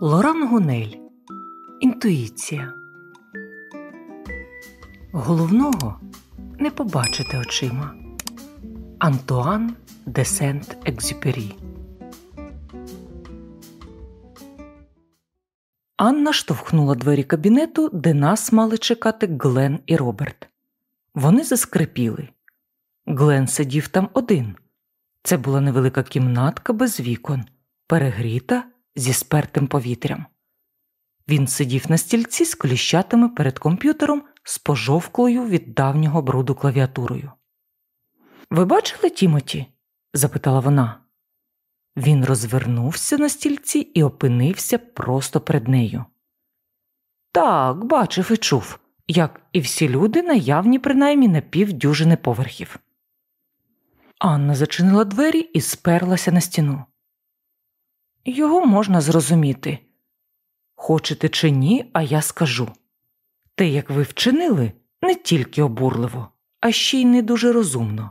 Лоран Гунель Інтуїція. Головного не побачити очима. Антуан де Сент Екзюпері. Анна штовхнула двері кабінету, де нас мали чекати Глен і Роберт. Вони заскрипіли. Глен сидів там один. Це була невелика кімнатка без вікон, перегріта зі спертим повітрям. Він сидів на стільці з коліщатами перед комп'ютером з пожовклою від давнього бруду клавіатурою. Ви бачили Тімоті? запитала вона. Він розвернувся на стільці і опинився просто перед нею. Так, бачив і чув, як і всі люди наявні принаймні на півдюжини поверхів. Анна зачинила двері і сперлася на стіну. Його можна зрозуміти. Хочете чи ні, а я скажу те, як ви вчинили, не тільки обурливо, а ще й не дуже розумно.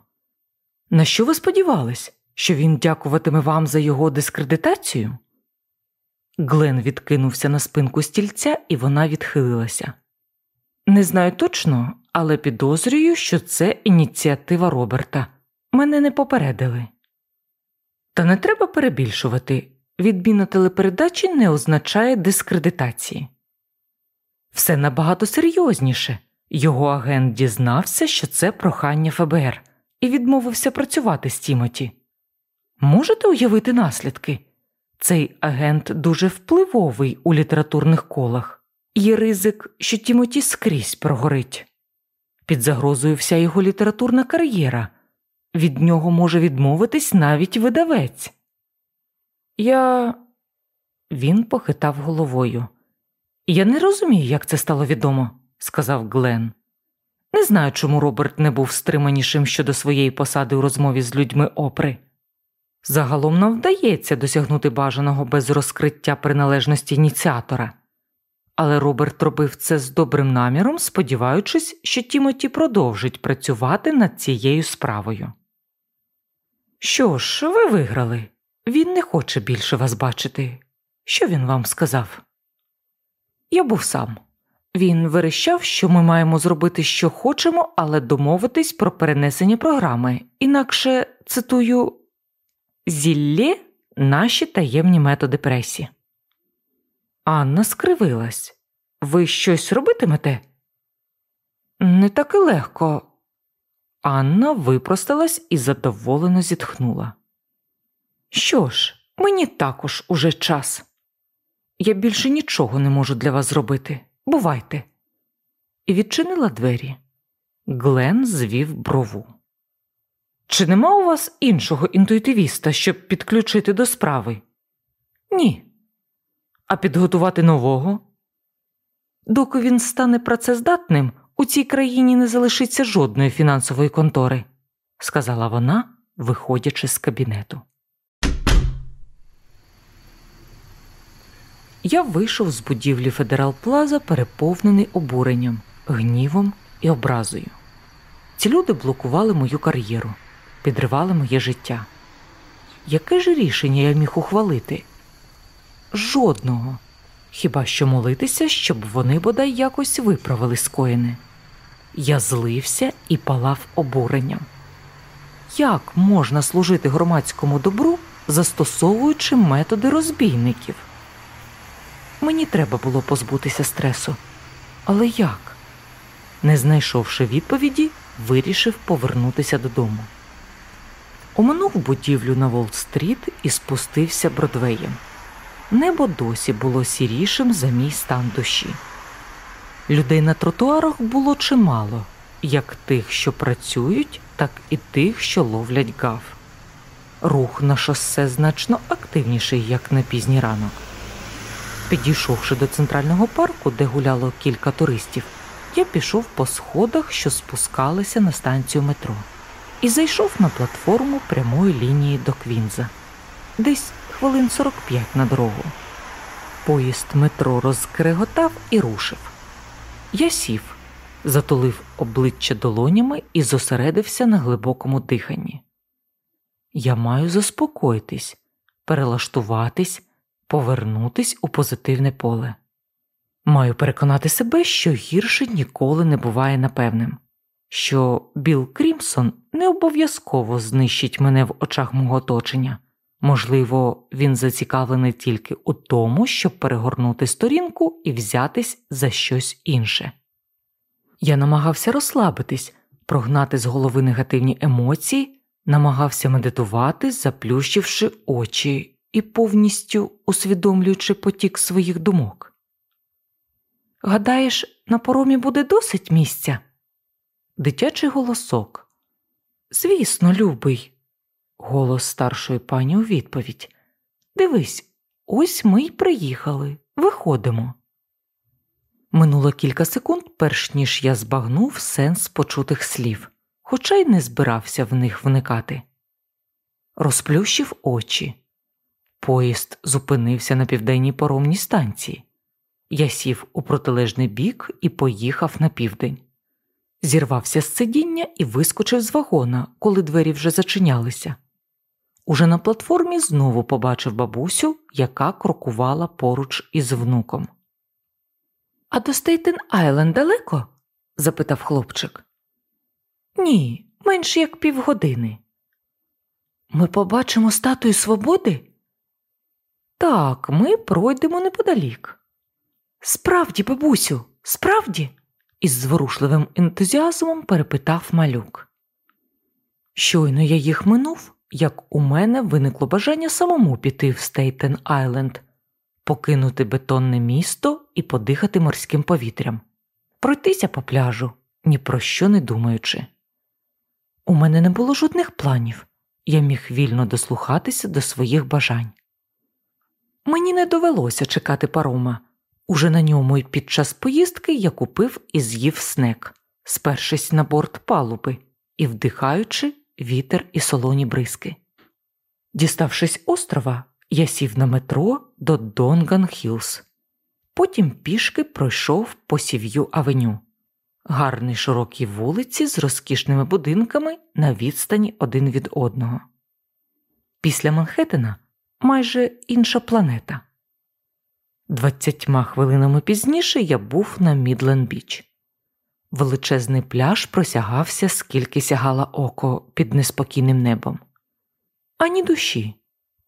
На що ви сподівались, що він дякуватиме вам за його дискредитацію? Глен відкинувся на спинку стільця, і вона відхилилася. Не знаю точно, але підозрюю, що це ініціатива Роберта. Мене не попередили. Та не треба перебільшувати відміна телепередачі не означає дискредитації. Все набагато серйозніше його агент дізнався, що це прохання ФБР, і відмовився працювати з Тімоті. Можете уявити наслідки? Цей агент дуже впливовий у літературних колах, є ризик, що Тімоті скрізь прогорить. Під загрозою вся його літературна кар'єра, від нього може відмовитись навіть видавець. Я. Він похитав головою. Я не розумію, як це стало відомо, сказав Глен. Не знаю, чому Роберт не був стриманішим щодо своєї посади у розмові з людьми опри. Загалом нам вдається досягнути бажаного без розкриття приналежності ініціатора, але Роберт робив це з добрим наміром, сподіваючись, що Тімоті продовжить працювати над цією справою. Що ж, ви виграли, він не хоче більше вас бачити. Що він вам сказав? Я був сам. Він верещав, що ми маємо зробити, що хочемо, але домовитись про перенесення програми, інакше цитую зіллє наші таємні методи пресі. Анна скривилась. Ви щось робитимете? Не так і легко. Анна випросталась і задоволено зітхнула. Що ж, мені також уже час. Я більше нічого не можу для вас зробити. Бувайте. І відчинила двері. Глен звів брову. Чи нема у вас іншого інтуїтивіста, щоб підключити до справи? Ні. А підготувати нового? Доки він стане працездатним, у цій країні не залишиться жодної фінансової контори, сказала вона, виходячи з кабінету. Я вийшов з будівлі Федерал Плаза, переповнений обуренням, гнівом і образою. Ці люди блокували мою кар'єру, підривали моє життя. Яке ж рішення я міг ухвалити? Жодного. Хіба що молитися, щоб вони бодай якось виправили скоєне. Я злився і палав обуренням. Як можна служити громадському добру, застосовуючи методи розбійників? Мені треба було позбутися стресу. Але як? Не знайшовши відповіді, вирішив повернутися додому. Оминув будівлю на Волл-стріт і спустився Бродвеєм. Небо досі було сірішим за мій стан душі. Людей на тротуарах було чимало, як тих, що працюють, так і тих, що ловлять гав. Рух на шосе значно активніший, як на пізній ранок. Підійшовши до центрального парку, де гуляло кілька туристів, я пішов по сходах, що спускалися на станцію метро, і зайшов на платформу прямої лінії до Квінза, десь хвилин 45 на дорогу. Поїзд метро розкреготав і рушив. Я сів, затулив обличчя долонями і зосередився на глибокому диханні. Я маю заспокоїтись, перелаштуватись повернутись у позитивне поле. Маю переконати себе, що гірше ніколи не буває напевним, що Білл Крімсон не обов'язково знищить мене в очах мого оточення. Можливо, він зацікавлений тільки у тому, щоб перегорнути сторінку і взятись за щось інше. Я намагався розслабитись, прогнати з голови негативні емоції, намагався медитувати, заплющивши очі і повністю усвідомлюючи потік своїх думок. Гадаєш, на поромі буде досить місця? Дитячий голосок. Звісно, любий, голос старшої пані у відповідь. Дивись, ось ми й приїхали, виходимо. Минуло кілька секунд, перш ніж я збагнув сенс почутих слів, хоча й не збирався в них вникати. Розплющив очі. Поїзд зупинився на південній поромній станції. Я сів у протилежний бік і поїхав на південь. Зірвався з сидіння і вискочив з вагона, коли двері вже зачинялися. Уже на платформі знову побачив бабусю, яка крокувала поруч із внуком. А до Стейтен Айленд далеко? запитав хлопчик. Ні, менш як півгодини. Ми побачимо статую свободи? Так, ми пройдемо неподалік. Справді, бабусю, справді? із зворушливим ентузіазмом перепитав малюк. Щойно я їх минув, як у мене виникло бажання самому піти в Стейтен Айленд, покинути бетонне місто і подихати морським повітрям, пройтися по пляжу, ні про що не думаючи. У мене не було жодних планів, я міг вільно дослухатися до своїх бажань. Мені не довелося чекати парома. Уже на ньому й під час поїздки я купив і з'їв снек, спершись на борт палуби і вдихаючи вітер і солоні бризки. Діставшись острова, я сів на метро до Донган Хілс. Потім пішки пройшов по сів'ю авеню, гарні широкі вулиці з розкішними будинками на відстані один від одного. Після Манхеттена майже інша планета. Двадцятьма хвилинами пізніше я був на Мідленд Біч. Величезний пляж просягався, скільки сягало око під неспокійним небом. Ані душі,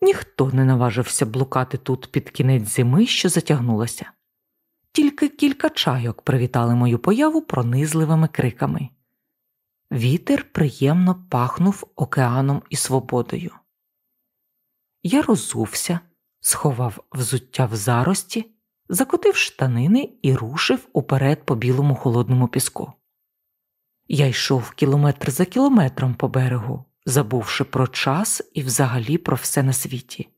ніхто не наважився блукати тут під кінець зими, що затягнулася. Тільки кілька чайок привітали мою появу пронизливими криками. Вітер приємно пахнув океаном і свободою. Я розувся, сховав взуття в зарості, закотив штанини і рушив уперед по білому холодному піску. Я йшов кілометр за кілометром по берегу, забувши про час і взагалі про все на світі.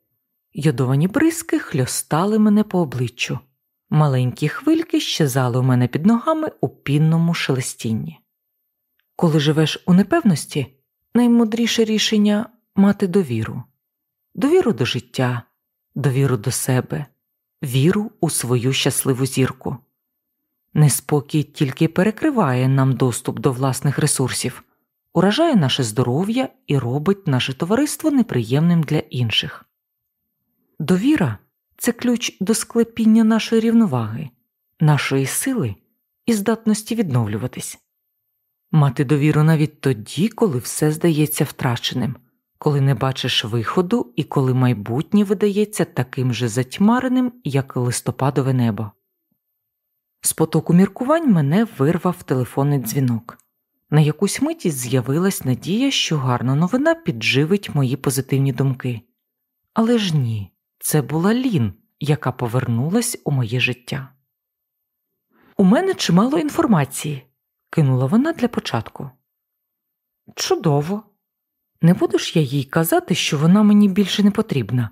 Йодовані бризки хльостали мене по обличчю, маленькі хвильки щезали у мене під ногами у пінному шелестінні. Коли живеш у непевності, наймудріше рішення мати довіру, довіру до життя, довіру до себе, віру у свою щасливу зірку. Неспокій тільки перекриває нам доступ до власних ресурсів, уражає наше здоров'я і робить наше товариство неприємним для інших. Довіра це ключ до склепіння нашої рівноваги, нашої сили і здатності відновлюватись. Мати довіру навіть тоді, коли все здається втраченим коли не бачиш виходу і коли майбутнє видається таким же затьмареним, як листопадове небо. З потоку міркувань мене вирвав телефонний дзвінок. На якусь миті з'явилась надія, що гарна новина підживить мої позитивні думки. Але ж ні, це була Лін, яка повернулась у моє життя. У мене чимало інформації, кинула вона для початку. Чудово, не буду ж я їй казати, що вона мені більше не потрібна.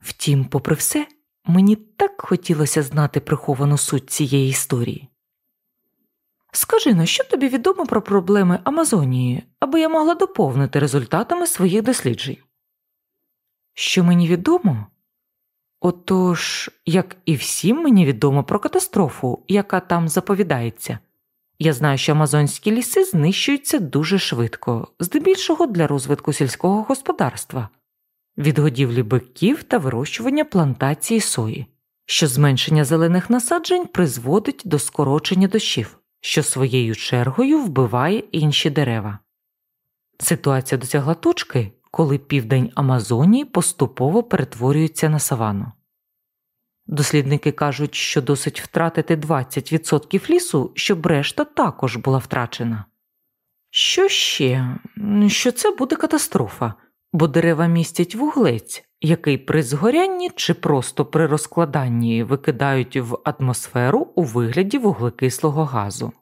Втім, попри все, мені так хотілося знати приховану суть цієї історії. Скажи ну, що тобі відомо про проблеми Амазонії, аби я могла доповнити результатами своїх досліджень? Що мені відомо? Отож, як і всім мені відомо про катастрофу, яка там заповідається. Я знаю, що амазонські ліси знищуються дуже швидко, здебільшого для розвитку сільського господарства. від годівлі биків та вирощування плантації сої, що зменшення зелених насаджень призводить до скорочення дощів, що своєю чергою вбиває інші дерева. Ситуація досягла точки, коли південь Амазонії поступово перетворюється на савану. Дослідники кажуть, що досить втратити 20% лісу, щоб решта також була втрачена. Що ще? Що це буде катастрофа, бо дерева містять вуглець, який при згорянні чи просто при розкладанні викидають в атмосферу у вигляді вуглекислого газу.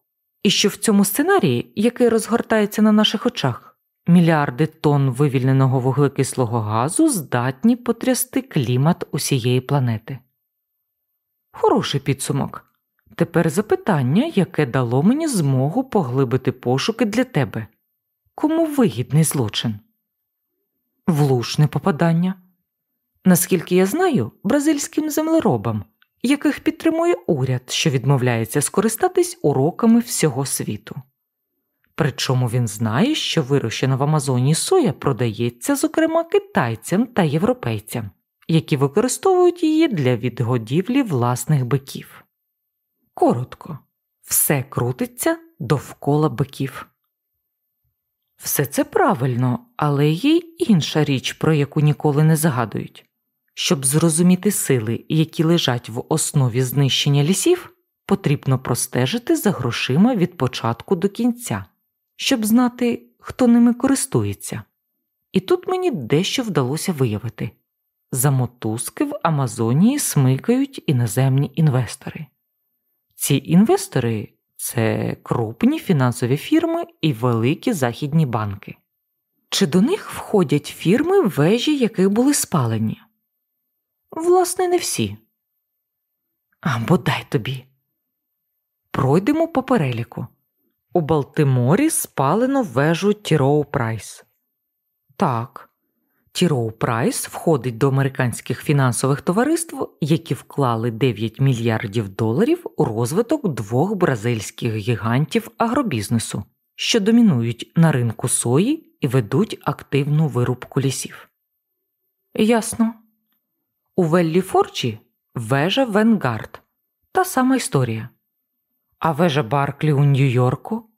І що в цьому сценарії, який розгортається на наших очах, мільярди тонн вивільненого вуглекислого газу здатні потрясти клімат усієї планети. Хороший підсумок. Тепер запитання, яке дало мені змогу поглибити пошуки для тебе кому вигідний злочин? Влушне попадання. Наскільки я знаю, бразильським землеробам, яких підтримує уряд, що відмовляється скористатись уроками всього світу. Причому він знає, що вирощена в Амазонії соя продається, зокрема, китайцям та європейцям, які використовують її для відгодівлі власних биків. Коротко, все крутиться довкола биків. Все це правильно, але є інша річ, про яку ніколи не згадують. Щоб зрозуміти сили, які лежать в основі знищення лісів, потрібно простежити за грошима від початку до кінця, щоб знати, хто ними користується. І тут мені дещо вдалося виявити за мотузки в Амазонії смикають іноземні інвестори. Ці інвестори це крупні фінансові фірми і великі західні банки. Чи до них входять фірми, вежі яких були спалені? Власне, не всі. А бодай тобі. Пройдемо по переліку. У Балтиморі спалено вежу Тіроу Прайс. Так, Тіроу Прайс входить до американських фінансових товариств, які вклали 9 мільярдів доларів у розвиток двох бразильських гігантів агробізнесу, що домінують на ринку сої і ведуть активну вирубку лісів. Ясно. У Веллі Форчі вежа Венгард. Та сама історія. А вежа Барклі у Нью-Йорку.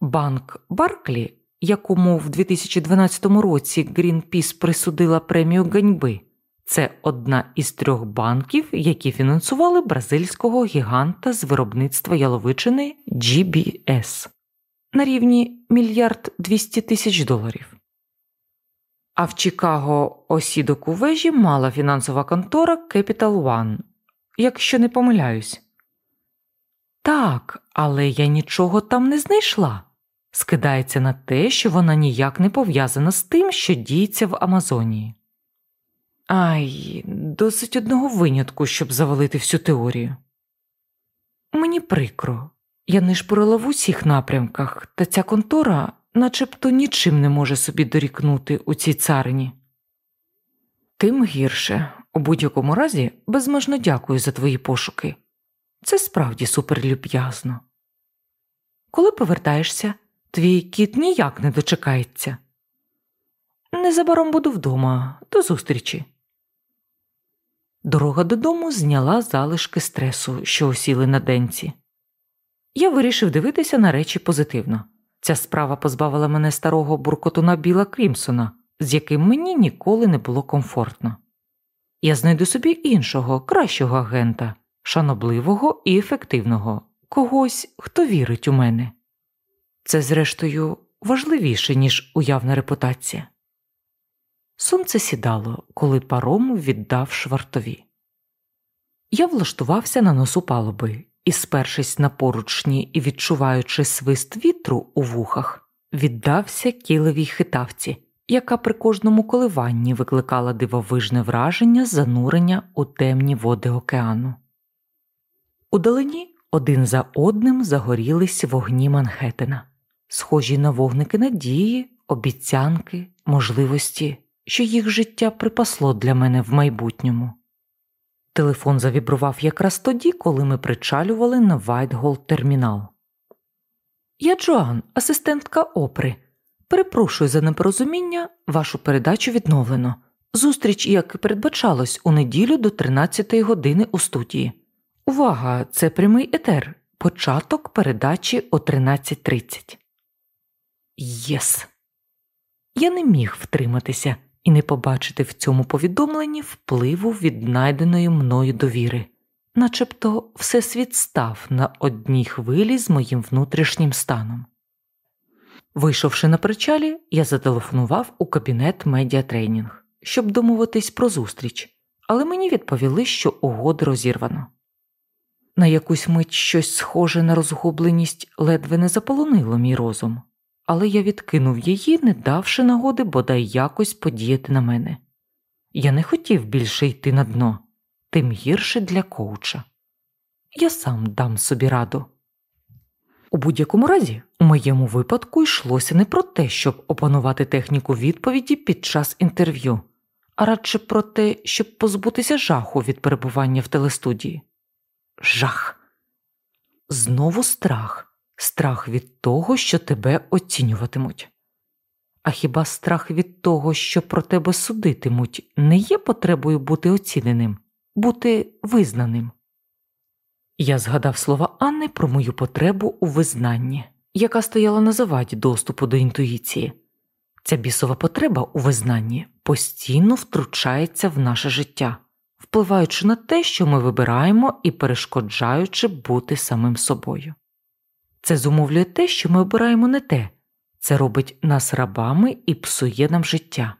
Банк Барклі якому в 2012 році Greenpeace присудила премію ганьби. Це одна із трьох банків, які фінансували бразильського гіганта з виробництва яловичини GBS на рівні мільярд 200 тисяч доларів. А в Чикаго осідок у вежі мала фінансова контора Capital One, якщо не помиляюсь. Так, але я нічого там не знайшла скидається на те, що вона ніяк не пов'язана з тим, що діється в Амазонії. Ай, досить одного винятку, щоб завалити всю теорію. Мені прикро, я нишпорила в усіх напрямках, та ця контора начебто нічим не може собі дорікнути у цій царині. Тим гірше, у будь-якому разі, безмежно дякую за твої пошуки. Це справді суперлюб'язно. Коли повертаєшся, Твій кіт ніяк не дочекається. Незабаром буду вдома, до зустрічі. Дорога додому зняла залишки стресу, що осіли на денці. Я вирішив дивитися на речі позитивно. Ця справа позбавила мене старого буркотуна Біла Крімсона, з яким мені ніколи не було комфортно. Я знайду собі іншого, кращого агента, шанобливого і ефективного, когось, хто вірить у мене. Це, зрештою, важливіше, ніж уявна репутація. Сонце сідало, коли паром віддав швартові. Я влаштувався на носу палуби і, спершись на поручні і відчуваючи свист вітру у вухах, віддався кілевій хитавці, яка при кожному коливанні викликала дивовижне враження занурення у темні води океану. Удалині один за одним загорілись вогні Манхеттена схожі на вогники надії, обіцянки, можливості, що їх життя припасло для мене в майбутньому. Телефон завібрував якраз тоді, коли ми причалювали на Вайтгол термінал. Я Джоан, асистентка опри. Перепрошую за непорозуміння, вашу передачу відновлено. Зустріч, як і передбачалось, у неділю до 13 години у студії. Увага! Це прямий етер. Початок передачі о 13.30. Yes. Я не міг втриматися і не побачити в цьому повідомленні впливу від найденої мною довіри, начебто всесвіт став на одній хвилі з моїм внутрішнім станом. Вийшовши на причалі, я зателефонував у кабінет медіатренінг, щоб домовитись про зустріч, але мені відповіли, що угоди розірвано. На якусь мить щось схоже на розгубленість ледве не заполонило мій розум, але я відкинув її, не давши нагоди бодай якось подіяти на мене. Я не хотів більше йти на дно, тим гірше для коуча. Я сам дам собі раду. У будь-якому разі, у моєму випадку йшлося не про те, щоб опанувати техніку відповіді під час інтерв'ю, а радше про те, щоб позбутися жаху від перебування в телестудії. Жах. Знову страх, страх від того, що тебе оцінюватимуть. А хіба страх від того, що про тебе судитимуть, не є потребою бути оціненим, бути визнаним? Я згадав слова Анни про мою потребу у визнанні, яка стояла на заваді доступу до інтуїції. Ця бісова потреба у визнанні постійно втручається в наше життя, впливаючи на те, що ми вибираємо і перешкоджаючи бути самим собою. Це зумовлює те, що ми обираємо не те, це робить нас рабами і псує нам життя,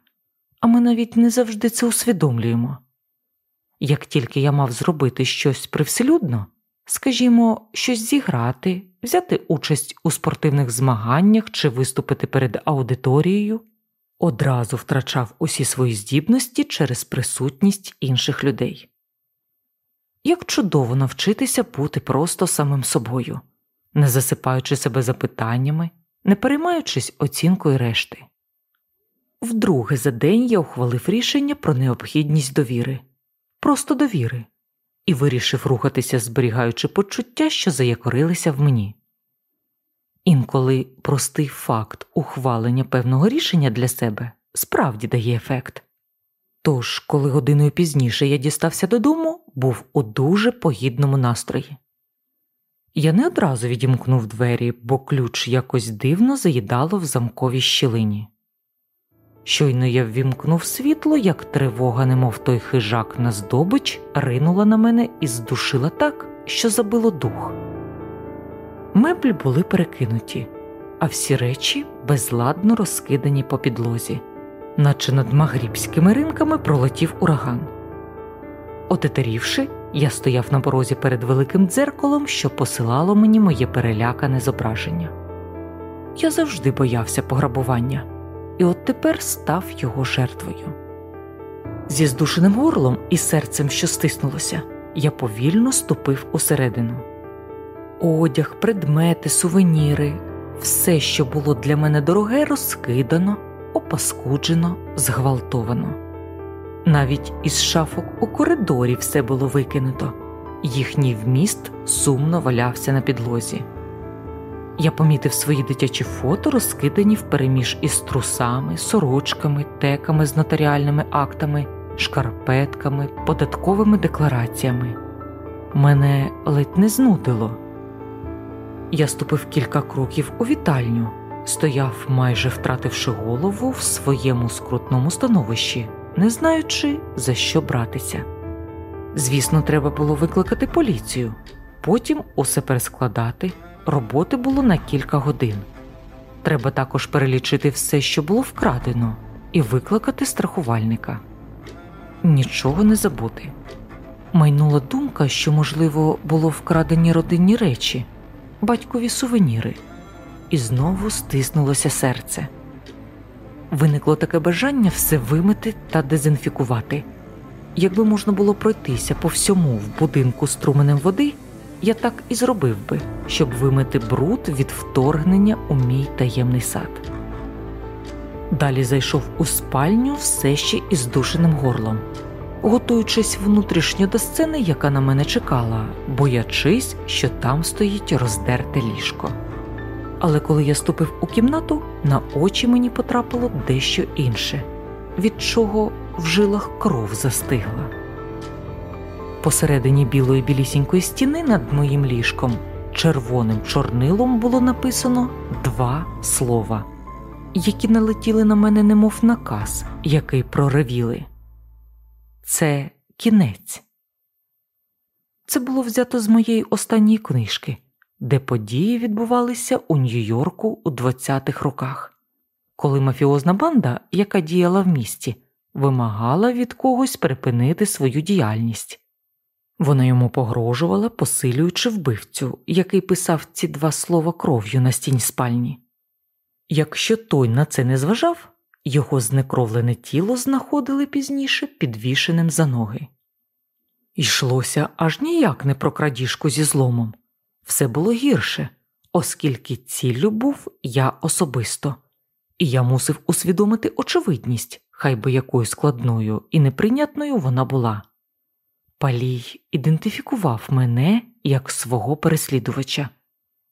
а ми навіть не завжди це усвідомлюємо. Як тільки я мав зробити щось привселюдно, скажімо, щось зіграти, взяти участь у спортивних змаганнях чи виступити перед аудиторією, одразу втрачав усі свої здібності через присутність інших людей. Як чудово навчитися бути просто самим собою, не засипаючи себе запитаннями, не переймаючись оцінкою решти. Вдруге за день я ухвалив рішення про необхідність довіри, просто довіри, і вирішив рухатися, зберігаючи почуття, що заякорилися в мені. Інколи простий факт ухвалення певного рішення для себе справді дає ефект. Тож, коли годиною пізніше я дістався додому, був у дуже погідному настрої. Я не одразу відімкнув двері, бо ключ якось дивно заїдало в замковій щілині. Щойно я ввімкнув світло, як тривога, немов той хижак на здобич, ринула на мене і здушила так, що забило дух. Меблі були перекинуті, а всі речі безладно розкидані по підлозі, наче над магрібськими ринками пролетів ураган. Отетерівши, я стояв на порозі перед великим дзеркалом, що посилало мені моє перелякане зображення. Я завжди боявся пограбування і от тепер став його жертвою. Зі здушеним горлом і серцем, що стиснулося, я повільно ступив усередину. Одяг, предмети, сувеніри, все, що було для мене дороге, розкидано, опаскуджено, зґвалтовано. Навіть із шафок у коридорі все було викинуто, їхній вміст сумно валявся на підлозі. Я помітив свої дитячі фото, розкидані впереміж із трусами, сорочками, теками з нотаріальними актами, шкарпетками, податковими деклараціями. Мене ледь не знудило. Я ступив кілька кроків у вітальню, стояв, майже втративши голову в своєму скрутному становищі, не знаючи, за що братися. Звісно, треба було викликати поліцію, потім усе перескладати. Роботи було на кілька годин. Треба також перелічити все, що було вкрадено, і викликати страхувальника. Нічого не забути. Майнула думка, що, можливо, було вкрадені родинні речі, батькові сувеніри, і знову стиснулося серце. Виникло таке бажання все вимити та дезінфікувати. Якби можна було пройтися по всьому в будинку струменем води я так і зробив би, щоб вимити бруд від вторгнення у мій таємний сад. Далі зайшов у спальню все ще із душеним горлом, готуючись внутрішньо до сцени, яка на мене чекала, боячись, що там стоїть роздерте ліжко. Але коли я ступив у кімнату, на очі мені потрапило дещо інше, від чого в жилах кров застигла. Посередині білої білісінької стіни над моїм ліжком червоним чорнилом було написано два слова, які налетіли на мене, немов наказ, який проревіли. Це кінець. Це було взято з моєї останньої книжки, де події відбувалися у Нью-Йорку у 20-х роках, коли мафіозна банда, яка діяла в місті, вимагала від когось припинити свою діяльність. Вона йому погрожувала, посилюючи вбивцю, який писав ці два слова кров'ю на стінь спальні. Якщо той на це не зважав, його знекровлене тіло знаходили пізніше підвішеним за ноги. Йшлося аж ніяк не про крадіжку зі зломом, все було гірше, оскільки ціллю був я особисто, і я мусив усвідомити очевидність, хай би якою складною і неприйнятною вона була. Палій ідентифікував мене як свого переслідувача,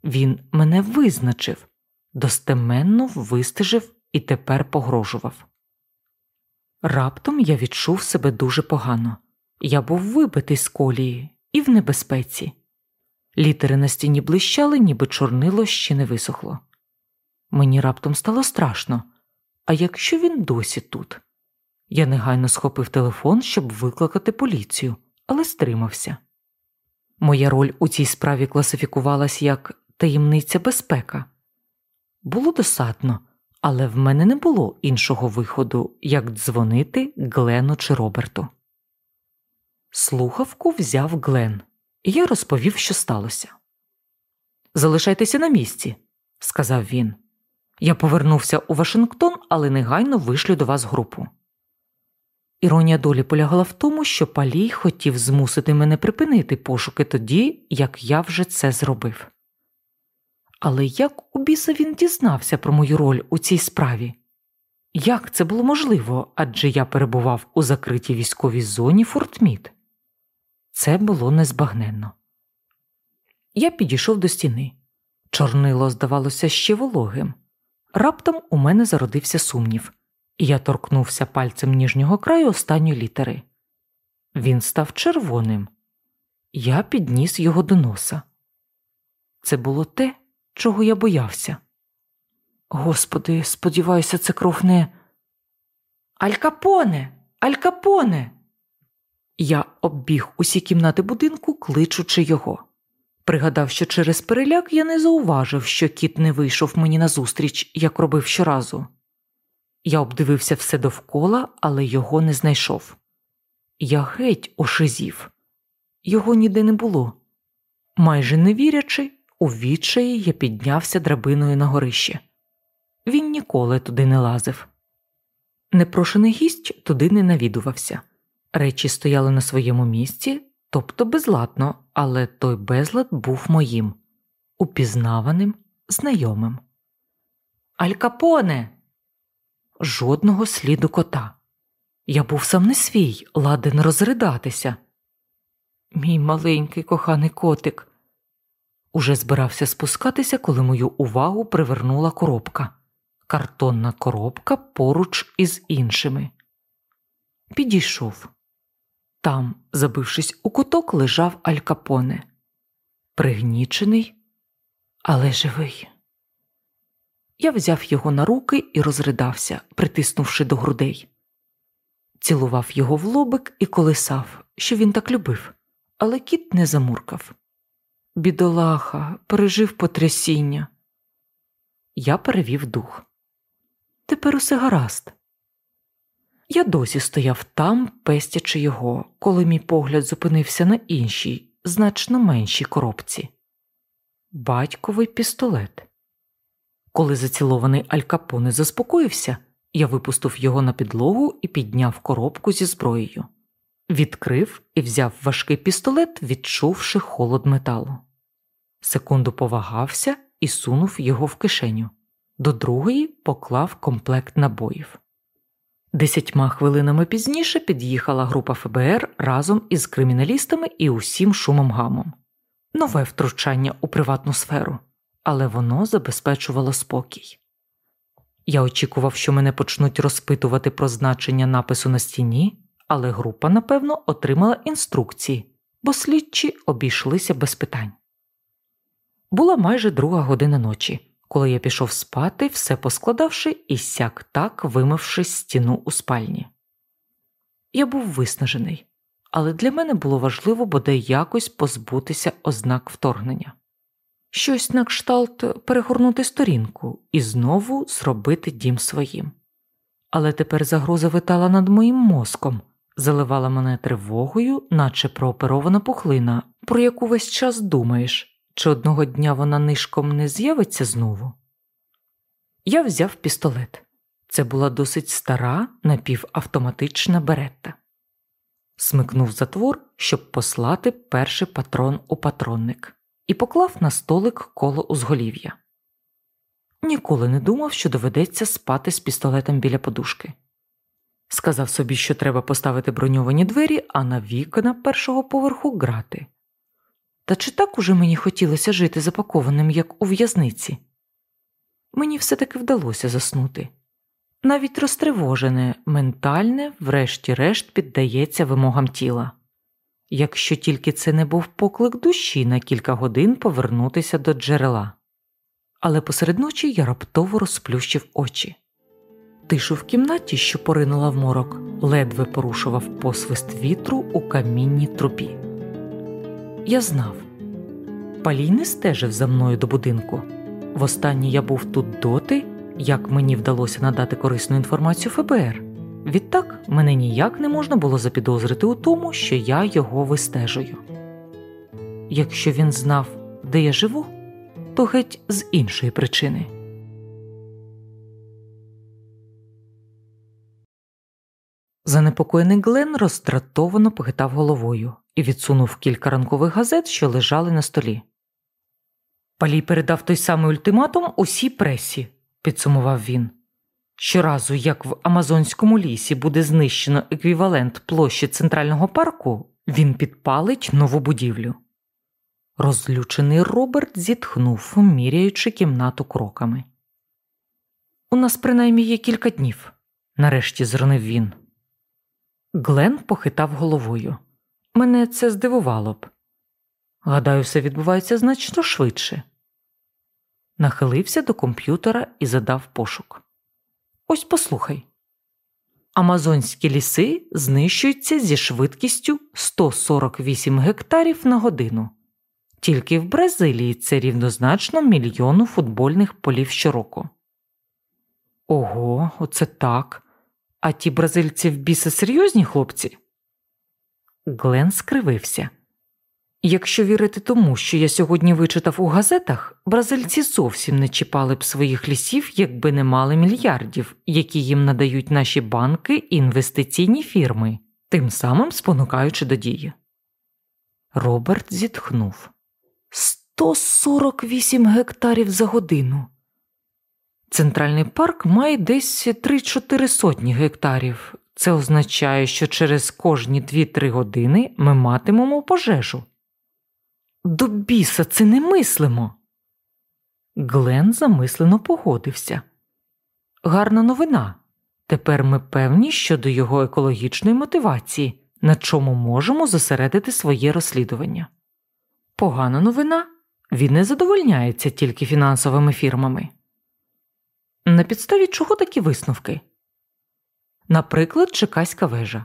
він мене визначив, достеменно вистежив і тепер погрожував. Раптом я відчув себе дуже погано. Я був вибитий з колії і в небезпеці. Літери на стіні блищали, ніби чорнило ще не висохло. Мені раптом стало страшно. А якщо він досі тут? Я негайно схопив телефон, щоб викликати поліцію, але стримався. Моя роль у цій справі класифікувалась як таємниця безпека. Було досадно, але в мене не було іншого виходу, як дзвонити Глену чи Роберту. Слухавку взяв Глен, і я розповів, що сталося. Залишайтеся на місці, сказав він. Я повернувся у Вашингтон, але негайно вишлю до вас групу. Іронія долі полягала в тому, що Палій хотів змусити мене припинити пошуки тоді, як я вже це зробив. Але як у біса він дізнався про мою роль у цій справі? Як це було можливо адже я перебував у закритій військовій зоні Фортміт? Це було незбагненно. Я підійшов до стіни. Чорнило здавалося ще вологим. Раптом у мене зародився сумнів, і я торкнувся пальцем ніжнього краю останньої літери. Він став червоним. Я підніс його до носа. Це було те, чого я боявся. Господи, сподіваюся, це кров не. Алькапоне! Алькапоне! Я оббіг усі кімнати будинку, кличучи його. Пригадав, що через переляк я не зауважив, що кіт не вийшов мені назустріч, як робив щоразу. Я обдивився все довкола, але його не знайшов. Я геть ошизів. Його ніде не було. Майже не вірячи, у відчаї я піднявся драбиною на горище. Він ніколи туди не лазив. Непрошений гість туди не навідувався. Речі стояли на своєму місці, тобто безладно, але той безлад був моїм, упізнаваним, знайомим. Аль Капоне! Жодного сліду кота. Я був сам не свій, ладен розридатися. Мій маленький коханий котик. Уже збирався спускатися, коли мою увагу привернула коробка, картонна коробка поруч із іншими. Підійшов. Там, забившись у куток, лежав Аль Капоне. пригнічений, але живий. Я взяв його на руки і розридався, притиснувши до грудей. Цілував його в лобик і колисав, що він так любив, але кіт не замуркав. Бідолаха, пережив потрясіння. Я перевів дух. Тепер усе гаразд. Я досі стояв там, пестячи його, коли мій погляд зупинився на іншій, значно меншій коробці. Батьковий пістолет. Коли зацілований Аль Капоне заспокоївся, я випустив його на підлогу і підняв коробку зі зброєю, відкрив і взяв важкий пістолет, відчувши холод металу. Секунду повагався і сунув його в кишеню. До другої поклав комплект набоїв. Десятьма хвилинами пізніше під'їхала група ФБР разом із криміналістами і усім шумом гамом. Нове втручання у приватну сферу. але воно забезпечувало спокій. Я очікував, що мене почнуть розпитувати про значення напису на стіні, але група, напевно, отримала інструкції, бо слідчі обійшлися без питань. Була майже друга година ночі, коли я пішов спати, все поскладавши і сяк так вимивши стіну у спальні. Я був виснажений, але для мене було важливо бодай якось позбутися ознак вторгнення. Щось на кшталт перегорнути сторінку і знову зробити дім своїм. Але тепер загроза витала над моїм мозком, заливала мене тривогою, наче прооперована пухлина, про яку весь час думаєш, чи одного дня вона нишком не з'явиться знову. Я взяв пістолет. Це була досить стара напівавтоматична беретта. Смикнув затвор, щоб послати перший патрон у патронник, і поклав на столик коло узголів'я. Ніколи не думав, що доведеться спати з пістолетом біля подушки. Сказав собі, що треба поставити броньовані двері, а на вікна першого поверху грати. Та чи так уже мені хотілося жити запакованим, як у в'язниці? Мені все таки вдалося заснути. Навіть розтривожене, ментальне, врешті-решт, піддається вимогам тіла. Якщо тільки це не був поклик душі на кілька годин повернутися до джерела. Але посеред ночі я раптово розплющив очі. Тишу в кімнаті, що поринула в морок, ледве порушував посвист вітру у камінній трубі. Я знав, палій не стежив за мною до будинку. Востаннє я був тут доти, як мені вдалося надати корисну інформацію ФБР. Відтак мене ніяк не можна було запідозрити у тому, що я його вистежую. Якщо він знав, де я живу, то геть з іншої причини. Занепокоєний Глен роздратовано похитав головою і відсунув кілька ранкових газет, що лежали на столі. Палій передав той самий ультиматум усій пресі, підсумував він. Щоразу, як в Амазонському лісі буде знищено еквівалент площі центрального парку, він підпалить нову будівлю. Розлючений Роберт зітхнув, міряючи кімнату кроками. У нас принаймні є кілька днів, нарешті зронив він. Глен похитав головою. Мене це здивувало б. Гадаю, все відбувається значно швидше. Нахилився до комп'ютера і задав пошук. Ось послухай. Амазонські ліси знищуються зі швидкістю 148 гектарів на годину. Тільки в Бразилії це рівнозначно мільйону футбольних полів щороку. Ого, оце так. А ті бразильці в біса серйозні хлопці? Глен скривився. Якщо вірити тому, що я сьогодні вичитав у газетах, бразильці зовсім не чіпали б своїх лісів, якби не мали мільярдів, які їм надають наші банки і інвестиційні фірми, тим самим спонукаючи до дії. Роберт зітхнув 148 гектарів за годину. Центральний парк має десь 3-4 сотні гектарів. Це означає, що через кожні 2-3 години ми матимемо пожежу. До біса це не мислимо. Глен замислено погодився. Гарна новина. Тепер ми певні щодо його екологічної мотивації, на чому можемо зосередити своє розслідування. Погана новина він не задовольняється тільки фінансовими фірмами. На підставі чого такі висновки? Наприклад, Чекаська вежа.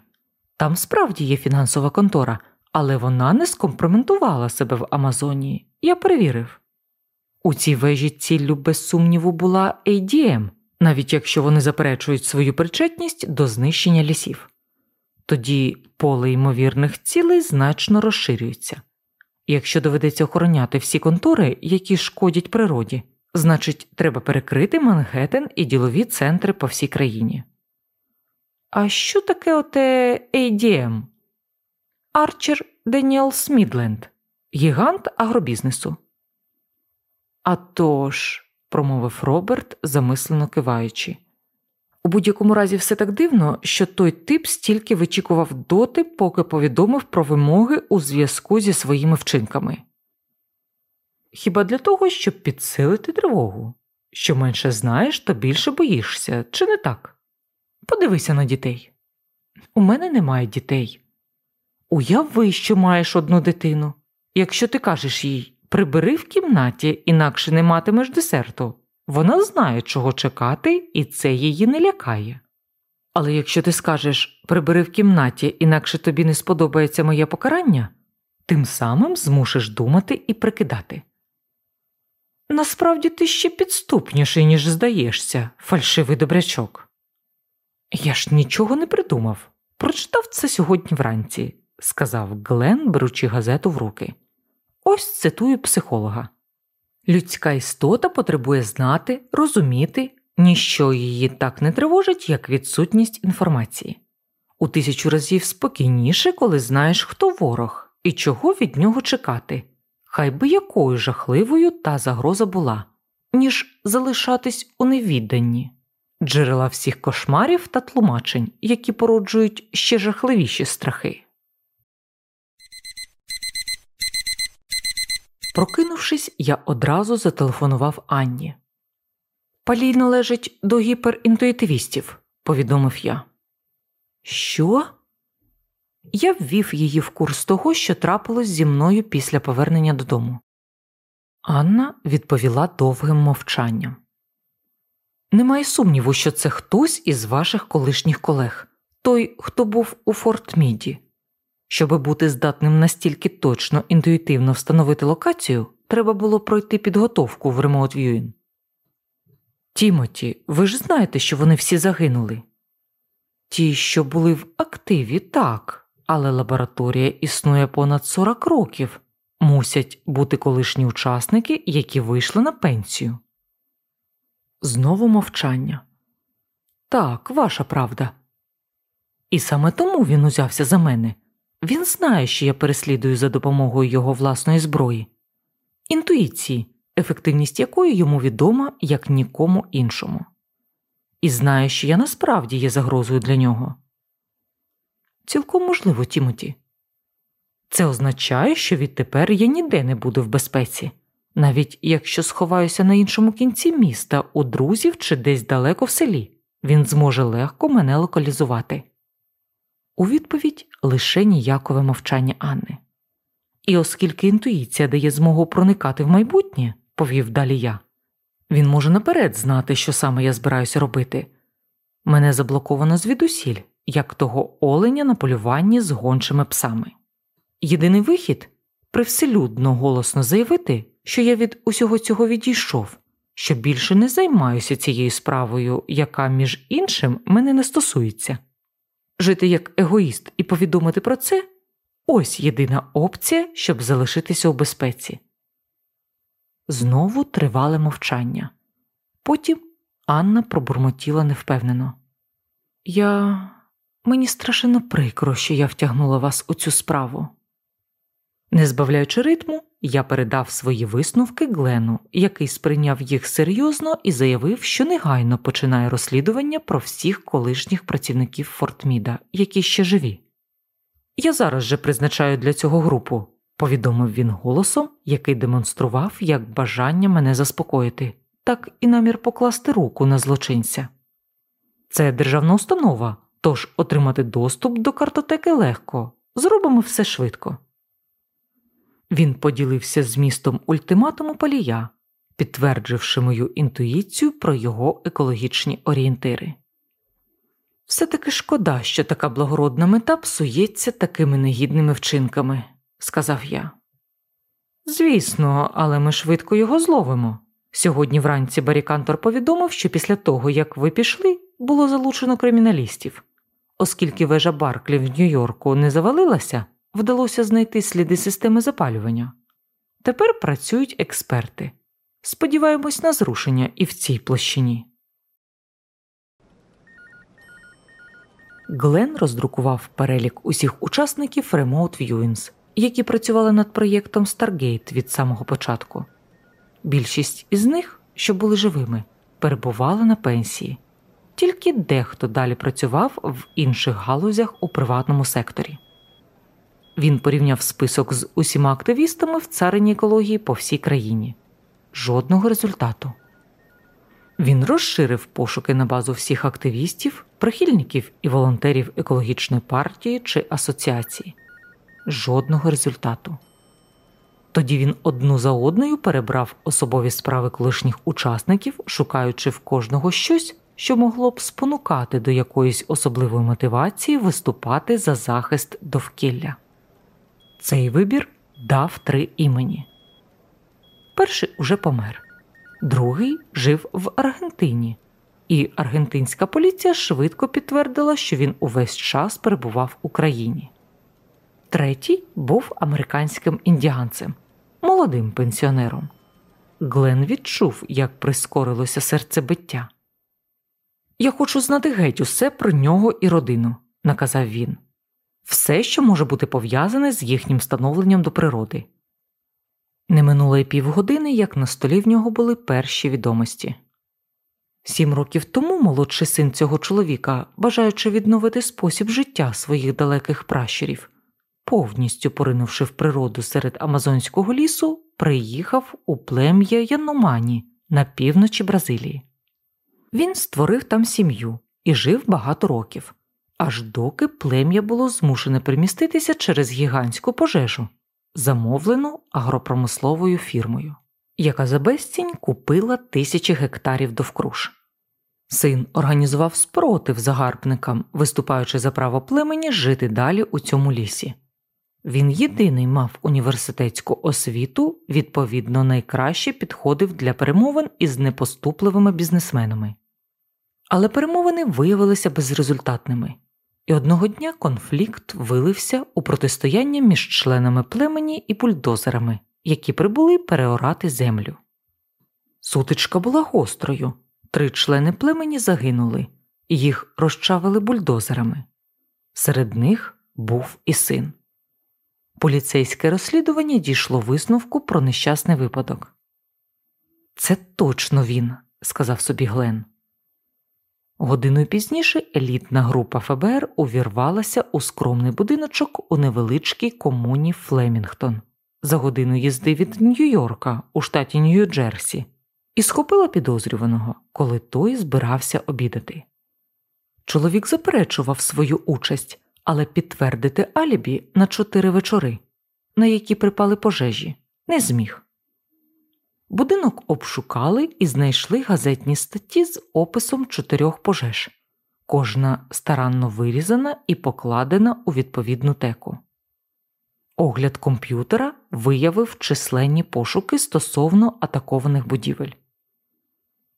Там справді є фінансова контора, але вона не скомпроментувала себе в Амазонії. Я перевірив. У цій вежі ціллю, без сумніву, була ADM, навіть якщо вони заперечують свою причетність до знищення лісів. Тоді поле ймовірних цілей значно розширюється. Якщо доведеться охороняти всі контори, які шкодять природі, значить, треба перекрити Мангеттен і ділові центри по всій країні. А що таке оте ADM? Арчер Деніел Смідленд, гігант агробізнесу. «А тож», – промовив Роберт, замислено киваючи. У будь-якому разі все так дивно, що той тип стільки вичікував доти, поки повідомив про вимоги у зв'язку зі своїми вчинками. хіба для того, щоб підсилити тривогу. Що менше знаєш, то більше боїшся, чи не так? Подивися на дітей. У мене немає дітей. Уяви, що маєш одну дитину. Якщо ти кажеш їй прибери в кімнаті, інакше не матимеш десерту, вона знає, чого чекати, і це її не лякає. Але якщо ти скажеш прибери в кімнаті, інакше тобі не сподобається моє покарання, тим самим змусиш думати і прикидати. Насправді ти ще підступніший, ніж здаєшся, фальшивий добрячок. Я ж нічого не придумав. Прочитав це сьогодні вранці, сказав Глен, беручи газету в руки. Ось цитую психолога. Людська істота потребує знати, розуміти, ніщо її так не тривожить, як відсутність інформації. У тисячу разів спокійніше, коли знаєш, хто ворог і чого від нього чекати, хай би якою жахливою та загроза була, ніж залишатись у невідданні, джерела всіх кошмарів та тлумачень, які породжують ще жахливіші страхи. Прокинувшись, я одразу зателефонував Анні. Палій належить до гіперінтуїтивістів, повідомив я. Що? Я ввів її в курс того, що трапилось зі мною після повернення додому. Анна відповіла довгим мовчанням. Немає сумніву, що це хтось із ваших колишніх колег, той, хто був у Форт Міді. Щоби бути здатним настільки точно інтуїтивно встановити локацію, треба було пройти підготовку в Remote Viewing. Тімоті, ви ж знаєте, що вони всі загинули. Ті, що були в активі, так, але лабораторія існує понад 40 років, мусять бути колишні учасники, які вийшли на пенсію. Знову мовчання. Так, ваша правда. І саме тому він узявся за мене. Він знає, що я переслідую за допомогою його власної зброї, інтуїції, ефективність якої йому відома як нікому іншому, і знає, що я насправді є загрозою для нього. Цілком можливо, Тімоті. Це означає, що відтепер я ніде не буду в безпеці, навіть якщо сховаюся на іншому кінці міста у друзів чи десь далеко в селі, він зможе легко мене локалізувати. У відповідь лише ніякове мовчання Анни. І оскільки інтуїція дає змогу проникати в майбутнє, повів далі я, він може наперед знати, що саме я збираюся робити. Мене заблоковано звідусіль, як того оленя на полюванні з гончими псами. Єдиний вихід привселюдно голосно заявити, що я від усього цього відійшов, що більше не займаюся цією справою, яка, між іншим, мене не стосується. Жити як егоїст і повідомити про це ось єдина опція, щоб залишитися у безпеці. Знову тривале мовчання. Потім Анна пробурмотіла невпевнено. Я мені страшенно прикро, що я втягнула вас у цю справу. Не збавляючи ритму, я передав свої висновки Глену, який сприйняв їх серйозно і заявив, що негайно починає розслідування про всіх колишніх працівників Фортміда, які ще живі. Я зараз же призначаю для цього групу, повідомив він голосом, який демонстрував як бажання мене заспокоїти, так і намір покласти руку на злочинця. Це державна установа, тож отримати доступ до картотеки легко, зробимо все швидко. Він поділився змістом ультиматуму палія, підтвердживши мою інтуїцію про його екологічні орієнтири. Все таки шкода, що така благородна мета псується такими негідними вчинками, сказав я. Звісно, але ми швидко його зловимо. Сьогодні вранці Барікантор повідомив, що після того, як ви пішли, було залучено криміналістів. Оскільки вежа Барклі в Нью-Йорку не завалилася, вдалося знайти сліди системи запалювання. Тепер працюють експерти. Сподіваємось на зрушення і в цій площині. Глен роздрукував перелік усіх учасників Remote Viewings, які працювали над проєктом Stargate від самого початку. Більшість із них, що були живими, перебували на пенсії, тільки дехто далі працював в інших галузях у приватному секторі. Він порівняв список з усіма активістами в царині екології по всій країні. Жодного результату. Він розширив пошуки на базу всіх активістів, прихильників і волонтерів екологічної партії чи асоціації. Жодного результату. Тоді він одну за одною перебрав особові справи колишніх учасників, шукаючи в кожного щось, що могло б спонукати до якоїсь особливої мотивації виступати за захист довкілля. Цей вибір дав три імені. Перший уже помер, другий жив в Аргентині, і аргентинська поліція швидко підтвердила, що він увесь час перебував в Україні. Третій був американським індіанцем, молодим пенсіонером. Глен відчув, як прискорилося серцебиття. Я хочу знати геть усе про нього і родину, наказав він все, що може бути пов'язане з їхнім становленням до природи. Не минуло й півгодини, як на столі в нього були перші відомості. Сім років тому молодший син цього чоловіка, бажаючи відновити спосіб життя своїх далеких пращурів, повністю поринувши в природу серед Амазонського лісу, приїхав у плем'я Яномані на півночі Бразилії. Він створив там сім'ю і жив багато років, аж доки плем'я було змушене приміститися через гігантську пожежу, замовлену агропромисловою фірмою, яка за безцінь купила тисячі гектарів довкруж. Син організував спротив загарбникам, виступаючи за право племені жити далі у цьому лісі. Він єдиний мав університетську освіту, відповідно, найкраще підходив для перемовин із непоступливими бізнесменами. Але перемовини виявилися безрезультатними, і одного дня конфлікт вилився у протистояння між членами племені і бульдозерами, які прибули переорати землю. Сутичка була гострою, три члени племені загинули, їх розчавили бульдозерами. Серед них був і син. Поліцейське розслідування дійшло висновку про нещасний випадок. Це точно він, сказав собі Глен. Годиною пізніше елітна група ФБР увірвалася у скромний будиночок у невеличкій комуні Флемінгтон за годину їзди від Нью-Йорка у штаті Нью-Джерсі і схопила підозрюваного, коли той збирався обідати. Чоловік заперечував свою участь, але підтвердити алібі на чотири вечори, на які припали пожежі, не зміг. Будинок обшукали і знайшли газетні статті з описом чотирьох пожеж, кожна старанно вирізана і покладена у відповідну теку. Огляд комп'ютера виявив численні пошуки стосовно атакованих будівель.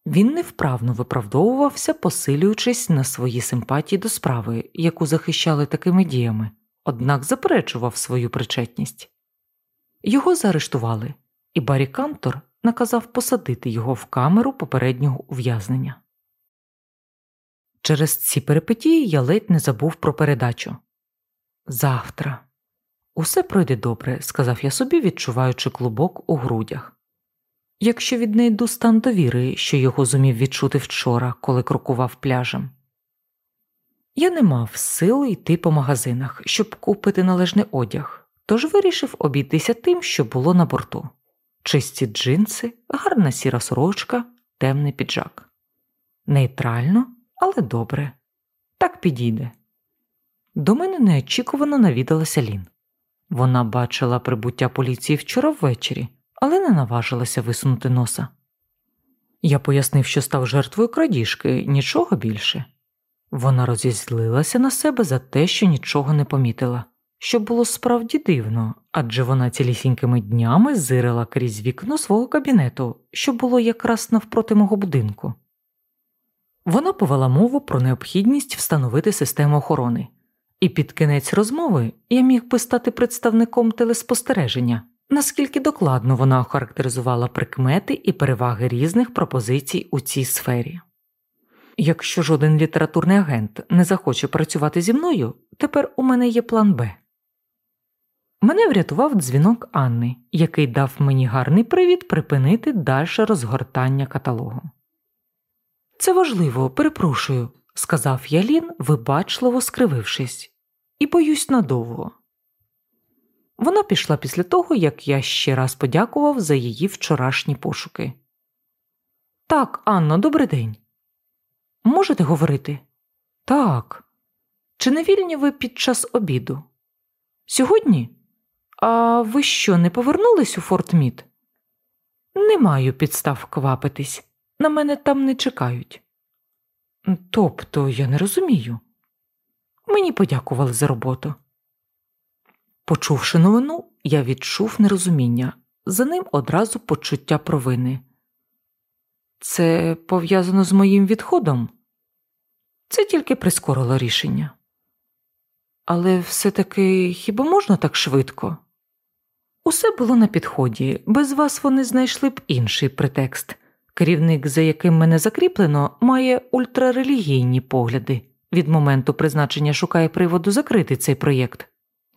Він невправно виправдовувався, посилюючись на свої симпатії до справи, яку захищали такими діями, однак заперечував свою причетність. Його заарештували, і Барі Кантор наказав посадити його в камеру попереднього ув'язнення. Через ці перипетії я ледь не забув про передачу. Завтра. Усе пройде добре, сказав я собі, відчуваючи клубок у грудях. Якщо віднайду стан довіри, що його зумів відчути вчора, коли крокував пляжем. Я не мав сили йти по магазинах, щоб купити належний одяг, тож вирішив обійтися тим, що було на борту чисті джинси, гарна сіра сорочка, темний піджак. Нейтрально, але добре. Так підійде. До мене неочікувано навідалася Лін. Вона бачила прибуття поліції вчора ввечері, але не наважилася висунути носа. Я пояснив, що став жертвою крадіжки, нічого більше. Вона розізлилася на себе за те, що нічого не помітила що було справді дивно, адже вона цілісінькими днями зирила крізь вікно свого кабінету, що було якраз навпроти мого будинку. Вона повела мову про необхідність встановити систему охорони, і під кінець розмови я міг би стати представником телеспостереження, наскільки докладно вона охарактеризувала прикмети і переваги різних пропозицій у цій сфері. Якщо жоден літературний агент не захоче працювати зі мною, тепер у мене є план Б. Мене врятував дзвінок Анни, який дав мені гарний привід припинити дальше розгортання каталогу. Це важливо, перепрошую, сказав Ялін, вибачливо скривившись, і боюсь надовго. Вона пішла після того, як я ще раз подякував за її вчорашні пошуки. Так, Анно, добрий день. Можете говорити? Так. Чи не вільні ви під час обіду? Сьогодні? А ви що, не повернулись у Форт Мід? Не маю підстав квапитись. На мене там не чекають. Тобто я не розумію. Мені подякували за роботу. Почувши новину, я відчув нерозуміння, за ним одразу почуття провини. Це пов'язано з моїм відходом? Це тільки прискорило рішення. Але все таки хіба можна так швидко? Усе було на підході, без вас вони знайшли б інший претекст. Керівник, за яким мене закріплено, має ультрарелігійні погляди. Від моменту призначення шукає приводу закрити цей проєкт.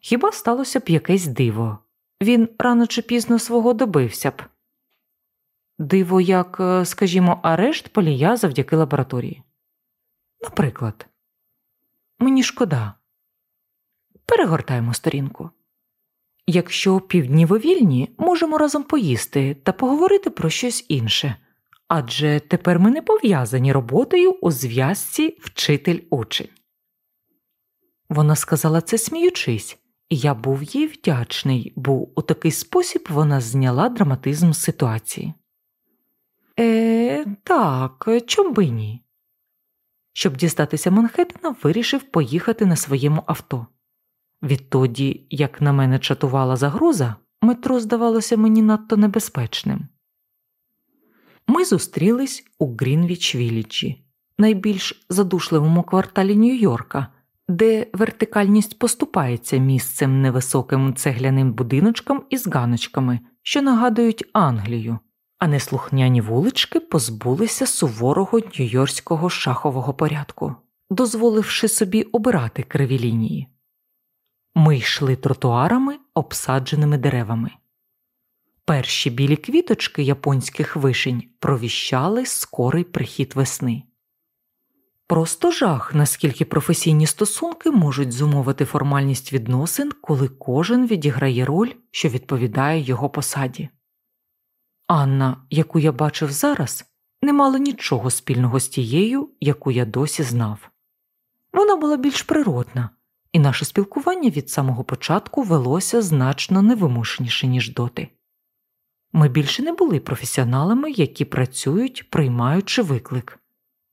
Хіба сталося б якесь диво? Він рано чи пізно свого добився б. Диво, як, е, скажімо, арешт полія завдяки лабораторії. Наприклад, мені шкода. Перегортаємо сторінку. Якщо півдні ви вільні, можемо разом поїсти та поговорити про щось інше. Адже тепер ми не пов'язані роботою у зв'язці вчитель учень. Вона сказала це сміючись, і я був їй вдячний, бо у такий спосіб вона зняла драматизм ситуації. Е, так, чом би ні? Щоб дістатися Манхеттена, вирішив поїхати на своєму авто. Відтоді, як на мене чатувала загроза, метро здавалося мені надто небезпечним. Ми зустрілись у Грінвіч Віліджі, найбільш задушливому кварталі Нью-Йорка, де вертикальність поступається місцем невисоким цегляним будиночкам із ганочками, що нагадують Англію, а неслухняні вулички позбулися суворого нью-йоркського шахового порядку, дозволивши собі обирати криві лінії. Ми йшли тротуарами, обсадженими деревами. Перші білі квіточки японських вишень провіщали скорий прихід весни. Просто жах, наскільки професійні стосунки можуть зумовити формальність відносин, коли кожен відіграє роль, що відповідає його посаді. Анна, яку я бачив зараз, не мала нічого спільного з тією, яку я досі знав. Вона була більш природна, і наше спілкування від самого початку велося значно невимушеніше, ніж доти. Ми більше не були професіоналами, які працюють, приймаючи виклик,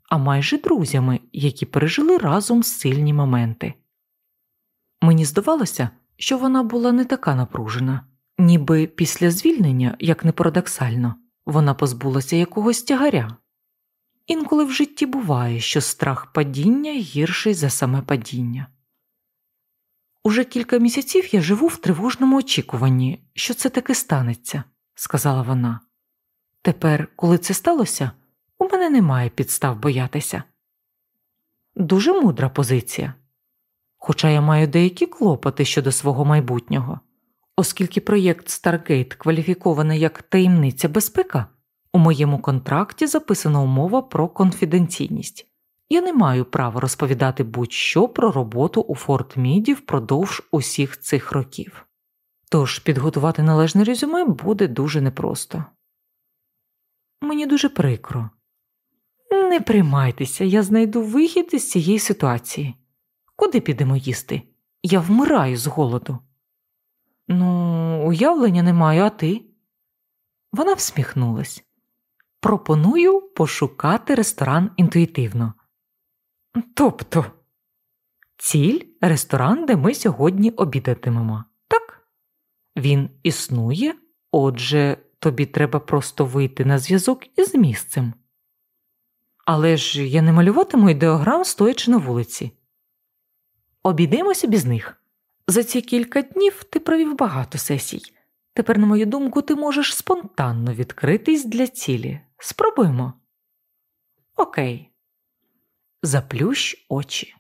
а майже друзями, які пережили разом сильні моменти. Мені здавалося, що вона була не така напружена, ніби після звільнення, як не парадоксально, вона позбулася якогось тягаря. Інколи в житті буває, що страх падіння гірший за саме падіння. Уже кілька місяців я живу в тривожному очікуванні, що це таки станеться сказала вона. Тепер, коли це сталося, у мене немає підстав боятися. Дуже мудра позиція. Хоча я маю деякі клопоти щодо свого майбутнього, оскільки проєкт Старгейт кваліфікований як таємниця безпека, у моєму контракті записана умова про конфіденційність. Я не маю права розповідати будь-що про роботу у Форт Міді впродовж усіх цих років. Тож підготувати належне резюме буде дуже непросто. Мені дуже прикро. Не приймайтеся, я знайду вихід із цієї ситуації. Куди підемо їсти? Я вмираю з голоду. Ну, уявлення не маю, а ти? Вона всміхнулась. Пропоную пошукати ресторан інтуїтивно. Тобто, ціль ресторан, де ми сьогодні обідатимемо. так? Він існує, отже, тобі треба просто вийти на зв'язок із місцем. Але ж я не малюватиму ідеограм, стоячи на вулиці. Обійдемося без них. За ці кілька днів ти провів багато сесій. Тепер, на мою думку, ти можеш спонтанно відкритись для цілі. Спробуємо. Окей. Заплющ очі.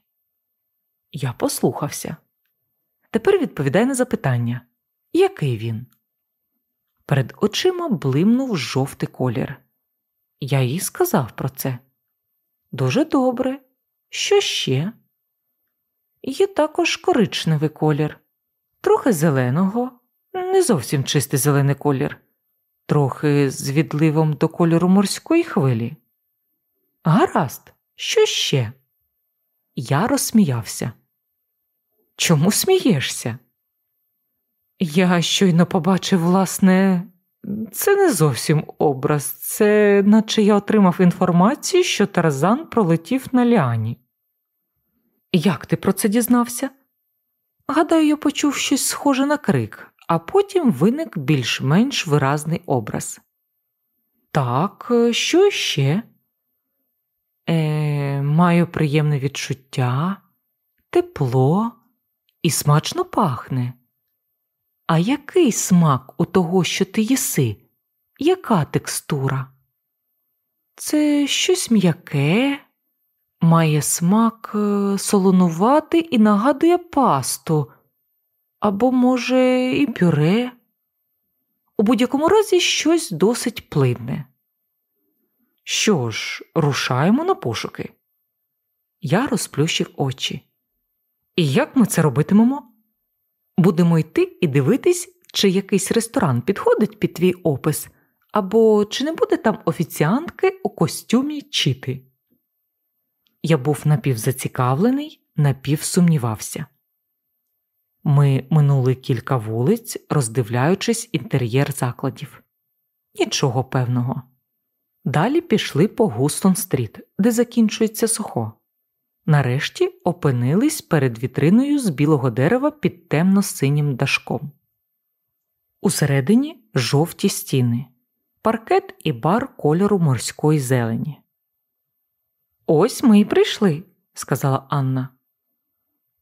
Я послухався. Тепер відповідай на запитання. Який він? Перед очима блимнув жовтий колір. Я їй сказав про це. Дуже добре. Що ще? Є також коричневий колір, трохи зеленого, не зовсім чистий зелений колір, трохи з відливом до кольору морської хвилі. Гаразд, що ще? Я розсміявся. Чому смієшся? Я щойно побачив, власне, це не зовсім образ, це наче я отримав інформацію, що Тарзан пролетів на ліані. Як ти про це дізнався? Гадаю, я почув щось схоже на крик, а потім виник більш-менш виразний образ. Так, що ще? Е, Маю приємне відчуття, тепло і смачно пахне. А який смак у того, що ти їси? Яка текстура? Це щось м'яке, має смак е, солонуватий і нагадує пасту, або, може, і пюре. У будь-якому разі щось досить плинне. Що ж, рушаємо на пошуки. Я розплющив очі. І як ми це робитимемо? Будемо йти і дивитись, чи якийсь ресторан підходить під твій опис, або чи не буде там офіціантки у костюмі чити. Я був напівзацікавлений, напівсумнівався. Ми минули кілька вулиць, роздивляючись інтер'єр закладів. Нічого певного. Далі пішли по Густон стріт, де закінчується сухо. Нарешті опинились перед вітриною з білого дерева під темно-синім дашком. Усередині жовті стіни, паркет і бар кольору морської зелені. Ось ми й прийшли, сказала Анна.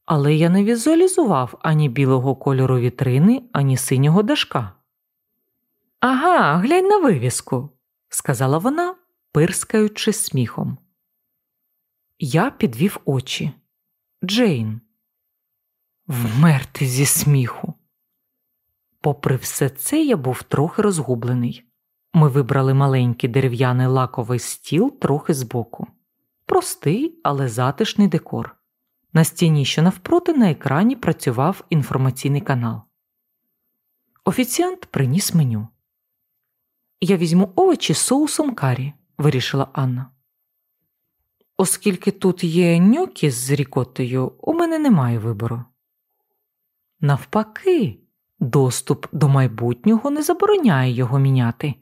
Але я не візуалізував ані білого кольору вітрини, ані синього дашка. Ага, глянь на вивіску, сказала вона, пирскаючи сміхом. Я підвів очі. Джейн. Вмерти зі сміху. Попри все це, я був трохи розгублений. Ми вибрали маленький дерев'яний лаковий стіл трохи збоку. Простий, але затишний декор. На стіні, що навпроти, на екрані працював інформаційний канал. Офіціант приніс меню. Я візьму овочі з соусом карі, вирішила Анна. Оскільки тут є ньокі з рікотою, у мене немає вибору. Навпаки, доступ до майбутнього не забороняє його міняти,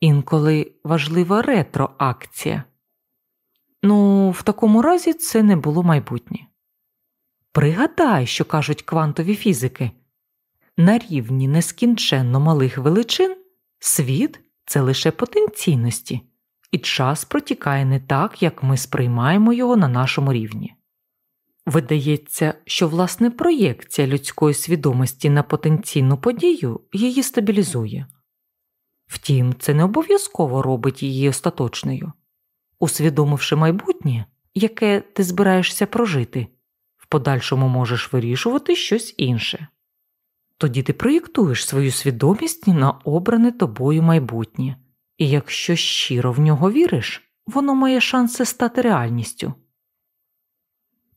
інколи важлива ретроакція. Ну, в такому разі це не було майбутнє. Пригадай, що кажуть квантові фізики на рівні нескінченно малих величин світ це лише потенційності і час протікає не так, як ми сприймаємо його на нашому рівні. Видається, що власне проєкція людської свідомості на потенційну подію її стабілізує. Втім, це не обов'язково робить її остаточною. Усвідомивши майбутнє, яке ти збираєшся прожити, в подальшому можеш вирішувати щось інше. Тоді ти проєктуєш свою свідомість на обране тобою майбутнє і якщо щиро в нього віриш, воно має шанси стати реальністю.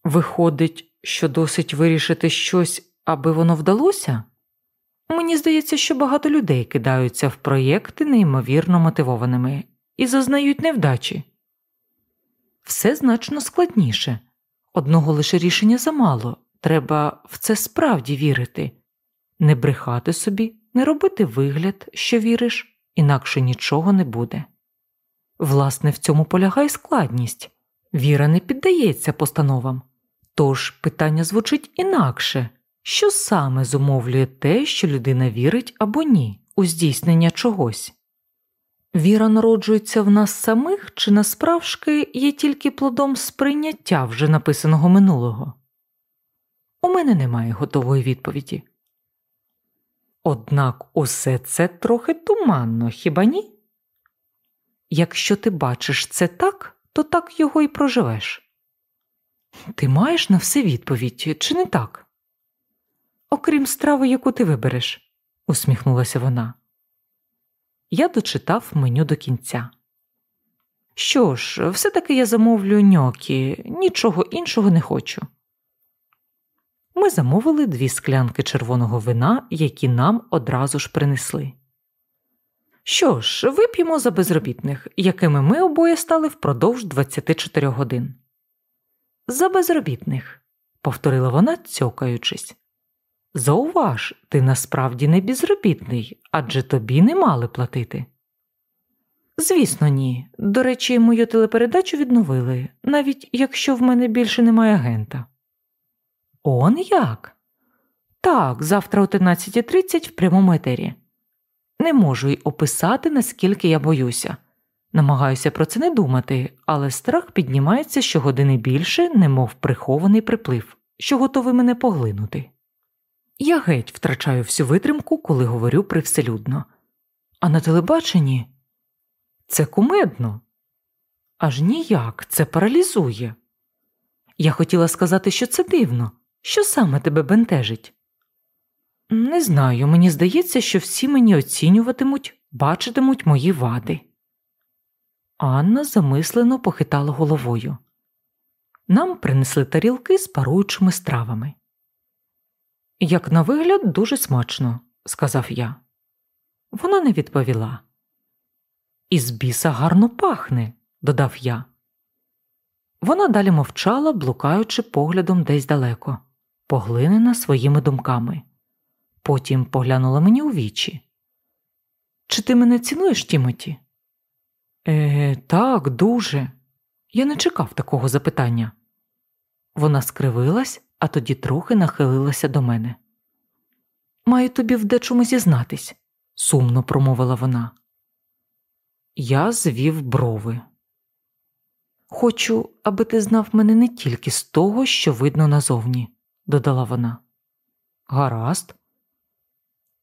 Виходить, що досить вирішити щось, аби воно вдалося? Мені здається, що багато людей кидаються в проєкти неймовірно мотивованими і зазнають невдачі. Все значно складніше одного лише рішення замало, треба в це справді вірити, не брехати собі, не робити вигляд, що віриш, інакше нічого не буде. Власне, в цьому полягає складність віра не піддається постановам, тож питання звучить інакше що саме зумовлює те, що людина вірить або ні, у здійснення чогось. Віра народжується в нас самих чи насправжки є тільки плодом сприйняття вже написаного минулого? У мене немає готової відповіді. Однак усе це трохи туманно, хіба ні? Якщо ти бачиш це так, то так його і проживеш. Ти маєш на все відповідь, чи не так? Окрім страви, яку ти вибереш, усміхнулася вона. Я дочитав меню до кінця. Що ж, все таки я замовлю ньокі, нічого іншого не хочу. Ми замовили дві склянки червоного вина, які нам одразу ж принесли. Що ж, вип'ємо за безробітних, якими ми обоє стали впродовж 24 годин. За безробітних, повторила вона, цьокаючись. Зауваж, ти насправді не безробітний, адже тобі не мали платити. Звісно, ні. До речі, мою телепередачу відновили, навіть якщо в мене більше немає агента. Он як? Так, завтра о 13.30 в прямому етері. Не можу й описати, наскільки я боюся. Намагаюся про це не думати, але страх піднімається щогодини більше, немов прихований приплив, що готовий мене поглинути. Я геть втрачаю всю витримку, коли говорю привселюдно. А на телебаченні це кумедно. Аж ніяк це паралізує. Я хотіла сказати, що це дивно, що саме тебе бентежить. Не знаю, мені здається, що всі мені оцінюватимуть, бачитимуть мої вади. Анна замислено похитала головою. Нам принесли тарілки з паруючими стравами. Як на вигляд, дуже смачно, сказав я. Вона не відповіла. Із біса гарно пахне, додав я. Вона далі мовчала, блукаючи поглядом десь далеко, поглинена своїми думками. Потім поглянула мені у вічі. Чи ти мене цінуєш, Тімоті? Е, так, дуже. Я не чекав такого запитання. Вона скривилась, а тоді трохи нахилилася до мене. Маю тобі в дечому зізнатись, сумно промовила вона. Я звів брови. Хочу, аби ти знав мене не тільки з того, що видно назовні, додала вона. Гаразд,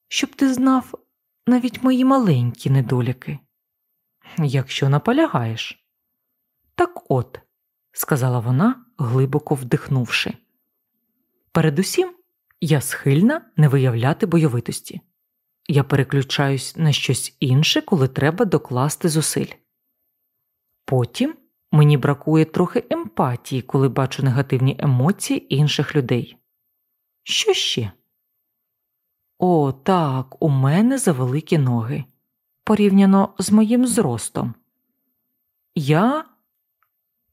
щоб ти знав навіть мої маленькі недоліки, якщо наполягаєш. Так от, сказала вона, глибоко вдихнувши. Передусім, я схильна не виявляти бойовитості. Я переключаюсь на щось інше, коли треба докласти зусиль. Потім мені бракує трохи емпатії, коли бачу негативні емоції інших людей. Що ще? О, так, у мене завеликі ноги, порівняно з моїм зростом. Я.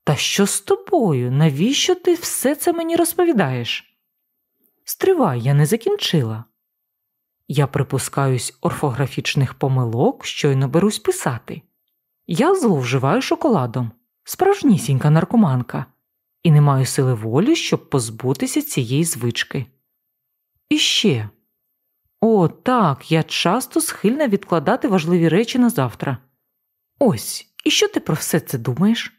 Та що з тобою? Навіщо ти все це мені розповідаєш? Стривай, я не закінчила. Я припускаюсь орфографічних помилок, щойно берусь писати. Я зловживаю шоколадом, справжнісінька наркоманка, і не маю сили волі, щоб позбутися цієї звички. І ще о, так, я часто схильна відкладати важливі речі на завтра. Ось, і що ти про все це думаєш?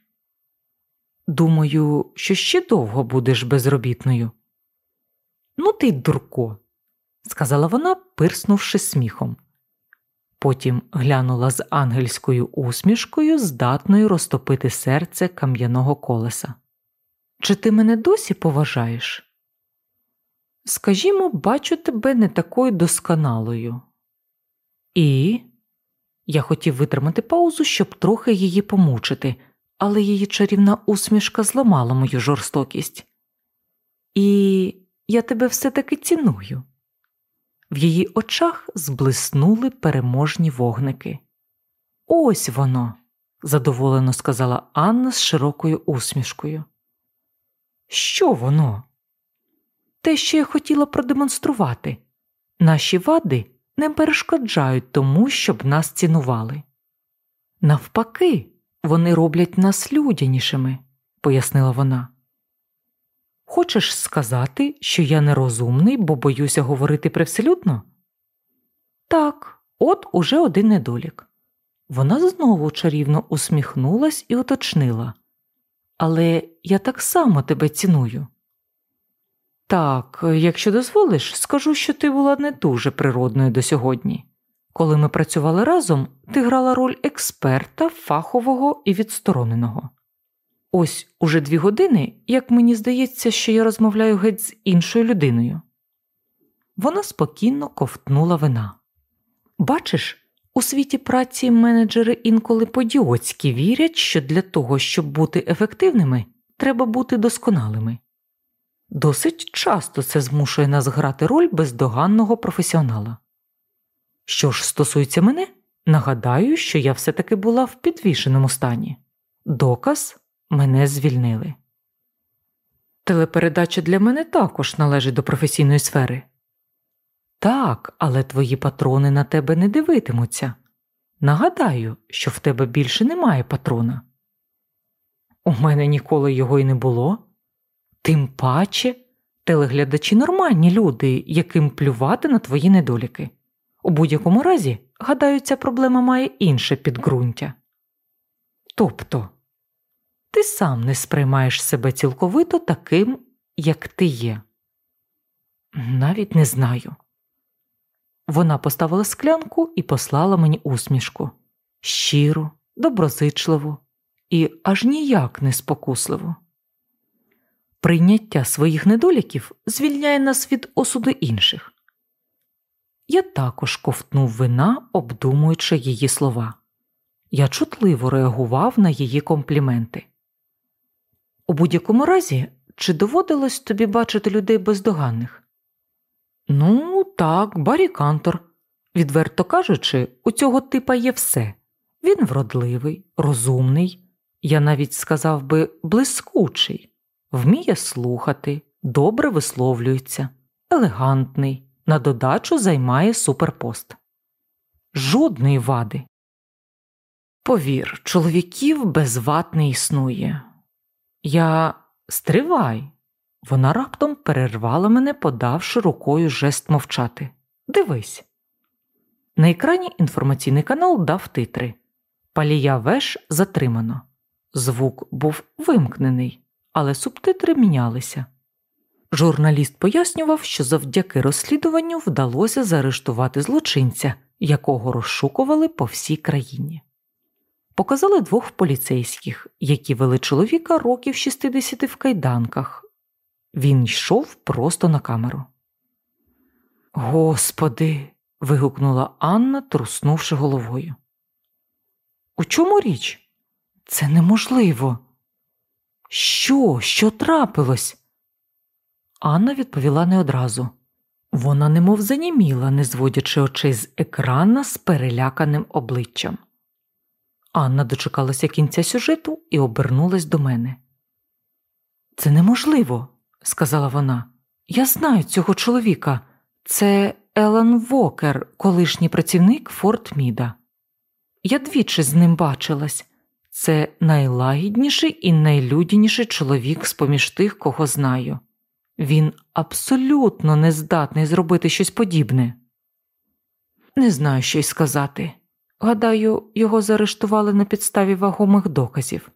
Думаю, що ще довго будеш безробітною. Ну, ти й дурко, сказала вона, пирснувши сміхом. Потім глянула з ангельською усмішкою, здатною розтопити серце кам'яного колеса. Чи ти мене досі поважаєш? Скажімо, бачу тебе не такою досконалою. І я хотів витримати паузу, щоб трохи її помучити, але її чарівна усмішка зламала мою жорстокість. І я тебе все таки ціную. В її очах зблиснули переможні вогники. Ось воно, задоволено сказала Анна з широкою усмішкою. Що воно? Те, що я хотіла продемонструвати наші вади не перешкоджають тому, щоб нас цінували. Навпаки, вони роблять нас людянішими, пояснила вона. Хочеш сказати, що я нерозумний, бо боюся говорити привселюдно? Так, от уже один недолік. Вона знову чарівно усміхнулась і уточнила. Але я так само тебе ціную. Так, якщо дозволиш, скажу, що ти була не дуже природною до сьогодні. Коли ми працювали разом, ти грала роль експерта, фахового і відстороненого. Ось уже дві години, як мені здається, що я розмовляю геть з іншою людиною. Вона спокійно ковтнула вина. Бачиш, у світі праці менеджери інколи подіоцьки вірять, що для того, щоб бути ефективними, треба бути досконалими. Досить часто це змушує нас грати роль бездоганного професіонала. Що ж стосується мене, нагадаю, що я все таки була в підвішеному стані. Доказ мене звільнили. Телепередача для мене також належить до професійної сфери. Так, але твої патрони на тебе не дивитимуться. Нагадаю, що в тебе більше немає патрона. У мене ніколи його й не було. Тим паче, телеглядачі нормальні люди, яким плювати на твої недоліки. У будь-якому разі, гадаю, ця проблема має інше підґрунтя. Тобто, ти сам не сприймаєш себе цілковито таким, як ти є. Навіть не знаю. Вона поставила склянку і послала мені усмішку щиру, доброзичливу і аж ніяк не спокусливу. Прийняття своїх недоліків звільняє нас від осуду інших. Я також ковтнув вина, обдумуючи її слова. Я чутливо реагував на її компліменти. У будь-якому разі, чи доводилось тобі бачити людей бездоганних? Ну, так, Барі Кантор. Відверто кажучи, у цього типа є все. Він вродливий, розумний, я навіть сказав би блискучий, вміє слухати, добре висловлюється, елегантний, на додачу займає суперпост. Жодної вади. Повір, чоловіків без вад не існує. Я стривай. Вона раптом перервала мене, подавши рукою жест мовчати. Дивись. На екрані інформаційний канал дав титри. Палія веш затримано. Звук був вимкнений, але субтитри мінялися. Журналіст пояснював, що завдяки розслідуванню вдалося заарештувати злочинця, якого розшукували по всій країні. Показали двох поліцейських, які вели чоловіка років 60 в кайданках. Він йшов просто на камеру. Господи. вигукнула Анна, труснувши головою. У чому річ? Це неможливо. Що, що трапилось? Анна відповіла не одразу. Вона немов заніміла, не зводячи очей з екрана з переляканим обличчям. Анна дочекалася кінця сюжету і обернулась до мене. Це неможливо, сказала вона. Я знаю цього чоловіка. Це Елан Вокер, колишній працівник Форт Міда. Я двічі з ним бачилась. Це найлагідніший і найлюдяніший чоловік з поміж тих, кого знаю. Він абсолютно не здатний зробити щось подібне. Не знаю, що й сказати. Гадаю, його заарештували на підставі вагомих доказів.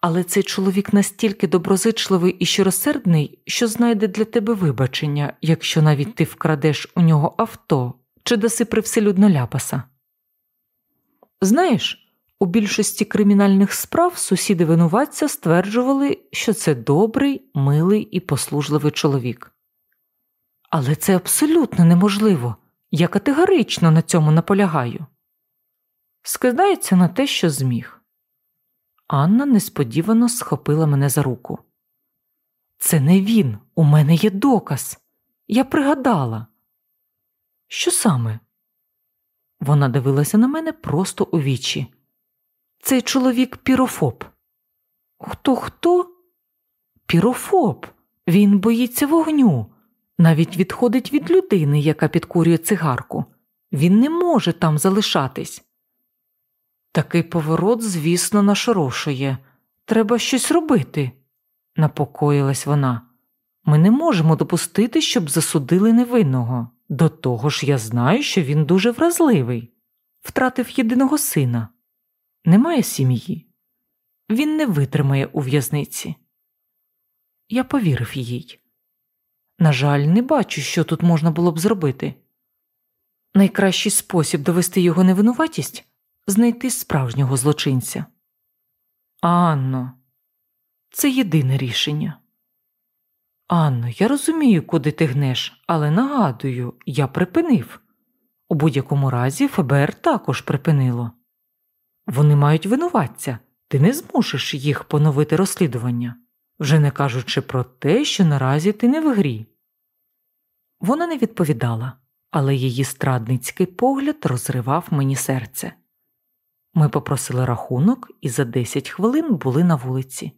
Але цей чоловік настільки доброзичливий і щиросердний, що знайде для тебе вибачення, якщо навіть ти вкрадеш у нього авто чи даси привселюдно ляпаса. Знаєш, у більшості кримінальних справ сусіди винуватця стверджували, що це добрий, милий і послужливий чоловік. Але це абсолютно неможливо. Я категорично на цьому наполягаю. Скидається на те, що зміг. Анна несподівано схопила мене за руку. Це не він, у мене є доказ. Я пригадала. Що саме? Вона дивилася на мене просто у вічі. Цей чоловік пірофоб. Хто хто? Пірофоб. Він боїться вогню, навіть відходить від людини, яка підкурює цигарку. Він не може там залишатись. Такий поворот, звісно, нашорошує. Треба щось робити, напокоїлась вона. Ми не можемо допустити, щоб засудили невинного. До того ж, я знаю, що він дуже вразливий, втратив єдиного сина немає сім'ї, він не витримає у в'язниці. Я повірив їй. На жаль, не бачу, що тут можна було б зробити. Найкращий спосіб довести його невинуватість знайти справжнього злочинця. Анно, це єдине рішення. Анно, я розумію, куди ти гнеш, але нагадую, я припинив. У будь-якому разі ФБР також припинило. Вони мають винуватця, ти не змусиш їх поновити розслідування. вже не кажучи про те, що наразі ти не в грі. Вона не відповідала, але її страдницький погляд розривав мені серце. Ми попросили рахунок і за 10 хвилин були на вулиці.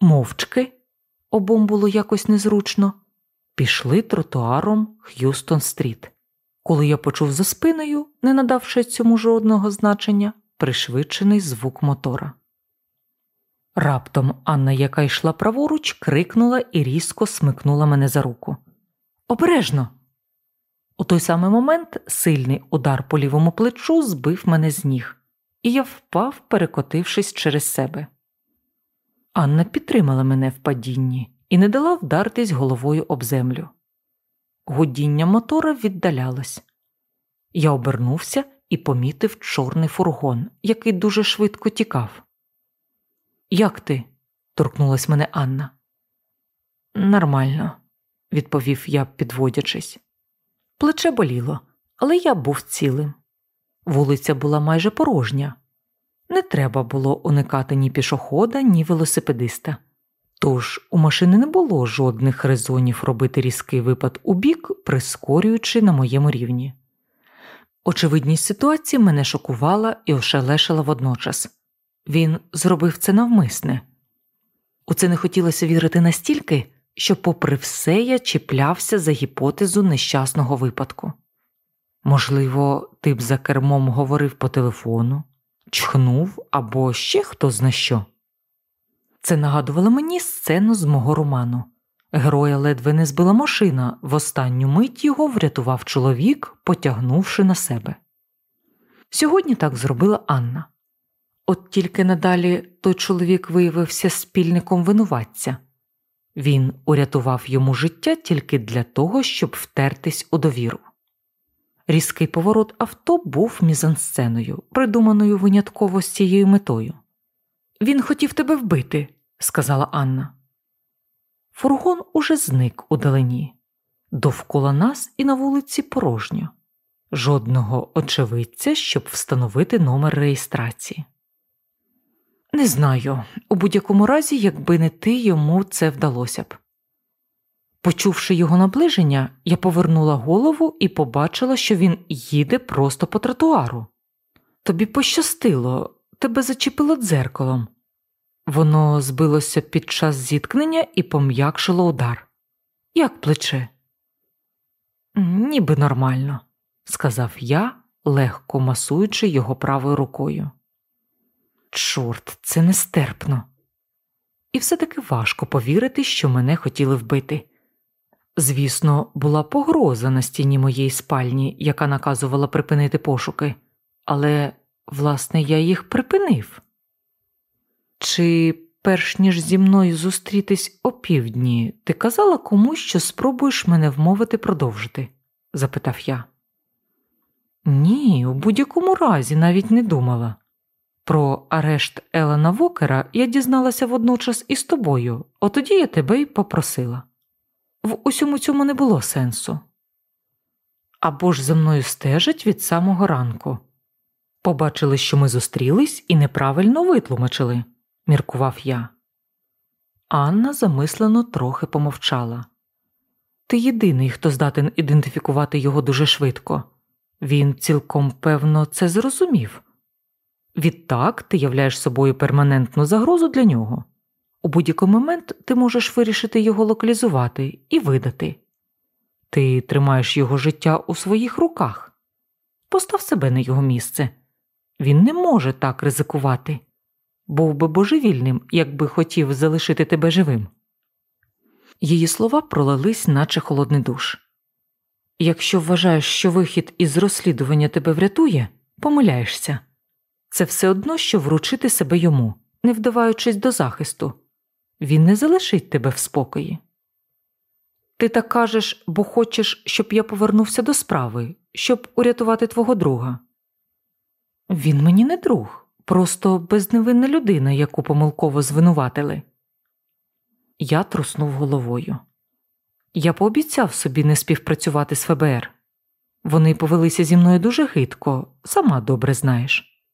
Мовчки, обом було якось незручно, пішли тротуаром Х'юстон Стріт. Коли я почув за спиною, не надавши цьому жодного значення, пришвидшений звук мотора. Раптом Анна, яка йшла праворуч, крикнула і різко смикнула мене за руку. Обережно! У той самий момент сильний удар по лівому плечу збив мене з ніг, і я впав, перекотившись через себе. Анна підтримала мене в падінні і не дала вдартись головою об землю. Гудіння мотора віддалялось. Я обернувся і помітив чорний фургон, який дуже швидко тікав. Як ти? торкнулась мене Анна. Нормально, відповів я, підводячись. Плече боліло, але я був цілим. Вулиця була майже порожня. Не треба було уникати ні пішохода, ні велосипедиста. Тож у машини не було жодних резонів робити різкий випад у бік, прискорюючи на моєму рівні. Очевидність ситуації мене шокувала і ошелешила водночас він зробив це навмисне. У це не хотілося вірити настільки, що, попри все, я чіплявся за гіпотезу нещасного випадку. Можливо, ти б за кермом говорив по телефону, чхнув або ще хто зна що. Це нагадувало мені сцену з мого роману. Героя ледве не збила машина, в останню мить його врятував чоловік, потягнувши на себе. Сьогодні так зробила Анна. От тільки надалі той чоловік виявився спільником винуватця. Він урятував йому життя тільки для того, щоб втертись у довіру. Різкий поворот авто був мізансценою, придуманою винятково з цією метою. Він хотів тебе вбити, сказала Анна. Фургон уже зник у далині. Довкола нас і на вулиці порожньо, жодного очевидця, щоб встановити номер реєстрації. Не знаю, у будь-якому разі, якби не ти, йому це вдалося б. Почувши його наближення, я повернула голову і побачила, що він їде просто по тротуару. Тобі пощастило, тебе зачепило дзеркалом. Воно збилося під час зіткнення і пом'якшило удар. Як плече? Ніби нормально, сказав я, легко масуючи його правою рукою. Чорт, це нестерпно. І все таки важко повірити, що мене хотіли вбити. Звісно, була погроза на стіні моєї спальні, яка наказувала припинити пошуки, але, власне, я їх припинив. Чи, перш ніж зі мною зустрітись опівдні, ти казала комусь, що спробуєш мене вмовити продовжити? запитав я. Ні, у будь-якому разі навіть не думала. Про арешт Елена Вокера я дізналася водночас із тобою, отоді я тебе й попросила. В усьому цьому не було сенсу. Або ж за мною стежать від самого ранку. Побачили, що ми зустрілись і неправильно витлумачили, міркував я. Анна замислено трохи помовчала. Ти єдиний, хто здатен ідентифікувати його дуже швидко. Він цілком певно це зрозумів. Відтак ти являєш собою перманентну загрозу для нього. У будь-який момент ти можеш вирішити його локалізувати і видати. Ти тримаєш його життя у своїх руках. Постав себе на його місце. Він не може так ризикувати. Був би божевільним, якби хотів залишити тебе живим. Її слова пролились, наче холодний душ. Якщо вважаєш, що вихід із розслідування тебе врятує, помиляєшся це все одно, що вручити себе йому, не вдаваючись до захисту. Він не залишить тебе в спокої. Ти так кажеш, бо хочеш, щоб я повернувся до справи, щоб урятувати твого друга. Він мені не друг, просто безневинна людина, яку помилково звинуватили. Я труснув головою. Я пообіцяв собі не співпрацювати з ФБР. Вони повелися зі мною дуже гидко, сама добре знаєш.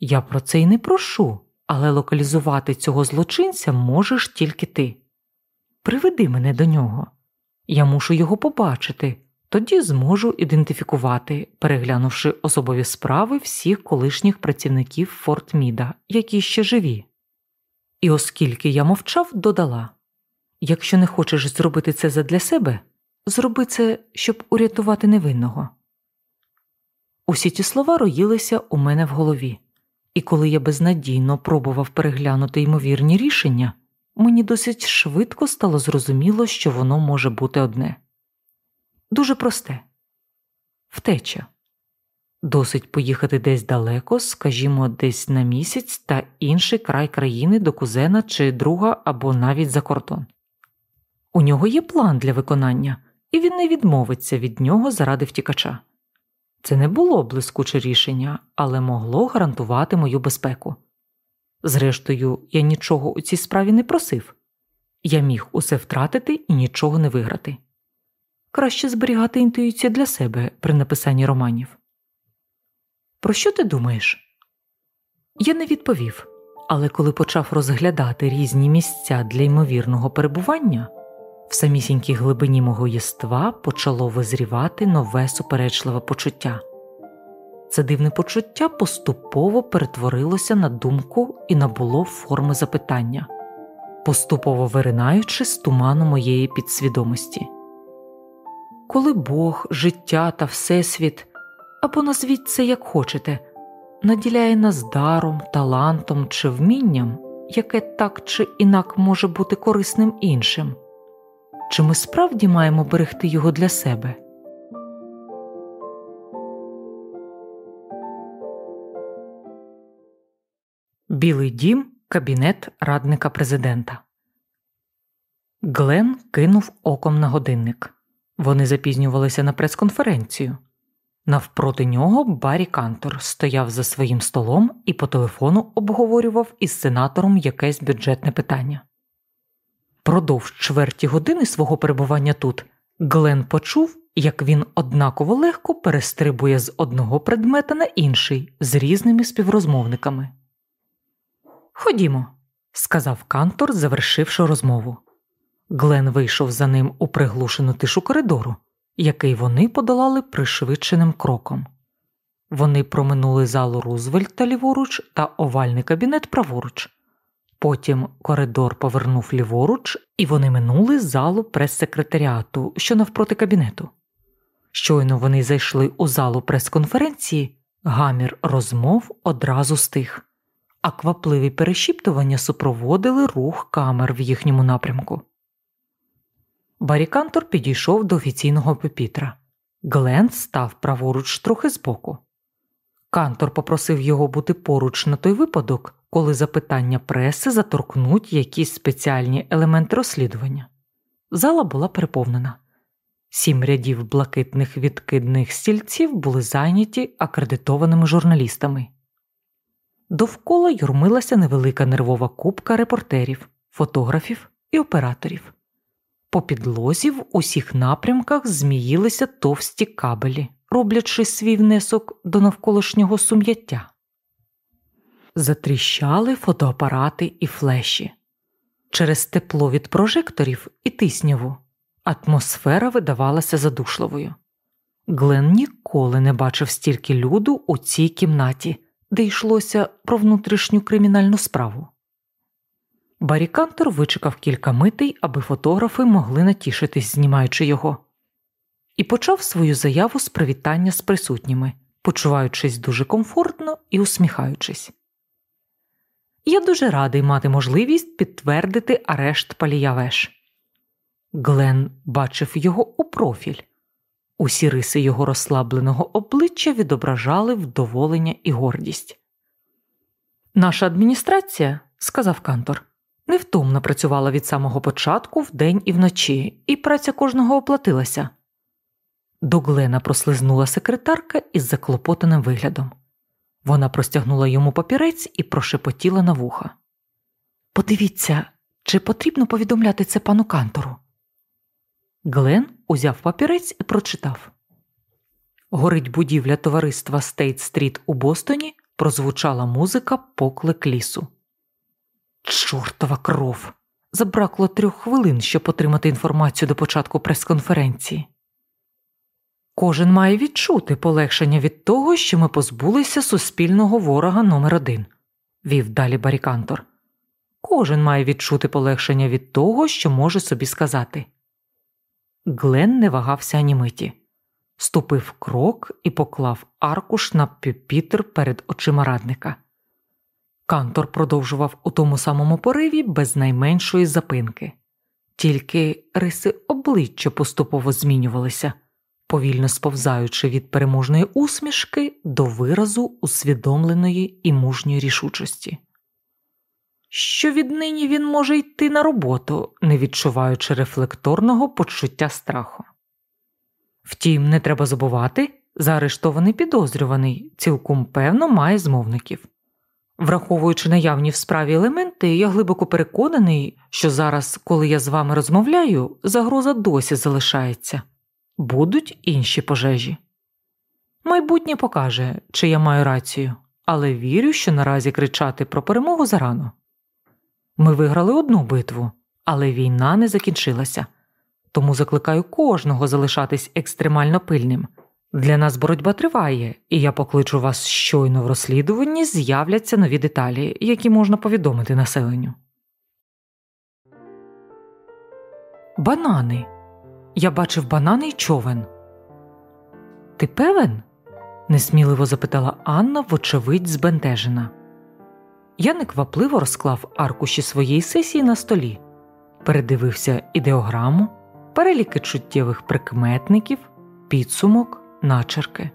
Я про це й не прошу, але локалізувати цього злочинця можеш тільки ти. Приведи мене до нього. Я мушу його побачити, тоді зможу ідентифікувати, переглянувши особові справи всіх колишніх працівників Форт Міда, які ще живі. І оскільки я мовчав, додала якщо не хочеш зробити це задля себе, зроби це, щоб урятувати невинного. Усі ті слова роїлися у мене в голові, і коли я безнадійно пробував переглянути ймовірні рішення, мені досить швидко стало зрозуміло, що воно може бути одне дуже просте втеча. Досить поїхати десь далеко, скажімо, десь на місяць та інший край країни до кузена чи друга або навіть за кордон. У нього є план для виконання, і він не відмовиться від нього заради втікача. Це не було блискуче рішення, але могло гарантувати мою безпеку. Зрештою, я нічого у цій справі не просив я міг усе втратити і нічого не виграти. Краще зберігати інтуїцію для себе при написанні романів. Про що ти думаєш? Я не відповів, але коли почав розглядати різні місця для ймовірного перебування, в самісінькій глибині мого єства почало визрівати нове суперечливе почуття. Це дивне почуття поступово перетворилося на думку і набуло форми запитання, поступово виринаючи з туману моєї підсвідомості. Коли Бог, життя та Всесвіт, або назвіть це як хочете, наділяє нас даром, талантом чи вмінням, яке так чи інак може бути корисним іншим. Чи ми справді маємо берегти його для себе? Білий дім кабінет радника президента. Глен кинув оком на годинник. Вони запізнювалися на прес-конференцію. Навпроти нього Баррі Кантор стояв за своїм столом і по телефону обговорював із сенатором якесь бюджетне питання. Продовж чверті години свого перебування тут Глен почув, як він однаково легко перестрибує з одного предмета на інший з різними співрозмовниками. Ходімо, сказав Кантор, завершивши розмову. Глен вийшов за ним у приглушену тишу коридору, який вони подолали пришвидшеним кроком. Вони проминули залу Рузвельта ліворуч та овальний кабінет праворуч. Потім коридор повернув ліворуч, і вони минули залу прес-секретаріату, що навпроти кабінету. Щойно вони зайшли у залу прес-конференції, гамір розмов одразу стих, а квапливі перешіптування супроводили рух камер в їхньому напрямку. Барікантор підійшов до офіційного пепітра. Глен став праворуч трохи збоку. Кантор попросив його бути поруч на той випадок, коли запитання преси заторкнуть якісь спеціальні елементи розслідування. Зала була переповнена. Сім рядів блакитних відкидних стільців були зайняті акредитованими журналістами. Довкола юрмилася невелика нервова купка репортерів, фотографів і операторів. По підлозі в усіх напрямках зміїлися товсті кабелі, роблячи свій внесок до навколишнього сум'яття. Затріщали фотоапарати і флеші. Через тепло від прожекторів і тисняву атмосфера видавалася задушливою. Глен ніколи не бачив стільки люду у цій кімнаті, де йшлося про внутрішню кримінальну справу. Барі Кантор вичекав кілька митей, аби фотографи могли натішитись, знімаючи його, і почав свою заяву з привітання з присутніми, почуваючись дуже комфортно і усміхаючись. Я дуже радий мати можливість підтвердити арешт Паліявеш. Глен бачив його у профіль. Усі риси його розслабленого обличчя відображали вдоволення і гордість. Наша адміністрація, сказав Кантор, невтомно працювала від самого початку вдень і вночі, і праця кожного оплатилася. До Глена прослизнула секретарка із заклопотаним виглядом. Вона простягнула йому папірець і прошепотіла на вуха. Подивіться, чи потрібно повідомляти це пану Кантору. Глен узяв папірець і прочитав Горить будівля товариства Стейт Стріт у Бостоні прозвучала музика поклик лісу. Чортова кров! Забракло трьох хвилин, щоб отримати інформацію до початку прес-конференції. Кожен має відчути полегшення від того, що ми позбулися суспільного ворога номер один, вів далі Барікантор. Кожен має відчути полегшення від того, що може собі сказати. Глен не вагався ані миті, ступив крок і поклав аркуш на пюпітер перед очима радника. Кантор продовжував у тому самому пориві без найменшої запинки, тільки риси обличчя поступово змінювалися, повільно сповзаючи від переможної усмішки до виразу усвідомленої і мужньої рішучості. Що віднині він може йти на роботу, не відчуваючи рефлекторного почуття страху. Втім, не треба забувати, заарештований підозрюваний цілком певно має змовників. Враховуючи наявні в справі елементи, я глибоко переконаний, що зараз, коли я з вами розмовляю, загроза досі залишається будуть інші пожежі. Майбутнє покаже, чи я маю рацію, але вірю, що наразі кричати про перемогу зарано. Ми виграли одну битву, але війна не закінчилася, тому закликаю кожного залишатись екстремально пильним. Для нас боротьба триває, і я покличу вас щойно в розслідуванні з'являться нові деталі, які можна повідомити населенню. Банани. Я бачив банани й човен. Ти певен? несміливо запитала Анна, вочевидь, збентежена. Я неквапливо розклав аркуші своєї сесії на столі, передивився ідеограму, переліки чуттєвих прикметників, підсумок начерки.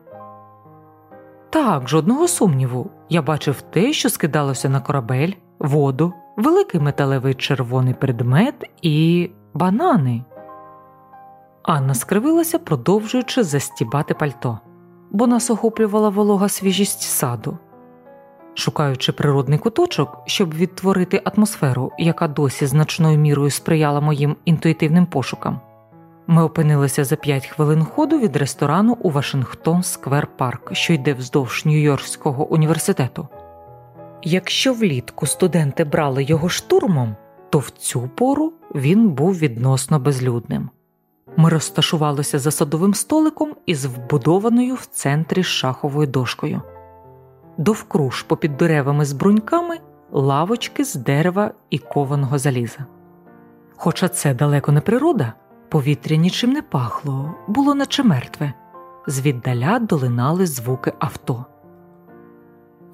Так, жодного сумніву, я бачив те, що скидалося на корабель, воду, великий металевий червоний предмет і банани. Анна скривилася, продовжуючи застібати пальто, бо нас охоплювала волога свіжість саду. Шукаючи природний куточок, щоб відтворити атмосферу, яка досі значною мірою сприяла моїм інтуїтивним пошукам. Ми опинилися за п'ять хвилин ходу від ресторану у Вашингтон Сквер Парк, що йде вздовж Нью-Йоркського університету. Якщо влітку студенти брали його штурмом, то в цю пору він був відносно безлюдним. Ми розташувалися за садовим столиком із вбудованою в центрі шаховою дошкою. Довкруж попід деревами з бруньками лавочки з дерева і кованого заліза. Хоча це далеко не природа, Повітря нічим не пахло, було наче мертве, звіддаля долинали звуки авто.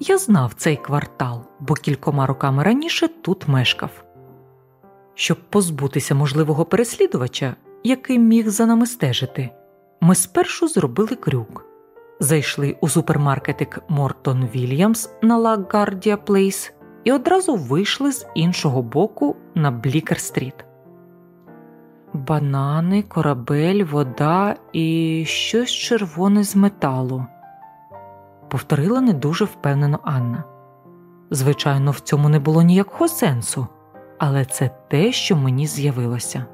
Я знав цей квартал, бо кількома роками раніше тут мешкав. Щоб позбутися можливого переслідувача, який міг за нами стежити, ми спершу зробили крюк, зайшли у супермаркетик Мортон Вільямс на Лаггардія Плейс і одразу вийшли з іншого боку на Блікер-стріт банани, корабель, вода і щось червоне з металу, повторила не дуже впевнено Анна. Звичайно, в цьому не було ніякого сенсу, але це те, що мені з'явилося.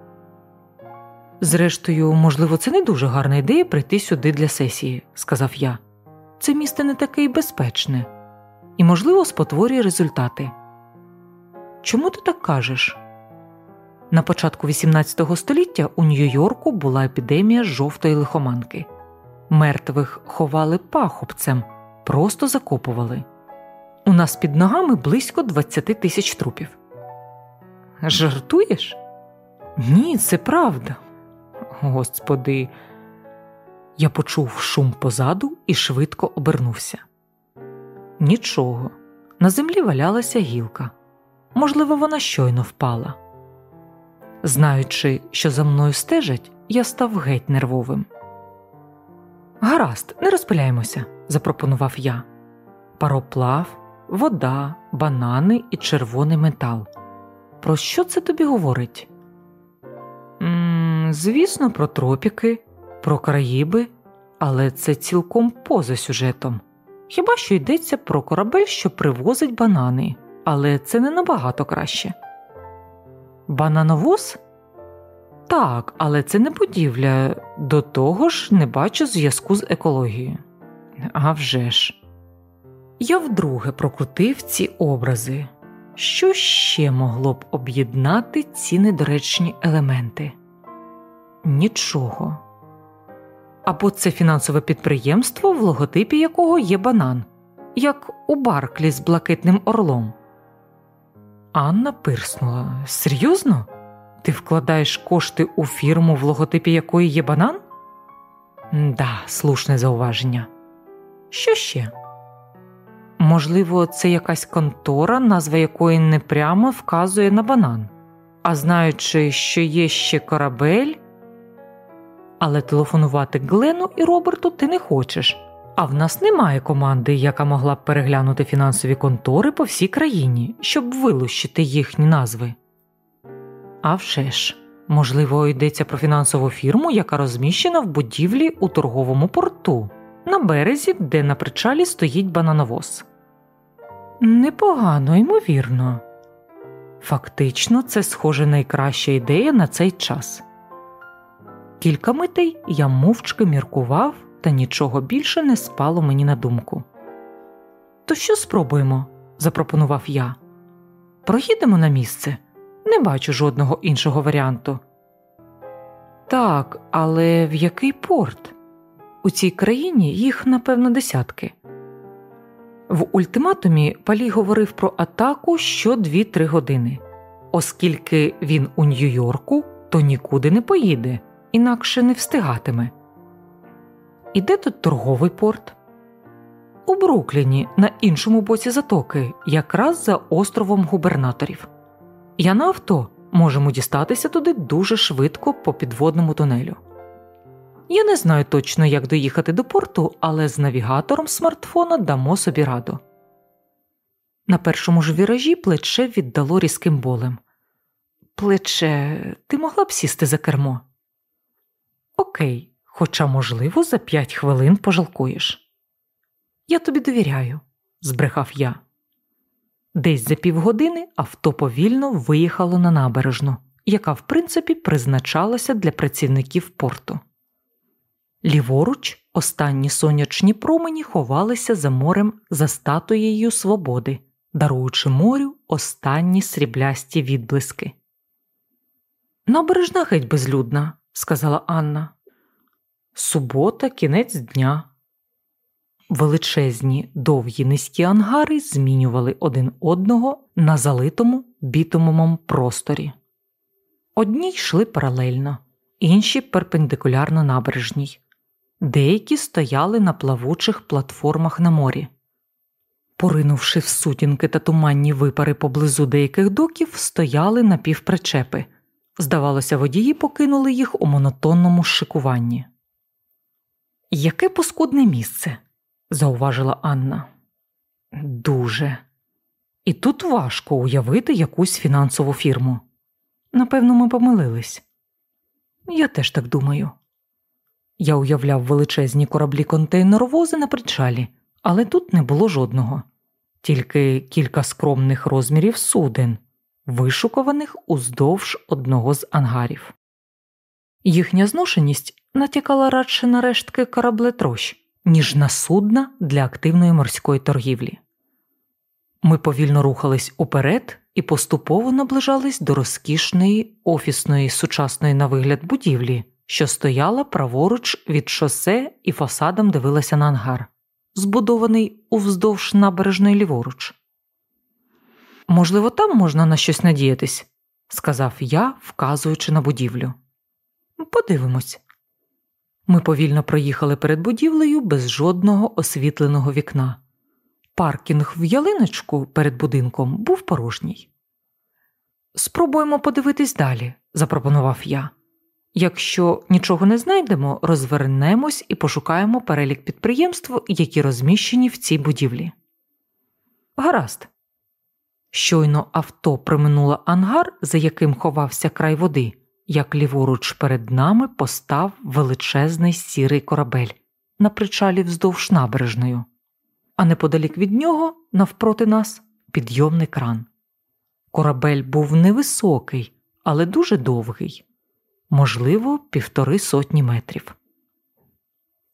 Зрештою, можливо, це не дуже гарна ідея прийти сюди для сесії, сказав я. Це місце не таке й безпечне і, можливо, спотворює результати. Чому ти так кажеш? На початку XVIII століття у Нью-Йорку була епідемія жовтої лихоманки. Мертвих ховали пахопцем, просто закопували. У нас під ногами близько 20 тисяч трупів. Жартуєш? Ні, це правда. Господи, я почув шум позаду і швидко обернувся. Нічого. На землі валялася гілка. Можливо, вона щойно впала. Знаючи, що за мною стежать, я став геть нервовим. Гаразд, не розпиляємося, запропонував я. Пароплав, вода, банани і червоний метал. Про що це тобі говорить? м звісно, про тропіки, про Караїби, але це цілком поза сюжетом. Хіба що йдеться про корабель, що привозить банани, але це не набагато краще. Банановоз? Так, але це не будівля, до того ж не бачу зв'язку з екологією. А вже ж. Я вдруге прокрутив ці образи. Що ще могло б об'єднати ці недоречні елементи? Нічого. Або це фінансове підприємство, в логотипі якого є банан, як у Барклі з блакитним орлом. Анна пирснула. Серйозно? Ти вкладаєш кошти у фірму, в логотипі якої є банан? Да, слушне зауваження. Що ще? Можливо, це якась контора, назва якої не прямо вказує на банан, а знаючи, що є ще корабель. Але телефонувати Глену і Роберту ти не хочеш, а в нас немає команди, яка могла б переглянути фінансові контори по всій країні, щоб вилущити їхні назви. А вже ж, можливо, йдеться про фінансову фірму, яка розміщена в будівлі у торговому порту, на березі, де на причалі стоїть банановоз. Непогано, ймовірно. Фактично, це схоже найкраща ідея на цей час. Кілька митей я мовчки міркував, та нічого більше не спало мені на думку. То що спробуємо? запропонував я. Проїдемо на місце, не бачу жодного іншого варіанту. Так, але в який порт? У цій країні їх, напевно, десятки. В ультиматумі Палій говорив про атаку що 2-3 години, оскільки він у Нью-Йорку, то нікуди не поїде, інакше не встигатиме. І де тут торговий порт? У Брукліні, на іншому боці затоки, якраз за островом губернаторів. Я на авто можемо дістатися туди дуже швидко по підводному тунелю. Я не знаю точно, як доїхати до порту, але з навігатором смартфона дамо собі раду. На першому ж віражі плече віддало різким болем. Плече, ти могла б сісти за кермо? Окей, хоча, можливо, за п'ять хвилин пожалкуєш. Я тобі довіряю, збрехав я. Десь за півгодини авто повільно виїхало на набережну, яка, в принципі, призначалася для працівників порту. Ліворуч останні сонячні промені ховалися за морем за статуєю свободи, даруючи морю останні сріблясті відблиски. Набережна геть безлюдна, сказала Анна. Субота, кінець дня. Величезні довгі низькі ангари змінювали один одного на залитому бітумомом просторі. Одні йшли паралельно, інші перпендикулярно набережній деякі стояли на плавучих платформах на морі. Поринувши в сутінки та туманні випари поблизу деяких доків, стояли напівпричепи. Здавалося, водії покинули їх у монотонному шикуванні. Яке паскудне місце, зауважила Анна. Дуже. І тут важко уявити якусь фінансову фірму. Напевно, ми помилились. Я теж так думаю. Я уявляв величезні кораблі контейнеровози на причалі, але тут не було жодного, тільки кілька скромних розмірів суден, вишукуваних уздовж одного з ангарів. Їхня зношеність натякала радше на рештки кораблетрощ, ніж на судна для активної морської торгівлі. Ми повільно рухались уперед і поступово наближались до розкішної офісної сучасної на вигляд будівлі що стояла праворуч від шосе і фасадом дивилася на ангар, збудований уздовж набережної ліворуч. Можливо, там можна на щось надіятись, сказав я, вказуючи на будівлю. Подивимось. Ми повільно проїхали перед будівлею без жодного освітленого вікна. Паркінг в ялиночку перед будинком був порожній. Спробуємо подивитись далі, запропонував я. Якщо нічого не знайдемо, розвернемось і пошукаємо перелік підприємств, які розміщені в цій будівлі. Гаразд. Щойно авто приминуло ангар, за яким ховався край води, як ліворуч перед нами постав величезний сірий корабель на причалі вздовж набережною, а неподалік від нього, навпроти нас, підйомний кран. Корабель був невисокий, але дуже довгий можливо, півтори сотні метрів.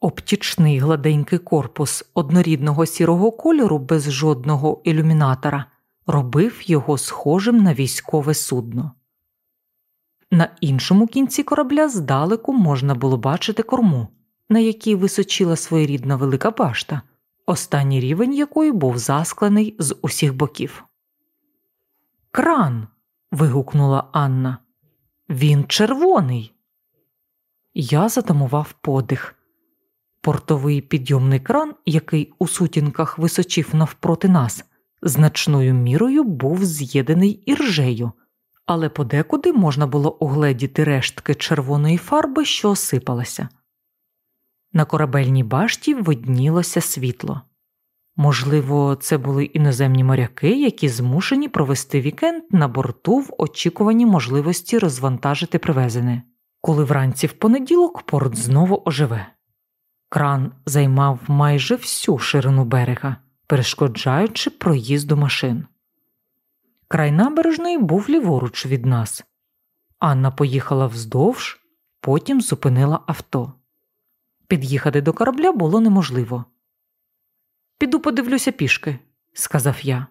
Оптічний гладенький корпус однорідного сірого кольору без жодного ілюмінатора робив його схожим на військове судно. На іншому кінці корабля здалеку можна було бачити корму, на якій височила своєрідна велика башта, останній рівень якої був засклений з усіх боків. Кран. вигукнула Анна. Він червоний. Я затамував подих. Портовий підйомний кран, який у сутінках височив навпроти нас, значною мірою був з'єднаний іржею, але подекуди можна було огледіти рештки червоної фарби, що осипалася. На корабельній башті виднілося світло. Можливо, це були іноземні моряки, які змушені провести вікенд на борту в очікуванні можливості розвантажити привезене, коли вранці в понеділок порт знову оживе. Кран займав майже всю ширину берега, перешкоджаючи проїзду машин. Край набережної був ліворуч від нас. Анна поїхала вздовж, потім зупинила авто. Під'їхати до корабля було неможливо. Піду подивлюся пішки, сказав я.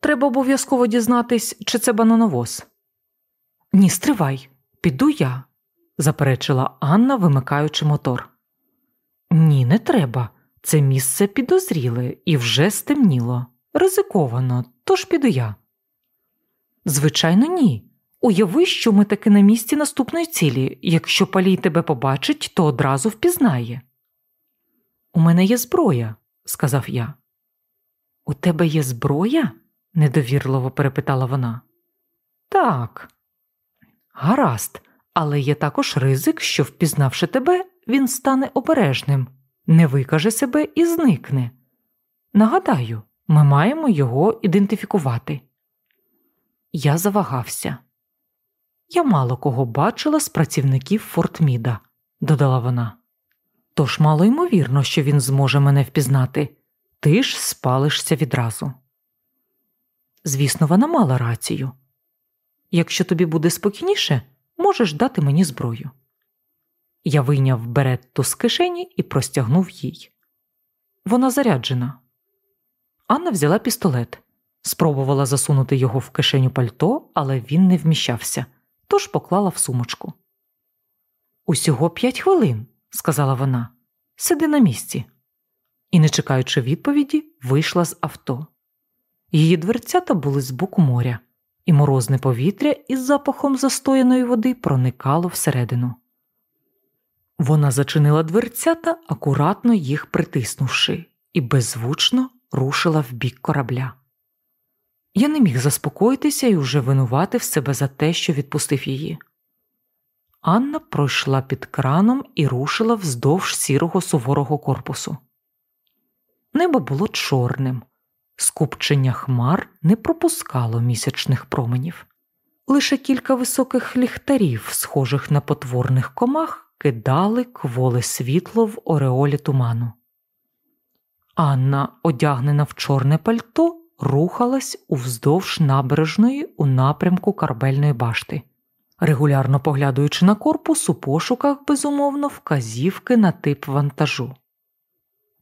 Треба обов'язково дізнатись, чи це банановоз. Ні, стривай, піду я, заперечила Анна, вимикаючи мотор. Ні, не треба. Це місце підозріле і вже стемніло. Ризиковано, тож піду я. Звичайно, ні. Уяви, що ми таки на місці наступної цілі. Якщо палій тебе побачить, то одразу впізнає. У мене є зброя, сказав я. У тебе є зброя? недовірливо перепитала вона. Так, гаразд, але є також ризик, що, впізнавши тебе, він стане обережним, не викаже себе і зникне. Нагадаю, ми маємо його ідентифікувати. Я завагався. Я мало кого бачила з працівників Фортміда, додала вона. Тож мало ймовірно, що він зможе мене впізнати, ти ж спалишся відразу. Звісно, вона мала рацію. Якщо тобі буде спокійніше, можеш дати мені зброю. Я вийняв беретту з кишені і простягнув їй. Вона заряджена. Анна взяла пістолет, спробувала засунути його в кишеню пальто, але він не вміщався, тож поклала в сумочку. Усього п'ять хвилин, сказала вона. Сиди на місці. І, не чекаючи відповіді, вийшла з авто. Її дверцята були з боку моря, і морозне повітря із запахом застояної води проникало всередину. Вона зачинила дверцята, акуратно їх притиснувши, і беззвучно рушила в бік корабля. Я не міг заспокоїтися і уже винувати в себе за те, що відпустив її. Анна пройшла під краном і рушила вздовж сірого суворого корпусу. Небо було чорним, скупчення хмар не пропускало місячних променів, лише кілька високих ліхтарів, схожих на потворних комах кидали кволе світло в ореолі туману. Анна, одягнена в чорне пальто, рухалась уздовж набережної у напрямку корабельної башти, регулярно поглядаючи на корпус у пошуках, безумовно, вказівки на тип вантажу.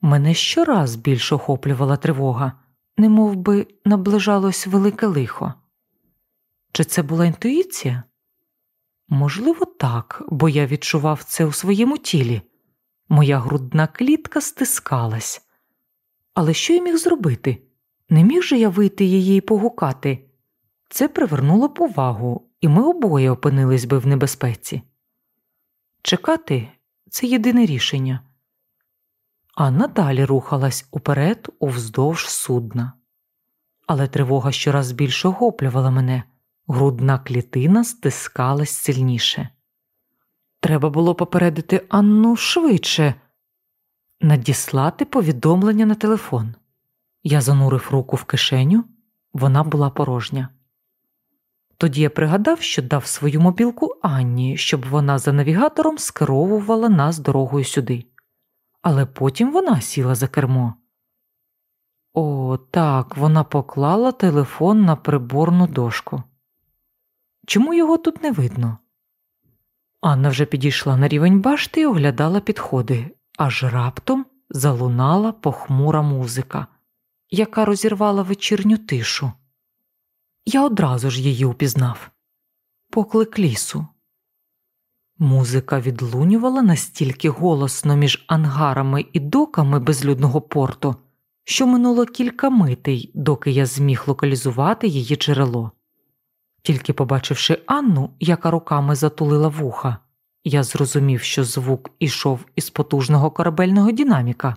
Мене щораз більш охоплювала тривога, немов би наближалось велике лихо. Чи це була інтуїція? Можливо, так, бо я відчував це у своєму тілі. Моя грудна клітка стискалась. Але що я міг зробити? Не міг же я вийти її і погукати? Це привернуло б увагу, і ми обоє опинились би в небезпеці. Чекати це єдине рішення. Анна далі рухалась уперед уздовж судна. Але тривога щораз більше охоплювала мене. Грудна клітина стискалась сильніше. Треба було попередити Анну швидше, надіслати повідомлення на телефон. Я занурив руку в кишеню, вона була порожня. Тоді я пригадав, що дав свою мобілку Анні, щоб вона за навігатором скеровувала нас дорогою сюди, але потім вона сіла за кермо. О, так, вона поклала телефон на приборну дошку. Чому його тут не видно? Анна вже підійшла на рівень башти і оглядала підходи, аж раптом залунала похмура музика, яка розірвала вечірню тишу. Я одразу ж її упізнав поклик лісу. Музика відлунювала настільки голосно між ангарами і доками безлюдного порту, що минуло кілька митей, доки я зміг локалізувати її джерело. Тільки побачивши Анну, яка руками затулила вуха, я зрозумів, що звук ішов із потужного корабельного динаміка.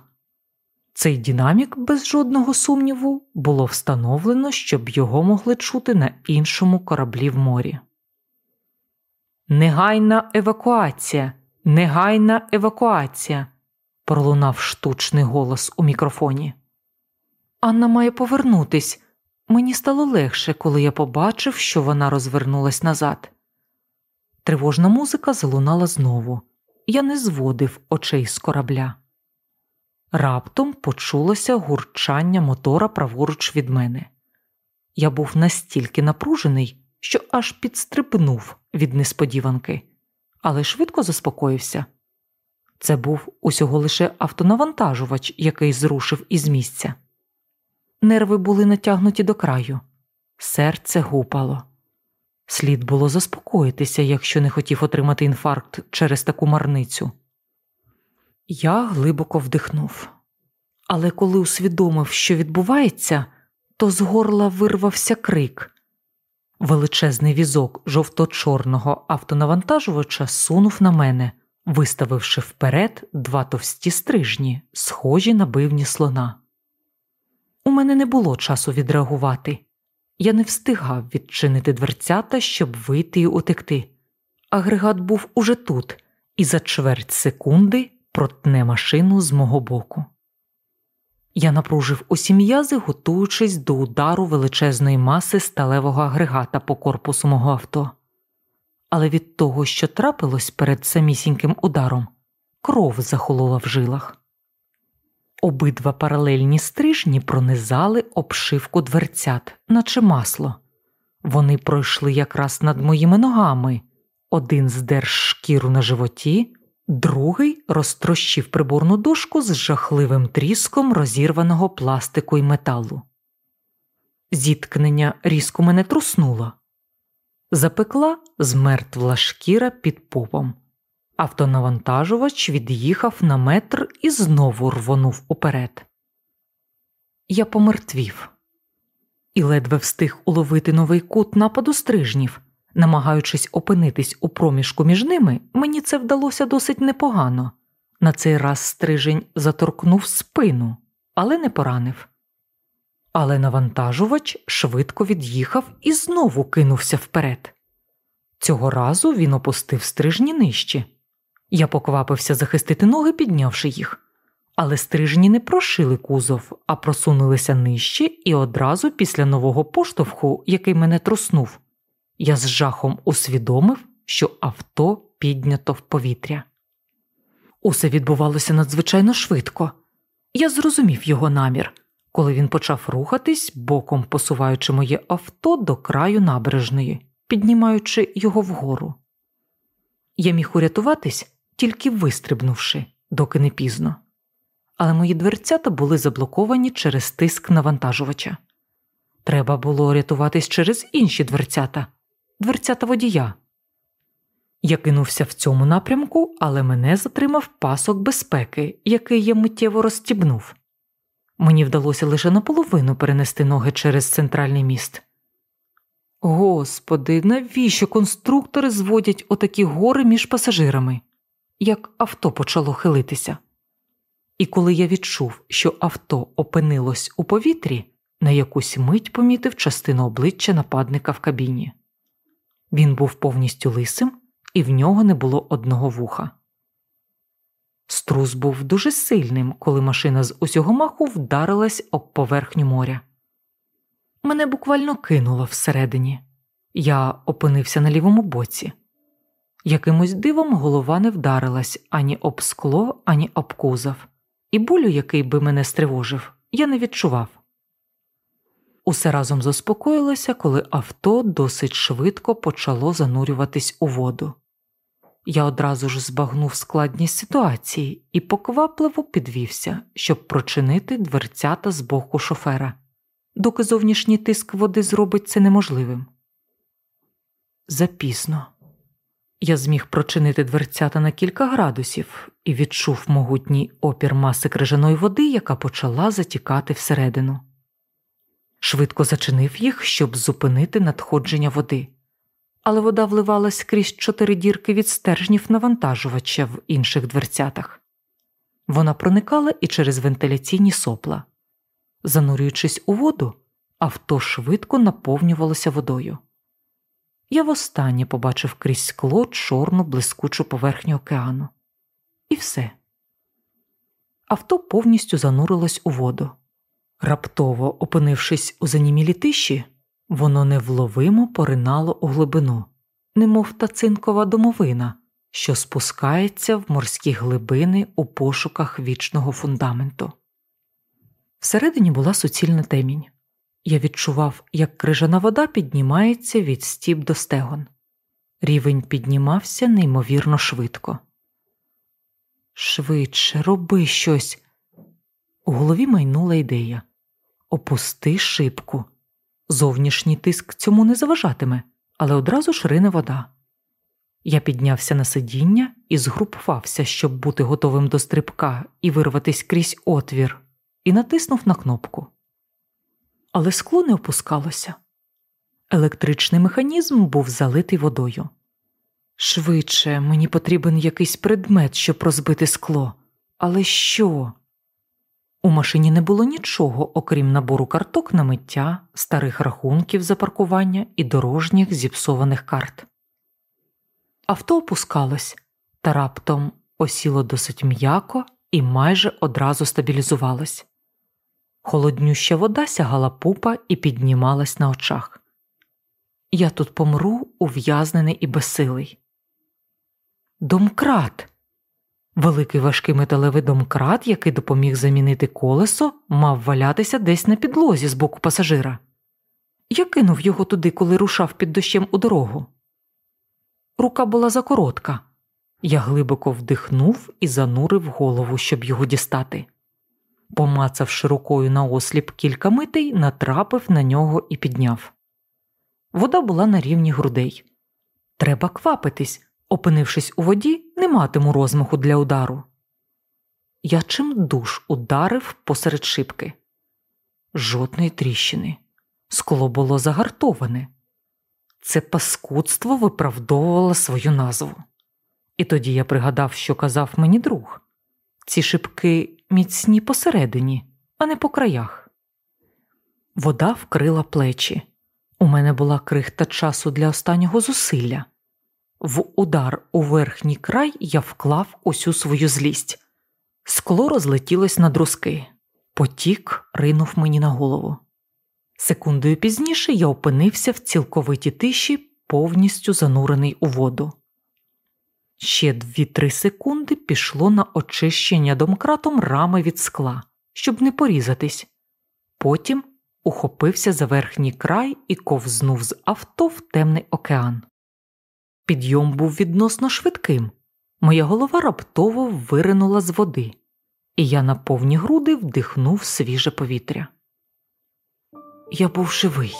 Цей динамік, без жодного сумніву, було встановлено, щоб його могли чути на іншому кораблі в морі. Негайна евакуація, негайна евакуація, пролунав штучний голос у мікрофоні. Анна має повернутись. Мені стало легше, коли я побачив, що вона розвернулась назад. Тривожна музика залунала знову. Я не зводив очей з корабля. Раптом почулося гурчання мотора праворуч від мене. Я був настільки напружений, що аж підстрибнув від несподіванки, але швидко заспокоївся. Це був усього лише автонавантажувач, який зрушив із місця. Нерви були натягнуті до краю, серце гупало. Слід було заспокоїтися, якщо не хотів отримати інфаркт через таку марницю. Я глибоко вдихнув, але коли усвідомив, що відбувається, то з горла вирвався крик. Величезний візок жовто-чорного автонавантажувача сунув на мене, виставивши вперед два товсті стрижні, схожі на бивні слона. У мене не було часу відреагувати. Я не встигав відчинити дверцята, щоб вийти і утекти. Агрегат був уже тут, і за чверть секунди протне машину з мого боку. Я напружив усі м'язи, готуючись до удару величезної маси сталевого агрегата по корпусу мого авто. Але від того, що трапилось перед самісіньким ударом, кров захолола в жилах. Обидва паралельні стрижні пронизали обшивку дверцят, наче масло. Вони пройшли якраз над моїми ногами, один здер шкіру на животі, другий розтрощив приборну дошку з жахливим тріском розірваного пластику й металу. Зіткнення різко мене труснуло. Запекла змертвла шкіра під попом. Автонавантажувач від'їхав на метр і знову рвонув уперед. Я помертвів і ледве встиг уловити новий кут нападу стрижнів. Намагаючись опинитись у проміжку між ними, мені це вдалося досить непогано. На цей раз стрижень заторкнув спину, але не поранив. Але навантажувач швидко від'їхав і знову кинувся вперед. Цього разу він опустив стрижні нижче. Я поквапився захистити ноги, піднявши їх, але стрижні не прошили кузов, а просунулися нижче і одразу після нового поштовху, який мене труснув, я з жахом усвідомив, що авто піднято в повітря. Усе відбувалося надзвичайно швидко. Я зрозумів його намір, коли він почав рухатись, боком посуваючи моє авто до краю набережної, піднімаючи його вгору. Я міг урятуватись, тільки вистрибнувши, доки не пізно. Але мої дверцята були заблоковані через тиск навантажувача. Треба було рятуватись через інші дверцята, дверцята водія. Я кинувся в цьому напрямку, але мене затримав пасок безпеки, який я миттєво розстібнув. Мені вдалося лише наполовину перенести ноги через центральний міст. Господи, навіщо конструктори зводять отакі гори між пасажирами? як авто почало хилитися. І коли я відчув, що авто опинилось у повітрі, на якусь мить помітив частину обличчя нападника в кабіні. Він був повністю лисим, і в нього не було одного вуха. Струс був дуже сильним, коли машина з усього маху вдарилась об поверхню моря. Мене буквально кинуло всередині. Я опинився на лівому боці. Якимось дивом голова не вдарилась ані об скло, ані об кузов, і болю, який би мене стривожив, я не відчував. Усе разом заспокоїлося, коли авто досить швидко почало занурюватись у воду. Я одразу ж збагнув складність ситуації і поквапливо підвівся, щоб прочинити дверцята з боку шофера. доки зовнішній тиск води зробить це неможливим. Запізно. Я зміг прочинити дверцята на кілька градусів і відчув могутній опір маси крижаної води, яка почала затікати всередину. Швидко зачинив їх, щоб зупинити надходження води, але вода вливалась крізь чотири дірки від стержнів навантажувача в інших дверцятах. Вона проникала і через вентиляційні сопла. Занурюючись у воду, авто швидко наповнювалося водою. Я востаннє побачив крізь скло чорну блискучу поверхню океану. І все. Авто повністю занурилось у воду. Раптово, опинившись у занімілій тиші, воно невловимо поринало у глибину, немов тацинкова домовина, що спускається в морські глибини у пошуках вічного фундаменту. Всередині була суцільна темінь. Я відчував, як крижана вода піднімається від стіп до стегон. Рівень піднімався неймовірно швидко. Швидше, роби щось. У голові майнула ідея опусти шибку. Зовнішній тиск цьому не заважатиме, але одразу ж рине вода. Я піднявся на сидіння і згрупувався, щоб бути готовим до стрибка і вирватися крізь отвір, і натиснув на кнопку. Але скло не опускалося. Електричний механізм був залитий водою. Швидше, мені потрібен якийсь предмет, щоб розбити скло. Але що? У машині не було нічого, окрім набору карток на миття, старих рахунків за паркування і дорожніх зіпсованих карт. Авто опускалось та раптом осіло досить м'яко і майже одразу стабілізувалось. Холоднюща вода сягала пупа і піднімалась на очах. Я тут помру, ув'язнений і безсилий. Домкрат. Великий важкий металевий домкрат, який допоміг замінити колесо, мав валятися десь на підлозі з боку пасажира. Я кинув його туди, коли рушав під дощем у дорогу. Рука була закоротка. Я глибоко вдихнув і занурив голову, щоб його дістати. Помацавши рукою на осліп кілька митей, натрапив на нього і підняв. Вода була на рівні грудей. Треба квапитись. Опинившись у воді, не матиму розмаху для удару. Я чим душ ударив посеред шибки. Жодної тріщини. Скло було загартоване. Це паскудство виправдовувало свою назву. І тоді я пригадав, що казав мені друг ці шибки міцні посередині, а не по краях. Вода вкрила плечі. У мене була крихта часу для останнього зусилля. В удар у верхній край я вклав усю свою злість. Скло розлетілось на друзки. Потік ринув мені на голову. Секундою пізніше я опинився в цілковитій тиші, повністю занурений у воду. Ще дві-три секунди пішло на очищення домкратом рами від скла, щоб не порізатись. Потім ухопився за верхній край і ковзнув з авто в темний океан. Підйом був відносно швидким. Моя голова раптово виринула з води, і я на повні груди вдихнув свіже повітря. Я був живий,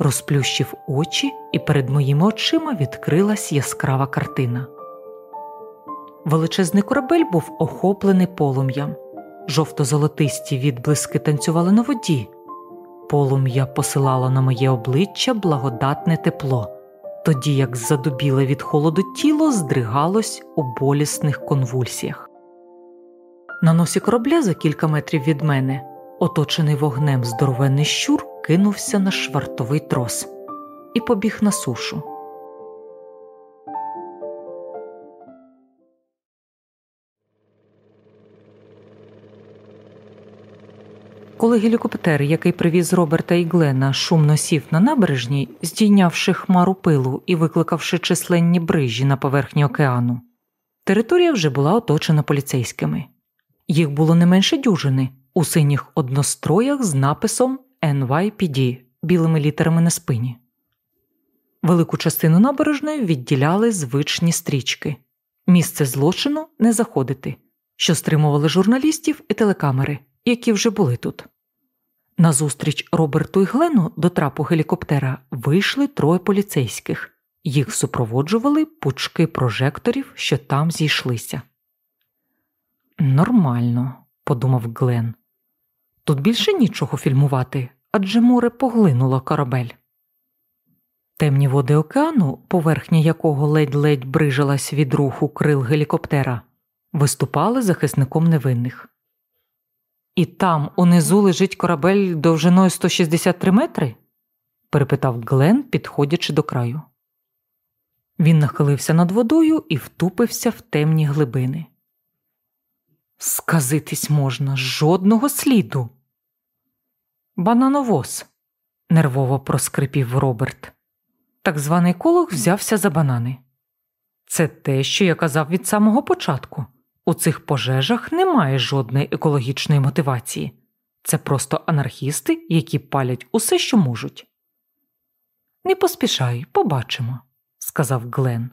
розплющив очі, і перед моїми очима відкрилась яскрава картина. Величезний корабель був охоплений полум'ям, жовто-золотисті відблиски танцювали на воді, полум'я посилало на моє обличчя благодатне тепло тоді як задубіле від холоду тіло здригалось у болісних конвульсіях. На носі корабля за кілька метрів від мене, оточений вогнем здоровенний щур, кинувся на швартовий трос і побіг на сушу. Коли гелікоптер, який привіз Роберта і Глена, шумно сів на набережній, здійнявши хмару пилу і викликавши численні брижі на поверхні океану, територія вже була оточена поліцейськими. Їх було не менше дюжини у синіх одностроях з написом NYPD білими літерами на спині. Велику частину набережної відділяли звичні стрічки місце злочину не заходити, що стримували журналістів і телекамери які вже були тут. Назустріч Роберту і Глену до трапу гелікоптера вийшли троє поліцейських. Їх супроводжували пучки прожекторів, що там зійшлися. Нормально, подумав Глен. Тут більше нічого фільмувати, адже море поглинуло корабель. Темні води океану, поверхня якого ледь-ледь брижилась від руху крил гелікоптера, виступали захисником невинних. І там унизу лежить корабель довжиною 163 метри? перепитав Глен, підходячи до краю. Він нахилився над водою і втупився в темні глибини. Сказитись можна жодного сліду. Банановоз, нервово проскрипів Роберт. Так званий колох взявся за банани. Це те, що я казав від самого початку. У цих пожежах немає жодної екологічної мотивації. Це просто анархісти, які палять усе, що можуть. Не поспішай, побачимо, сказав Глен.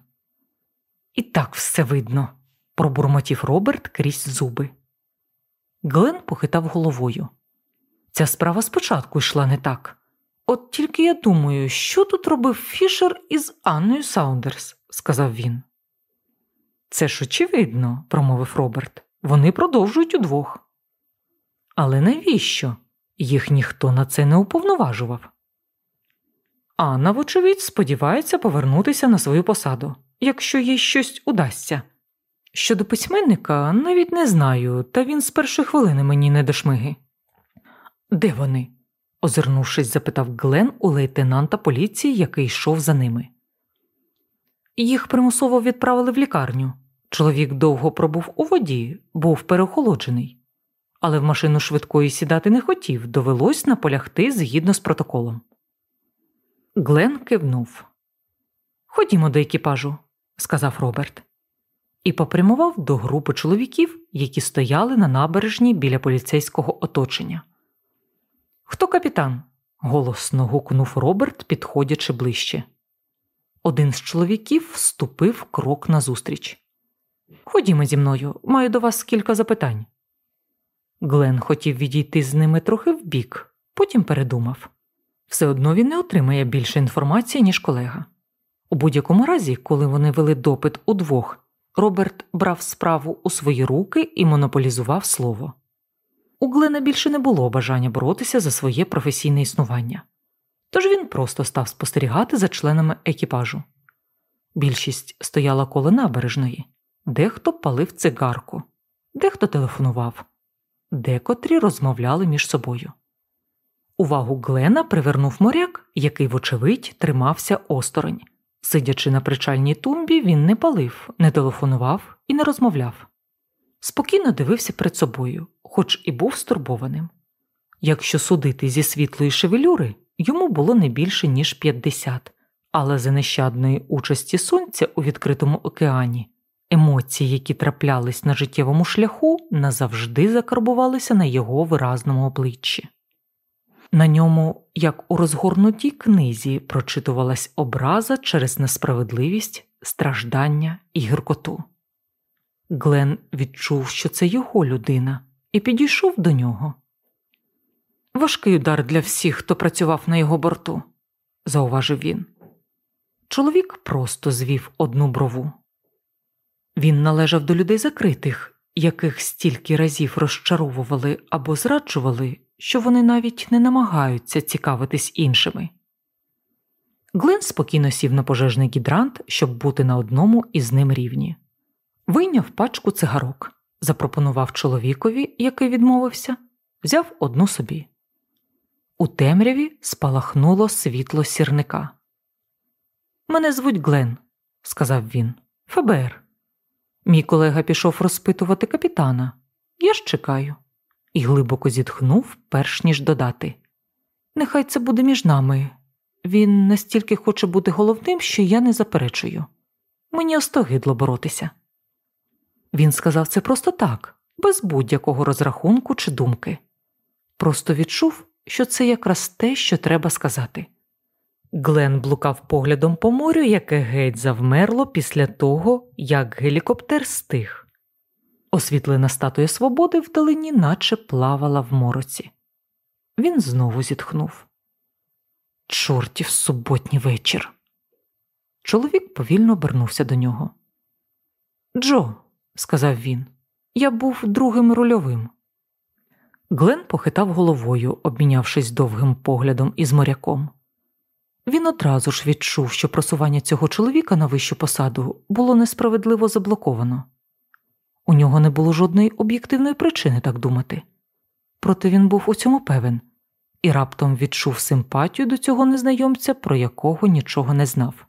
І так все видно, пробурмотів Роберт крізь зуби. Глен похитав головою. Ця справа спочатку йшла не так. От тільки я думаю, що тут робив Фішер із Анною Саундерс, сказав він. Це ж очевидно, промовив Роберт. Вони продовжують удвох. Але навіщо? Їх ніхто на це не уповноважував. Анна, вочевидь, сподівається повернутися на свою посаду, якщо їй щось удасться. Щодо письменника, навіть не знаю, та він з першої хвилини мені не до шмиги. Де вони? озирнувшись, запитав Глен у лейтенанта поліції, який йшов за ними. Їх примусово відправили в лікарню. Чоловік довго пробув у воді, був переохолоджений, але в машину швидкої сідати не хотів, довелось наполягти згідно з протоколом. Глен кивнув. Ходімо до екіпажу, сказав Роберт, і попрямував до групи чоловіків, які стояли на набережні біля поліцейського оточення. Хто капітан? голосно гукнув Роберт, підходячи ближче. Один з чоловіків вступив крок назустріч. Ходімо зі мною, маю до вас кілька запитань. Глен хотів відійти з ними трохи вбік, потім передумав все одно він не отримає більше інформації, ніж колега. У будь-якому разі, коли вони вели допит удвох, Роберт брав справу у свої руки і монополізував слово. У Глена більше не було бажання боротися за своє професійне існування, тож він просто став спостерігати за членами екіпажу. Більшість стояла коло набережної, дехто палив цигарку, дехто телефонував, декотрі розмовляли між собою. Увагу Глена привернув моряк, який, вочевидь, тримався осторонь. Сидячи на причальній тумбі, він не палив, не телефонував і не розмовляв. Спокійно дивився перед собою, хоч і був стурбованим. Якщо судити зі світлої шевелюри, йому було не більше, ніж 50, але за нещадної участі сонця у відкритому океані емоції, які траплялись на життєвому шляху, назавжди закарбувалися на його виразному обличчі. На ньому, як у розгорнутій книзі, прочитувалась образа через несправедливість, страждання і гіркоту. Глен відчув, що це його людина, і підійшов до нього. Важкий удар для всіх, хто працював на його борту, зауважив він. Чоловік просто звів одну брову. Він належав до людей закритих, яких стільки разів розчаровували або зраджували, що вони навіть не намагаються цікавитись іншими. Глен спокійно сів на пожежний гідрант, щоб бути на одному із ним рівні. Вийняв пачку цигарок, запропонував чоловікові, який відмовився, взяв одну собі. У темряві спалахнуло світло сірника. Мене звуть Глен, сказав він. ФБР. Мій колега пішов розпитувати капітана. Я ж чекаю і глибоко зітхнув, перш ніж додати. Нехай це буде між нами. Він настільки хоче бути головним, що я не заперечую. Мені остогидло боротися. Він сказав це просто так, без будь-якого розрахунку чи думки. Просто відчув, що це якраз те, що треба сказати. Глен блукав поглядом по морю, яке геть завмерло після того, як гелікоптер стих. Освітлена статуя свободи вдалині наче плавала в мороці. Він знову зітхнув. Чортів суботній вечір. Чоловік повільно обернувся до нього. Джо, сказав він, я був другим рульовим. Глен похитав головою, обмінявшись довгим поглядом із моряком. Він одразу ж відчув, що просування цього чоловіка на вищу посаду було несправедливо заблоковано. У нього не було жодної об'єктивної причини так думати, проте він був у цьому певен і раптом відчув симпатію до цього незнайомця, про якого нічого не знав.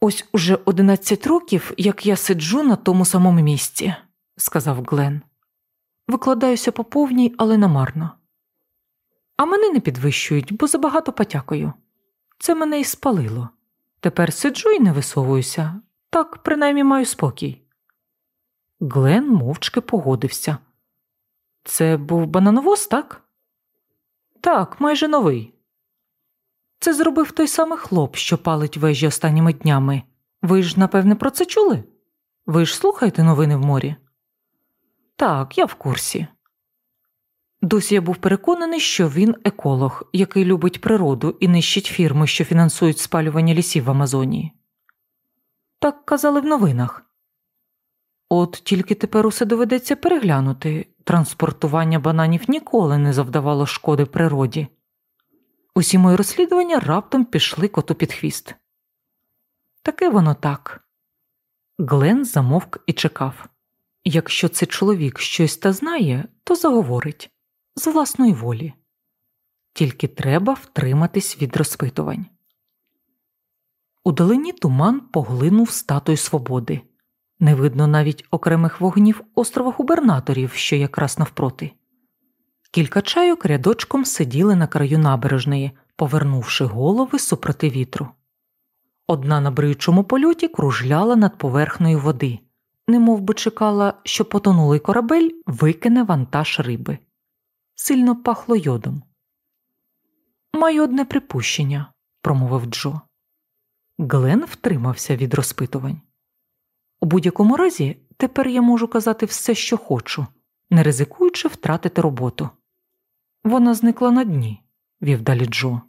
Ось уже одинадцять років, як я сиджу на тому самому місці, сказав Глен. Викладаюся по повній, але намарно. А мене не підвищують, бо забагато потякою. Це мене і спалило. Тепер сиджу і не висовуюся, так принаймні маю спокій. Глен мовчки погодився. Це був банановоз, так? Так, майже новий. Це зробив той самий хлоп, що палить вежі останніми днями. Ви ж, напевне, про це чули? Ви ж слухаєте новини в морі? Так, я в курсі. Досі я був переконаний, що він еколог, який любить природу і нищить фірми, що фінансують спалювання лісів в Амазонії. Так казали в новинах. От тільки тепер усе доведеться переглянути транспортування бананів ніколи не завдавало шкоди природі. Усі мої розслідування раптом пішли коту під хвіст. Таке воно так. Глен замовк і чекав якщо це чоловік щось та знає, то заговорить з власної волі. Тільки треба втриматись від розпитувань. Удалині туман поглинув статую свободи. Не видно навіть окремих вогнів острова губернаторів, що якраз навпроти. Кілька чайок рядочком сиділи на краю набережної, повернувши голови супроти вітру. Одна на бриючому польоті кружляла над поверхнею води, немов би чекала, що потонулий корабель викине вантаж риби. Сильно пахло йодом. Маю одне припущення, промовив Джо. Глен втримався від розпитувань. У будь-якому разі, тепер я можу казати все, що хочу, не ризикуючи втратити роботу. Вона зникла на дні, вів далі Джо.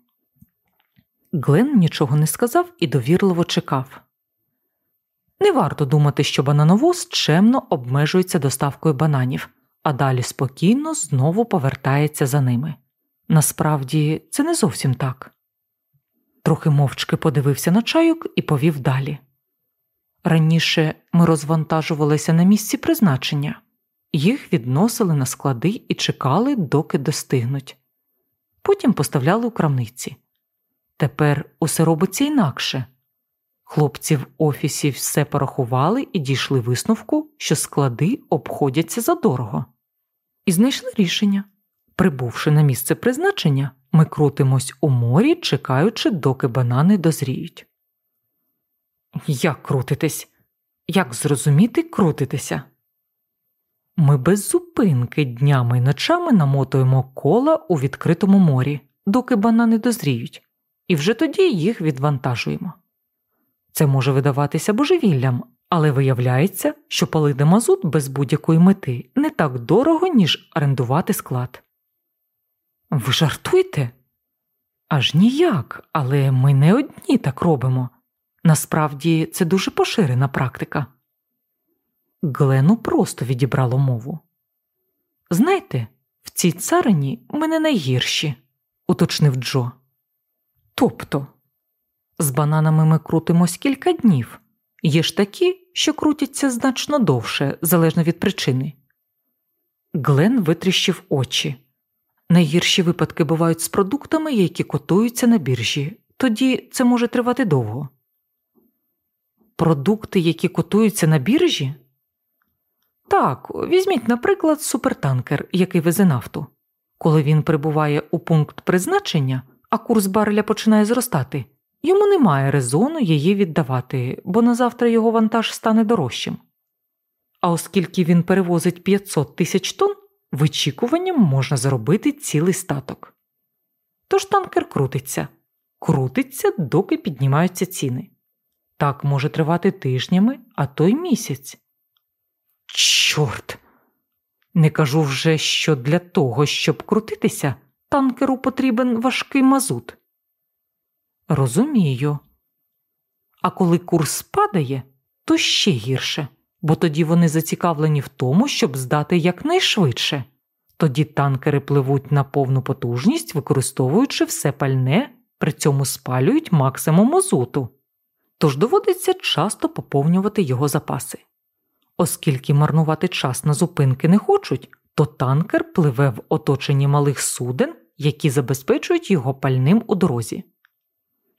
Глен нічого не сказав і довірливо чекав. Не варто думати, що банановоз чемно обмежується доставкою бананів, а далі спокійно знову повертається за ними. Насправді це не зовсім так. Трохи мовчки подивився на чайок і повів далі. Раніше ми розвантажувалися на місці призначення, їх відносили на склади і чекали, доки достигнуть. Потім поставляли у крамниці. Тепер усе робиться інакше. Хлопці в офісі все порахували і дійшли висновку, що склади обходяться задорого. І знайшли рішення. Прибувши на місце призначення, ми крутимось у морі, чекаючи, доки банани дозріють. Як крутитись? Як зрозуміти крутитися? Ми без зупинки днями й ночами намотуємо кола у відкритому морі, доки банани дозріють, і вже тоді їх відвантажуємо. Це може видаватися божевіллям, але виявляється, що палити мазут без будь-якої мети не так дорого, ніж орендувати склад. Ви жартуєте? Аж ніяк, але ми не одні так робимо. Насправді це дуже поширена практика. Глену просто відібрало мову. Знаєте, в цій царині ми не найгірші, уточнив Джо. Тобто, з бананами ми крутимось кілька днів, є ж такі, що крутяться значно довше, залежно від причини. Глен витріщив очі. Найгірші випадки бувають з продуктами, які котуються на біржі, тоді це може тривати довго. Продукти, які котуються на біржі? Так, візьміть, наприклад, супертанкер, який везе нафту. Коли він прибуває у пункт призначення, а курс бареля починає зростати, йому немає резону її віддавати, бо на завтра його вантаж стане дорожчим. А оскільки він перевозить 500 тисяч тонн, вичікуванням можна заробити цілий статок. Тож танкер крутиться, крутиться, доки піднімаються ціни. Так може тривати тижнями, а то й місяць. Чорт! Не кажу вже, що для того, щоб крутитися, танкеру потрібен важкий мазут. Розумію. А коли курс падає, то ще гірше, бо тоді вони зацікавлені в тому, щоб здати якнайшвидше. Тоді танкери пливуть на повну потужність, використовуючи все пальне, при цьому спалюють максимум мазуту. Тож доводиться часто поповнювати його запаси. Оскільки марнувати час на зупинки не хочуть, то танкер пливе в оточенні малих суден, які забезпечують його пальним у дорозі.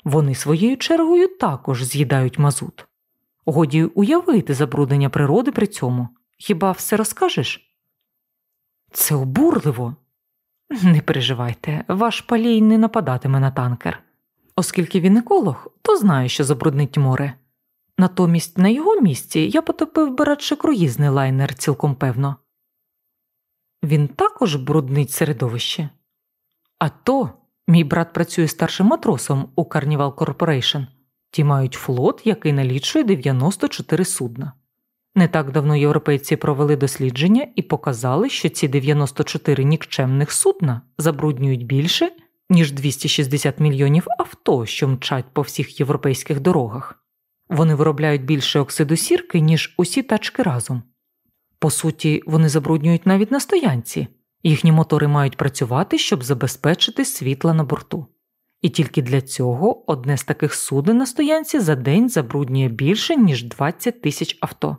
Вони своєю чергою також з'їдають мазут. Годі уявити забруднення природи при цьому. Хіба все розкажеш? Це обурливо. Не переживайте, ваш палій не нападатиме на танкер. Оскільки він еколог, то знає, що забруднить море. Натомість на його місці я потопив би радше круїзний лайнер цілком певно. Він також бруднить середовище. А то мій брат працює старшим матросом у Carnival Corporation. Ті мають флот, який налічує 94 судна. Не так давно європейці провели дослідження і показали, що ці 94 нікчемних судна забруднюють більше, ніж 260 мільйонів авто, що мчать по всіх європейських дорогах. Вони виробляють більше оксиду сірки, ніж усі тачки разом. По суті, вони забруднюють навіть на стоянці, їхні мотори мають працювати, щоб забезпечити світла на борту. І тільки для цього одне з таких суден на стоянці за день забруднює більше, ніж 20 тисяч авто.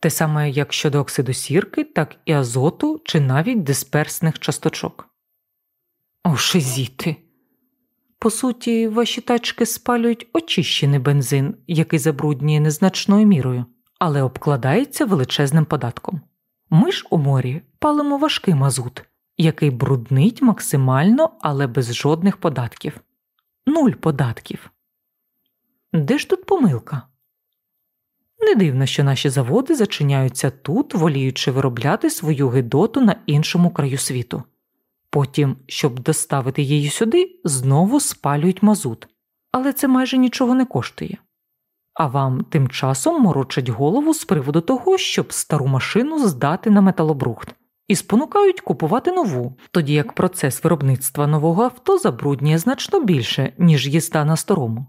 Те саме як щодо оксиду сірки, так і азоту чи навіть дисперсних часточок. О, шизіти! По суті, ваші тачки спалюють очищений бензин, який забруднює незначною мірою, але обкладається величезним податком. Ми ж у морі палимо важкий мазут, який бруднить максимально, але без жодних податків. Нуль податків. Де ж тут помилка? Не дивно, що наші заводи зачиняються тут, воліючи виробляти свою гидоту на іншому краю світу. Потім, щоб доставити її сюди, знову спалюють мазут, але це майже нічого не коштує. А вам тим часом морочать голову з приводу того, щоб стару машину здати на металобрухт, і спонукають купувати нову, тоді як процес виробництва нового авто забруднює значно більше, ніж їзда на старому.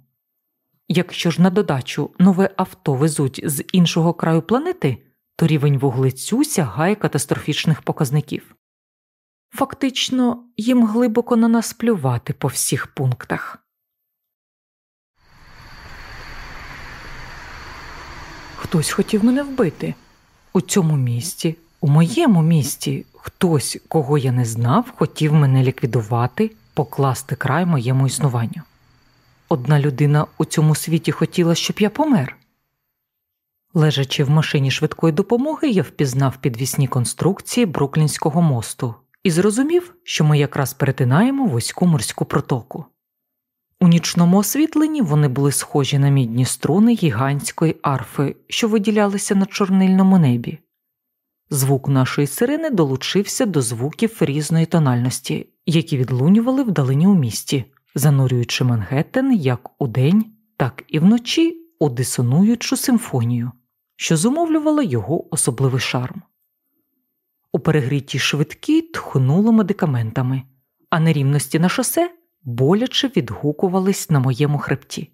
Якщо ж на додачу нове авто везуть з іншого краю планети, то рівень вуглецю сягає катастрофічних показників. Фактично, їм глибоко на нас плювати по всіх пунктах. Хтось хотів мене вбити. У цьому місті, у моєму місті, хтось, кого я не знав, хотів мене ліквідувати, покласти край моєму існуванню. Одна людина у цьому світі хотіла, щоб я помер. Лежачи в машині швидкої допомоги, я впізнав підвісні конструкції Бруклінського мосту і зрозумів, що ми якраз перетинаємо вузьку морську протоку. У нічному освітленні вони були схожі на мідні струни гігантської арфи, що виділялися на чорнильному небі. Звук нашої сирени долучився до звуків різної тональності, які відлунювали вдалині у місті, занурюючи Мангеттен як удень, так і вночі у дисонуючу симфонію, що зумовлювала його особливий шарм. У перегрітій швидкі тхнуло медикаментами, а нерівності на шосе боляче відгукувались на моєму хребті.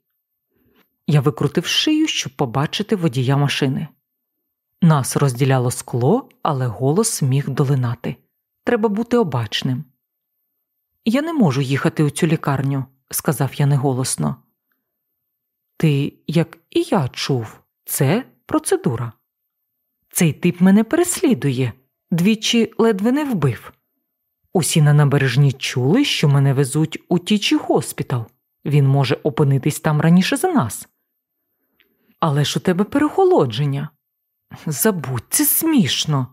Я викрутив шию, щоб побачити водія машини. Нас розділяло скло, але голос міг долинати. Треба бути обачним. Я не можу їхати у цю лікарню, сказав я неголосно. Ти, як і я чув, це процедура. Цей тип мене переслідує, двічі ледве не вбив. Усі на набережні чули, що мене везуть у тічі госпітал. Він може опинитись там раніше за нас. Але ж у тебе перехолодження. Забудь, це смішно.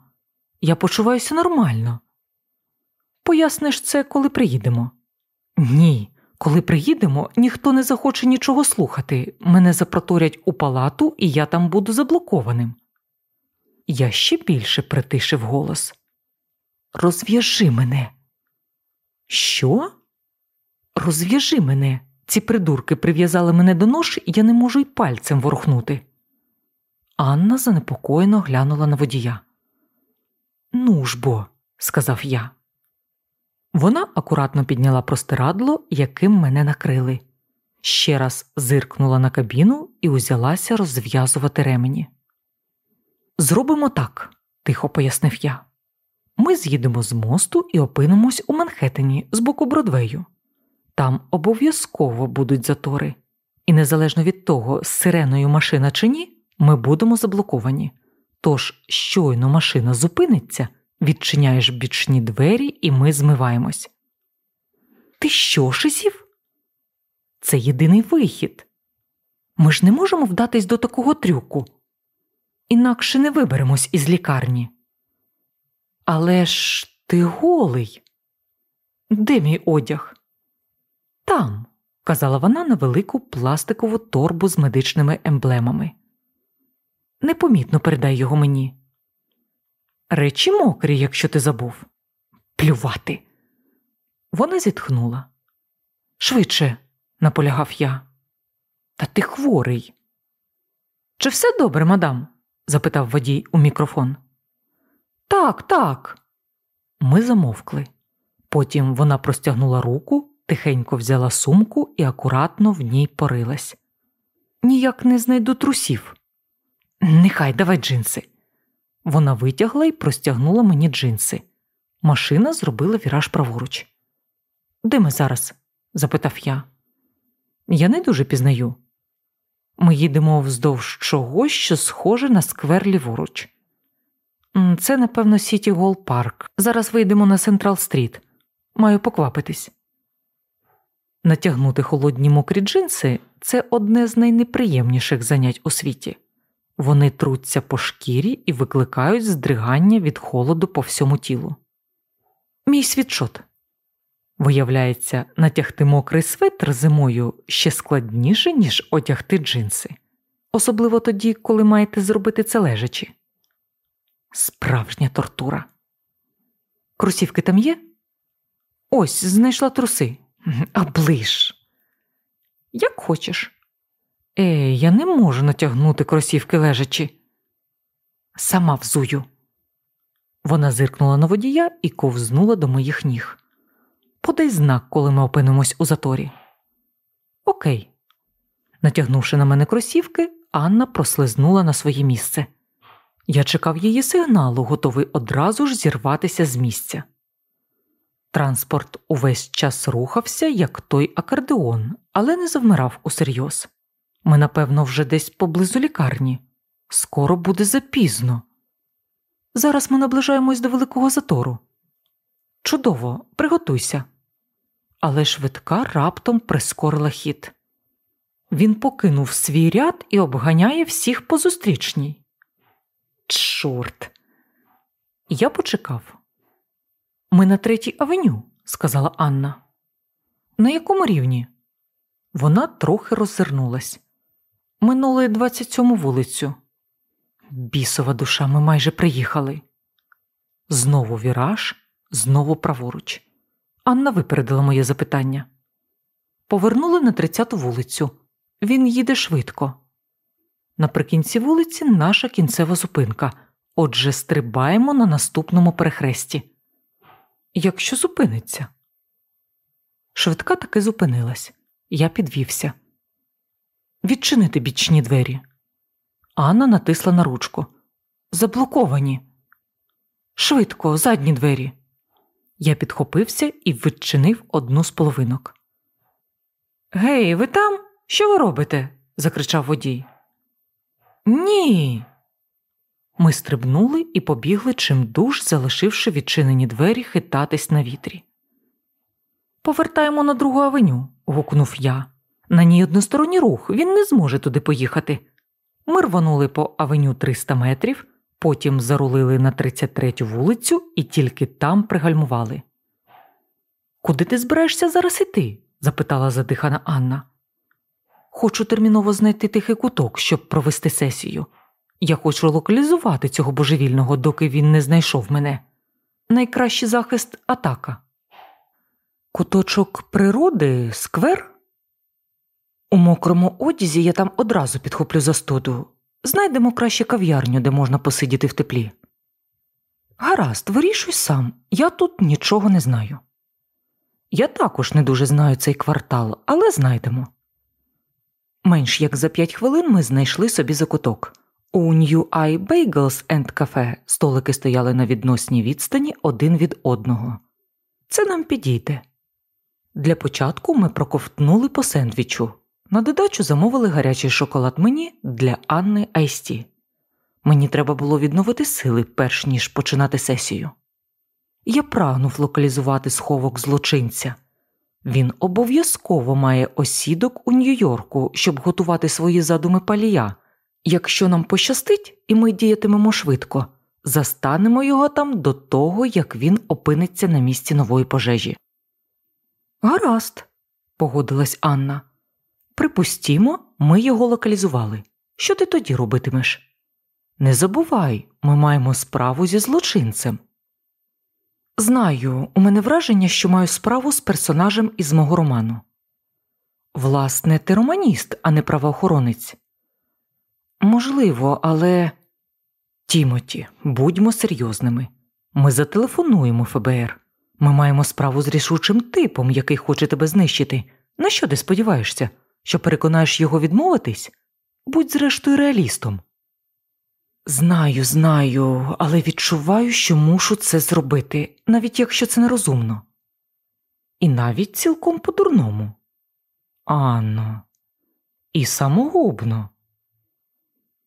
Я почуваюся нормально. Поясниш це, коли приїдемо? Ні, коли приїдемо, ніхто не захоче нічого слухати. Мене запроторять у палату, і я там буду заблокованим. Я ще більше притишив голос. Розв'яжи мене. Що? Розв'яжи мене. Ці придурки прив'язали мене до нож, і я не можу й пальцем ворухнути. Анна занепокоєно глянула на водія. Ну ж бо, сказав я. Вона акуратно підняла простирадло, яким мене накрили, ще раз зиркнула на кабіну і узялася розв'язувати ремені. Зробимо так, тихо пояснив я. Ми з'їдемо з мосту і опинимось у Манхеттені з боку Бродвею. Там обов'язково будуть затори, і незалежно від того, з сиреною машина чи ні, ми будемо заблоковані. Тож, щойно машина зупиниться, відчиняєш бічні двері, і ми змиваємось. Ти що, шизів? Це єдиний вихід. Ми ж не можемо вдатись до такого трюку, інакше не виберемось із лікарні. Але ж ти голий. Де мій одяг? Там, казала вона на велику пластикову торбу з медичними емблемами. Непомітно передай його мені. Речі мокрі, якщо ти забув. Плювати. Вона зітхнула. Швидше, наполягав я. Та ти хворий. Чи все добре, мадам? запитав водій у мікрофон. Так, так. Ми замовкли. Потім вона простягнула руку, тихенько взяла сумку і акуратно в ній порилась. Ніяк не знайду трусів. Нехай давай джинси. Вона витягла і простягнула мені джинси. Машина зробила віраж праворуч. Де ми зараз? запитав я. Я не дуже пізнаю. Ми їдемо вздовж чогось, що схоже на сквер ліворуч. Це, напевно, Сіті Гол Парк. Зараз вийдемо на Централ Стріт. Маю поквапитись. Натягнути холодні мокрі джинси це одне з найнеприємніших занять у світі. Вони труться по шкірі і викликають здригання від холоду по всьому тілу. Мій світшот. Виявляється, натягти мокрий светр зимою ще складніше, ніж одягти джинси, особливо тоді, коли маєте зробити це лежачи. Справжня тортура. Кросівки там є? Ось знайшла труси. А ближ. Як хочеш. Ей, я не можу натягнути кросівки лежачи. Сама взую. Вона зиркнула на водія і ковзнула до моїх ніг. Подай знак, коли ми опинимось у заторі. Окей. Натягнувши на мене кросівки, Анна прослизнула на своє місце. Я чекав її сигналу, готовий одразу ж зірватися з місця. Транспорт увесь час рухався, як той акордеон, але не завмирав усерйоз. Ми, напевно, вже десь поблизу лікарні. Скоро буде запізно. Зараз ми наближаємось до великого затору. Чудово, приготуйся. Але швидка раптом прискорила хід. Він покинув свій ряд і обганяє всіх по зустрічній. Чорт. Я почекав. Ми на третій авеню, сказала Анна. На якому рівні? Вона трохи роззирнулась. Минули 27-му вулицю. Бісова душа, ми майже приїхали. Знову віраж, знову праворуч. Анна випередила моє запитання. Повернули на 30-ту вулицю. Він їде швидко. Наприкінці вулиці наша кінцева зупинка. Отже, стрибаємо на наступному перехресті. Якщо зупиниться. Швидка таки зупинилась. Я підвівся. Відчинити бічні двері. Анна натисла на ручку. Заблоковані. Швидко, задні двері. Я підхопився і відчинив одну з половинок. Гей, ви там? Що ви робите? закричав водій. Ні. Ми стрибнули і побігли чимдуж, залишивши відчинені двері хитатись на вітрі. Повертаємо на другу авеню, гукнув я. На ній односторонній рух, він не зможе туди поїхати. Ми рванули по авеню 300 метрів, потім зарулили на 33-ю вулицю і тільки там пригальмували. Куди ти збираєшся зараз іти? запитала задихана Анна. Хочу терміново знайти тихий куток, щоб провести сесію. Я хочу локалізувати цього божевільного, доки він не знайшов мене. Найкращий захист атака. Куточок природи, сквер. У мокрому одязі я там одразу підхоплю застуду. Знайдемо краще кав'ярню, де можна посидіти в теплі. Гаразд, вирішуй сам, я тут нічого не знаю. Я також не дуже знаю цей квартал, але знайдемо. Менш як за п'ять хвилин ми знайшли собі закуток. У New Eye Bagels and Cafe столики стояли на відносній відстані один від одного. Це нам підійде. Для початку ми проковтнули по сендвічу. На додачу замовили гарячий шоколад мені для Анни Айсті. Мені треба було відновити сили, перш ніж починати сесію. Я прагнув локалізувати сховок злочинця. Він обов'язково має осідок у Нью-Йорку, щоб готувати свої задуми палія. Якщо нам пощастить, і ми діятимемо швидко, застанемо його там до того, як він опиниться на місці нової пожежі. Гаразд, погодилась Анна. Припустімо, ми його локалізували. Що ти тоді робитимеш? Не забувай, ми маємо справу зі злочинцем. Знаю, у мене враження, що маю справу з персонажем із мого роману. Власне, ти романіст, а не правоохоронець. Можливо, але. Тімоті, будьмо серйозними. Ми зателефонуємо ФБР. Ми маємо справу з рішучим типом, який хоче тебе знищити. На що ти сподіваєшся? Що переконаєш його відмовитись? Будь зрештою реалістом. Знаю, знаю, але відчуваю, що мушу це зробити, навіть якщо це нерозумно. І навіть цілком по-дурному. Анно, і самогубно.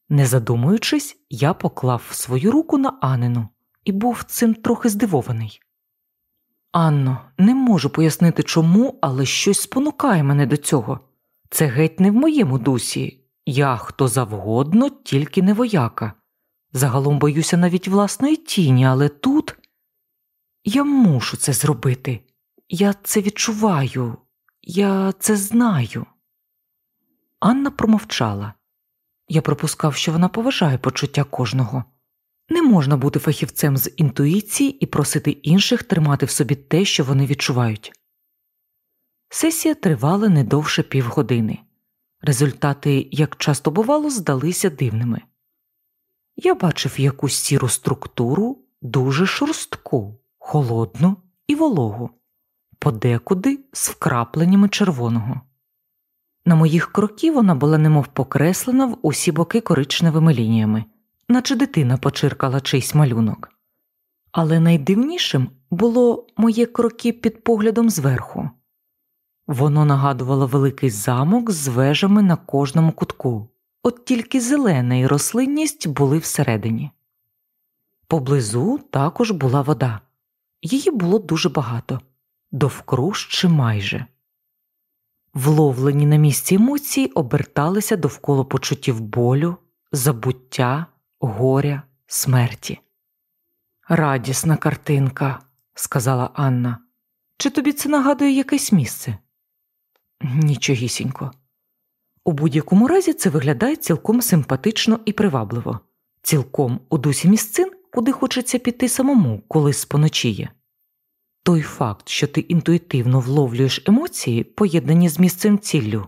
Не задумуючись, я поклав свою руку на Анину і був цим трохи здивований. Анно, не можу пояснити чому, але щось спонукає мене до цього. Це геть не в моєму дусі. Я хто завгодно, тільки не вояка. Загалом боюся навіть власної тіні, але тут я мушу це зробити. Я це відчуваю, я це знаю. Анна промовчала. Я припускав, що вона поважає почуття кожного. Не можна бути фахівцем з інтуїції і просити інших тримати в собі те, що вони відчувають. Сесія тривала не довше півгодини. Результати, як часто бувало, здалися дивними. Я бачив якусь сіру структуру, дуже шорстку, холодну і вологу, подекуди з вкрапленнями червоного. На моїх кроків вона була немов покреслена в усі боки коричневими лініями, наче дитина почиркала чийсь малюнок. Але найдивнішим було моє кроки під поглядом зверху. Воно нагадувало великий замок з вежами на кожному кутку, от тільки зелена і рослинність були всередині. Поблизу також була вода, її було дуже багато, довкруж чи майже. Вловлені на місці емоції оберталися довкола почуттів болю, забуття, горя, смерті. Радісна картинка, сказала Анна. Чи тобі це нагадує якесь місце? Нічогісінько. У будь-якому разі це виглядає цілком симпатично і привабливо, цілком у дусі місцин, куди хочеться піти самому, коли споночіє. Той факт, що ти інтуїтивно вловлюєш емоції, поєднані з місцем ціллю,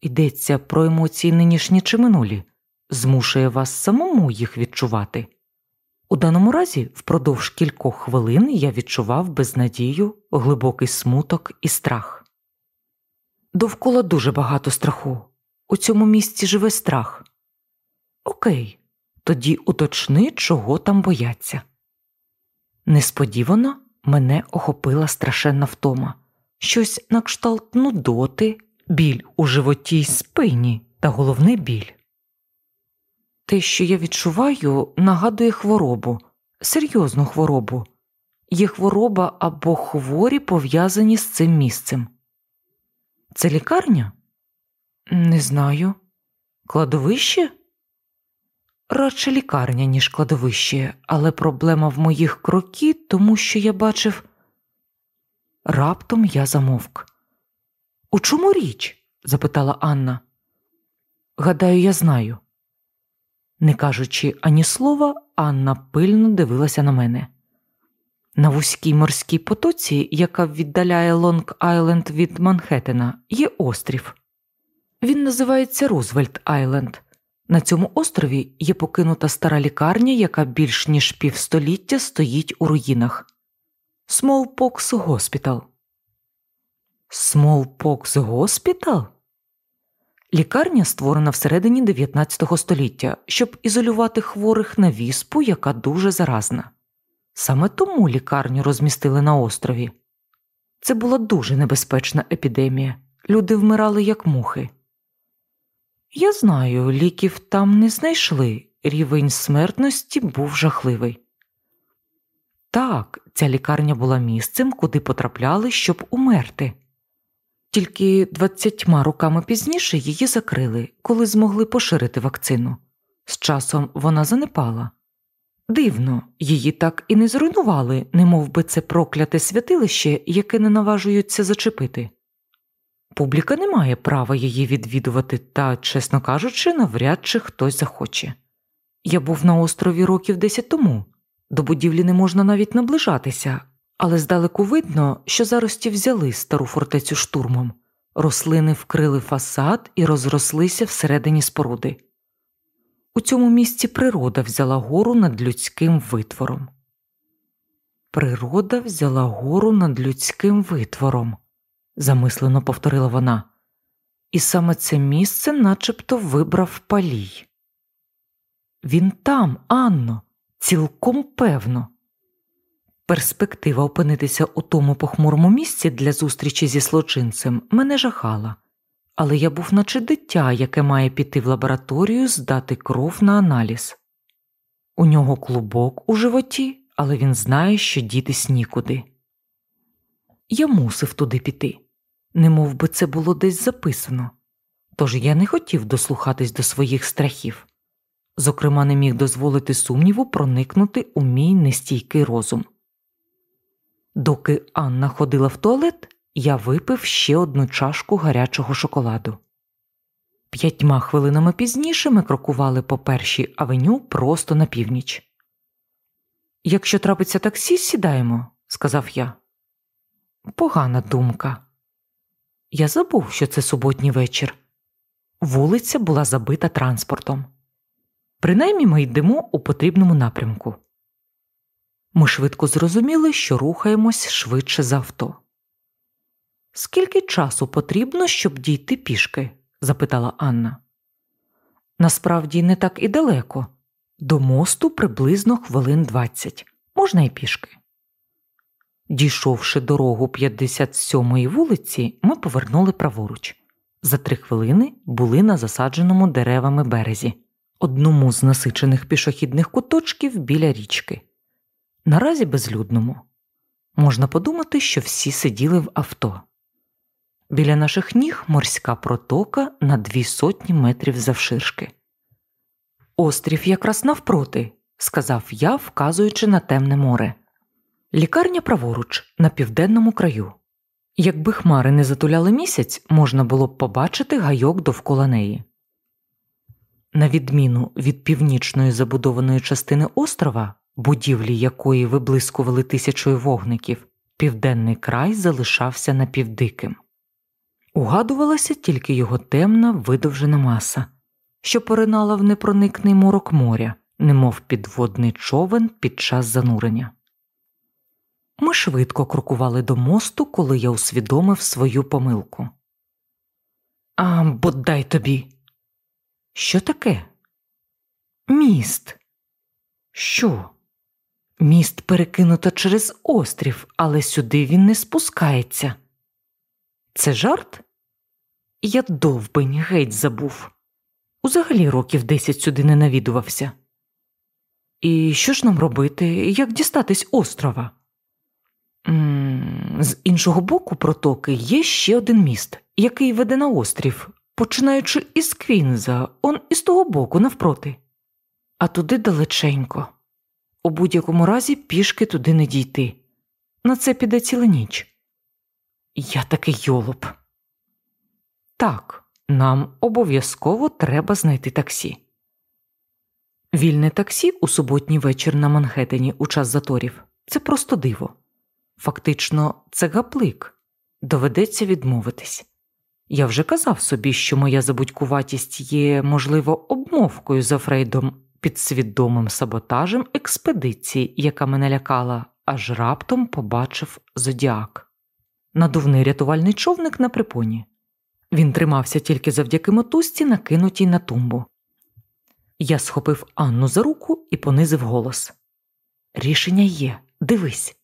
йдеться про емоції нинішні чи минулі, змушує вас самому їх відчувати. У даному разі, впродовж кількох хвилин я відчував безнадію, глибокий смуток і страх. Довкола дуже багато страху. У цьому місці живе страх. Окей, тоді уточни, чого там бояться. Несподівано мене охопила страшенна втома, щось на кшталт нудоти, біль у животі й спині та головний біль. Те, що я відчуваю, нагадує хворобу, серйозну хворобу. Є хвороба або хворі пов'язані з цим місцем. Це лікарня? Не знаю. Кладовище? Радше лікарня, ніж кладовище, але проблема в моїх крокі, тому що я бачив. Раптом я замовк. У чому річ? запитала Анна. Гадаю, я знаю. Не кажучи ані слова, Анна пильно дивилася на мене. На вузькій морській потоці, яка віддаляє Лонг Айленд від Манхеттена, є острів. Він називається Рузвельт Айленд. На цьому острові є покинута стара лікарня, яка більш ніж півстоліття стоїть у руїнах Smallpox Hospital. Smallpox Hospital? Лікарня створена всередині 19 століття, щоб ізолювати хворих на віспу, яка дуже заразна. Саме тому лікарню розмістили на острові. Це була дуже небезпечна епідемія. Люди вмирали як мухи. Я знаю, ліків там не знайшли, рівень смертності був жахливий. Так, ця лікарня була місцем, куди потрапляли, щоб умерти. Тільки двадцятьма роками пізніше її закрили, коли змогли поширити вакцину. З часом вона занепала. Дивно, її так і не зруйнували, немов би це прокляте святилище, яке не наважуються зачепити. Публіка не має права її відвідувати, та, чесно кажучи, навряд чи хтось захоче. Я був на острові років десять тому, до будівлі не можна навіть наближатися, але здалеку видно, що зарості взяли стару фортецю штурмом, рослини вкрили фасад і розрослися всередині споруди. У цьому місці природа взяла гору над людським витвором. Природа взяла гору над людським витвором, замислено повторила вона, і саме це місце начебто вибрав палій. Він там, Анно, цілком певно. Перспектива опинитися у тому похмурому місці для зустрічі зі злочинцем мене жахала, але я був наче дитя, яке має піти в лабораторію здати кров на аналіз. У нього клубок у животі, але він знає, що дітись нікуди. Я мусив туди піти, Не би це було десь записано, тож я не хотів дослухатись до своїх страхів, зокрема, не міг дозволити сумніву проникнути у мій нестійкий розум. Доки Анна ходила в туалет, я випив ще одну чашку гарячого шоколаду. П'ятьма хвилинами пізніше ми крокували по першій авеню просто на північ. Якщо трапиться таксі, сідаємо, сказав я. Погана думка. Я забув, що це суботній вечір. Вулиця була забита транспортом. Принаймні ми йдемо у потрібному напрямку. Ми швидко зрозуміли, що рухаємось швидше за авто. Скільки часу потрібно, щоб дійти пішки? запитала Анна. Насправді не так і далеко. До мосту приблизно хвилин двадцять, можна й пішки. Дійшовши дорогу 57-ї вулиці, ми повернули праворуч. За три хвилини були на засадженому деревами березі, одному з насичених пішохідних куточків біля річки наразі безлюдному. Можна подумати, що всі сиділи в авто. Біля наших ніг морська протока на дві сотні метрів завширшки. Острів якраз навпроти, сказав я, вказуючи на темне море. Лікарня праворуч, на південному краю. Якби хмари не затуляли місяць, можна було б побачити гайок довкола неї. На відміну від північної забудованої частини острова, будівлі якої виблискували тисячою вогників, південний край залишався напівдиким. Угадувалася тільки його темна видовжена маса, що поринала в непроникний морок моря, немов підводний човен під час занурення. Ми швидко крокували до мосту, коли я усвідомив свою помилку. А бодай тобі. Що таке? Міст. Що? Міст перекинуто через острів, але сюди він не спускається. Це жарт? Я довбень геть забув. Узагалі років десять сюди не навідувався. І що ж нам робити, як дістатись острова? З іншого боку протоки є ще один міст, який веде на острів, починаючи із Квінза, он із того боку навпроти, а туди далеченько. У будь-якому разі пішки туди не дійти. На це піде ціла ніч. Я такий йолоп. Так, нам обов'язково треба знайти таксі. Вільне таксі у суботній вечір на Манхеттені у час заторів це просто диво. Фактично, це гаплик. Доведеться відмовитись. Я вже казав собі, що моя забудькуватість є, можливо, обмовкою за Фрейдом підсвідомим саботажем експедиції, яка мене лякала, аж раптом побачив зодіак. надувний рятувальний човник на припоні. Він тримався тільки завдяки мотузці, накинутій на тумбу. Я схопив Анну за руку і понизив голос. Рішення є, дивись.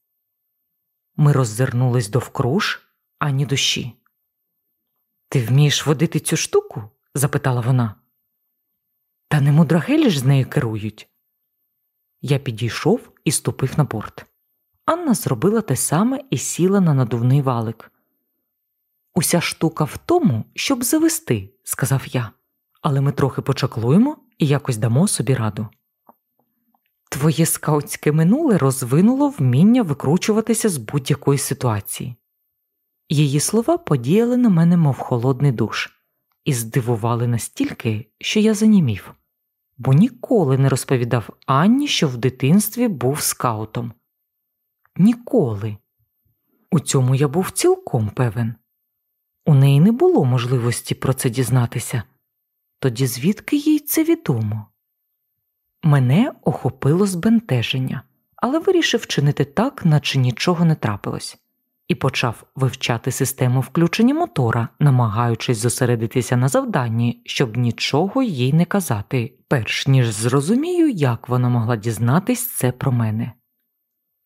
Ми роззирнулись довкруж, ані душі. Ти вмієш водити цю штуку? запитала вона. Та не мудрагелі ж з нею керують. Я підійшов і ступив на борт. Анна зробила те саме і сіла на надувний валик. Уся штука в тому, щоб завести, сказав я, але ми трохи почаклуємо і якось дамо собі раду. Твоє скаутське минуле розвинуло вміння викручуватися з будь-якої ситуації. Її слова подіяли на мене, мов холодний душ, і здивували настільки, що я занімів, бо ніколи не розповідав Анні, що в дитинстві був скаутом. Ніколи. У цьому я був цілком певен. У неї не було можливості про це дізнатися, тоді звідки їй це відомо? Мене охопило збентеження, але вирішив вчинити так, наче нічого не трапилось, і почав вивчати систему включення мотора, намагаючись зосередитися на завданні, щоб нічого їй не казати, перш ніж зрозумію, як вона могла дізнатись це про мене.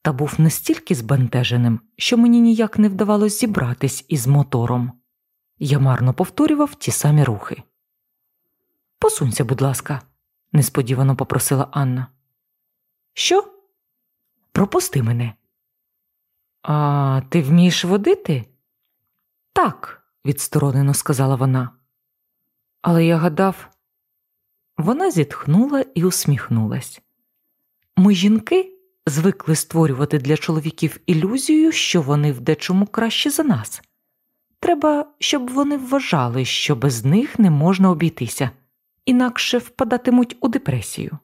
Та був настільки збентеженим, що мені ніяк не вдавалось зібратись із мотором. Я марно повторював ті самі рухи. Посунься, будь ласка, несподівано попросила Анна. Що? Пропусти мене. А ти вмієш водити? Так, відсторонено сказала вона. Але я гадав, вона зітхнула і усміхнулась. Ми, жінки, звикли створювати для чоловіків ілюзію, що вони в дечому краще за нас. Треба, щоб вони вважали, що без них не можна обійтися інакше впадатимуть у депресію.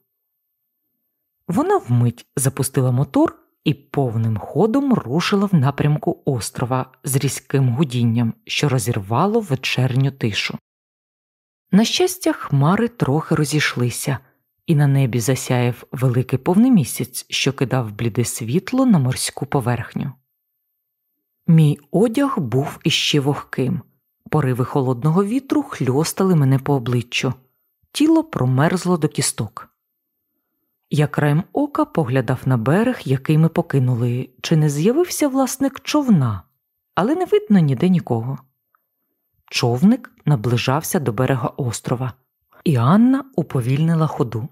Вона вмить запустила мотор і повним ходом рушила в напрямку острова з різким гудінням, що розірвало вечерню тишу. На щастя, хмари трохи розійшлися, і на небі засяяв великий повний місяць, що кидав бліде світло на морську поверхню. Мій одяг був іще вогким, пориви холодного вітру хльостали мене по обличчю тіло промерзло до кісток. Я краєм ока поглядав на берег, який ми покинули, чи не з'явився власник човна, але не видно ніде нікого. Човник наближався до берега острова, і Анна уповільнила ходу.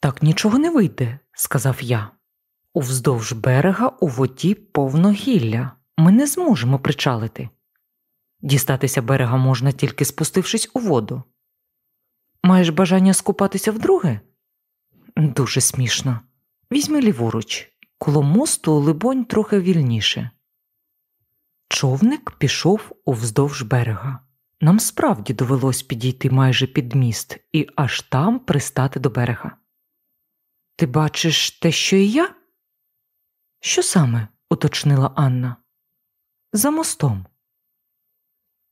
Так нічого не вийде, сказав я. Уздовж берега у воді повно гілля. Ми не зможемо причалити. Дістатися берега можна тільки спустившись у воду. Маєш бажання скупатися вдруге? Дуже смішно. Візьми ліворуч, коло мосту, либонь, трохи вільніше. Човник пішов уздовж берега. Нам справді довелось підійти майже під міст і аж там пристати до берега. Ти бачиш те, що і я? Що саме? уточнила Анна. За мостом.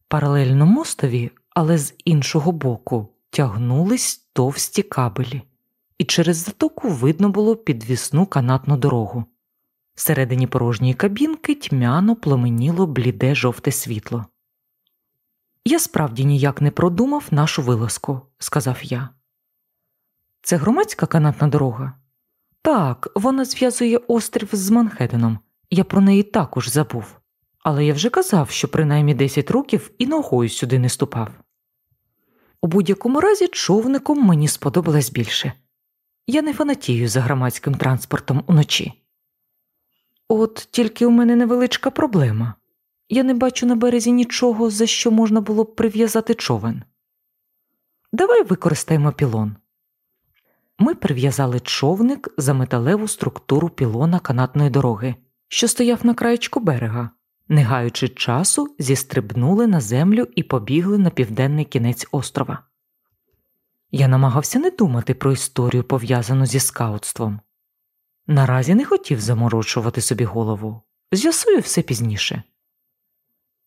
Паралельно мостові, але з іншого боку, тягнулись товсті кабелі, і через затоку видно було підвісну канатну дорогу. Всередині порожньої кабінки тьмяно пломеніло бліде жовте світло. Я справді ніяк не продумав нашу вилазку, сказав я. Це громадська канатна дорога? Так, вона зв'язує острів з Манхеттеном. Я про неї також забув. Але я вже казав, що принаймні 10 років і ногою сюди не ступав. У будь-якому разі човником мені сподобалось більше я не фанатію за громадським транспортом уночі. От тільки у мене невеличка проблема я не бачу на березі нічого, за що можна було б прив'язати човен. Давай використаємо пілон. Ми прив'язали човник за металеву структуру пілона канатної дороги, що стояв на краєчку берега, не гаючи часу, зістрибнули на землю і побігли на південний кінець острова. Я намагався не думати про історію, пов'язану зі скаутством. Наразі не хотів заморочувати собі голову, з'ясую все пізніше.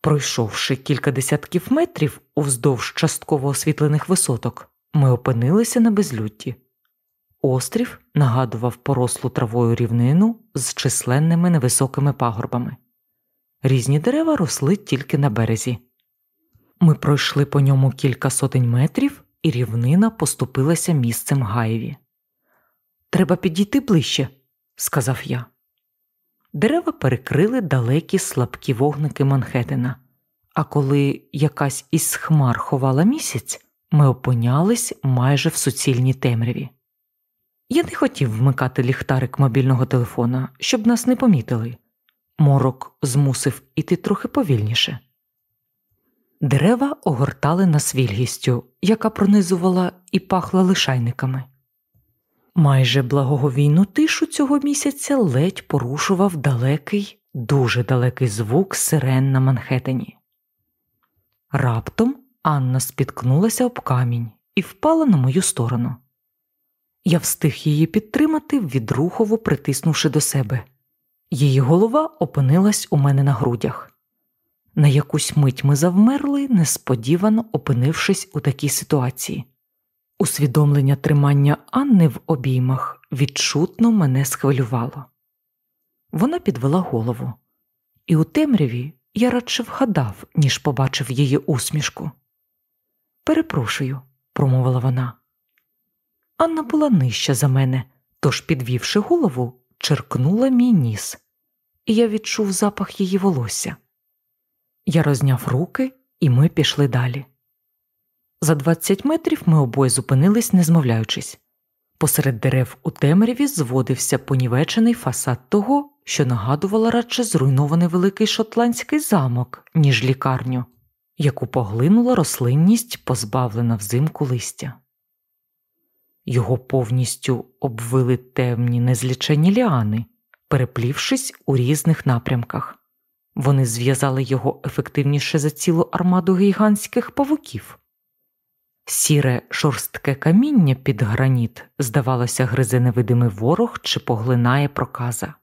Пройшовши кілька десятків метрів уздовж частково освітлених висоток, ми опинилися на безлюдді. Острів нагадував порослу травою рівнину з численними невисокими пагорбами. Різні дерева росли тільки на березі. Ми пройшли по ньому кілька сотень метрів, і рівнина поступилася місцем Гаєві. Треба підійти ближче, сказав я. Дерева перекрили далекі слабкі вогники Манхеттена, а коли якась із хмар ховала місяць, ми опинялись майже в суцільній темряві. Я не хотів вмикати ліхтарик мобільного телефона, щоб нас не помітили. Морок змусив іти трохи повільніше. Дерева огортали нас вільгістю, яка пронизувала і пахла лишайниками. Майже благоговійну тишу цього місяця ледь порушував далекий, дуже далекий звук сирен на Манхеттені. Раптом Анна спіткнулася об камінь і впала на мою сторону. Я встиг її підтримати, відрухово притиснувши до себе. Її голова опинилась у мене на грудях. На якусь мить ми завмерли, несподівано опинившись у такій ситуації. Усвідомлення тримання Анни в обіймах відчутно мене схвилювало. Вона підвела голову, і у темряві я радше вгадав, ніж побачив її усмішку. Перепрошую, промовила вона. Анна була нижча за мене, тож, підвівши голову, черкнула мій ніс, і я відчув запах її волосся. Я розняв руки, і ми пішли далі. За 20 метрів ми обоє зупинились, не змовляючись. Посеред дерев у темряві зводився понівечений фасад того, що нагадувало радше зруйнований великий шотландський замок, ніж лікарню, яку поглинула рослинність, позбавлена взимку листя. Його повністю обвили темні незлічені ліани, переплівшись у різних напрямках. Вони зв'язали його ефективніше за цілу армаду гігантських павуків. Сіре шорстке каміння під граніт, здавалося, гризе невидимий ворог чи поглинає проказа.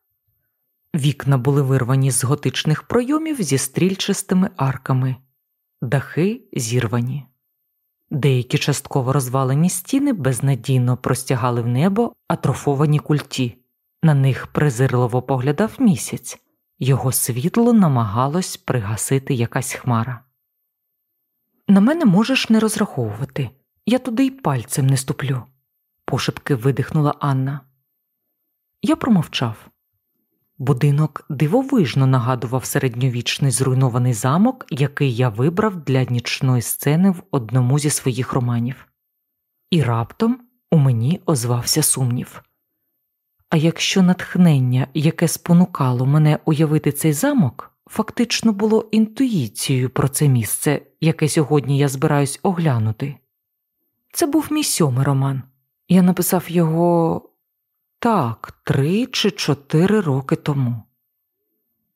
Вікна були вирвані з готичних пройомів зі стрільчастими арками, дахи зірвані. Деякі частково розвалені стіни безнадійно простягали в небо атрофовані культі, на них презирливо поглядав місяць, його світло намагалось пригасити якась хмара. На мене можеш не розраховувати, я туди й пальцем не ступлю, пошепки видихнула Анна. Я промовчав. Будинок дивовижно нагадував середньовічний зруйнований замок, який я вибрав для нічної сцени в одному зі своїх романів. І раптом у мені озвався сумнів. А якщо натхнення, яке спонукало мене уявити цей замок, фактично було інтуїцією про це місце, яке сьогодні я збираюсь оглянути, це був мій сьомий роман. Я написав його так, три чи чотири роки тому.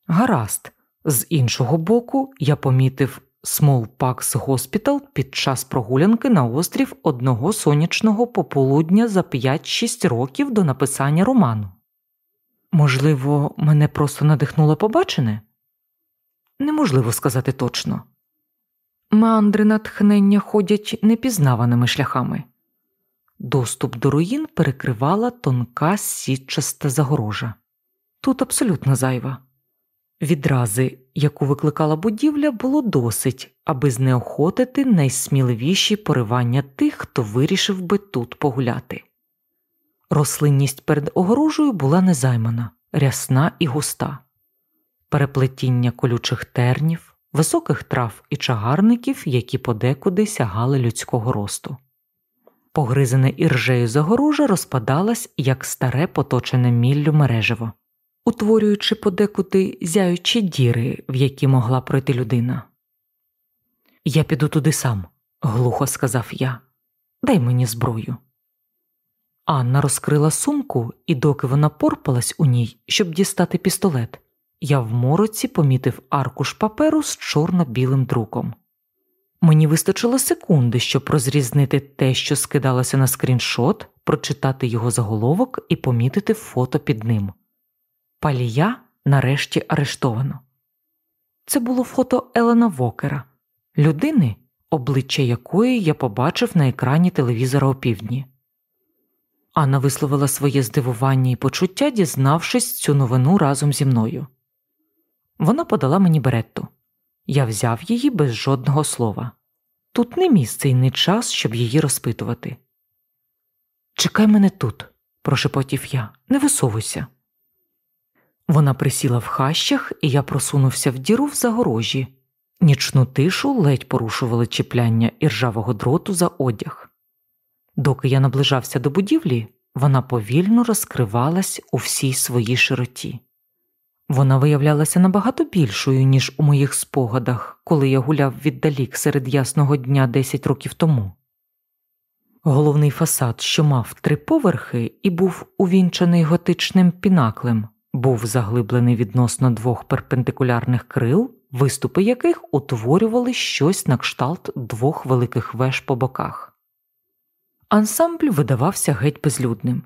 Гаразд, з іншого боку, я помітив Смолпакс Госпітал під час прогулянки на острів одного сонячного пополудня за 5-6 років до написання роману. Можливо, мене просто надихнуло побачене? Неможливо сказати точно. Мандри натхнення ходять непізнаваними шляхами. Доступ до руїн перекривала тонка сітчаста загорожа. Тут абсолютно зайва. Відрази, яку викликала будівля, було досить, аби знеохотити найсміливіші поривання тих, хто вирішив би тут погуляти. Рослинність перед огорожею була незаймана, рясна і густа, переплетіння колючих тернів, високих трав і чагарників, які подекуди сягали людського росту. Погризене іржею загорожа розпадалась, як старе поточене міллю мережево, утворюючи подекуди зяючі діри, в які могла пройти людина. Я піду туди сам, глухо сказав я. Дай мені зброю. Анна розкрила сумку, і доки вона порпалась у ній, щоб дістати пістолет, я в мороці помітив аркуш паперу з чорно-білим друком. Мені вистачило секунди, щоб розрізнити те, що скидалося на скріншот, прочитати його заголовок і помітити фото під ним. Палія нарешті арештовано. Це було фото Елена Вокера, людини, обличчя якої я побачив на екрані телевізора опівдні. Анна висловила своє здивування і почуття, дізнавшись цю новину разом зі мною. Вона подала мені беретту. Я взяв її без жодного слова. Тут не місце і не час, щоб її розпитувати. Чекай мене тут, прошепотів я, не висовуйся. Вона присіла в хащах, і я просунувся в діру в загорожі. Нічну тишу ледь порушували чіпляння іржавого дроту за одяг. Доки я наближався до будівлі, вона повільно розкривалась у всій своїй широті. Вона виявлялася набагато більшою, ніж у моїх спогадах, коли я гуляв віддалік серед ясного дня 10 років тому. Головний фасад, що мав три поверхи і був увінчаний готичним пінаклем, був заглиблений відносно двох перпендикулярних крил, виступи яких утворювали щось на кшталт двох великих веж по боках. Ансамбль видавався геть безлюдним.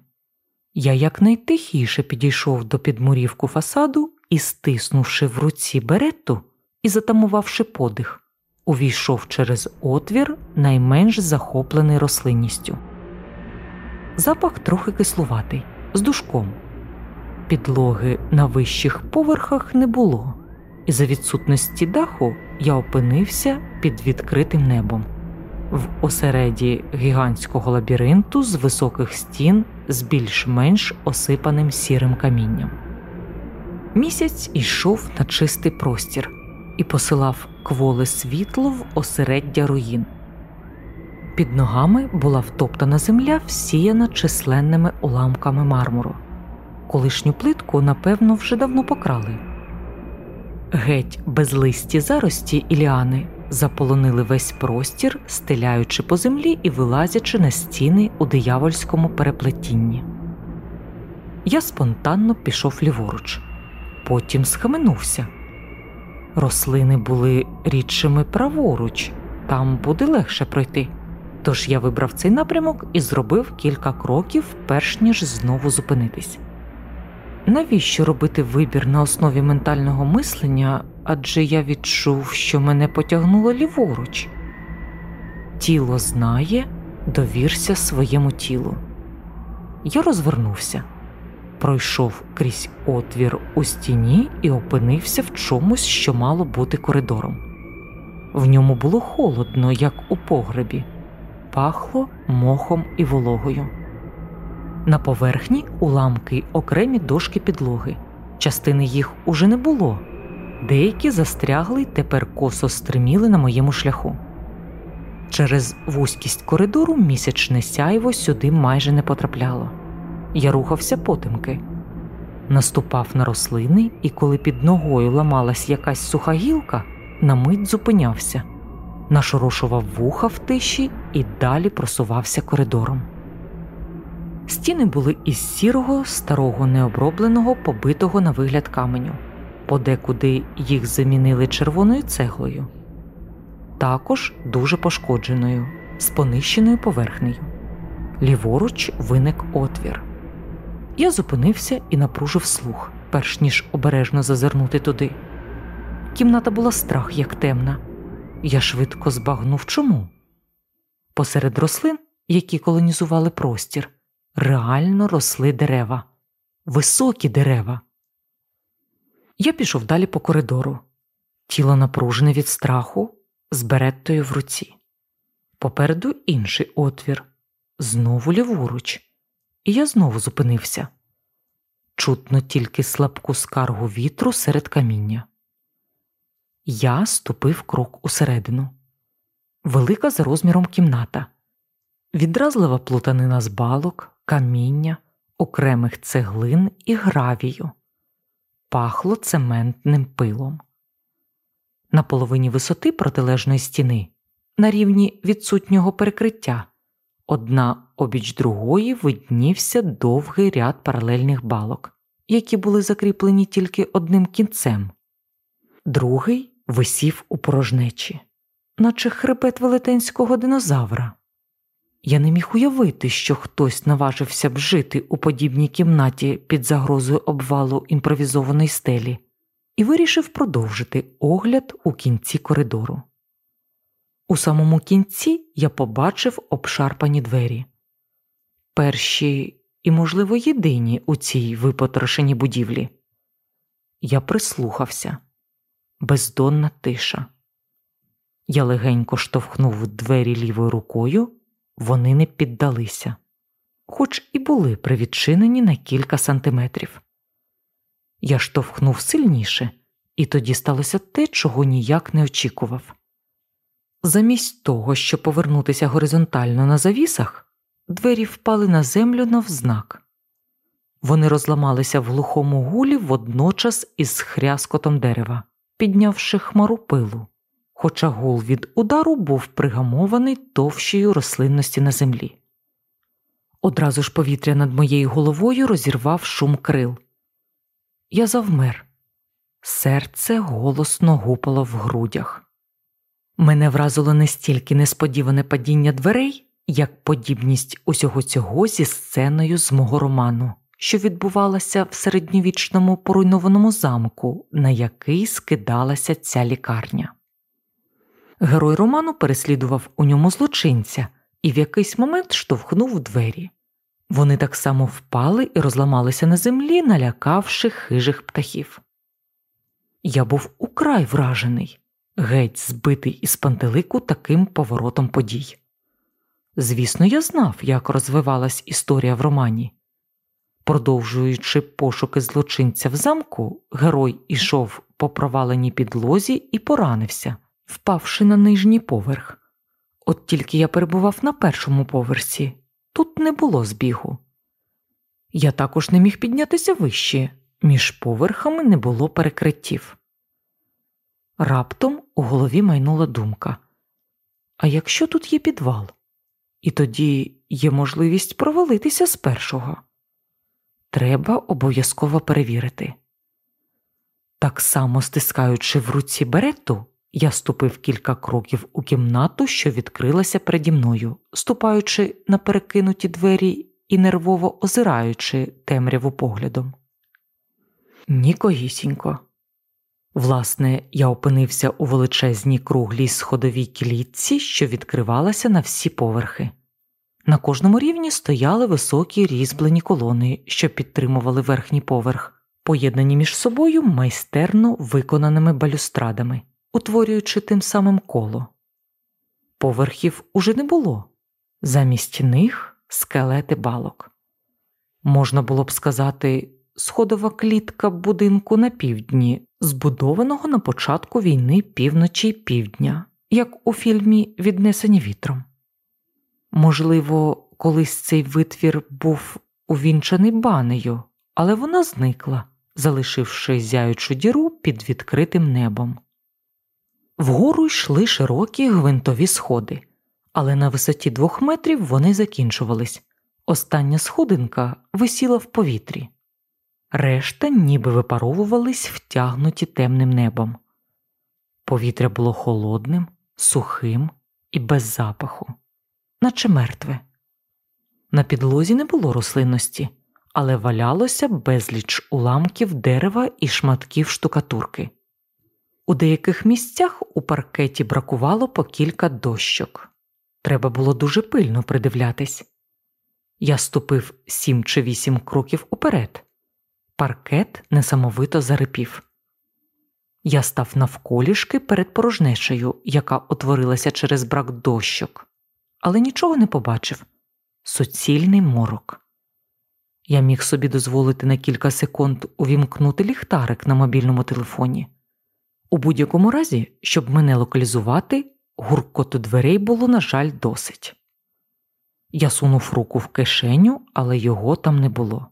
Я якнайтихіше підійшов до підмурівку фасаду і, стиснувши в руці беретту і затамувавши подих, увійшов через отвір, найменш захоплений рослинністю. Запах трохи кислуватий, з душком. Підлоги на вищих поверхах не було, і за відсутності даху я опинився під відкритим небом в осереді гігантського лабіринту з високих стін з більш-менш осипаним сірим камінням. Місяць йшов на чистий простір і посилав кволе світло в осереддя руїн. Під ногами була втоптана земля, всіяна численними уламками мармуру. Колишню плитку, напевно, вже давно покрали. Геть безлисті зарості і ліани заполонили весь простір, стеляючи по землі і вилазячи на стіни у диявольському переплетінні. Я спонтанно пішов ліворуч, потім схаменувся. Рослини були рідшими праворуч, там буде легше пройти. Тож я вибрав цей напрямок і зробив кілька кроків, перш ніж знову зупинитись. Навіщо робити вибір на основі ментального мислення, адже я відчув, що мене потягнуло ліворуч? Тіло знає, довірся своєму тілу. Я розвернувся, пройшов крізь отвір у стіні і опинився в чомусь, що мало бути коридором. В ньому було холодно, як у погребі, пахло мохом і вологою. На поверхні уламки окремі дошки підлоги. Частини їх уже не було, деякі застрягли й тепер косо стриміли на моєму шляху. Через вузькість коридору місячне сяйво сюди майже не потрапляло. Я рухався потемки, наступав на рослини, і коли під ногою ламалась якась суха гілка, на мить зупинявся, нашорошував вуха в тиші і далі просувався коридором. Стіни були із сірого, старого необробленого, побитого на вигляд каменю, подекуди їх замінили червоною цеглою, також дуже пошкодженою, з понищеною поверхнею. Ліворуч виник отвір. Я зупинився і напружив слух, перш ніж обережно зазирнути туди. Кімната була страх, як темна. Я швидко збагнув чому. Посеред рослин, які колонізували простір реально росли дерева, високі дерева. Я пішов далі по коридору, тіло напружене від страху, з береттою в руці. Попереду інший отвір, знову ліворуч, і я знову зупинився. Чутно тільки слабку скаргу вітру серед каміння. Я ступив крок усередину. Велика за розміром кімната, відразлива плутанина з балок, каміння, окремих цеглин і гравію, пахло цементним пилом. На половині висоти протилежної стіни, на рівні відсутнього перекриття, одна обіч другої виднівся довгий ряд паралельних балок, які були закріплені тільки одним кінцем, другий висів у порожнечі, наче хребет велетенського динозавра. Я не міг уявити, що хтось наважився б жити у подібній кімнаті під загрозою обвалу імпровізованої стелі, і вирішив продовжити огляд у кінці коридору. У самому кінці я побачив обшарпані двері, перші і, можливо, єдині у цій випотрошеній будівлі. Я прислухався, бездонна тиша. Я легенько штовхнув двері лівою рукою, вони не піддалися, хоч і були привідчинені на кілька сантиметрів. Я штовхнув сильніше, і тоді сталося те, чого ніяк не очікував. Замість того, щоб повернутися горизонтально на завісах, двері впали на землю навзнак. Вони розламалися в глухому гулі водночас із хряскотом дерева, піднявши хмару пилу, хоча гул від удару був пригамований товщою рослинності на землі. Одразу ж повітря над моєю головою розірвав шум крил. Я завмер, серце голосно гупало в грудях. Мене вразило не стільки несподіване падіння дверей, як подібність усього цього зі сценою з мого роману, що відбувалася в середньовічному поруйнованому замку, на який скидалася ця лікарня. Герой роману переслідував у ньому злочинця і в якийсь момент штовхнув двері. Вони так само впали і розламалися на землі, налякавши хижих птахів. Я був украй вражений геть збитий із пантелику таким поворотом подій. Звісно, я знав, як розвивалась історія в романі. Продовжуючи пошуки злочинця в замку, герой ішов по проваленій підлозі і поранився, впавши на нижній поверх. От тільки я перебував на першому поверсі, тут не було збігу. Я також не міг піднятися вище, між поверхами не було перекриттів. Раптом у голові майнула думка А якщо тут є підвал, і тоді є можливість провалитися з першого, треба обов'язково перевірити. Так само стискаючи в руці берету, я ступив кілька кроків у кімнату, що відкрилася переді мною, ступаючи на перекинуті двері і нервово озираючи темряву поглядом. Нікогісінько. Власне, я опинився у величезній круглій сходовій кілітці, що відкривалася на всі поверхи. На кожному рівні стояли високі різьблені колони, що підтримували верхній поверх, поєднані між собою майстерно виконаними балюстрадами, утворюючи тим самим коло. Поверхів уже не було, замість них скелети балок. Можна було б сказати, сходова клітка будинку на півдні, збудованого на початку війни півночі й півдня, як у фільмі Віднесені вітром. Можливо, колись цей витвір був увінчаний банею, але вона зникла, залишивши зяючу діру під відкритим небом. Вгору йшли широкі гвинтові сходи, але на висоті двох метрів вони закінчувались. Остання сходинка висіла в повітрі решта ніби випаровувались втягнуті темним небом. Повітря було холодним, сухим і без запаху, наче мертве. На підлозі не було рослинності, але валялося безліч уламків дерева і шматків штукатурки. У деяких місцях у паркеті бракувало по кілька дощок. Треба було дуже пильно придивлятись. Я ступив сім чи вісім кроків уперед, Паркет несамовито зарипів. Я став навколішки перед порожнечею, яка утворилася через брак дощок, але нічого не побачив суцільний морок. Я міг собі дозволити на кілька секунд увімкнути ліхтарик на мобільному телефоні. У будь-якому разі, щоб мене локалізувати, гуркоту дверей було, на жаль, досить. Я сунув руку в кишеню, але його там не було.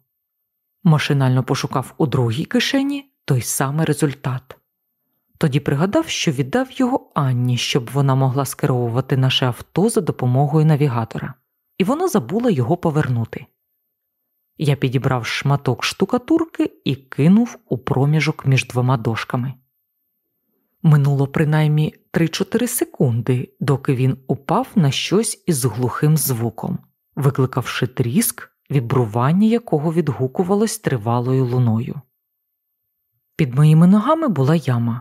Машинально пошукав у другій кишені той самий результат. Тоді пригадав, що віддав його Анні, щоб вона могла скеровувати наше авто за допомогою навігатора, і вона забула його повернути. Я підібрав шматок штукатурки і кинув у проміжок між двома дошками. Минуло принаймні 3-4 секунди, доки він упав на щось із глухим звуком, викликавши тріск вібрування якого відгукувалось тривалою луною. Під моїми ногами була яма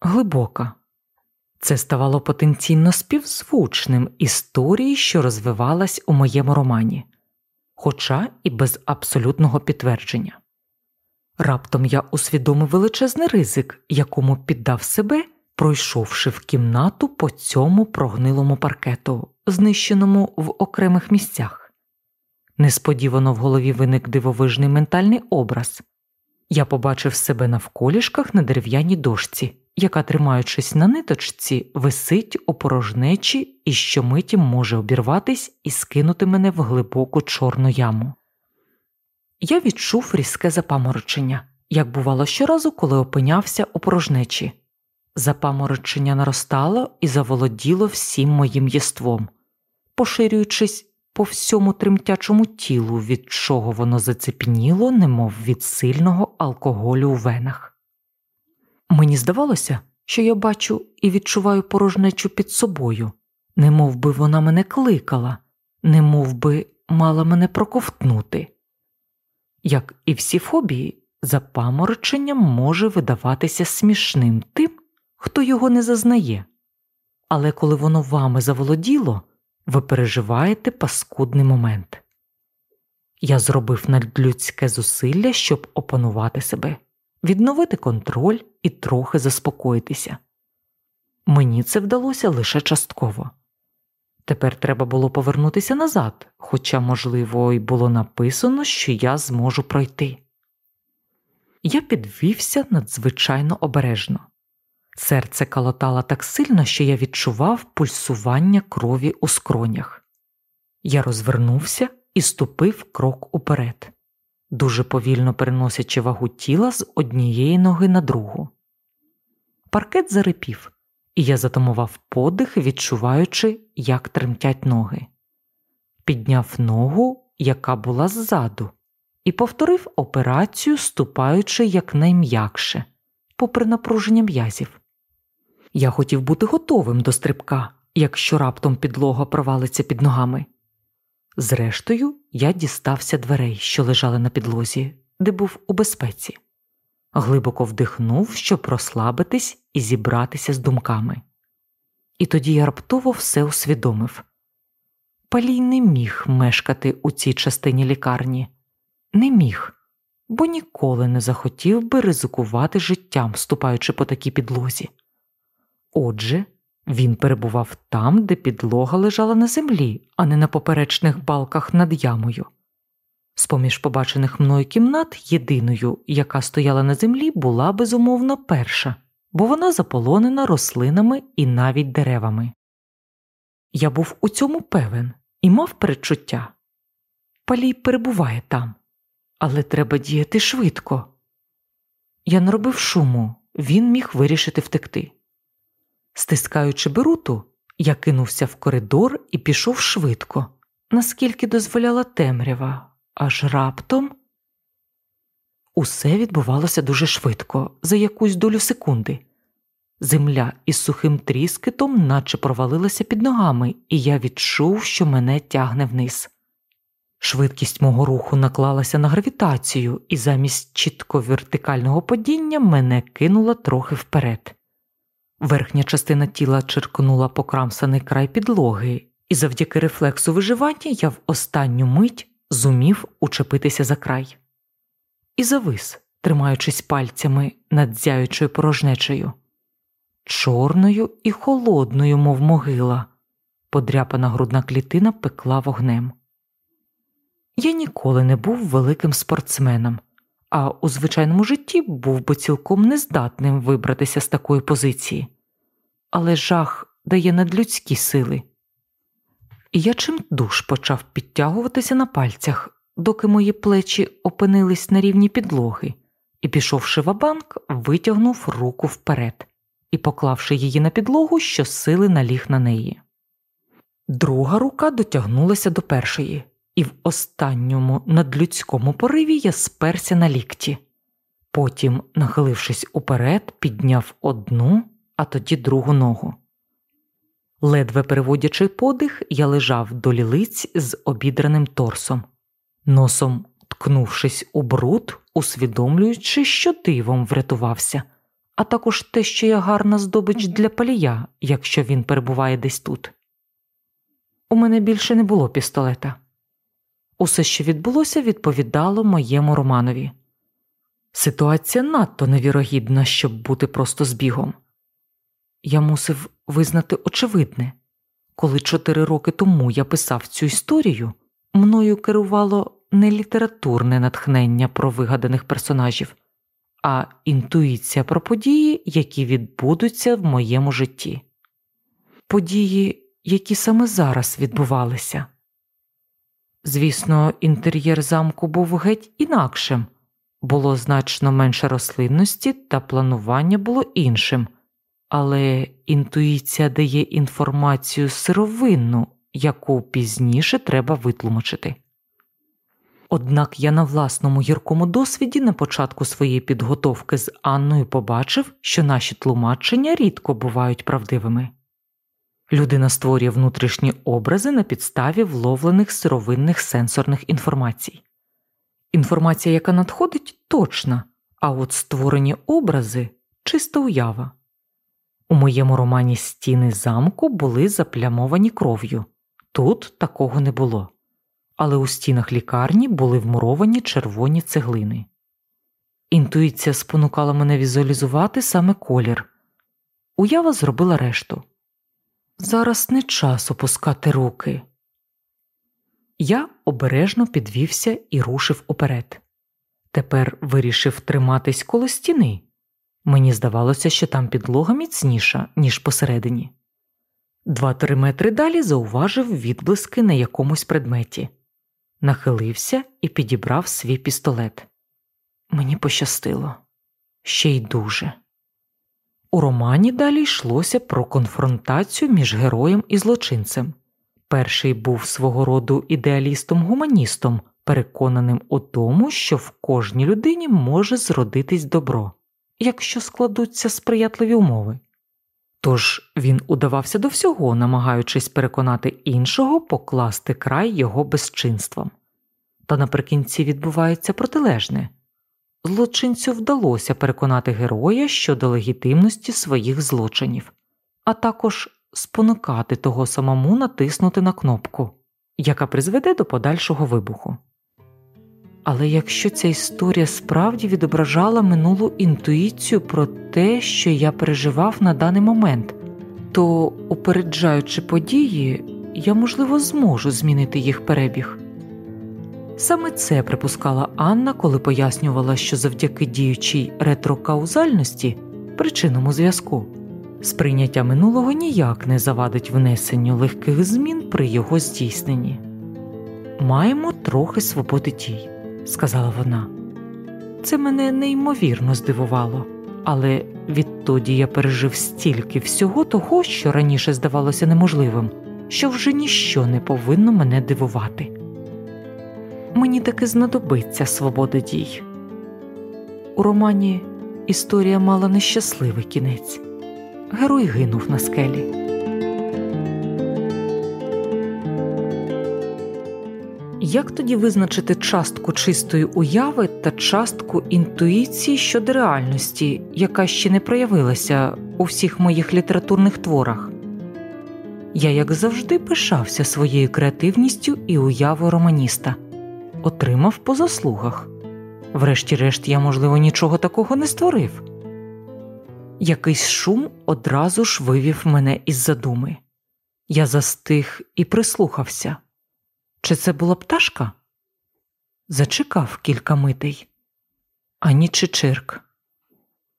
глибока. Це ставало потенційно співзвучним історії, що розвивалась у моєму романі, хоча і без абсолютного підтвердження. Раптом я усвідомив величезний ризик, якому піддав себе, пройшовши в кімнату по цьому прогнилому паркету, знищеному в окремих місцях. Несподівано в голові виник дивовижний ментальний образ. Я побачив себе навколішках на дерев'яній дошці, яка, тримаючись на ниточці, висить у порожнечі і щомиті може обірватись і скинути мене в глибоку чорну яму. Я відчув різке запаморочення, як бувало щоразу, коли опинявся у порожнечі. Запаморочення наростало і заволоділо всім моїм єством, поширюючись по всьому тремтячому тілу, від чого воно зацепеніло, немов від сильного алкоголю у венах. Мені здавалося, що я бачу і відчуваю порожнечу під собою, немов би вона мене кликала, немов би мала мене проковтнути. Як і всі фобії, запаморочення може видаватися смішним тим, хто його не зазнає, але коли воно вами заволоділо, ви переживаєте паскудний момент. Я зробив надлюдське зусилля, щоб опанувати себе, відновити контроль і трохи заспокоїтися. Мені це вдалося лише частково. Тепер треба було повернутися назад, хоча, можливо, й було написано, що я зможу пройти. Я підвівся надзвичайно обережно. Серце калотало так сильно, що я відчував пульсування крові у скронях. Я розвернувся і ступив крок уперед, дуже повільно переносячи вагу тіла з однієї ноги на другу. Паркет зарипів, і я затамував подих, відчуваючи, як тремтять ноги. Підняв ногу, яка була ззаду, і повторив операцію, ступаючи якнайм'якше, попри напруження м'язів. Я хотів бути готовим до стрибка, якщо раптом підлога провалиться під ногами. Зрештою, я дістався дверей, що лежали на підлозі, де був у безпеці, глибоко вдихнув, щоб розслабитись і зібратися з думками. І тоді я раптово все усвідомив Палій не міг мешкати у цій частині лікарні, не міг, бо ніколи не захотів би ризикувати життям, ступаючи по такій підлозі. Отже, він перебував там, де підлога лежала на землі, а не на поперечних балках над ямою. З поміж побачених мною кімнат, єдиною, яка стояла на землі, була безумовно перша, бо вона заполонена рослинами і навіть деревами. Я був у цьому певен і мав передчуття. Палій перебуває там, але треба діяти швидко. Я не робив шуму, він міг вирішити втекти. Стискаючи беруту, я кинувся в коридор і пішов швидко, наскільки дозволяла темрява, аж раптом усе відбувалося дуже швидко, за якусь долю секунди. Земля із сухим тріскитом, наче провалилася під ногами, і я відчув, що мене тягне вниз. Швидкість мого руху наклалася на гравітацію, і замість чітко вертикального падіння мене кинула трохи вперед. Верхня частина тіла черкнула покрамсаний край підлоги, і завдяки рефлексу виживання я в останню мить зумів учепитися за край і завис, тримаючись пальцями над зяючою порожнечею, чорною і холодною, мов могила, подряпана грудна клітина пекла вогнем. Я ніколи не був великим спортсменом, а у звичайному житті був би цілком нездатним вибратися з такої позиції, але жах дає надлюдські сили. Я чим душ почав підтягуватися на пальцях, доки мої плечі опинились на рівні підлоги, і, пішовши в банк, витягнув руку вперед і, поклавши її на підлогу, щосили наліг на неї. Друга рука дотягнулася до першої і в останньому надлюдському пориві я сперся на лікті. Потім, нахилившись уперед, підняв одну, а тоді другу ногу. Ледве переводячи подих, я лежав до лілиць з обідраним торсом, носом ткнувшись у бруд, усвідомлюючи, що дивом врятувався, а також те, що я гарна здобич для палія, якщо він перебуває десь тут. У мене більше не було пістолета. Усе, що відбулося, відповідало моєму романові. Ситуація надто невірогідна, щоб бути просто збігом. Я мусив визнати очевидне коли чотири роки тому я писав цю історію, мною керувало не літературне натхнення про вигаданих персонажів, а інтуїція про події, які відбудуться в моєму житті. Події, які саме зараз відбувалися. Звісно, інтер'єр замку був геть інакшим, було значно менше рослинності, та планування було іншим, але інтуїція дає інформацію сировинну, яку пізніше треба витлумачити. Однак я на власному гіркому досвіді на початку своєї підготовки з Анною побачив, що наші тлумачення рідко бувають правдивими. Людина створює внутрішні образи на підставі вловлених сировинних сенсорних інформацій. Інформація, яка надходить, точна, а от створені образи чиста уява. У моєму романі Стіни замку були заплямовані кров'ю, тут такого не було, але у стінах лікарні були вмуровані червоні цеглини. Інтуїція спонукала мене візуалізувати саме колір. Уява зробила решту. Зараз не час опускати руки. Я обережно підвівся і рушив уперед. Тепер вирішив триматись коло стіни. Мені здавалося, що там підлога міцніша, ніж посередині. Два-три метри далі зауважив відблиски на якомусь предметі, нахилився і підібрав свій пістолет. Мені пощастило ще й дуже. У романі далі йшлося про конфронтацію між героєм і злочинцем. Перший був свого роду ідеалістом-гуманістом, переконаним у тому, що в кожній людині може зродитись добро, якщо складуться сприятливі умови. Тож він удавався до всього, намагаючись переконати іншого покласти край його безчинствам. Та наприкінці відбувається протилежне злочинцю вдалося переконати героя щодо легітимності своїх злочинів, а також спонукати того самому натиснути на кнопку, яка призведе до подальшого вибуху. Але якщо ця історія справді відображала минулу інтуїцію про те, що я переживав на даний момент, то, упереджаючи події, я, можливо, зможу змінити їх перебіг. Саме це припускала Анна, коли пояснювала, що завдяки діючій ретрокаузальності, причинному зв'язку, сприйняття минулого ніяк не завадить внесенню легких змін при його здійсненні. Маємо трохи свободи дій, сказала вона. Це мене неймовірно здивувало, але відтоді я пережив стільки всього того, що раніше здавалося неможливим, що вже ніщо не повинно мене дивувати мені таки знадобиться свобода дій. У романі історія мала нещасливий кінець. Герой гинув на скелі. Як тоді визначити частку чистої уяви та частку інтуїції щодо реальності, яка ще не проявилася у всіх моїх літературних творах? Я, як завжди, пишався своєю креативністю і уявою романіста отримав по заслугах. Врешті-решт, я, можливо, нічого такого не створив. Якийсь шум одразу ж вивів мене із задуми. Я застиг і прислухався. Чи це була пташка? Зачекав кілька митей, ані чичирк.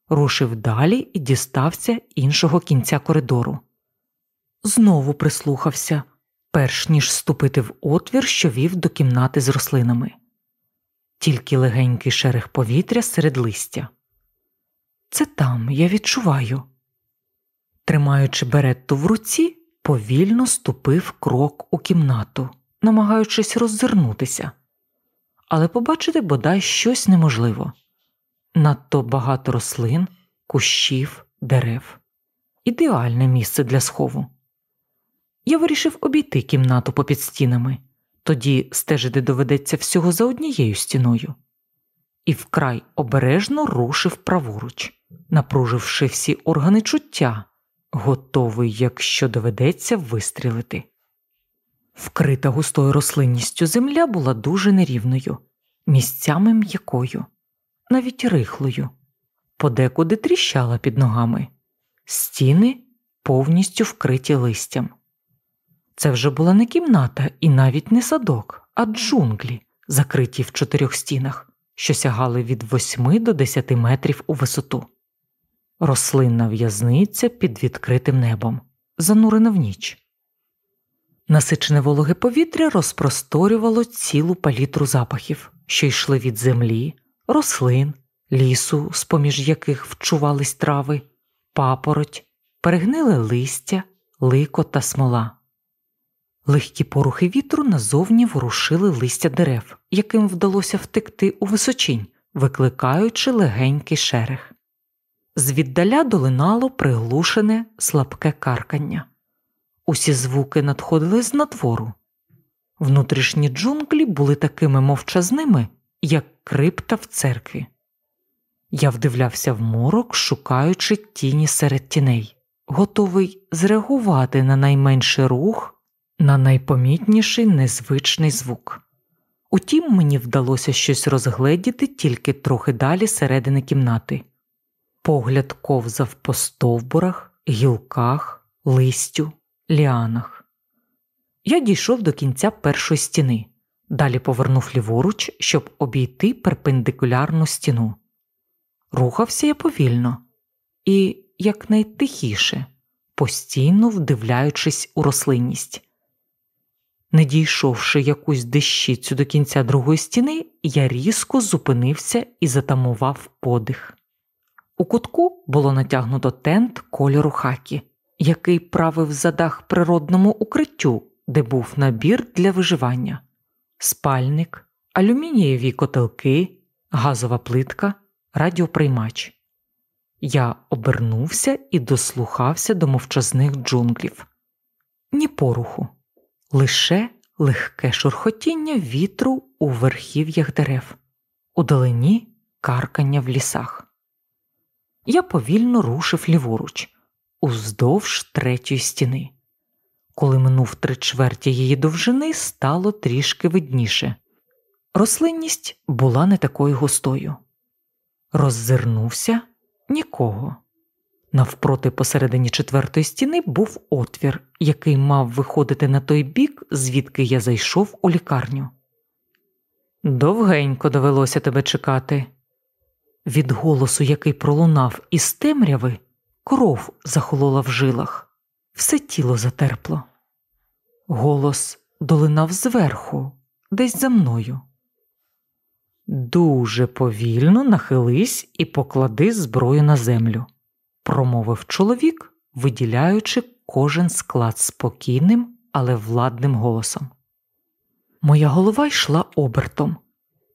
Рушив далі і дістався іншого кінця коридору. Знову прислухався, перш ніж ступити в отвір, що вів до кімнати з рослинами, тільки легенький шерех повітря серед листя. Це там я відчуваю. Тримаючи беретту в руці, повільно ступив крок у кімнату, намагаючись роззирнутися, але побачити бодай щось неможливо. Надто багато рослин, кущів, дерев, ідеальне місце для схову. Я вирішив обійти кімнату попід стінами, тоді стежити доведеться всього за однією стіною, і вкрай обережно рушив праворуч, напруживши всі органи чуття, готовий, якщо доведеться вистрілити. Вкрита густою рослинністю земля була дуже нерівною, місцями м'якою. навіть рихлою, подекуди тріщала під ногами, стіни повністю вкриті листям. Це вже була не кімната і навіть не садок, а джунглі, закриті в чотирьох стінах, що сягали від восьми до десяти метрів у висоту. Рослинна в'язниця під відкритим небом, занурена в ніч. Насичене вологе повітря розпросторювало цілу палітру запахів, що йшли від землі, рослин, лісу, з поміж яких вчувались трави, папороть, перегниле листя, лико та смола. Легкі порухи вітру назовні ворушили листя дерев, яким вдалося втекти у височинь, викликаючи легенький шерех. Звіддаля долинало приглушене слабке каркання. Усі звуки надходили з надвору. Внутрішні джунглі були такими мовчазними, як крипта в церкві. Я вдивлявся в морок, шукаючи тіні серед тіней, готовий зреагувати на найменший рух, на найпомітніший незвичний звук. Утім, мені вдалося щось розгледіти тільки трохи далі середини кімнати. Погляд ковзав по стовбурах, гілках, листю, ліанах. Я дійшов до кінця першої стіни, далі повернув ліворуч, щоб обійти перпендикулярну стіну. Рухався я повільно і якнайтихіше, постійно вдивляючись у рослинність. Не дійшовши якусь дещицю до кінця другої стіни, я різко зупинився і затамував подих. У кутку було натягнуто тент кольору хакі, який правив за дах природному укриттю, де був набір для виживання, спальник, алюмінієві котелки, газова плитка, радіоприймач. Я обернувся і дослухався до мовчазних джунглів. Ні поруху, лише легке шурхотіння вітру у верхів'ях дерев, удалині каркання в лісах. Я повільно рушив ліворуч, уздовж третьої стіни. Коли минув три чверті її довжини, стало трішки видніше. Рослинність була не такою густою. Роззирнувся нікого. Навпроти посередині четвертої стіни був отвір, який мав виходити на той бік, звідки я зайшов у лікарню. Довгенько довелося тебе чекати. Від голосу, який пролунав із темряви, кров захолола в жилах, все тіло затерпло. Голос долинав зверху, десь за мною. Дуже повільно нахились і поклади зброю на землю, промовив чоловік, виділяючи кожен склад спокійним, але владним голосом. Моя голова йшла обертом.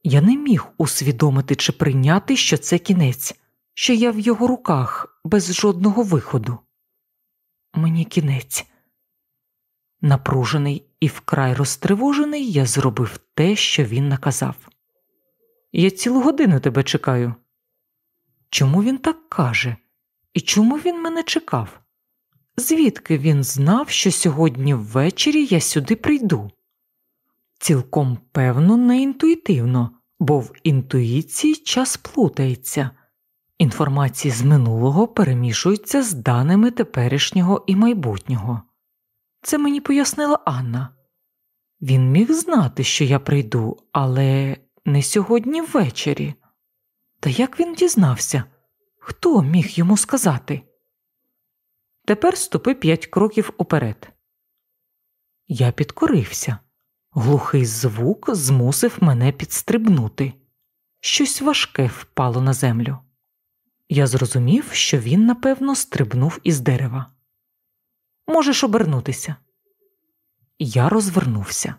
Я не міг усвідомити чи прийняти, що це кінець, що я в його руках без жодного виходу. Мені кінець. Напружений і вкрай розтривожений, я зробив те, що він наказав. Я цілу годину тебе чекаю. Чому він так каже? І чому він мене чекав? Звідки він знав, що сьогодні ввечері я сюди прийду? Цілком певно, не інтуїтивно, бо в інтуїції час плутається, інформації з минулого перемішуються з даними теперішнього і майбутнього. Це мені пояснила Анна. Він міг знати, що я прийду, але не сьогодні ввечері. Та як він дізнався? Хто міг йому сказати? Тепер ступи п'ять кроків уперед. Я підкорився. Глухий звук змусив мене підстрибнути. Щось важке впало на землю. Я зрозумів, що він, напевно, стрибнув із дерева. Можеш обернутися. Я розвернувся.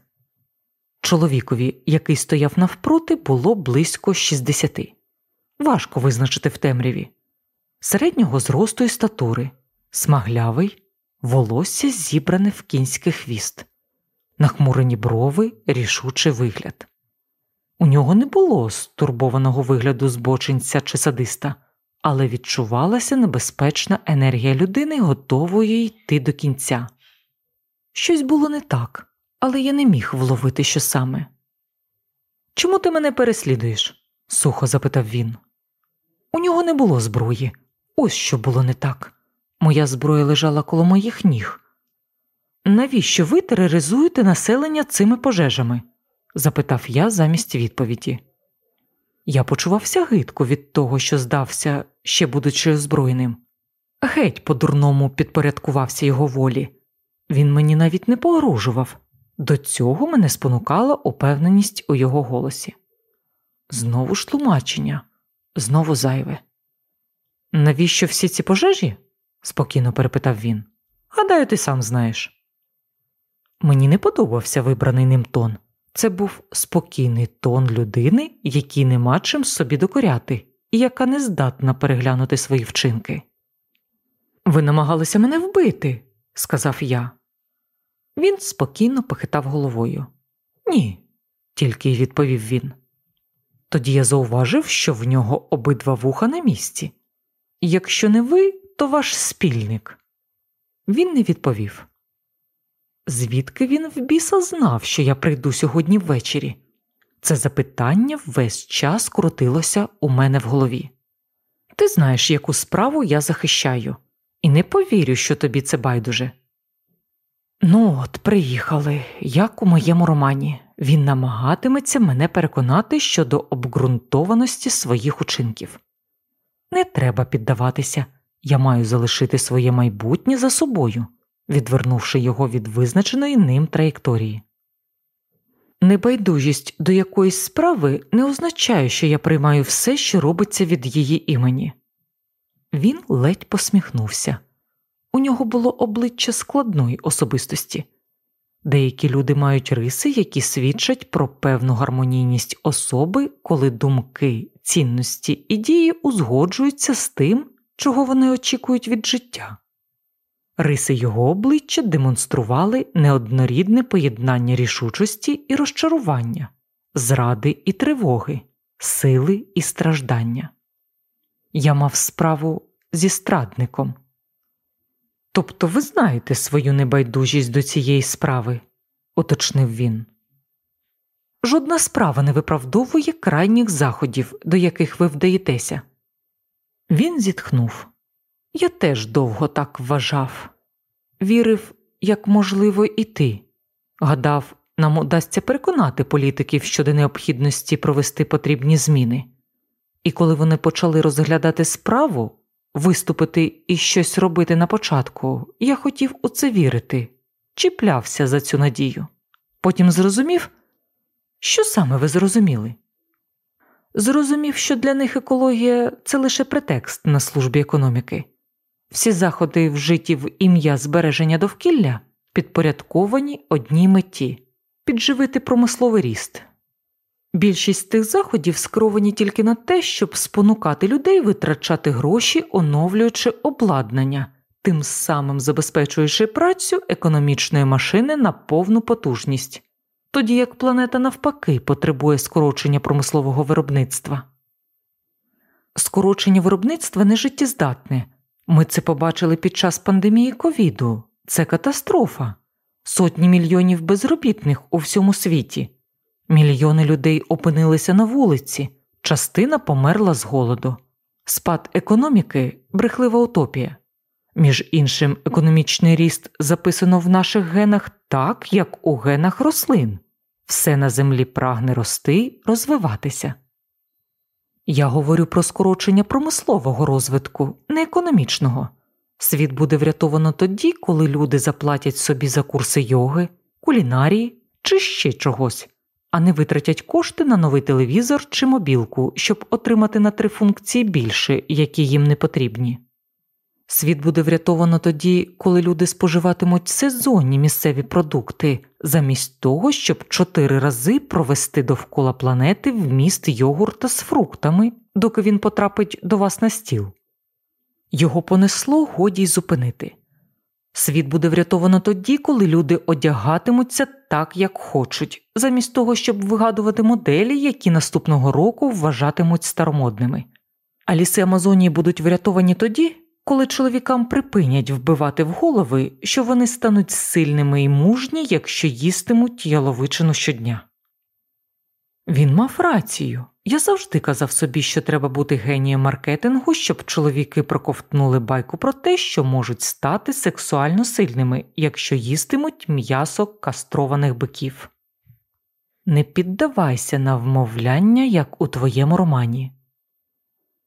Чоловікові, який стояв навпроти, було близько 60. Важко визначити в темряві, середнього зросту і статури, смаглявий, волосся зібране в кінський хвіст, нахмурені брови, рішучий вигляд. У нього не було стурбованого вигляду збочинця чи садиста, але відчувалася небезпечна енергія людини, готової йти до кінця. Щось було не так але я не міг вловити, що саме. Чому ти мене переслідуєш? сухо запитав він. У нього не було зброї. Ось що було не так. Моя зброя лежала коло моїх ніг. Навіщо ви тероризуєте населення цими пожежами? запитав я замість відповіді. Я почувався гидко від того, що здався, ще будучи озброєним. Геть по дурному підпорядкувався його волі. Він мені навіть не погрожував. До цього мене спонукала упевненість у його голосі. Знову ж тлумачення, знову зайве. Навіщо всі ці пожежі? спокійно перепитав він. Гадаю, ти сам знаєш. Мені не подобався вибраний ним тон. Це був спокійний тон людини, якій нема чим собі докоряти, і яка не здатна переглянути свої вчинки. Ви намагалися мене вбити, сказав я. Він спокійно похитав головою. Ні, тільки й відповів він. Тоді я зауважив, що в нього обидва вуха на місці. Якщо не ви, то ваш спільник. Він не відповів. Звідки він в біса знав, що я прийду сьогодні ввечері? Це запитання весь час крутилося у мене в голові. Ти знаєш, яку справу я захищаю, і не повірю, що тобі це байдуже. Ну от, приїхали, як у моєму романі. Він намагатиметься мене переконати щодо обґрунтованості своїх учинків. Не треба піддаватися, я маю залишити своє майбутнє за собою, відвернувши його від визначеної ним траєкторії. Небайдужість до якоїсь справи не означає, що я приймаю все, що робиться від її імені. Він ледь посміхнувся. У нього було обличчя складної особистості. Деякі люди мають риси, які свідчать про певну гармонійність особи, коли думки, цінності і дії узгоджуються з тим, чого вони очікують від життя. Риси його обличчя демонстрували неоднорідне поєднання рішучості і розчарування, зради і тривоги, сили і страждання. Я мав справу зі страдником. Тобто ви знаєте свою небайдужість до цієї справи, уточнив він. Жодна справа не виправдовує крайніх заходів, до яких ви вдаєтеся. Він зітхнув. Я теж довго так вважав, вірив, як можливо, і ти. Гадав, нам удасться переконати політиків щодо необхідності провести потрібні зміни. І коли вони почали розглядати справу, виступити і щось робити на початку, я хотів у це вірити, чіплявся за цю надію. Потім зрозумів, що саме ви зрозуміли? Зрозумів, що для них екологія це лише претекст на службі економіки. Всі заходи, вжиті в ім'я збереження довкілля, підпорядковані одній меті підживити промисловий ріст. Більшість тих заходів скеровані тільки на те, щоб спонукати людей витрачати гроші, оновлюючи обладнання, тим самим забезпечуючи працю економічної машини на повну потужність, тоді як планета навпаки потребує скорочення промислового виробництва. Скорочення виробництва не життєздатне. Ми це побачили під час пандемії ковіду. Це катастрофа, сотні мільйонів безробітних у всьому світі. Мільйони людей опинилися на вулиці, частина померла з голоду. Спад економіки брехлива утопія. Між іншим, економічний ріст записано в наших генах так, як у генах рослин все на землі прагне рости, розвиватися. Я говорю про скорочення промислового розвитку, не економічного. Світ буде врятовано тоді, коли люди заплатять собі за курси йоги, кулінарії чи ще чогось а не витратять кошти на новий телевізор чи мобілку, щоб отримати на три функції більше, які їм не потрібні. Світ буде врятовано тоді, коли люди споживатимуть сезонні місцеві продукти, замість того, щоб чотири рази провести довкола планети вміст йогурта з фруктами, доки він потрапить до вас на стіл. Його понесло годі й зупинити. Світ буде врятовано тоді, коли люди одягатимуться так, як хочуть, замість того, щоб вигадувати моделі, які наступного року вважатимуть старомодними. А ліси Амазонії будуть врятовані тоді, коли чоловікам припинять вбивати в голови, що вони стануть сильними і мужні, якщо їстимуть яловичину щодня. Він мав рацію, Я завжди казав собі, що треба бути генієм маркетингу, щоб чоловіки проковтнули байку про те, що можуть стати сексуально сильними, якщо їстимуть м'ясо кастрованих биків. Не піддавайся на вмовляння, як у твоєму романі.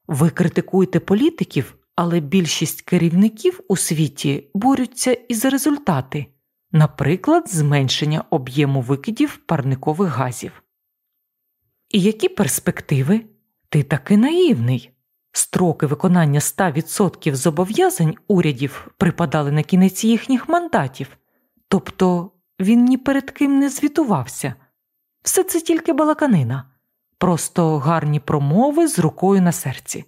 Ви критикуєте політиків, але більшість керівників у світі борються із результати, наприклад, зменшення об'єму викидів парникових газів. І які перспективи? Ти таки наївний. Строки виконання 100% зобов'язань урядів припадали на кінець їхніх мандатів, тобто він ні перед ким не звітувався. Все це тільки балаканина, просто гарні промови з рукою на серці.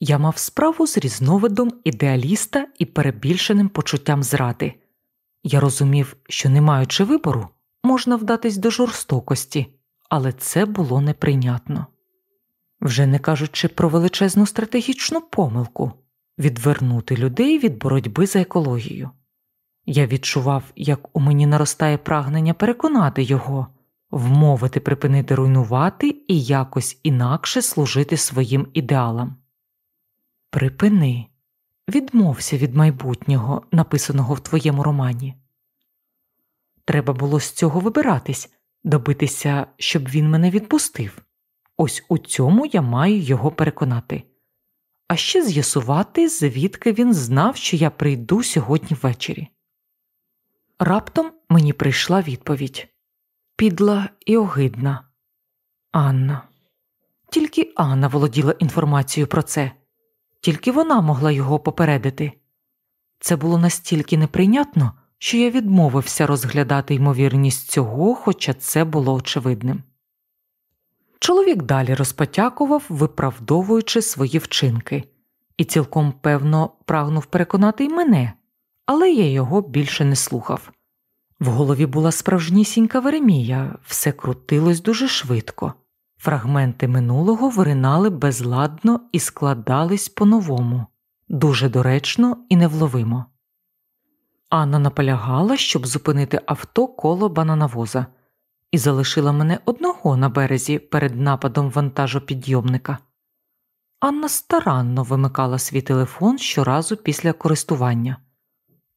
Я мав справу з різновидом ідеаліста і перебільшеним почуттям зради. Я розумів, що, не маючи вибору, можна вдатись до жорстокості, але це було неприйнятно. Вже не кажучи про величезну стратегічну помилку відвернути людей від боротьби за екологію. Я відчував, як у мені наростає прагнення переконати його, вмовити припинити руйнувати і якось інакше служити своїм ідеалам. Припини, відмовся від майбутнього, написаного в твоєму романі. Треба було з цього вибиратись, добитися, щоб він мене відпустив. Ось у цьому я маю його переконати. А ще з'ясувати, звідки він знав, що я прийду сьогодні ввечері. Раптом мені прийшла відповідь підла і огидна. Анна. Тільки Анна володіла інформацією про це, тільки вона могла його попередити. Це було настільки неприйнятно, що я відмовився розглядати ймовірність цього, хоча це було очевидним. Чоловік далі розпотякував, виправдовуючи свої вчинки, і цілком певно прагнув переконати й мене, але я його більше не слухав. В голові була справжнісінька Веремія, все крутилось дуже швидко, фрагменти минулого виринали безладно і складались по-новому, дуже доречно і невловимо. Анна наполягала, щоб зупинити авто коло бананавоза, і залишила мене одного на березі перед нападом вантажопідйомника. Анна старанно вимикала свій телефон щоразу після користування.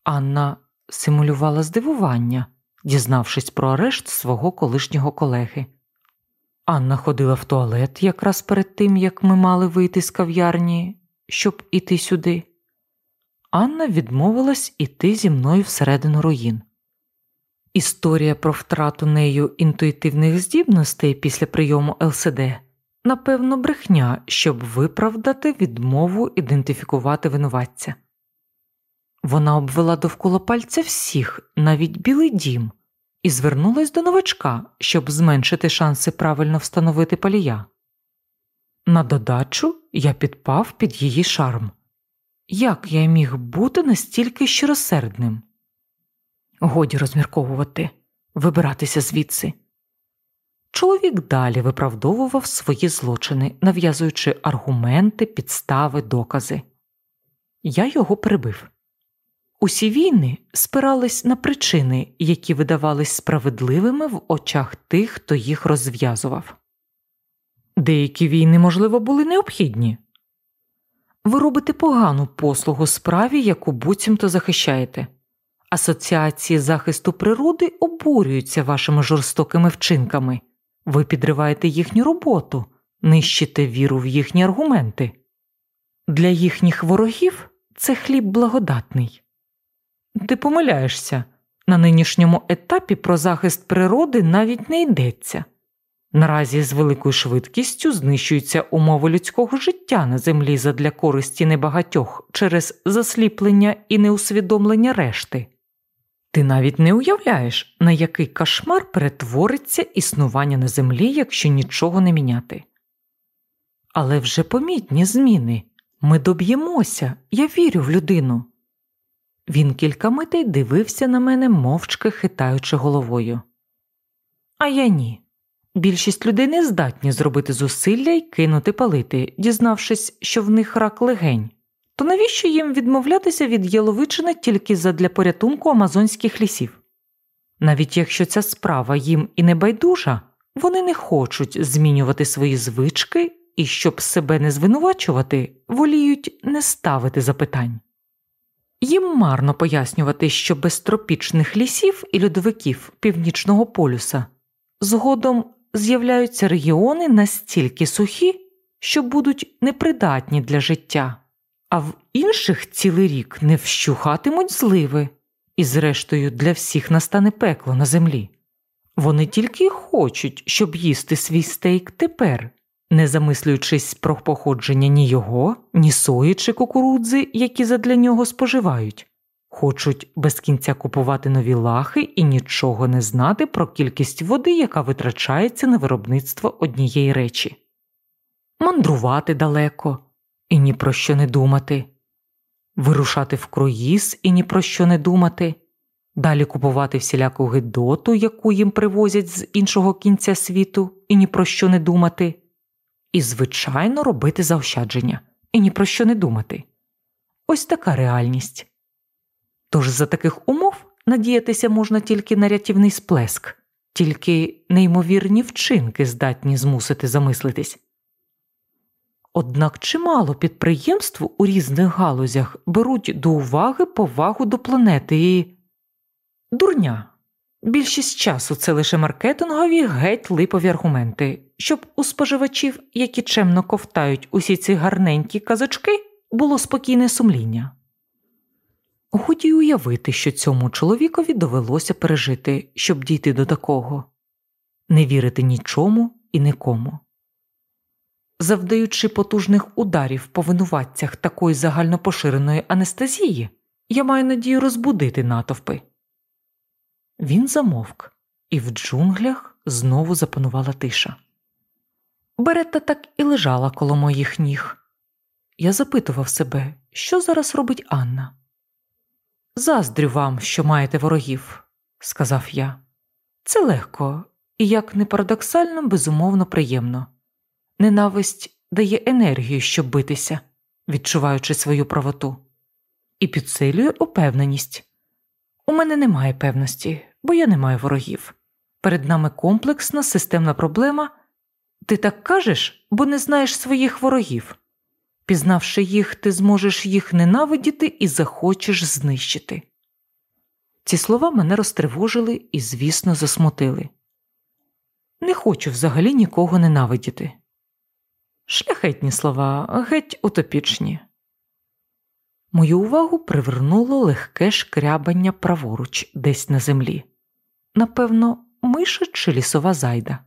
Анна симулювала здивування, дізнавшись про арешт свого колишнього колеги. Анна ходила в туалет якраз перед тим, як ми мали вийти з кав'ярні, щоб іти сюди. Анна відмовилась іти зі мною всередину руїн. Історія про втрату нею інтуїтивних здібностей після прийому ЛСД напевно брехня, щоб виправдати відмову ідентифікувати винуватця. Вона обвела довкола пальця всіх, навіть білий дім, і звернулась до новачка, щоб зменшити шанси правильно встановити палія. На додачу я підпав під її шарм. Як я міг бути настільки щиросердним? Годі розмірковувати, вибиратися звідси. Чоловік далі виправдовував свої злочини, нав'язуючи аргументи, підстави, докази. Я його перебив. Усі війни спирались на причини, які видавались справедливими в очах тих, хто їх розв'язував. Деякі війни, можливо, були необхідні. Ви робите погану послугу справі, яку буцімто захищаєте. Асоціації захисту природи обурюються вашими жорстокими вчинками, ви підриваєте їхню роботу, нищите віру в їхні аргументи. Для їхніх ворогів це хліб благодатний. Ти помиляєшся на нинішньому етапі про захист природи навіть не йдеться. Наразі з великою швидкістю знищуються умови людського життя на землі задля користі небагатьох через засліплення і неусвідомлення решти. Ти навіть не уявляєш, на який кошмар перетвориться існування на землі, якщо нічого не міняти. Але вже помітні зміни ми доб'ємося, я вірю в людину. Він кілька митей дивився на мене, мовчки хитаючи головою. А я ні. Більшість людей не здатні зробити зусилля й кинути палити, дізнавшись, що в них рак легень. То навіщо їм відмовлятися від яловичини тільки задля порятунку амазонських лісів? Навіть якщо ця справа їм і не байдужа, Вони не хочуть змінювати свої звички і, щоб себе не звинувачувати, воліють не ставити запитань. Їм марно пояснювати, що без тропічних лісів і льодовиків Північного полюса згодом з'являються регіони настільки сухі, що будуть непридатні для життя, а в інших цілий рік не вщухатимуть зливи, і, зрештою, для всіх настане пекло на землі. Вони тільки й хочуть, щоб їсти свій стейк тепер, не замислюючись про походження ні його, ні сої чи кукурудзи, які задля нього споживають, хочуть без кінця купувати нові лахи і нічого не знати про кількість води, яка витрачається на виробництво однієї речі, мандрувати далеко і ні про що не думати, вирушати в круїз і ні про що не думати. Далі купувати всіляку гидоту, яку їм привозять з іншого кінця світу, і ні про що не думати, і, звичайно, робити заощадження і ні про що не думати. Ось така реальність. Тож за таких умов надіятися можна тільки на рятівний сплеск, тільки неймовірні вчинки здатні змусити замислитись. Однак чимало підприємств у різних галузях беруть до уваги повагу до планети і дурня. Більшість часу це лише маркетингові геть липові аргументи, щоб у споживачів, які чемно ковтають усі ці гарненькі казочки, було спокійне сумління. Годі уявити, що цьому чоловікові довелося пережити, щоб дійти до такого не вірити нічому і нікому. Завдаючи потужних ударів по винуватцях такої загальнопоширеної анестезії, я маю надію розбудити натовпи. Він замовк, і в джунглях знову запанувала тиша. Беретта так і лежала коло моїх ніг. Я запитував себе, що зараз робить Анна. Заздрю вам, що маєте ворогів, сказав я. Це легко і, як не парадоксально, безумовно приємно. Ненависть дає енергію, щоб битися, відчуваючи свою правоту, і підсилює упевненість. У мене немає певності, бо я не маю ворогів. Перед нами комплексна системна проблема. Ти так кажеш, бо не знаєш своїх ворогів. Пізнавши їх, ти зможеш їх ненавидіти і захочеш знищити. Ці слова мене розтривожили і, звісно, засмутили. Не хочу взагалі нікого ненавидіти. Шляхетні слова, геть утопічні. Мою увагу привернуло легке шкрябання праворуч десь на землі. Напевно, миша чи лісова зайда.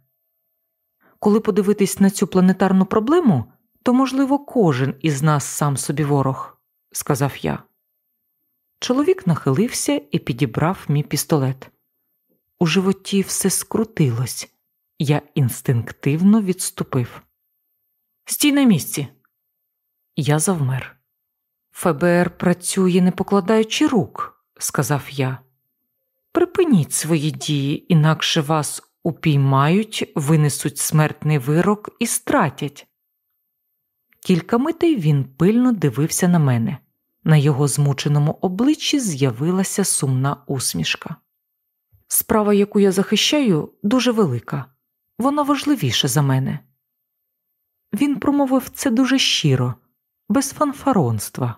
Коли подивитись на цю планетарну проблему, то, можливо, кожен із нас сам собі ворог, сказав я. Чоловік нахилився і підібрав мій пістолет. У животі все скрутилось, я інстинктивно відступив. Стій на місці. Я завмер. ФБР працює, не покладаючи рук, сказав я. Припиніть свої дії, інакше вас упіймають, винесуть смертний вирок і стратять. Кілька митей він пильно дивився на мене. На його змученому обличчі з'явилася сумна усмішка. Справа, яку я захищаю, дуже велика, вона важливіша за мене. Він промовив це дуже щиро, без фанфаронства.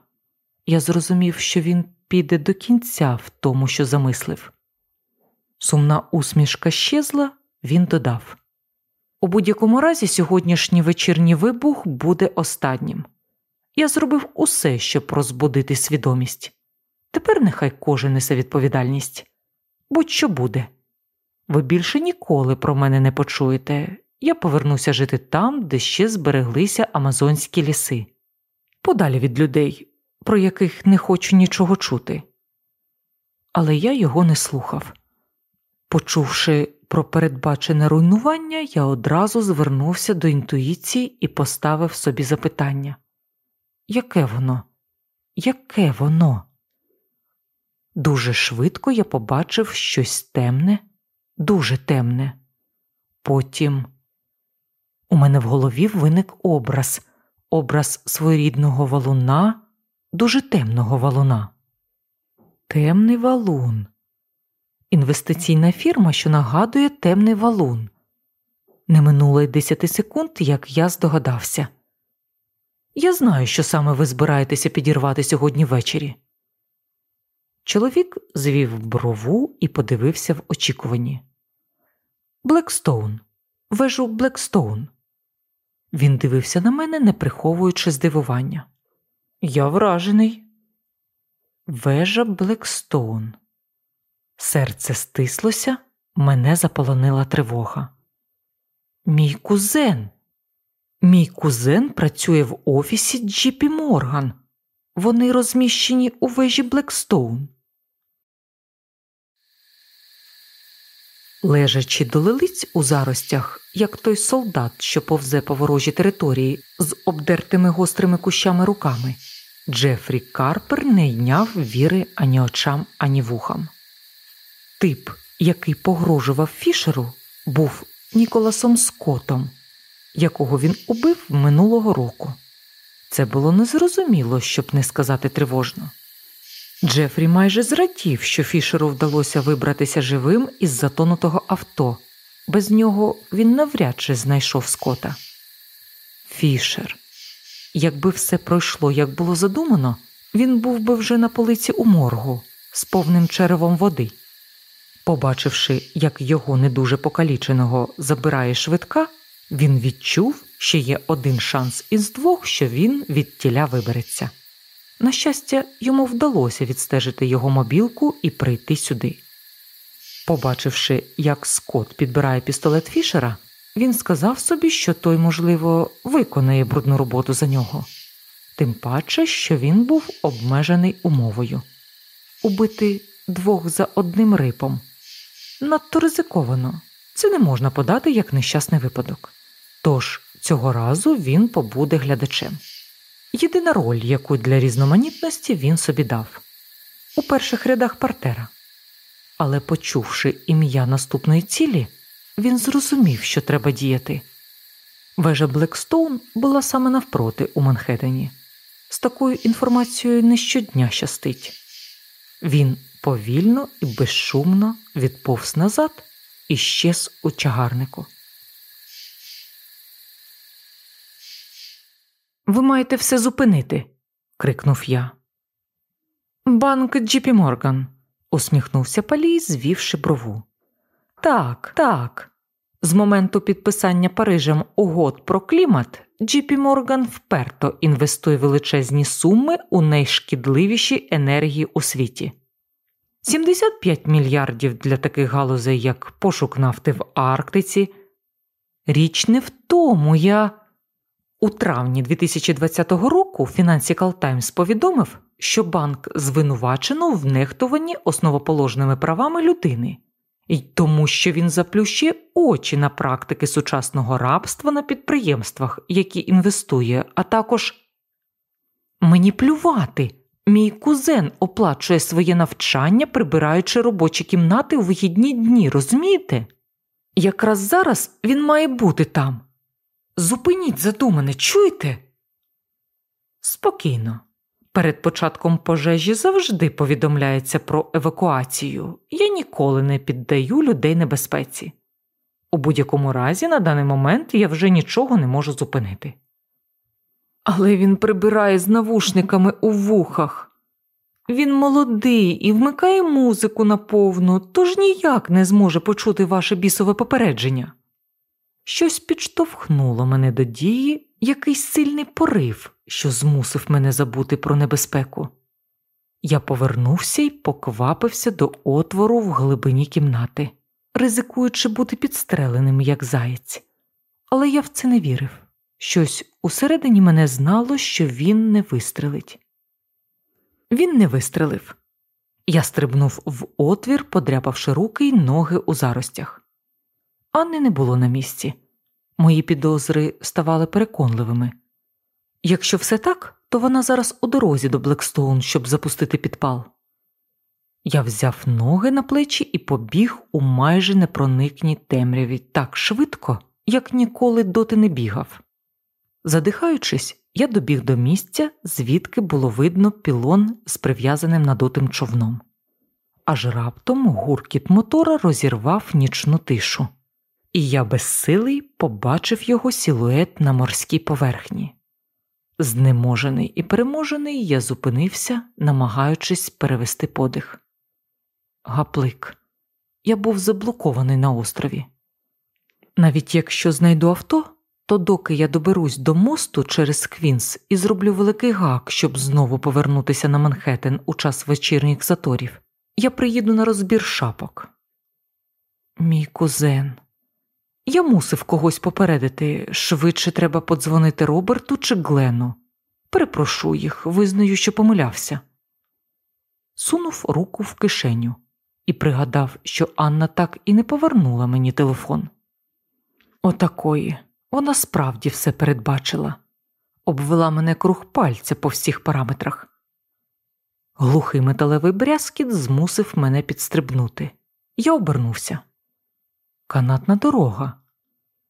Я зрозумів, що він піде до кінця в тому, що замислив. Сумна усмішка щезла, він додав у будь-якому разі, сьогоднішній вечірній вибух буде останнім. Я зробив усе, щоб розбудити свідомість. Тепер нехай кожен несе відповідальність. Будь що буде. Ви більше ніколи про мене не почуєте. Я повернуся жити там, де ще збереглися амазонські ліси, подалі від людей, про яких не хочу нічого чути. Але я його не слухав. Почувши про передбачене руйнування, я одразу звернувся до інтуїції і поставив собі запитання яке воно? Яке воно? Дуже швидко я побачив щось темне, дуже темне. Потім у мене в голові виник образ, образ своєрідного валуна, дуже темного валуна. Темний валун інвестиційна фірма, що нагадує темний валун. Не минуло й десяти секунд, як я здогадався. Я знаю, що саме ви збираєтеся підірвати сьогодні ввечері. Чоловік звів брову і подивився в очікуванні. Блекстоун, вежу Блекстоун. Він дивився на мене, не приховуючи здивування. Я вражений. Вежа Блекстоун. Серце стислося, мене заполонила тривога. Мій кузен. Мій кузен працює в офісі JP Morgan. Вони розміщені у вежі Блекстоун. Лежачи до лилиць у заростях, як той солдат, що повзе по ворожій території з обдертими гострими кущами руками, Джефрі Карпер не йняв віри ані очам, ані вухам. Тип, який погрожував Фішеру, був Ніколасом Скотом, якого він убив минулого року. Це було незрозуміло, щоб не сказати тривожно. Джефрі майже зрадів, що Фішеру вдалося вибратися живим із затонутого авто. Без нього він навряд чи знайшов скота. Фішер. Якби все пройшло, як було задумано, він був би вже на полиці у моргу з повним черевом води. Побачивши, як його не дуже покаліченого забирає швидка, він відчув, що є один шанс із двох, що він від тіля вибереться. На щастя, йому вдалося відстежити його мобілку і прийти сюди. Побачивши, як Скотт підбирає пістолет Фішера, він сказав собі, що той, можливо, виконає брудну роботу за нього, тим паче, що він був обмежений умовою убити двох за одним рипом. Надто ризиковано, це не можна подати як нещасний випадок. Тож цього разу він побуде глядачем. Єдина роль, яку для різноманітності він собі дав у перших рядах партера. Але, почувши ім'я наступної цілі, він зрозумів, що треба діяти. Вежа Блекстоун була саме навпроти у Манхеттені. З такою інформацією не щодня щастить. Він повільно і безшумно відповз назад і щез у чагарнику. Ви маєте все зупинити, крикнув я. Банк Джіпі Морган, усміхнувся Палій, звівши брову. Так, так. З моменту підписання Парижем угод про клімат Джіпі Морган вперто інвестує величезні суми у найшкідливіші енергії у світі. 75 мільярдів для таких галузей, як пошук нафти в Арктиці. Річ не в тому я. У травні 2020 року Financial Times повідомив, що банк звинувачено в нехтуванні основоположними правами людини, і тому, що він заплющує очі на практики сучасного рабства на підприємствах, які інвестує, а також мені плювати. Мій кузен оплачує своє навчання, прибираючи робочі кімнати у вихідні дні, розумієте? Якраз зараз він має бути там. Зупиніть задумане, чуєте? Спокійно. Перед початком пожежі завжди повідомляється про евакуацію. Я ніколи не піддаю людей небезпеці. У будь-якому разі, на даний момент я вже нічого не можу зупинити. Але він прибирає з навушниками у вухах. Він молодий і вмикає музику наповну, тож ніяк не зможе почути ваше бісове попередження. Щось підштовхнуло мене до дії, якийсь сильний порив, що змусив мене забути про небезпеку. Я повернувся і поквапився до отвору в глибині кімнати, ризикуючи бути підстреленим, як заєць. Але я в це не вірив. Щось усередині мене знало, що він не вистрелить. Він не вистрелив. Я стрибнув в отвір, подряпавши руки й ноги у заростях. Анни не було на місці. Мої підозри ставали переконливими. Якщо все так, то вона зараз у дорозі до Блекстоун, щоб запустити підпал. Я взяв ноги на плечі і побіг у майже непроникній темряві так швидко, як ніколи доти не бігав. Задихаючись, я добіг до місця, звідки було видно пілон з прив'язаним надутим човном. Аж раптом гуркіт мотора розірвав нічну тишу. і я безсилий побачив його силует на морській поверхні. Знеможений і переможений, я зупинився, намагаючись перевести подих. Гаплик, я був заблокований на острові. Навіть якщо знайду авто, то доки я доберусь до мосту через Квінс і зроблю великий гак, щоб знову повернутися на Манхеттен у час вечірніх заторів, я приїду на розбір шапок. Мій кузен. Я мусив когось попередити швидше треба подзвонити Роберту чи Глену. Перепрошу їх, визнаю, що помилявся. Сунув руку в кишеню і пригадав, що Анна так і не повернула мені телефон. Отакої вона справді все передбачила, обвела мене круг пальця по всіх параметрах. Глухий металевий брязкіт змусив мене підстрибнути. Я обернувся. Канатна дорога.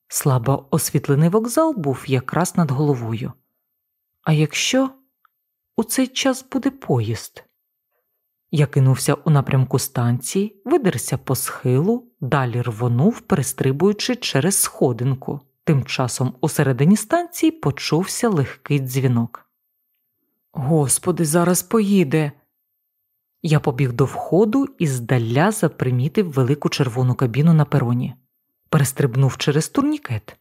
Слабо освітлений вокзал був якраз над головою. А якщо у цей час буде поїзд? Я кинувся у напрямку станції, видерся по схилу, далі рвонув, перестрибуючи через сходинку. Тим часом у середині станції почувся легкий дзвінок. Господи, зараз поїде. Я побіг до входу і здаля запримітив велику червону кабіну на пероні. Перестрибнув через турнікет.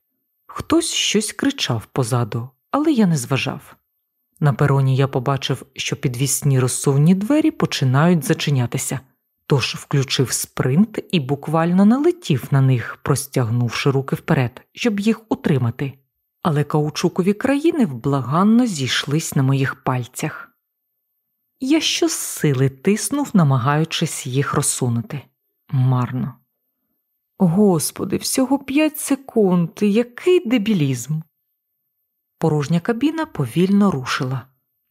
Хтось щось кричав позаду, але я не зважав. На пероні я побачив, що підвісні розсувні двері починають зачинятися, тож включив спринт і буквально налетів на них, простягнувши руки вперед, щоб їх утримати. Але каучукові країни вблаганно зійшлись на моїх пальцях. Я щосили тиснув, намагаючись їх розсунути. Марно. Господи, всього п'ять секунд, який дебілізм. Порожня кабіна повільно рушила,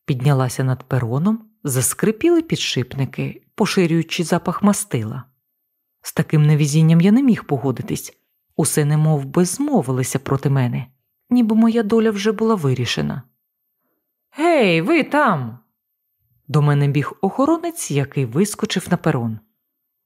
піднялася над пероном, заскрипіли підшипники, поширюючи запах мастила. З таким невізінням я не міг погодитись, усе немов би змовилися проти мене, ніби моя доля вже була вирішена. Гей, ви там. До мене біг охоронець, який вискочив на перон.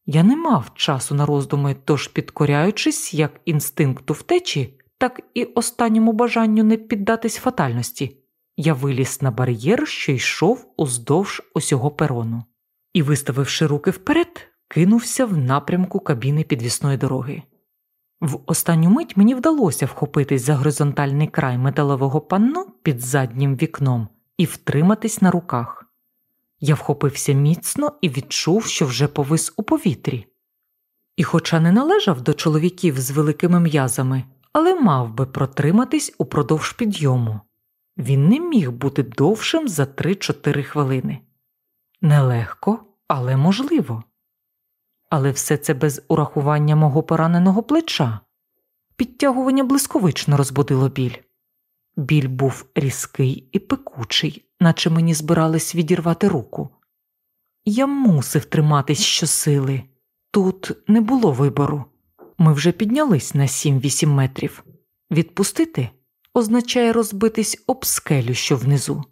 Я не мав часу на роздуми, тож, підкоряючись як інстинкту втечі, так і останньому бажанню не піддатись фатальності, я виліз на бар'єр, що йшов уздовж усього перону, і, виставивши руки вперед, кинувся в напрямку кабіни підвісної дороги. В останню мить мені вдалося вхопитись за горизонтальний край металового панно під заднім вікном і втриматись на руках. Я вхопився міцно і відчув, що вже повис у повітрі. І, хоча не належав до чоловіків з великими м'язами, але мав би протриматись упродовж підйому. Він не міг бути довшим за 3-4 хвилини. Нелегко, але можливо. Але все це без урахування мого пораненого плеча. Підтягування блисковично розбудило біль. Біль був різкий і пекучий, наче мені збирались відірвати руку. Я мусив триматись щосили. Тут не було вибору. Ми вже піднялись на 7-8 метрів. Відпустити означає розбитись об скелю, що внизу.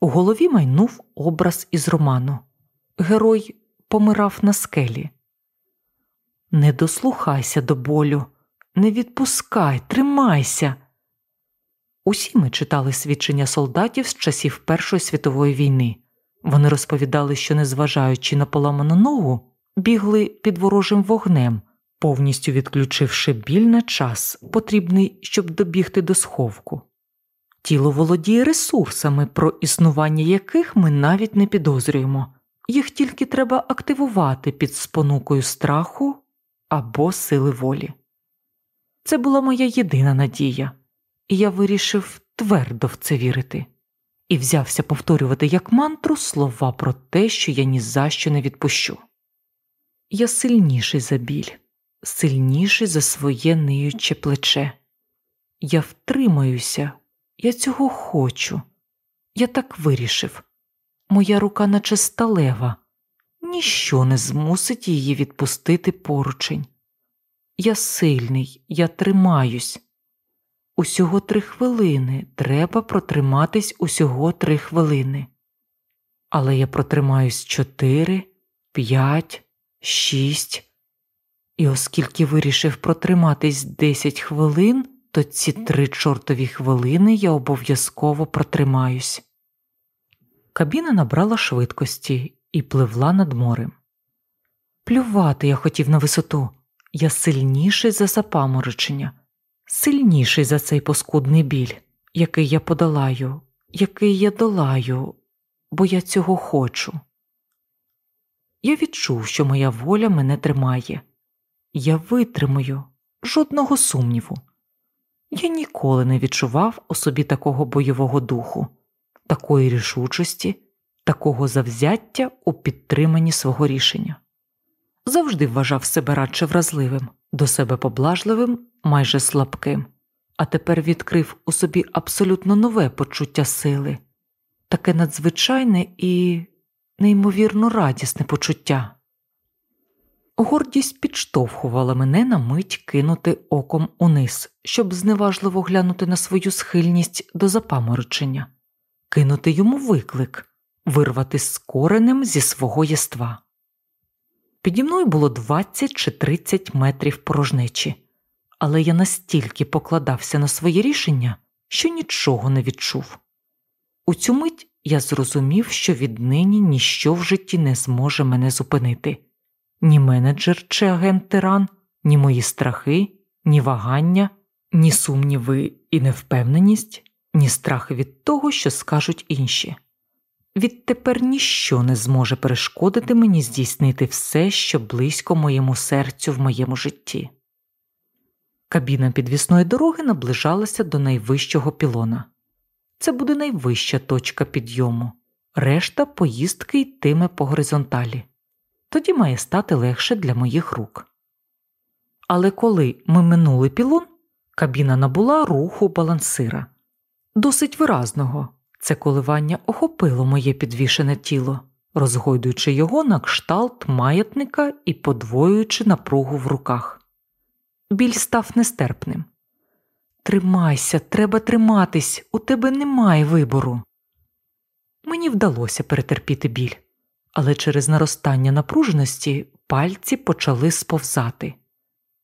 У голові майнув образ із роману. Герой помирав на скелі. Не дослухайся до болю, не відпускай, тримайся. Усі ми читали свідчення солдатів з часів Першої світової війни. Вони розповідали, що, незважаючи на поламану ногу, бігли під ворожим вогнем, повністю відключивши біль на час, потрібний, щоб добігти до сховку. Тіло володіє ресурсами, про існування яких ми навіть не підозрюємо, їх тільки треба активувати під спонукою страху або сили волі. Це була моя єдина надія і я вирішив твердо в це вірити, і взявся повторювати як мантру слова про те, що я ні за що не відпущу. Я сильніший за біль, сильніший за своє ниюче плече. Я втримаюся, я цього хочу. Я так вирішив. Моя рука, наче сталева, ніщо не змусить її відпустити поручень. Я сильний, я тримаюсь, Усього три хвилини. Треба протриматись усього три хвилини. Але я протримаюсь чотири, п'ять, шість. І оскільки вирішив протриматись 10 хвилин, то ці три чортові хвилини я обов'язково протримаюсь. Кабіна набрала швидкості і пливла над морем. Плювати я хотів на висоту, я сильніший за запаморочення, сильніший за цей поскудний біль, який я подолаю, який я долаю, бо я цього хочу. Я відчув, що моя воля мене тримає. Я витримаю жодного сумніву. Я ніколи не відчував у собі такого бойового духу, такої рішучості, такого завзяття у підтриманні свого рішення. Завжди вважав себе радше вразливим, до себе поблажливим, майже слабким, а тепер відкрив у собі абсолютно нове почуття сили, таке надзвичайне і неймовірно радісне почуття. Гордість підштовхувала мене на мить кинути оком униз, щоб зневажливо глянути на свою схильність до запаморочення, кинути йому виклик, вирвати з коренем зі свого єства. Піді мною було 20 чи 30 метрів порожнечі, але я настільки покладався на своє рішення, що нічого не відчув. У цю мить я зрозумів, що віднині ніщо в житті не зможе мене зупинити ні менеджер чи агент тиран, ні мої страхи, ні вагання, ні сумніви і невпевненість, ні страхи від того, що скажуть інші. Відтепер ніщо не зможе перешкодити мені здійснити все, що близько моєму серцю в моєму житті. Кабіна підвісної дороги наближалася до найвищого пілона. Це буде найвища точка підйому, решта поїздки йтиме по горизонталі тоді має стати легше для моїх рук. Але коли ми минули пілон, кабіна набула руху балансира. Досить виразного це коливання охопило моє підвішене тіло, розгойдуючи його на кшталт маятника і подвоюючи напругу в руках. Біль став нестерпним. Тримайся, треба триматись, у тебе немає вибору. Мені вдалося перетерпіти біль але через наростання напруженості пальці почали сповзати.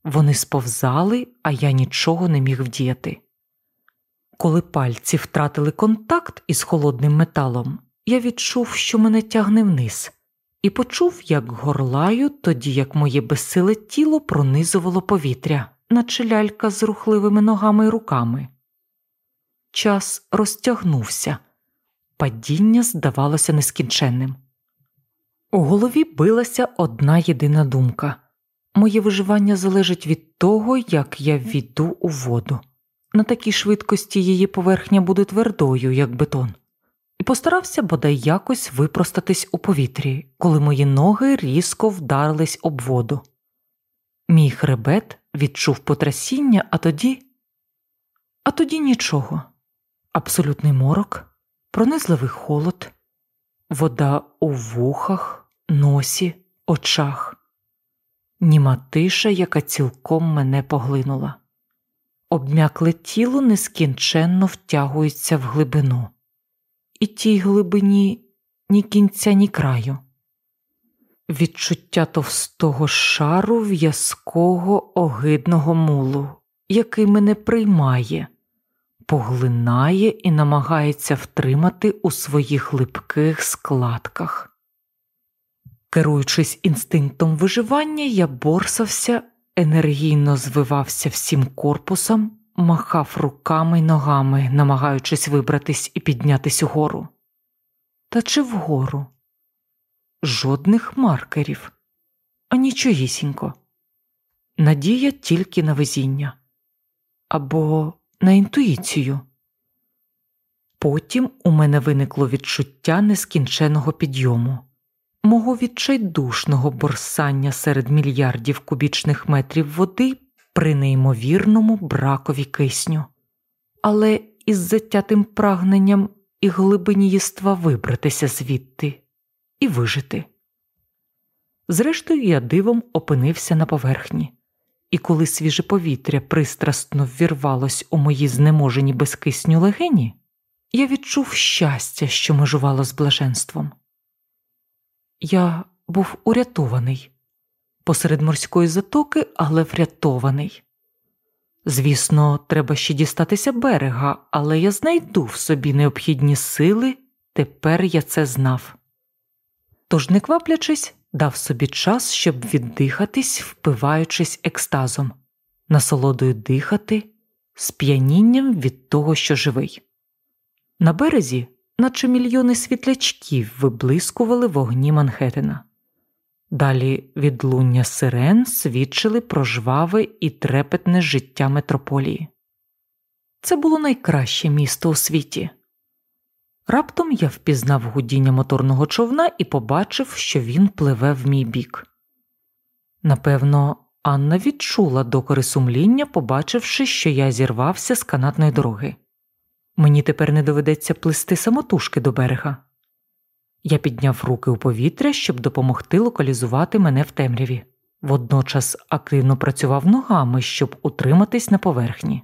Вони сповзали, а я нічого не міг вдіяти. Коли пальці втратили контакт із холодним металом, я відчув, що мене тягне вниз, і почув, як горлаю, тоді як моє безсиле тіло пронизувало повітря, наче лялька з рухливими ногами й руками. Час розтягнувся, падіння здавалося нескінченним. У голові билася одна єдина думка моє виживання залежить від того, як я ввійду у воду. На такій швидкості її поверхня буде твердою, як бетон, і постарався бодай якось випростатись у повітрі, коли мої ноги різко вдарились об воду. Мій хребет відчув потрясіння, а тоді, а тоді нічого. Абсолютний морок, пронизливий холод, вода у вухах носі, очах, німа тиша, яка цілком мене поглинула. Обмякле тіло нескінченно втягується в глибину, і тій глибині ні кінця, ні краю. Відчуття товстого шару в'язкого огидного мулу, який мене приймає, поглинає і намагається втримати у своїх липких складках. Керуючись інстинктом виживання, я борсався, енергійно звивався всім корпусом, махав руками й ногами, намагаючись вибратись і піднятись угору. Та чи вгору? Жодних маркерів, а нічогісінько. Надія тільки на везіння або на інтуїцію. Потім у мене виникло відчуття нескінченого підйому мого відчайдушного борсання серед мільярдів кубічних метрів води при неймовірному бракові кисню, але із затятим прагненням і глибині єства вибратися звідти і вижити. Зрештою, я дивом опинився на поверхні, і коли свіже повітря пристрасно ввірвалось у мої знеможені безкисню легені, я відчув щастя, що межувало з блаженством. Я був урятований. посеред морської затоки, але врятований. Звісно, треба ще дістатися берега, але я знайду в собі необхідні сили, тепер я це знав. Тож, не кваплячись, дав собі час, щоб віддихатись, впиваючись екстазом, насолодою дихати, сп'янінням від того, що живий. На березі, наче мільйони світлячків, виблискували вогні Манхеттена. Далі відлуння сирен свідчили про жваве і трепетне життя метрополії. Це було найкраще місто у світі. Раптом я впізнав гудіння моторного човна і побачив, що він пливе в мій бік. Напевно, Анна відчула докори сумління, побачивши, що я зірвався з канатної дороги. Мені тепер не доведеться плисти самотужки до берега. Я підняв руки у повітря, щоб допомогти локалізувати мене в темряві, водночас активно працював ногами, щоб утриматись на поверхні.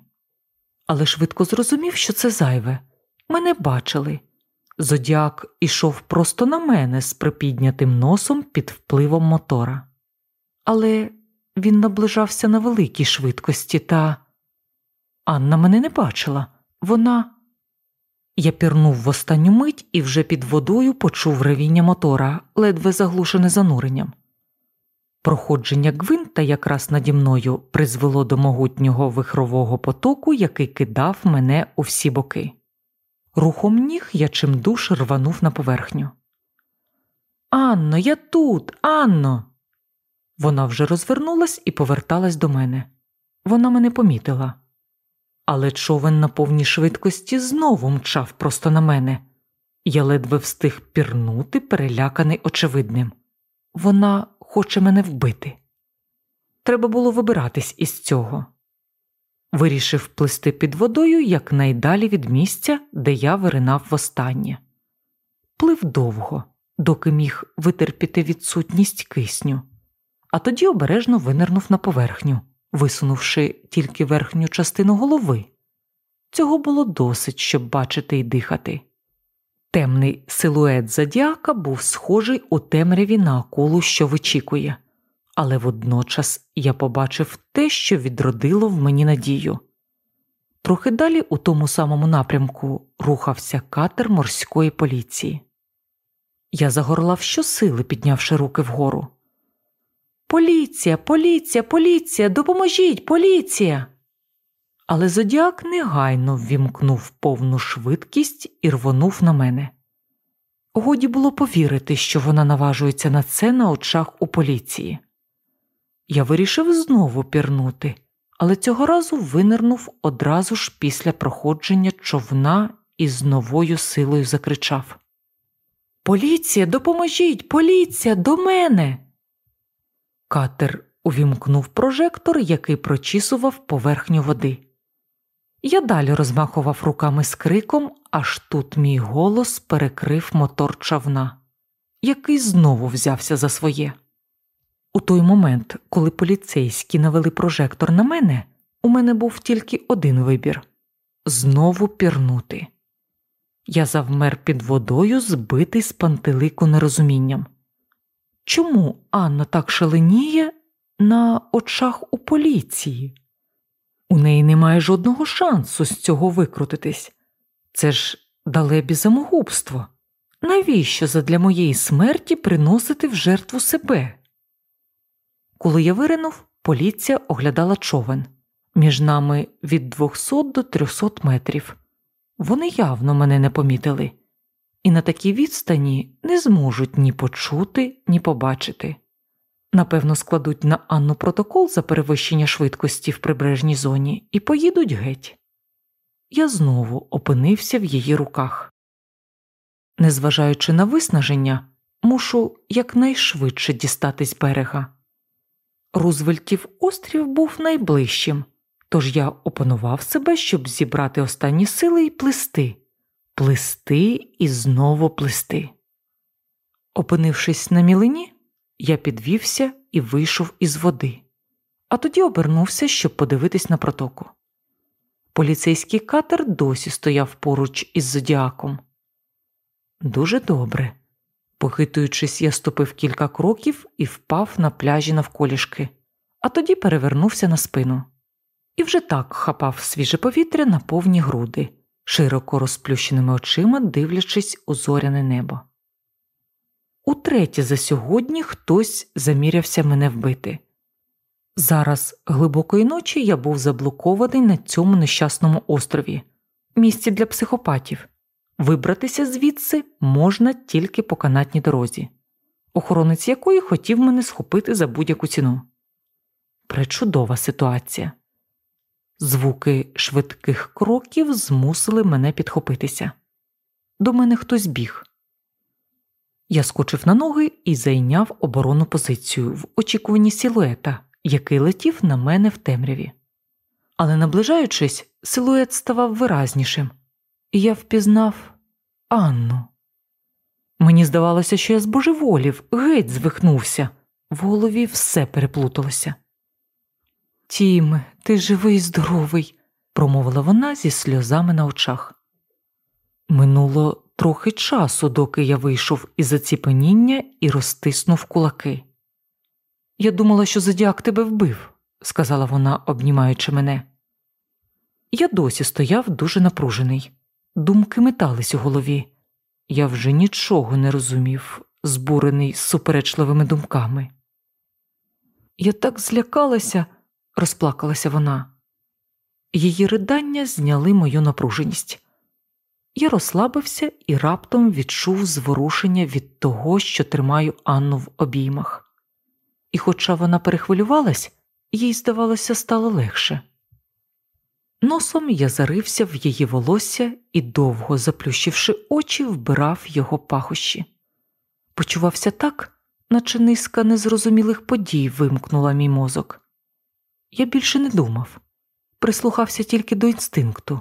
Але швидко зрозумів, що це зайве. Мене бачили. Зодіак ішов просто на мене з припіднятим носом під впливом мотора. Але він наближався на великій швидкості, та Анна мене не бачила. Вона. Я пірнув в останню мить і вже під водою почув ревіння мотора, ледве заглушене зануренням. Проходження гвинта якраз наді мною призвело до могутнього вихрового потоку, який кидав мене у всі боки. Рухом ніг я чимдуж рванув на поверхню. Анно, я тут, Анно. Вона вже розвернулась і поверталась до мене. Вона мене помітила але човен на повній швидкості знову мчав просто на мене. Я ледве встиг пірнути, переляканий очевидним. Вона хоче мене вбити. Треба було вибиратись із цього. Вирішив плисти під водою якнайдалі від місця, де я виринав востаннє. Плив довго, доки міг витерпіти відсутність кисню, а тоді обережно винирнув на поверхню висунувши тільки верхню частину голови. Цього було досить, щоб бачити і дихати. Темний силует зодіака був схожий у темряві на акулу, що вичікує, але водночас я побачив те, що відродило в мені надію. Трохи далі, у тому самому напрямку, рухався катер морської поліції. Я загорлав щосили, піднявши руки вгору. Поліція, поліція, поліція, допоможіть, поліція. Але зодіак негайно ввімкнув повну швидкість і рвонув на мене. Годі було повірити, що вона наважується на це на очах у поліції. Я вирішив знову пірнути, але цього разу винирнув одразу ж після проходження човна і з новою силою закричав: Поліція, допоможіть, поліція, до мене! Катер увімкнув прожектор, який прочісував поверхню води. Я далі розмахував руками з криком, аж тут мій голос перекрив мотор човна, який знову взявся за своє. У той момент, коли поліцейські навели прожектор на мене, у мене був тільки один вибір знову пірнути. Я завмер під водою, збитий з пантелику нерозумінням. Чому Анна так шаленіє на очах у поліції? У неї немає жодного шансу з цього викрутитись. Це ж далебі самогубство. Навіщо задля моєї смерті приносити в жертву себе? Коли я виринув, поліція оглядала човен між нами від 200 до 300 метрів. Вони явно мене не помітили і на такій відстані не зможуть ні почути, ні побачити. Напевно, складуть на Анну протокол за перевищення швидкості в прибережній зоні і поїдуть геть. Я знову опинився в її руках. Незважаючи на виснаження, мушу якнайшвидше дістатись берега. Рузвельтів острів був найближчим, тож я опанував себе, щоб зібрати останні сили і плисти плисти і знову плисти. Опинившись на мілині, я підвівся і вийшов із води, а тоді обернувся, щоб подивитись на протоку. Поліцейський катер досі стояв поруч із зодіаком. Дуже добре. Похитуючись, я ступив кілька кроків і впав на пляжі навколішки, а тоді перевернувся на спину. І вже так хапав свіже повітря на повні груди, широко розплющеними очима дивлячись у зоряне небо. Утретє за сьогодні хтось замірявся мене вбити. Зараз глибокої ночі я був заблокований на цьому нещасному острові, місці для психопатів. Вибратися звідси можна тільки по канатній дорозі, охоронець якої хотів мене схопити за будь-яку ціну. Пречудова ситуація. Звуки швидких кроків змусили мене підхопитися. До мене хтось біг. Я скочив на ноги і зайняв оборонну позицію в очікуванні силуета, який летів на мене в темряві. Але, наближаючись, силует ставав виразнішим, і я впізнав Анну. Мені здавалося, що я збожеволів, геть звихнувся, в голові все переплуталося. Тім, ти живий, і здоровий, промовила вона зі сльозами на очах. Минуло трохи часу, доки я вийшов із заціпеніння і розтиснув кулаки. Я думала, що зодіак тебе вбив, сказала вона, обнімаючи мене. Я досі стояв дуже напружений. Думки метались у голові. Я вже нічого не розумів, збурений суперечливими думками. Я так злякалася, розплакалася вона. Її ридання зняли мою напруженість. Я розслабився і раптом відчув зворушення від того, що тримаю Анну в обіймах. І, хоча вона перехвилювалась, їй, здавалося, стало легше. Носом я зарився в її волосся і, довго заплющивши очі, вбирав його пахощі. Почувався так, наче низка незрозумілих подій вимкнула мій мозок. Я більше не думав, прислухався тільки до інстинкту,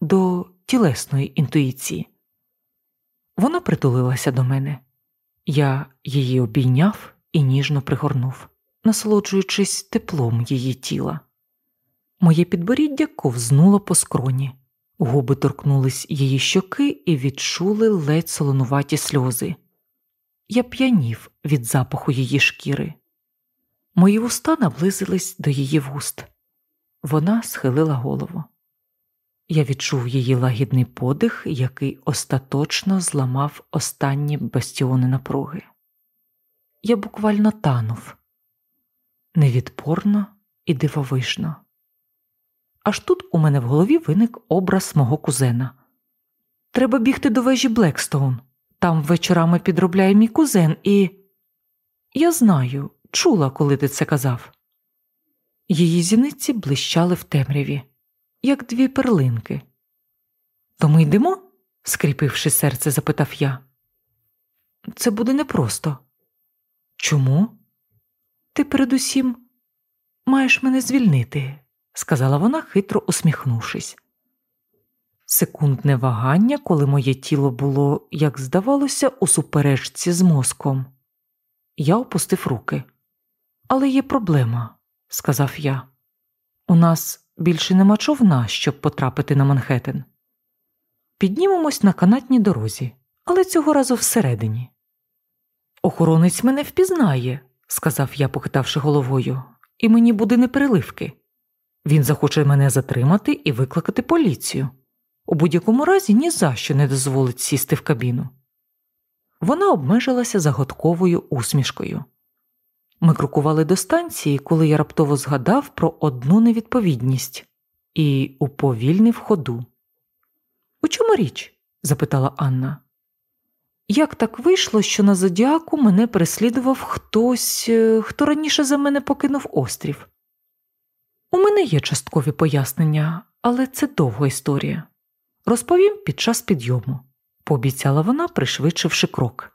до тілесної інтуїції. Вона притулилася до мене, я її обійняв і ніжно пригорнув, насолоджуючись теплом її тіла. Моє підборіддя ковзнуло по скроні, губи торкнулись її щоки і відчули ледь солонуваті сльози. Я п'янів від запаху її шкіри. Мої вуста наблизились до її вуст. Вона схилила голову. Я відчув її лагідний подих, який остаточно зламав останні бастіони напруги. Я буквально танув невідпорно і дивовижно. Аж тут у мене в голові виник образ мого кузена. Треба бігти до вежі Блекстоун. Там вечорами підробляє мій кузен, і я знаю, чула, коли ти це казав. Її зіниці блищали в темряві, як дві перлинки. То ми йдемо? скріпивши серце, запитав я. Це буде непросто. Чому? Ти передусім маєш мене звільнити, сказала вона, хитро усміхнувшись. Секундне вагання, коли моє тіло було, як здавалося, у суперечці з мозком. Я опустив руки. Але є проблема, сказав я. У нас більше нема човна, щоб потрапити на Манхеттен. Піднімемось на канатній дорозі, але цього разу всередині. Охоронець мене впізнає, сказав я, похитавши головою, і мені буде непереливки. Він захоче мене затримати і викликати поліцію. У будь-якому разі ні за що не дозволить сісти в кабіну. Вона обмежилася загадковою усмішкою. Ми крокували до станції, коли я раптово згадав про одну невідповідність і уповільнив ходу. У чому річ? запитала Анна. Як так вийшло, що на зодіаку мене переслідував хтось, е, хто раніше за мене покинув острів? У мене є часткові пояснення, але це довга історія. Розповім під час підйому, пообіцяла вона, пришвидшивши крок.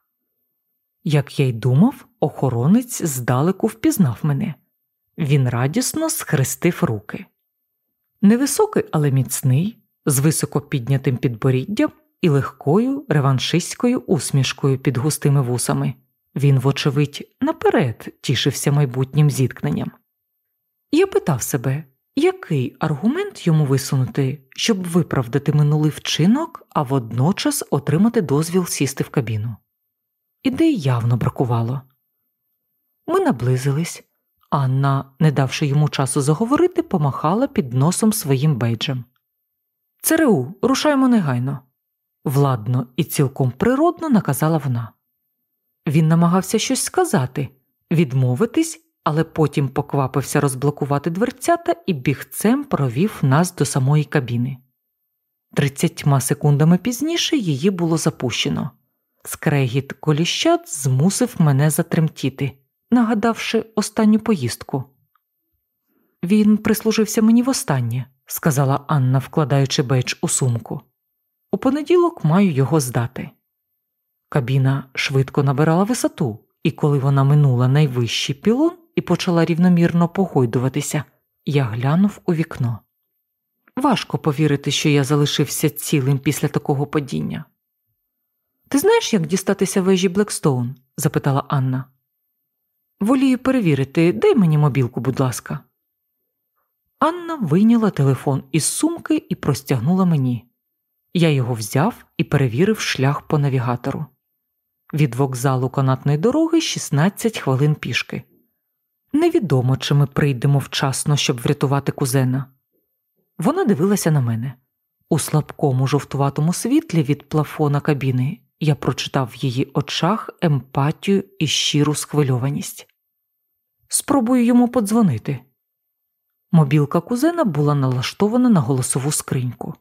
Як я й думав, охоронець здалеку впізнав мене. Він радісно схрестив руки. Невисокий, але міцний, з високо піднятим підборіддям і легкою реваншистською усмішкою під густими вусами. Він, вочевидь, наперед тішився майбутнім зіткненням. Я питав себе, який аргумент йому висунути, щоб виправдати минулий вчинок, а водночас отримати дозвіл сісти в кабіну. Ідей явно бракувало. Ми наблизились. Анна, не давши йому часу заговорити, помахала під носом своїм бейджем. ЦРУ, рушаємо негайно, владно і цілком природно наказала вона. Він намагався щось сказати, відмовитись, але потім поквапився розблокувати дверцята і бігцем провів нас до самої кабіни. Тридцятьма секундами пізніше її було запущено. Скрегіт коліщат змусив мене затремтіти, нагадавши останню поїздку. Він прислужився мені востаннє, сказала Анна, вкладаючи бейдж у сумку. У понеділок маю його здати. Кабіна швидко набирала висоту, і коли вона минула найвищий пілон і почала рівномірно погойдуватися, я глянув у вікно. Важко повірити, що я залишився цілим після такого падіння. Ти знаєш, як дістатися вежі Блекстоун? запитала Анна. Волію перевірити, дай мені мобілку, будь ласка. Анна вийняла телефон із сумки і простягнула мені. Я його взяв і перевірив шлях по навігатору. Від вокзалу канатної дороги 16 хвилин пішки. Невідомо, чи ми прийдемо вчасно, щоб врятувати кузена. Вона дивилася на мене. У слабкому жовтуватому світлі від плафона кабіни я прочитав в її очах емпатію і щиру схвильованість. Спробую йому подзвонити. Мобілка кузена була налаштована на голосову скриньку.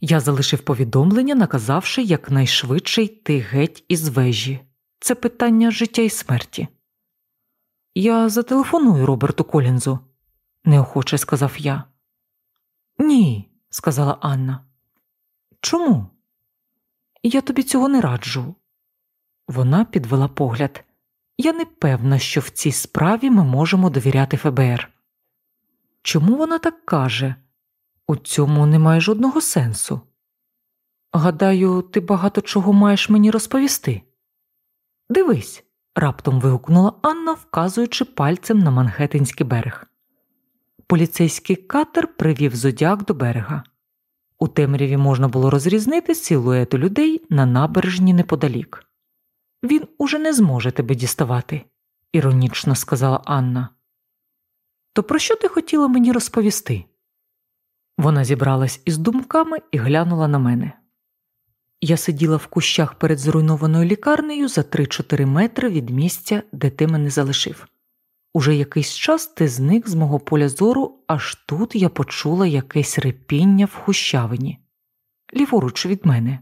Я залишив повідомлення, наказавши якнайшвидше йти геть із вежі. Це питання життя і смерті. Я зателефоную Роберту Колінзу, неохоче сказав я. Ні, сказала Анна. Чому? Я тобі цього не раджу. Вона підвела погляд. Я не певна, що в цій справі ми можемо довіряти ФБР. Чому вона так каже? У цьому немає жодного сенсу. Гадаю, ти багато чого маєш мені розповісти. Дивись, раптом вигукнула Анна, вказуючи пальцем на Манхеттенський берег. Поліцейський катер привів зодяк до берега. У темряві можна було розрізнити силуети людей на набережні неподалік. Він уже не зможе тебе діставати, іронічно сказала Анна. То про що ти хотіла мені розповісти? Вона зібралась із думками і глянула на мене. Я сиділа в кущах перед зруйнованою лікарнею за 3-4 метри від місця, де ти мене залишив. Уже якийсь час ти зник з мого поля зору, аж тут я почула якесь репіння в хущавині, ліворуч від мене.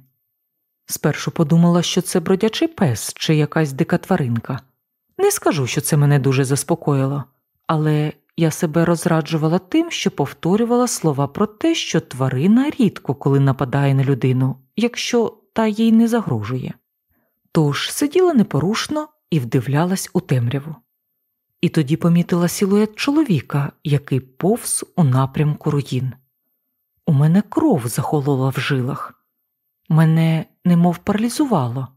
Спершу подумала, що це бродячий пес чи якась дика тваринка. Не скажу, що це мене дуже заспокоїло, але я себе розраджувала тим, що повторювала слова про те, що тварина рідко коли нападає на людину, якщо та їй не загрожує. Тож сиділа непорушно і вдивлялась у темряву. І тоді помітила силует чоловіка, який повз у напрямку руїн. У мене кров захолола в жилах, мене немов паралізувало,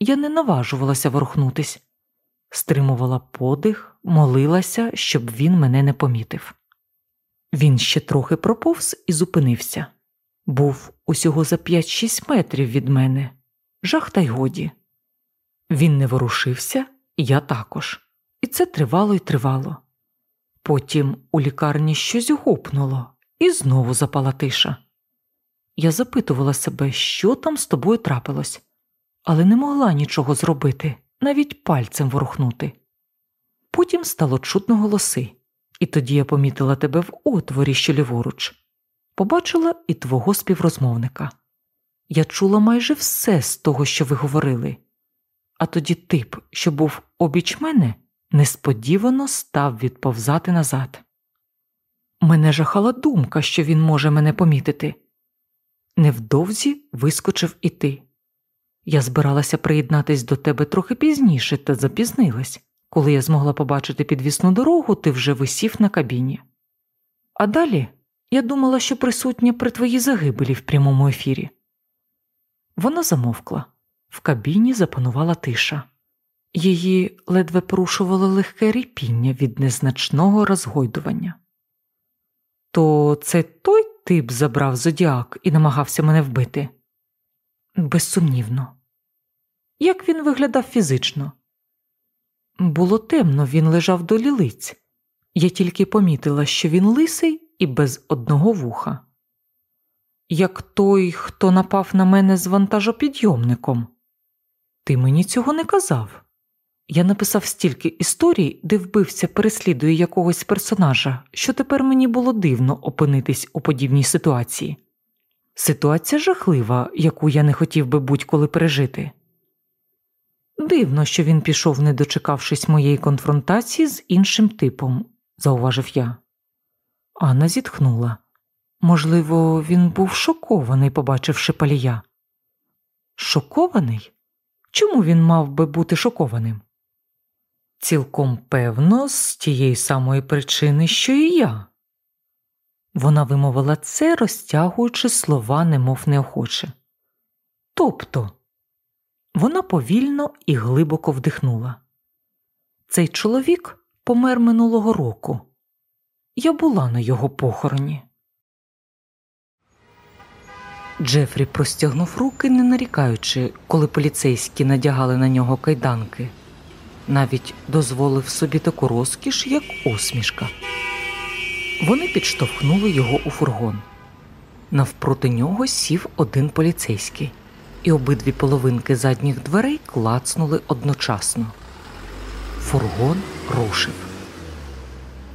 я не наважувалася ворухнутись стримувала подих, молилася, щоб він мене не помітив. Він ще трохи проповз і зупинився. Був усього за 5-6 метрів від мене, жах та й годі. Він не ворушився, я також, і це тривало й тривало. Потім у лікарні щось гупнуло, і знову запала тиша. Я запитувала себе, що там з тобою трапилось, але не могла нічого зробити навіть пальцем ворухнути. Потім стало чутно голоси, і тоді я помітила тебе в отворі, що ліворуч, побачила і твого співрозмовника. Я чула майже все з того, що ви говорили, а тоді тип, що був обіч мене, несподівано став відповзати назад. Мене жахала думка, що він може мене помітити. Невдовзі вискочив і ти. Я збиралася приєднатись до тебе трохи пізніше та запізнилась. Коли я змогла побачити підвісну дорогу, ти вже висів на кабіні. А далі я думала, що присутня при твоїй загибелі в прямому ефірі. Вона замовкла. В кабіні запанувала тиша. Її ледве порушувало легке ріпіння від незначного розгойдування. То це той тип забрав зодіак і намагався мене вбити? Безсумнівно. як він виглядав фізично. Було темно, він лежав до лілиць. Я тільки помітила, що він лисий і без одного вуха. Як той, хто напав на мене з вантажопідйомником. Ти мені цього не казав. Я написав стільки історій, де вбивця переслідує якогось персонажа, що тепер мені було дивно опинитись у подібній ситуації. Ситуація жахлива, яку я не хотів би будь-коли пережити. Дивно, що він пішов, не дочекавшись моєї конфронтації з іншим типом, зауважив я. Анна зітхнула. Можливо, він був шокований, побачивши палія. Шокований? Чому він мав би бути шокованим? Цілком певно, з тієї самої причини, що і я. Вона вимовила це, розтягуючи слова, немов неохоче. Тобто, вона повільно і глибоко вдихнула. Цей чоловік помер минулого року. Я була на його похороні. Джефрі простягнув руки, не нарікаючи, коли поліцейські надягали на нього кайданки, навіть дозволив собі таку розкіш, як усмішка. Вони підштовхнули його у фургон. Навпроти нього сів один поліцейський, і обидві половинки задніх дверей клацнули одночасно. Фургон рушив.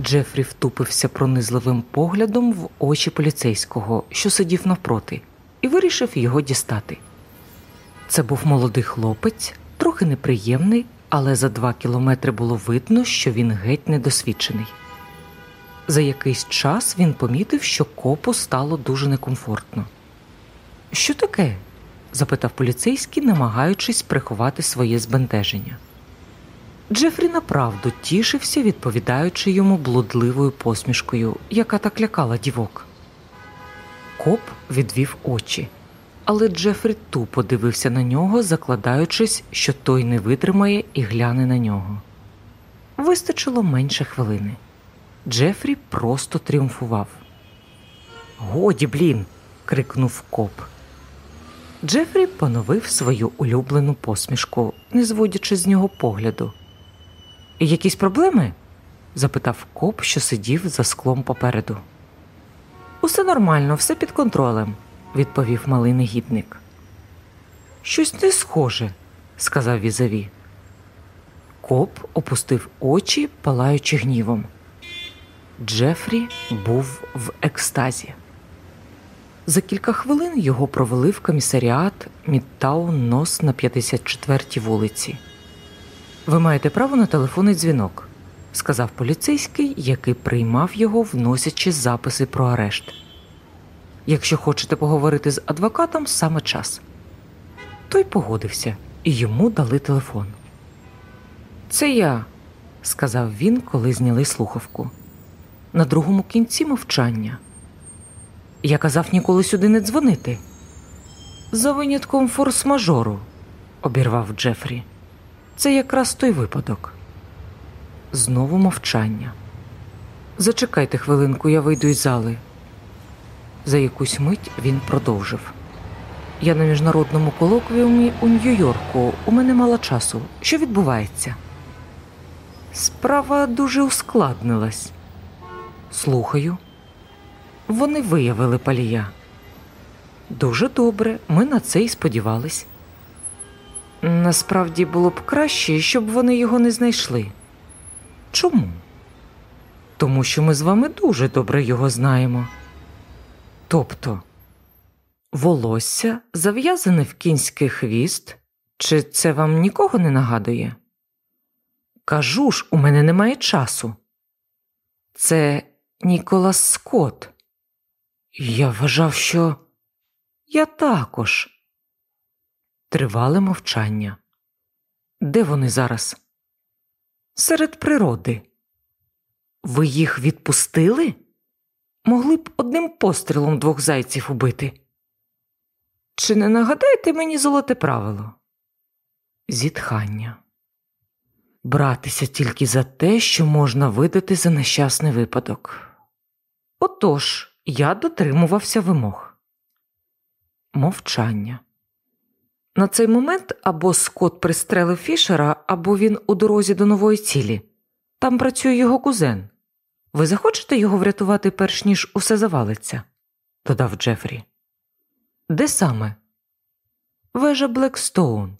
Джефрі втупився пронизливим поглядом в очі поліцейського, що сидів навпроти, і вирішив його дістати. Це був молодий хлопець, трохи неприємний, але за два кілометри було видно, що він геть недосвідчений. За якийсь час він помітив, що копу стало дуже некомфортно. Що таке? запитав поліцейський, намагаючись приховати своє збентеження. Джефрі направду тішився, відповідаючи йому блудливою посмішкою, яка так лякала дівок. Коп відвів очі, але Джефрі тупо дивився на нього, закладаючись, що той не витримає і гляне на нього. Вистачило менше хвилини. Джефрі просто тріумфував. Годі, блін. крикнув коп. Джефрі поновив свою улюблену посмішку, не зводячи з нього погляду. Якісь проблеми? запитав коп, що сидів за склом попереду. Усе нормально, все під контролем, відповів малий негідник. Щось не схоже, сказав візаві. Коп опустив очі, палаючи гнівом. Джефрі був в екстазі. За кілька хвилин його провели в комісаріат Midtown North на 54-й вулиці. Ви маєте право на телефонний дзвінок, сказав поліцейський, який приймав його, вносячи записи про арешт. Якщо хочете поговорити з адвокатом, саме час. Той погодився, і йому дали телефон. Це я, сказав він, коли зняли слухавку. На другому кінці мовчання. Я казав ніколи сюди не дзвонити. За винятком форс-мажору, обірвав Джефрі. Це якраз той випадок. Знову мовчання. Зачекайте хвилинку, я вийду із зали. За якусь мить він продовжив. Я на міжнародному колоквіумі у Нью-Йорку. У мене мало часу. Що відбувається? Справа дуже ускладнилась. Слухаю. Вони виявили палія. Дуже добре, ми на це й сподівались. Насправді було б краще, щоб вони його не знайшли. Чому? Тому що ми з вами дуже добре його знаємо. Тобто волосся зав'язане в кінський хвіст, чи це вам нікого не нагадує? Кажу ж, у мене немає часу. Це Ніколас Скотт. Я вважав, що я також. Тривале мовчання. Де вони зараз? Серед природи. Ви їх відпустили? Могли б одним пострілом двох зайців убити. Чи не нагадаєте мені золоте правило? Зітхання. Братися тільки за те, що можна видати за нещасний випадок. Отож, я дотримувався вимог. Мовчання. На цей момент або Скотт пристрелив Фішера, або він у дорозі до нової цілі. Там працює його кузен. Ви захочете його врятувати, перш ніж усе завалиться? додав Джефрі. Де саме? Вежа Блекстоун.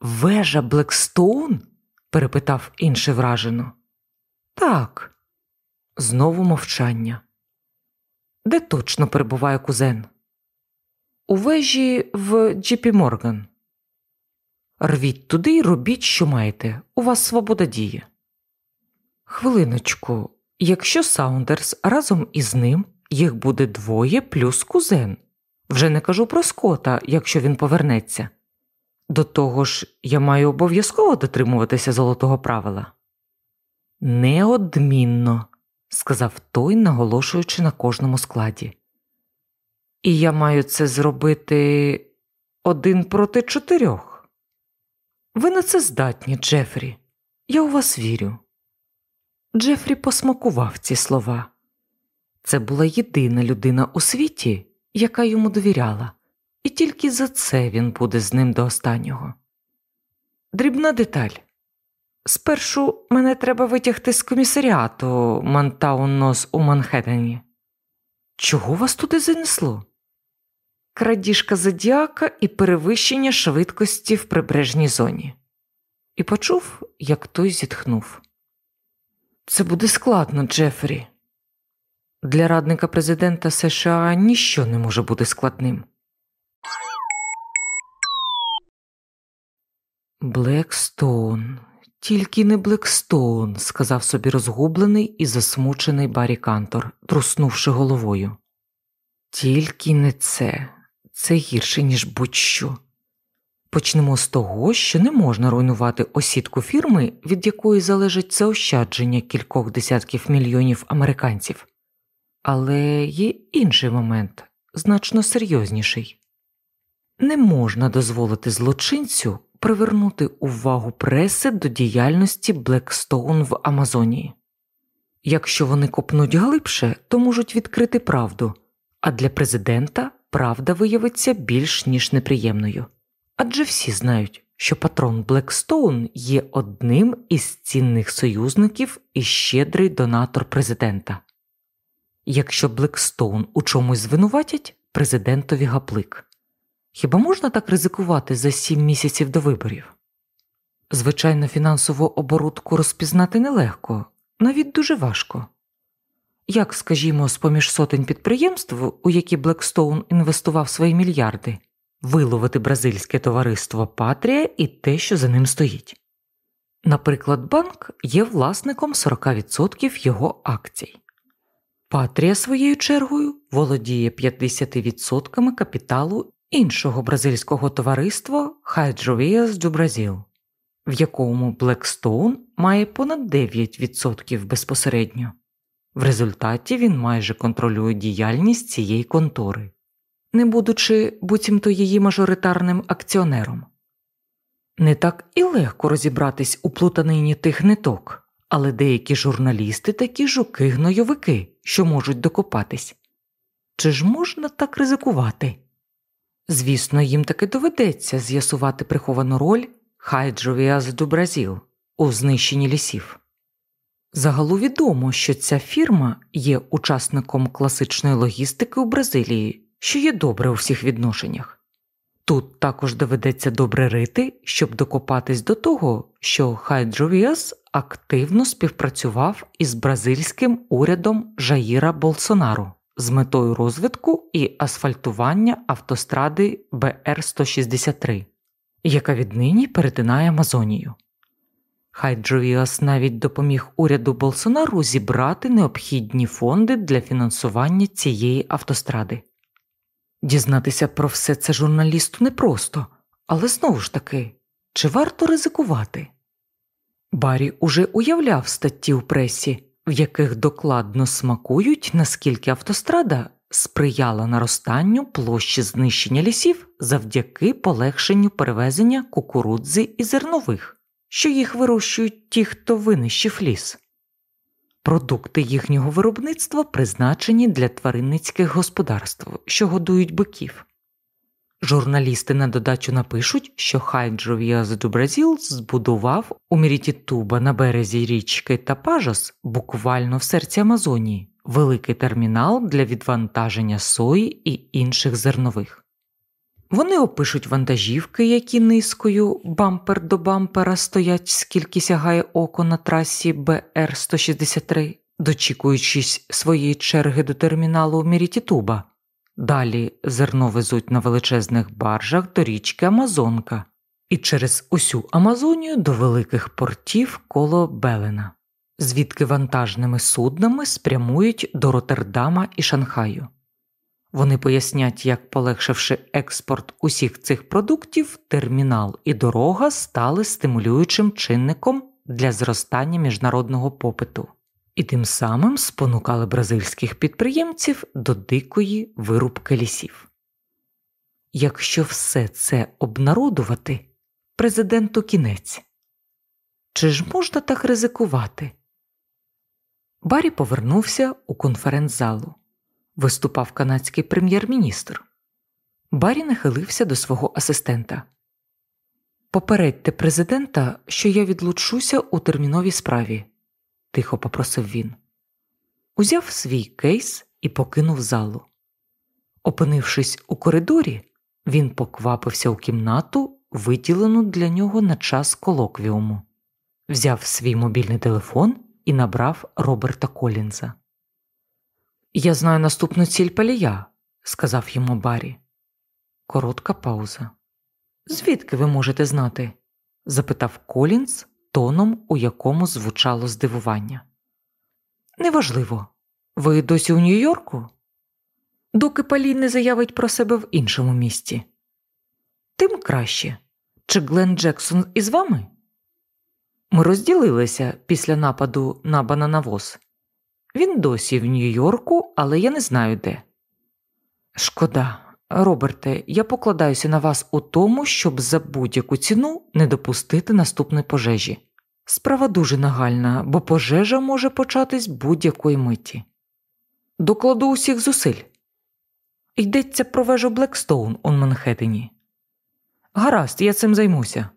Вежа Блекстоун? перепитав інший вражено. Так. Знову мовчання. Де точно перебуває кузен? У вежі в JP Morgan. Рвіть туди і робіть, що маєте. У вас свобода дій. Хвилиночку, якщо Саундерс разом із ним їх буде двоє плюс кузен. Вже не кажу про скота, якщо він повернеться. До того ж, я маю обов'язково дотримуватися золотого правила. Неодмінно, сказав той, наголошуючи на кожному складі. І я маю це зробити один проти чотирьох. Ви на це здатні, Джефрі. Я у вас вірю. Джефрі посмакував ці слова. Це була єдина людина у світі, яка йому довіряла, і тільки за це він буде з ним до останнього. Дрібна деталь. Спершу мене треба витягти з комісаріату Midtown North у Манхеттені. Чого вас туди занесло? Крадіжка зодіака і перевищення швидкості в прибережній зоні. І почув, як той зітхнув. Це буде складно, Джефрі. Для радника президента США ніщо не може бути складним. Блекстоун, тільки не Блекстоун, сказав собі розгублений і засмучений Барі Кантор, труснувши головою. Тільки не це, це гірше, ніж будь-що. Почнемо з того, що не можна руйнувати осідку фірми, від якої залежить заощадження кількох десятків мільйонів американців. Але є інший момент, значно серйозніший не можна дозволити злочинцю привернути увагу преси до діяльності Блекстоун в Амазонії. Якщо вони копнуть глибше, то можуть відкрити правду, а для президента правда виявиться більш ніж неприємною. Адже всі знають, що патрон Блекстоун є одним із цінних союзників і щедрий донатор президента. Якщо Блекстоун у чомусь звинуватять, президентові гаплик. Хіба можна так ризикувати за сім місяців до виборів? Звичайно, фінансову оборудку розпізнати нелегко, навіть дуже важко. Як, скажімо, з поміж сотень підприємств, у які Блекстоун інвестував свої мільярди, виловити бразильське товариство Патрія і те, що за ним стоїть. Наприклад, банк є власником 40% його акцій. Патрія своєю чергою володіє 50% капіталу іншого бразильського товариства Hydrovias do Brasil, в якому Blackstone має понад 9% безпосередньо. В результаті він майже контролює діяльність цієї контори, не будучи буцімто її мажоритарним акціонером. Не так і легко розібратись у плутанині тих ниток, але деякі журналісти такі жуки гнойовики, що можуть докопатись. Чи ж можна так ризикувати? Звісно, їм таки доведеться з'ясувати приховану роль Хайджовіаз до Бразіл у знищенні лісів. Загалу відомо, що ця фірма є учасником класичної логістики у Бразилії, що є добре у всіх відношеннях. Тут також доведеться добре рити, щоб докопатись до того, що Хайджовіас активно співпрацював із бразильським урядом Жаїра Болсонару з метою розвитку і асфальтування автостради БР 163, яка віднині перетинає Амазонію. Хайджовіас навіть допоміг уряду Болсонару зібрати необхідні фонди для фінансування цієї автостради. Дізнатися про все це журналісту непросто, але знову ж таки, чи варто ризикувати? Барі уже уявляв статті у пресі, в яких докладно смакують, наскільки автострада сприяла наростанню площі знищення лісів завдяки полегшенню перевезення кукурудзи і зернових, що їх вирощують ті, хто винищив ліс. Продукти їхнього виробництва призначені для тваринницьких господарств, що годують биків. Журналісти на додачу напишуть, що Хайджо Бразіл збудував у Мірітітуба на березі річки Тапажос, буквально в серці Амазонії, великий термінал для відвантаження сої і інших зернових. Вони опишуть вантажівки, які низкою бампер до бампера стоять, скільки сягає око на трасі БР 163, дочікуючись своєї черги до терміналу Мірітітуба. Далі зерно везуть на величезних баржах до річки Амазонка і через усю Амазонію до великих портів коло Белена, звідки вантажними суднами спрямують до Роттердама і Шанхаю. Вони пояснять, як, полегшивши експорт усіх цих продуктів, термінал і дорога стали стимулюючим чинником для зростання міжнародного попиту і тим самим спонукали бразильських підприємців до дикої вирубки лісів. Якщо все це обнародувати, президенту кінець. Чи ж можна так ризикувати? Барі повернувся у конференц-залу. Виступав канадський прем'єр-міністр. Барі нахилився до свого асистента. Попередьте президента, що я відлучуся у терміновій справі тихо попросив він. Узяв свій кейс і покинув залу. Опинившись у коридорі, він поквапився у кімнату, виділену для нього на час колоквіуму, взяв свій мобільний телефон і набрав Роберта Колінза. Я знаю наступну ціль палія, сказав йому Баррі. Коротка пауза. Звідки ви можете знати? запитав Колінз, тоном, у якому звучало здивування. Неважливо. Ви досі у Нью-Йорку? Доки Палій не заявить про себе в іншому місті. Тим краще. Чи Глен Джексон із вами? Ми розділилися після нападу на бананавоз. Він досі в Нью-Йорку, але я не знаю де. Шкода, Роберте, я покладаюся на вас у тому, щоб за будь-яку ціну не допустити наступної пожежі. Справа дуже нагальна, бо пожежа може початись будь-якої миті. Докладу усіх зусиль. Йдеться про вежу Блекстоун у Манхеттені. Гаразд, я цим займуся.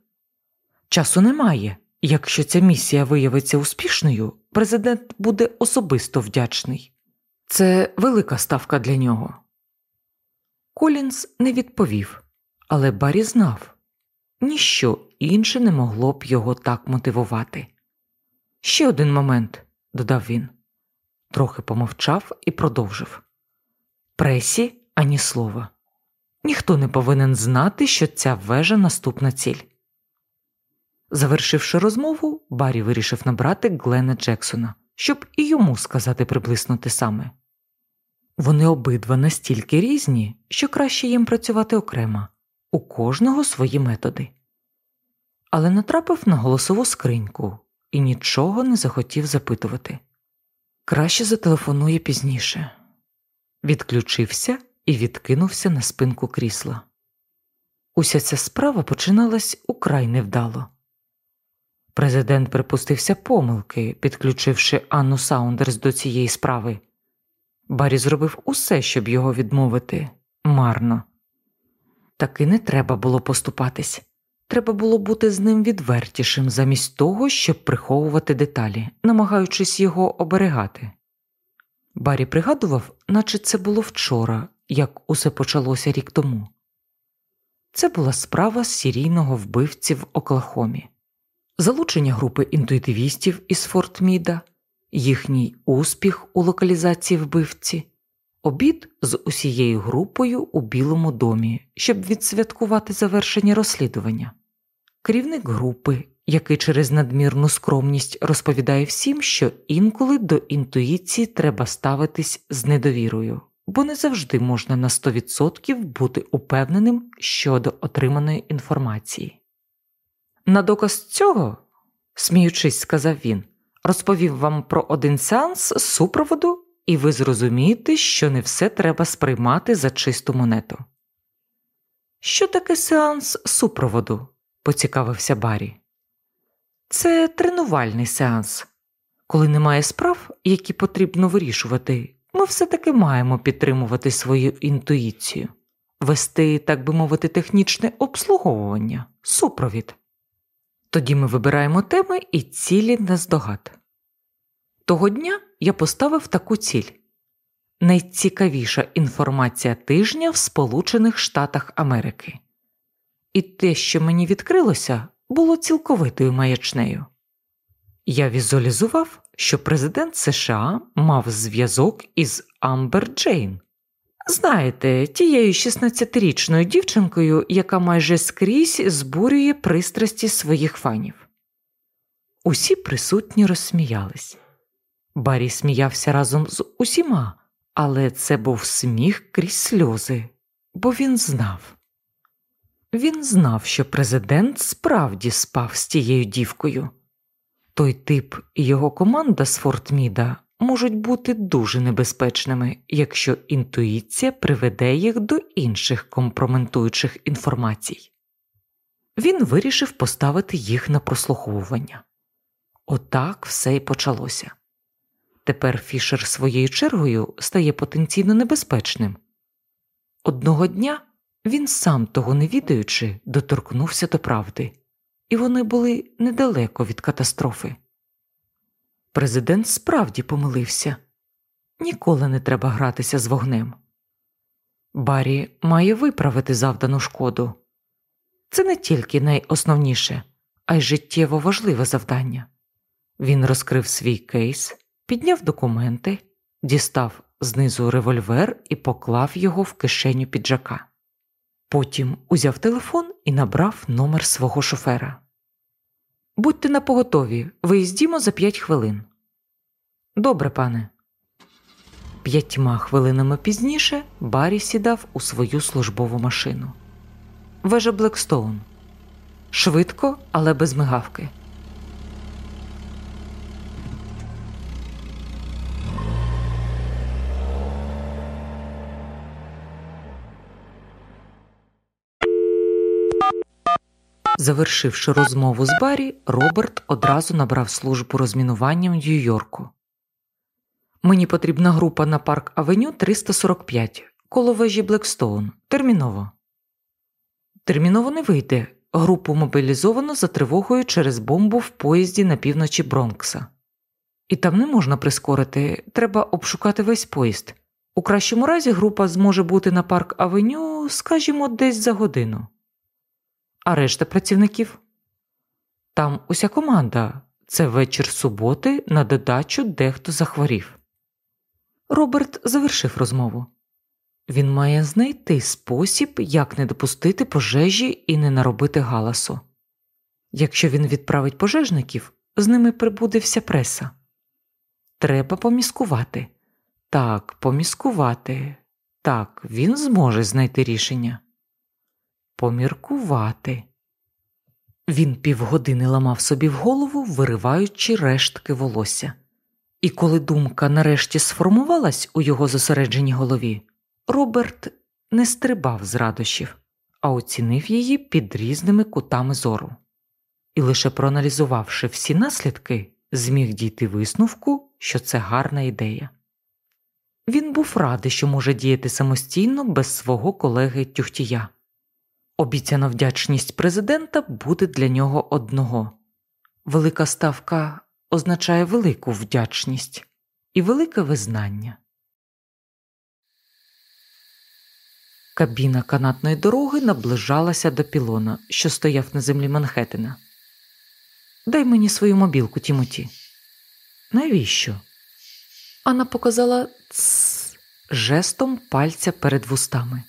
Часу немає. Якщо ця місія виявиться успішною, президент буде особисто вдячний. Це велика ставка для нього. Колінс не відповів, але Баррі знав ніщо інше не могло б його так мотивувати. Ще один момент, додав він, трохи помовчав і продовжив пресі ані слова. Ніхто не повинен знати, що ця вежа наступна ціль. Завершивши розмову, Баррі вирішив набрати Глена Джексона, щоб і йому сказати приблизно те саме. Вони обидва настільки різні, що краще їм працювати окремо, у кожного свої методи. Але натрапив на голосову скриньку і нічого не захотів запитувати. Краще зателефонує пізніше. Відключився і відкинувся на спинку крісла. Уся ця справа починалась украй невдало. Президент припустився помилки, підключивши Анну Саундерс до цієї справи. Барі зробив усе, щоб його відмовити марно. Таки не треба було поступатись. Треба було бути з ним відвертішим, замість того, щоб приховувати деталі, намагаючись його оберегати. Барі пригадував, наче це було вчора, як усе почалося рік тому. Це була справа серійного вбивці в Оклахомі, залучення групи інтуїтивістів із Форт Міда їхній успіх у локалізації вбивці, обід з усією групою у Білому домі, щоб відсвяткувати завершення розслідування, керівник групи, який через надмірну скромність розповідає всім, що інколи до інтуїції треба ставитись з недовірою, бо не завжди можна на 100% бути упевненим щодо отриманої інформації. На доказ цього, сміючись, сказав він розповів вам про один сеанс супроводу, і ви зрозумієте, що не все треба сприймати за чисту монету. Що таке сеанс супроводу? поцікавився Барі. Це тренувальний сеанс. Коли немає справ, які потрібно вирішувати, ми все таки маємо підтримувати свою інтуїцію. вести, так би мовити, технічне обслуговування, супровід. Тоді ми вибираємо теми і цілі наздогад. Того дня я поставив таку ціль найцікавіша інформація тижня в Сполучених Штатах Америки. І те, що мені відкрилося, було цілковитою маячнею. Я візуалізував, що президент США мав зв'язок із Амбер Джейн. Знаєте, тією 16-річною дівчинкою, яка майже скрізь збурює пристрасті своїх фанів. Усі присутні розсміялись. Барі сміявся разом з усіма, але це був сміх крізь сльози, бо він знав. Він знав, що президент справді спав з тією дівкою. Той тип і його команда з Фортміда можуть бути дуже небезпечними, якщо інтуїція приведе їх до інших компроментуючих інформацій. Він вирішив поставити їх на прослуховування. Отак все й почалося. Тепер Фішер своєю чергою стає потенційно небезпечним. Одного дня він сам того не відаючи, доторкнувся до правди, і вони були недалеко від катастрофи. Президент справді помилився ніколи не треба гратися з вогнем. Барі має виправити завдану шкоду. Це не тільки найосновніше, а й життєво важливе завдання. Він розкрив свій кейс, підняв документи, дістав знизу револьвер і поклав його в кишеню піджака. Потім узяв телефон і набрав номер свого шофера. Будьте напоготові, виїздімо за п'ять хвилин. Добре, пане. П'ятьма хвилинами пізніше Баррі сідав у свою службову машину. Вежа Блекстоун. Швидко, але без мигавки. Завершивши розмову з Баррі, Роберт одразу набрав службу розмінування в Нью-Йорку. Мені потрібна група на парк Авеню 345 коло вежі Блекстоун. Терміново. Терміново не вийде. Групу мобілізовано за тривогою через бомбу в поїзді на півночі Бронкса. І там не можна прискорити, треба обшукати весь поїзд. У кращому разі група зможе бути на парк Авеню, скажімо, десь за годину. А решта працівників? Там уся команда. Це вечір суботи, на додачу дехто захворів. Роберт завершив розмову. Він має знайти спосіб, як не допустити пожежі і не наробити галасу. Якщо він відправить пожежників, з ними прибуде вся преса. Треба поміскувати. Так, поміскувати. Так, він зможе знайти рішення. Поміркувати. Він півгодини ламав собі в голову, вириваючи рештки волосся. І коли думка нарешті сформувалась у його зосередженій голові, Роберт не стрибав з радощів, а оцінив її під різними кутами зору. І лише проаналізувавши всі наслідки, зміг дійти висновку, що це гарна ідея. Він був радий, що може діяти самостійно без свого колеги Тюхтія. Обіцяна вдячність президента буде для нього одного велика ставка означає велику вдячність і велике визнання. Кабіна канатної дороги наближалася до пілона, що стояв на землі Манхеттена. Дай мені свою мобілку, Тімоті. Навіщо? Анна показала «Цс» жестом пальця перед вустами.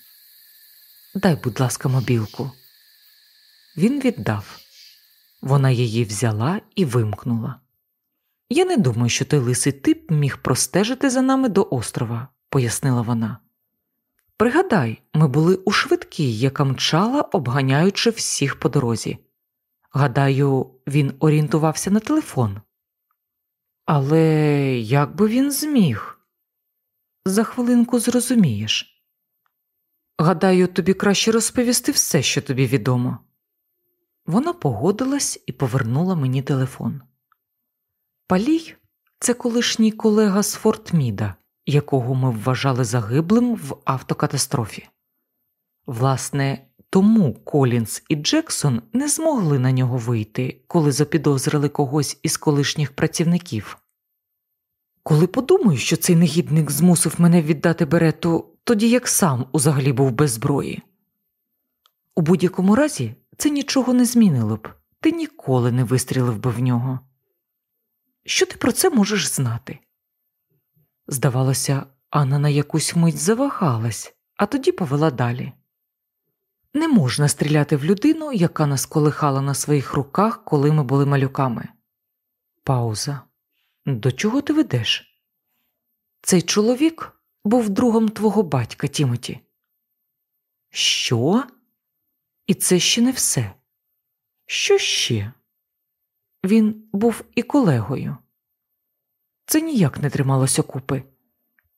Дай, будь ласка, мобілку. Він віддав. Вона її взяла і вимкнула. Я не думаю, що той лисий тип міг простежити за нами до острова, пояснила вона. Пригадай, ми були у швидкій, яка мчала, обганяючи всіх по дорозі. Гадаю, він орієнтувався на телефон. Але як би він зміг? За хвилинку зрозумієш. Гадаю, тобі краще розповісти все, що тобі відомо. Вона погодилась і повернула мені телефон. Палій це колишній колега з Фортміда, якого ми вважали загиблим в автокатастрофі. Власне, тому Колінс і Джексон не змогли на нього вийти, коли запідозрили когось із колишніх працівників. Коли подумаю, що цей негідник змусив мене віддати берету, тоді як сам узагалі був без зброї. У будь-якому разі це нічого не змінило б, ти ніколи не вистрілив би в нього. Що ти про це можеш знати? Здавалося, Анна на якусь мить завагалась, а тоді повела далі. Не можна стріляти в людину, яка нас колихала на своїх руках, коли ми були малюками. Пауза. До чого ти ведеш? Цей чоловік був другом твого батька Тімоті. Що? І це ще не все. Що ще? Він був і колегою. Це ніяк не трималося купи.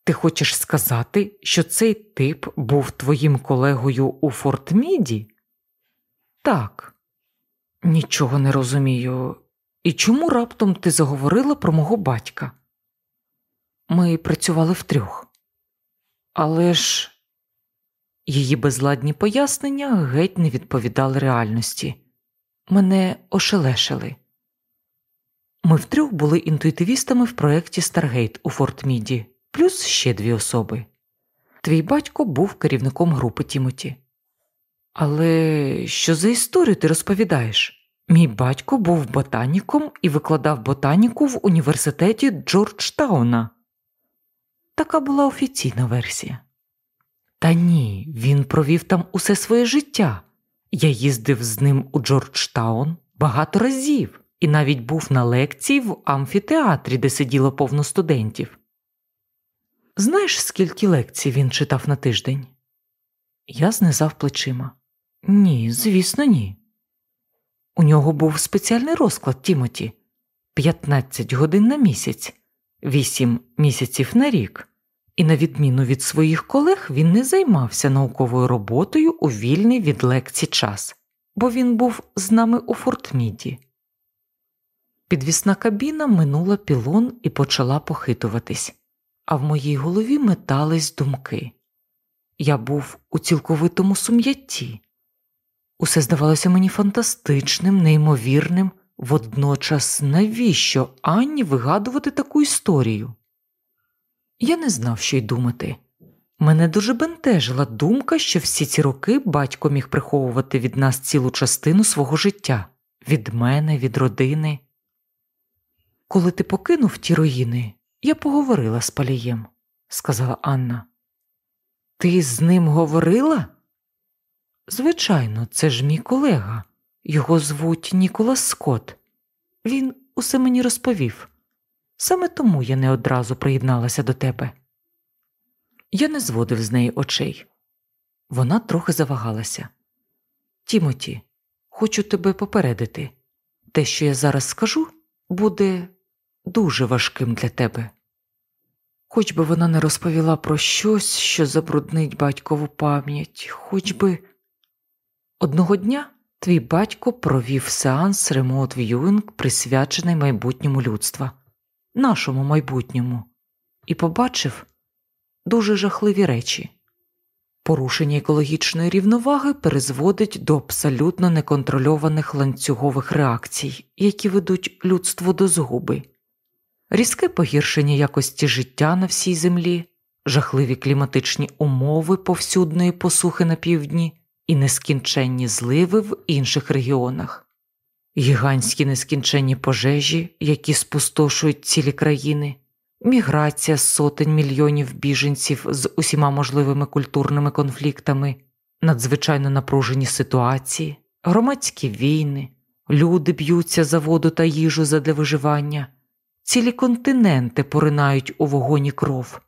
Ти хочеш сказати, що цей тип був твоїм колегою у Фортміді? Так, нічого не розумію. І чому раптом ти заговорила про мого батька? Ми працювали втрьох. Але ж її безладні пояснення геть не відповідали реальності. Мене ошелешили. Ми втрьох були інтуїтивістами в проєкті Старгейт у Форт-Міді плюс ще дві особи. Твій батько був керівником групи Тімоті. Але що за історію ти розповідаєш? Мій батько був ботаніком і викладав ботаніку в університеті Джорджтауна. Така була офіційна версія. Та ні, він провів там усе своє життя. Я їздив з ним у Джорджтаун багато разів і навіть був на лекції в амфітеатрі, де сиділо повно студентів. Знаєш, скільки лекцій він читав на тиждень? Я знизав плечима. Ні, звісно, ні. У нього був спеціальний розклад Тімоті 15 годин на місяць, 8 місяців на рік, і, на відміну від своїх колег, він не займався науковою роботою у вільний від лекцій час, бо він був з нами у Фортміді. Підвісна кабіна минула пілон і почала похитуватись а в моїй голові метались думки. Я був у цілковитому сум'ятті. Усе здавалося мені фантастичним, неймовірним, водночас навіщо Анні вигадувати таку історію? Я не знав, що й думати. Мене дуже бентежила думка, що всі ці роки батько міг приховувати від нас цілу частину свого життя, від мене, від родини. Коли ти покинув ті руїни, я поговорила з палієм, сказала Анна. Ти з ним говорила? Звичайно, це ж мій колега. Його звуть Ніколас Скотт. Він усе мені розповів. Саме тому я не одразу приєдналася до тебе. Я не зводив з неї очей. Вона трохи завагалася. Тімоті, хочу тебе попередити. Те, що я зараз скажу, буде дуже важким для тебе. Хоч би вона не розповіла про щось, що забруднить батькову пам'ять, хоч би одного дня твій батько провів сеанс ремонт в'юінг, присвячений майбутньому людства, нашому майбутньому, і побачив дуже жахливі речі. Порушення екологічної рівноваги призводить до абсолютно неконтрольованих ланцюгових реакцій, які ведуть людство до згуби різке погіршення якості життя на всій землі, жахливі кліматичні умови повсюдної посухи на півдні і нескінченні зливи в інших регіонах, гігантські нескінченні пожежі, які спустошують цілі країни, міграція сотень мільйонів біженців з усіма можливими культурними конфліктами, надзвичайно напружені ситуації, громадські війни. Люди б'ються за воду та їжу задля виживання, цілі континенти поринають у вогоні кров.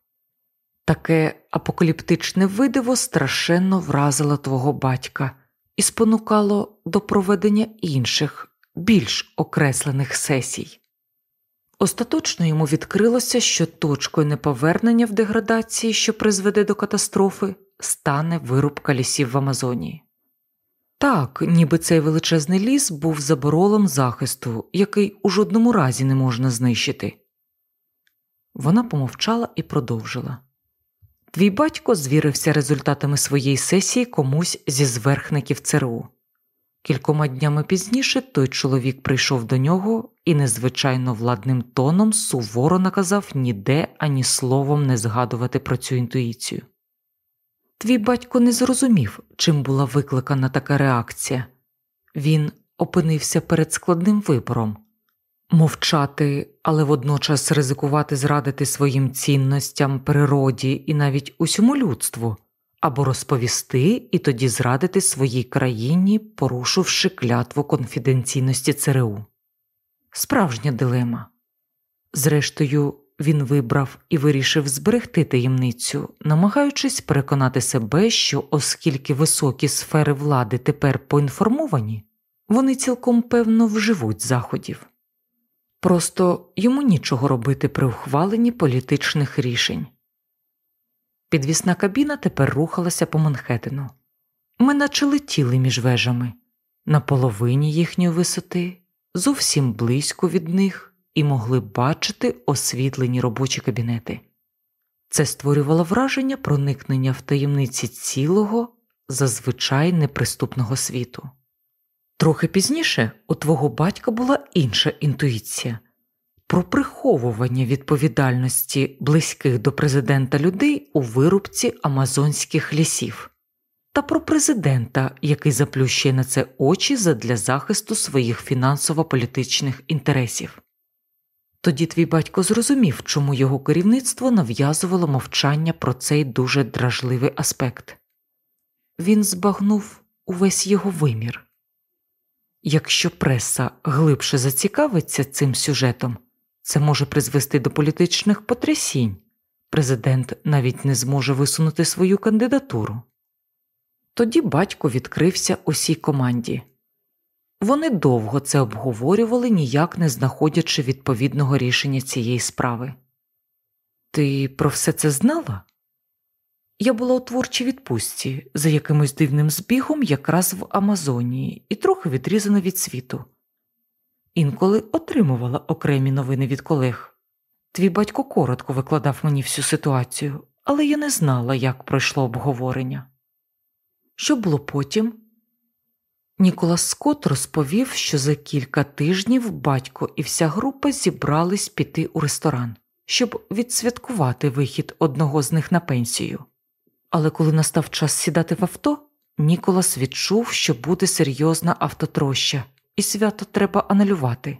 Таке апокаліптичне видиво страшенно вразило твого батька і спонукало до проведення інших, більш окреслених сесій. Остаточно йому відкрилося, що точкою неповернення в деградації, що призведе до катастрофи, стане вирубка лісів в Амазонії. Так, ніби цей величезний ліс був заборолом захисту, який у жодному разі не можна знищити. Вона помовчала і продовжила Твій батько звірився результатами своєї сесії комусь зі зверхників ЦРУ. Кількома днями пізніше той чоловік прийшов до нього і незвичайно владним тоном суворо наказав ніде ані словом не згадувати про цю інтуїцію. Твій батько не зрозумів, чим була викликана така реакція він опинився перед складним вибором мовчати, але водночас ризикувати зрадити своїм цінностям, природі і навіть усьому людству, або розповісти і тоді зрадити своїй країні, порушивши клятву конфіденційності ЦРУ. Справжня дилема. Зрештою, він вибрав і вирішив зберегти таємницю, намагаючись переконати себе, що оскільки високі сфери влади тепер поінформовані, вони цілком певно вживуть заходів. Просто йому нічого робити при ухваленні політичних рішень. Підвісна кабіна тепер рухалася по Манхеттену. Ми наче летіли між вежами, на половині їхньої висоти, зовсім близько від них, і могли бачити освітлені робочі кабінети. Це створювало враження проникнення в таємниці цілого, зазвичай неприступного світу. Трохи пізніше у твого батька була інша інтуїція про приховування відповідальності близьких до президента людей у вирубці амазонських лісів, та про президента, який заплющує на це очі задля захисту своїх фінансово-політичних інтересів. Тоді твій батько зрозумів, чому його керівництво нав'язувало мовчання про цей дуже дражливий аспект він збагнув увесь його вимір. Якщо преса глибше зацікавиться цим сюжетом, це може призвести до політичних потрясінь. Президент навіть не зможе висунути свою кандидатуру. Тоді батько відкрився усій команді. Вони довго це обговорювали, ніяк не знаходячи відповідного рішення цієї справи. Ти про все це знала? Я була у творчій відпустці за якимось дивним збігом якраз в Амазонії і трохи відрізана від світу. Інколи отримувала окремі новини від колег. Твій батько коротко викладав мені всю ситуацію, але я не знала, як пройшло обговорення. Що було потім? Ніколас Скотт розповів, що за кілька тижнів батько і вся група зібрались піти у ресторан, щоб відсвяткувати вихід одного з них на пенсію. Але коли настав час сідати в авто, Ніколас відчув, що буде серйозна автотроща, і свято треба анулювати.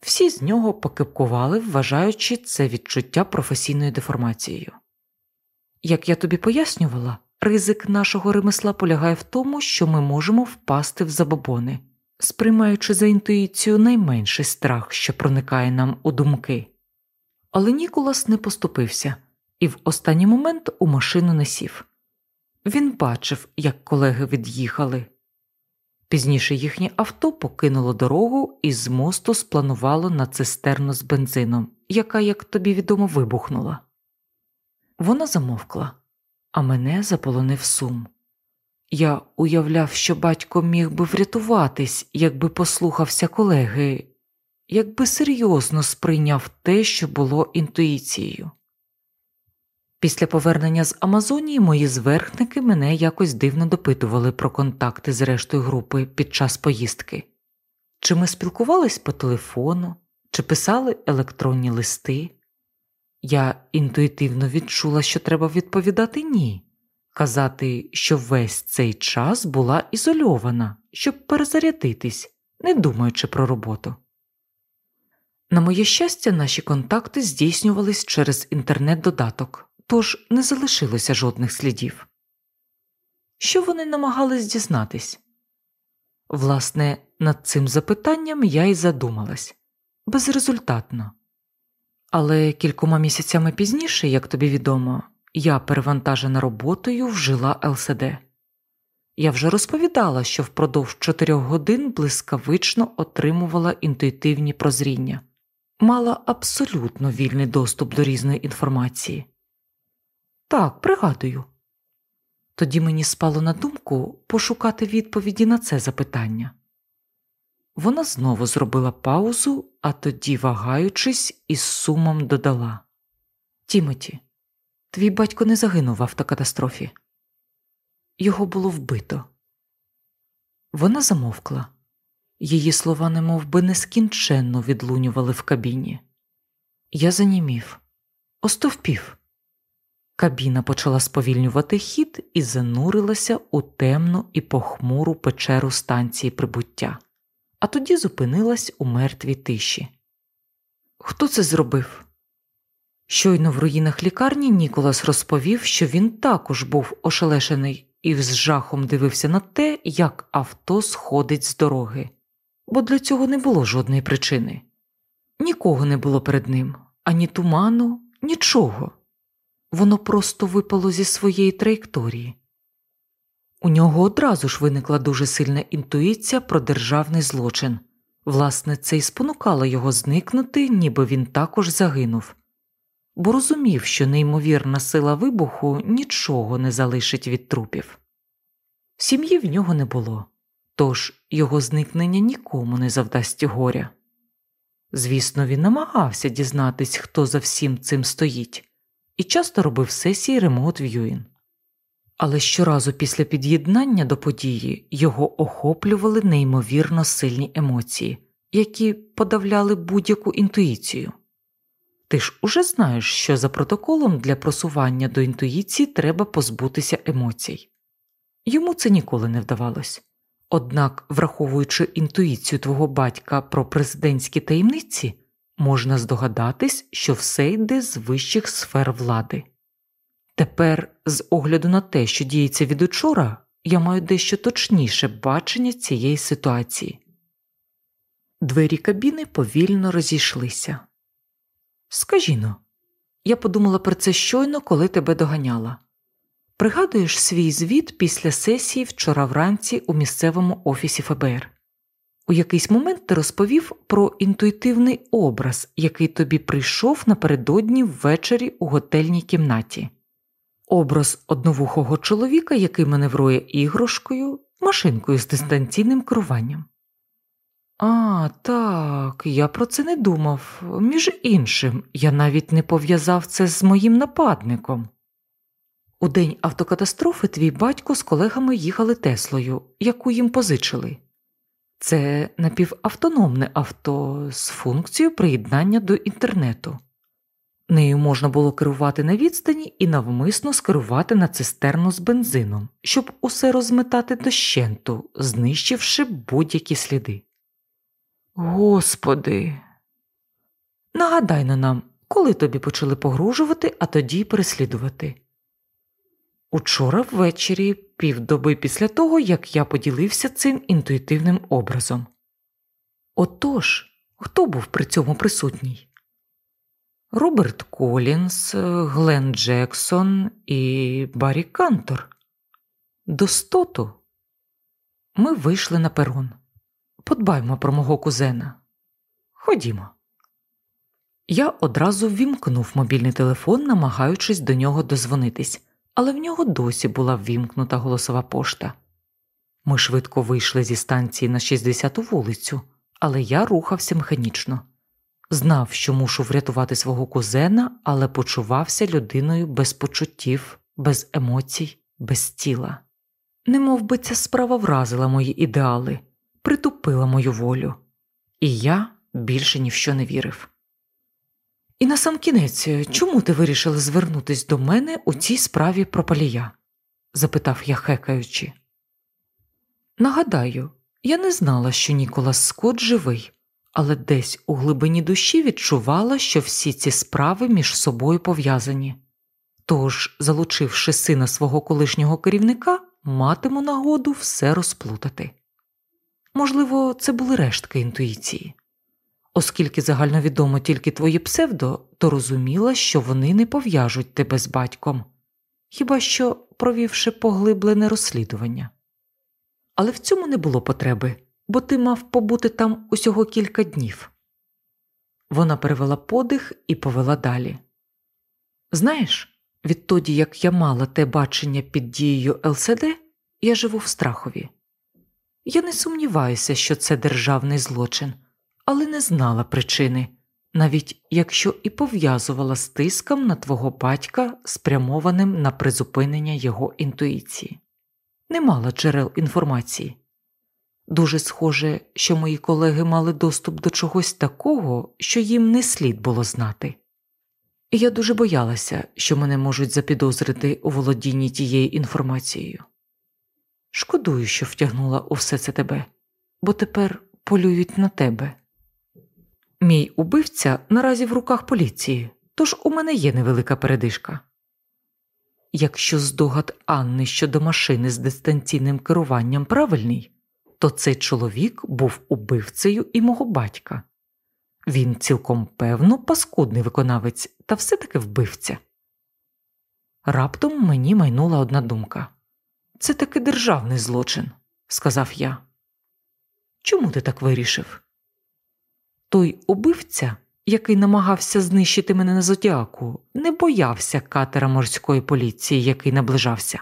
Всі з нього покипкували, вважаючи це відчуття професійною деформацією. Як я тобі пояснювала, ризик нашого ремесла полягає в тому, що ми можемо впасти в забобони, сприймаючи за інтуїцію найменший страх, що проникає нам у думки. Але Ніколас не поступився і в останній момент у машину не сів. Він бачив, як колеги від'їхали. Пізніше їхнє авто покинуло дорогу і з мосту спланувало на цистерну з бензином, яка, як тобі відомо, вибухнула. Вона замовкла, а мене заполонив сум. Я уявляв, що батько міг би врятуватись, якби послухався колеги, якби серйозно сприйняв те, що було інтуїцією. Після повернення з Амазонії мої зверхники мене якось дивно допитували про контакти з рештою групи під час поїздки. Чи ми спілкувались по телефону, чи писали електронні листи? Я інтуїтивно відчула, що треба відповідати ні, казати, що весь цей час була ізольована, щоб перезарядитись, не думаючи про роботу. На моє щастя, наші контакти здійснювались через інтернет-додаток тож не залишилося жодних слідів. Що вони намагались дізнатись? Власне, над цим запитанням я й задумалась безрезультатно. Але кількома місяцями пізніше, як тобі відомо, я перевантажена роботою вжила ЛСД. Я вже розповідала, що впродовж чотирьох годин блискавично отримувала інтуїтивні прозріння, мала абсолютно вільний доступ до різної інформації. Так, пригадую. Тоді мені спало на думку пошукати відповіді на це запитання. Вона знову зробила паузу, а тоді, вагаючись, із сумом додала Тімоті, Твій батько не загинув в автокатастрофі. Його було вбито. Вона замовкла. Її слова немов би нескінченно відлунювали в кабіні. Я занімів, остовпів. Кабіна почала сповільнювати хід і занурилася у темну і похмуру печеру станції прибуття, а тоді зупинилась у мертвій тиші. Хто це зробив? Щойно в руїнах лікарні Ніколас розповів, що він також був ошелешений і з жахом дивився на те, як авто сходить з дороги, бо для цього не було жодної причини. Нікого не було перед ним, ані туману, нічого. Воно просто випало зі своєї траєкторії. У нього одразу ж виникла дуже сильна інтуїція про державний злочин. Власне, це й спонукало його зникнути, ніби він також загинув, бо розумів, що неймовірна сила вибуху нічого не залишить від трупів. Сім'ї в нього не було, тож його зникнення нікому не завдасть горя. Звісно, він намагався дізнатись, хто за всім цим стоїть, і часто робив сесії ремонт в'юін. Але щоразу після під'єднання до події його охоплювали неймовірно сильні емоції, які подавляли будь-яку інтуїцію. Ти ж уже знаєш, що за протоколом для просування до інтуїції треба позбутися емоцій. Йому це ніколи не вдавалось. Однак, враховуючи інтуїцію твого батька про президентські таємниці, можна здогадатись, що все йде з вищих сфер влади. Тепер, з огляду на те, що діється від учора, я маю дещо точніше бачення цієї ситуації. Двері кабіни повільно розійшлися. Скажіно, я подумала про це щойно, коли тебе доганяла. Пригадуєш свій звіт після сесії вчора вранці у місцевому офісі ФБР. У якийсь момент ти розповів про інтуїтивний образ, який тобі прийшов напередодні ввечері у готельній кімнаті, образ одновухого чоловіка, який маневрує іграшкою, машинкою з дистанційним керуванням. А, так, я про це не думав. Між іншим, я навіть не пов'язав це з моїм нападником. У день автокатастрофи твій батько з колегами їхали Теслою, яку їм позичили. Це напівавтономне авто з функцією приєднання до інтернету. Нею можна було керувати на відстані і навмисно скерувати на цистерну з бензином, щоб усе розметати дощенту, знищивши будь-які сліди. Господи, нагадай на нам, коли тобі почали погрожувати, а тоді переслідувати. Учора ввечері, півдоби після того, як я поділився цим інтуїтивним образом. Отож, хто був при цьому присутній? Роберт Колінс, Глен Джексон і Баррі Кантор. Достоту. Ми вийшли на перон. Подбаймо про мого кузена. Ходімо. Я одразу ввімкнув мобільний телефон, намагаючись до нього дозвонитись але в нього досі була ввімкнута голосова пошта. Ми швидко вийшли зі станції на 60-ту вулицю, але я рухався механічно. Знав, що мушу врятувати свого кузена, але почувався людиною без почуттів, без емоцій, без тіла. Немов би ця справа вразила мої ідеали, притупила мою волю, і я більше ні в що не вірив. І на сам кінець, чому ти вирішила звернутись до мене у цій справі про палія? запитав я хекаючи. Нагадаю, я не знала, що Ніколас Скотт живий, але десь у глибині душі відчувала, що всі ці справи між собою пов'язані. Тож, залучивши сина свого колишнього керівника, матиму нагоду все розплутати. Можливо, це були рештки інтуїції. Оскільки загальновідомо тільки твої псевдо, то розуміла, що вони не пов'яжуть тебе з батьком, хіба що провівши поглиблене розслідування. Але в цьому не було потреби, бо ти мав побути там усього кілька днів. Вона перевела подих і повела далі. Знаєш, відтоді як я мала те бачення під дією ЛСД, я живу в страхові. Я не сумніваюся, що це державний злочин але не знала причини, навіть якщо і пов'язувала з тиском на твого батька, спрямованим на призупинення його інтуїції, не мала джерел інформації. Дуже схоже, що мої колеги мали доступ до чогось такого, що їм не слід було знати. Я дуже боялася, що мене можуть запідозрити у володінні тією інформацією. Шкодую, що втягнула у все це тебе, бо тепер полюють на тебе. Мій убивця наразі в руках поліції, тож у мене є невелика передишка. Якщо здогад Анни щодо машини з дистанційним керуванням правильний, то цей чоловік був убивцею і мого батька. Він цілком певно паскудний виконавець та все таки вбивця. Раптом мені майнула одна думка це таки державний злочин, сказав я. Чому ти так вирішив? Той убивця, який намагався знищити мене на зодіаку, не боявся катера морської поліції, який наближався.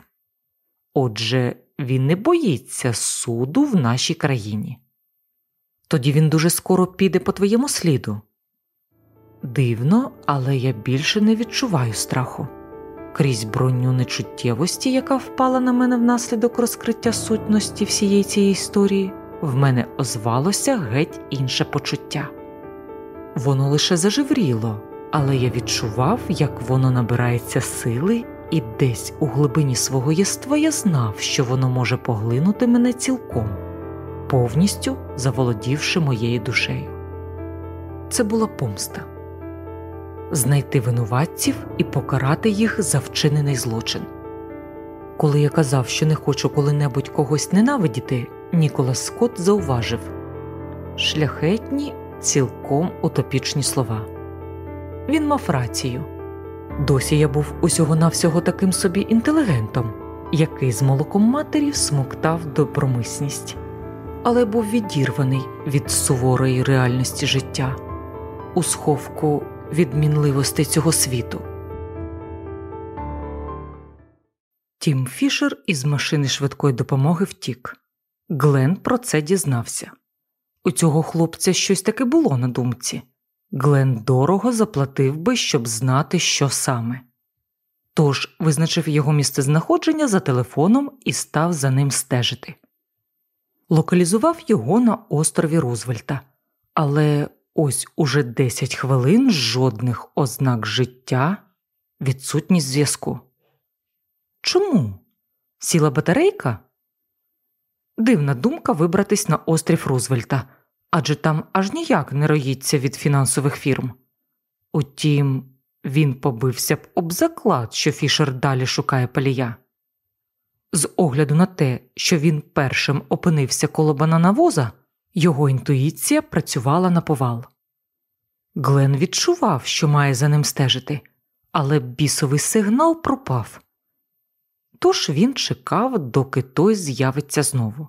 Отже, він не боїться суду в нашій країні. Тоді він дуже скоро піде по твоєму сліду. Дивно, але я більше не відчуваю страху. Крізь броню нечуттєвості, яка впала на мене внаслідок розкриття сутності всієї цієї історії, в мене озвалося геть інше почуття. Воно лише зажевріло, але я відчував, як воно набирається сили, і десь у глибині свого єства я знав, що воно може поглинути мене цілком, повністю заволодівши моєю душею. Це була помста знайти винуватців і покарати їх за вчинений злочин. Коли я казав, що не хочу коли-небудь когось ненавидіти, Ніколас Скотт зауважив шляхетні, цілком утопічні слова. Він мав рацію. Досі я був усього навсього таким собі інтелігентом, який з молоком матері смоктав добромисність, але був відірваний від суворої реальності життя. У сховку від мінливостей цього світу. Тім Фішер із машини швидкої допомоги втік. Глен про це дізнався. У цього хлопця щось таке було на думці. Глен дорого заплатив би, щоб знати, що саме. Тож визначив його місце знаходження за телефоном і став за ним стежити. Локалізував його на острові Рузвельта, але ось уже 10 хвилин жодних ознак життя, відсутність зв'язку. Чому? Сіла батарейка? Дивна думка вибратись на острів Рузвельта, адже там аж ніяк не роїться від фінансових фірм. Утім, він побився б об заклад, що Фішер далі шукає палія. З огляду на те, що він першим опинився коло бананавоза, його інтуїція працювала на повал. Глен відчував, що має за ним стежити, але бісовий сигнал пропав. Тож він чекав, доки той з'явиться знову.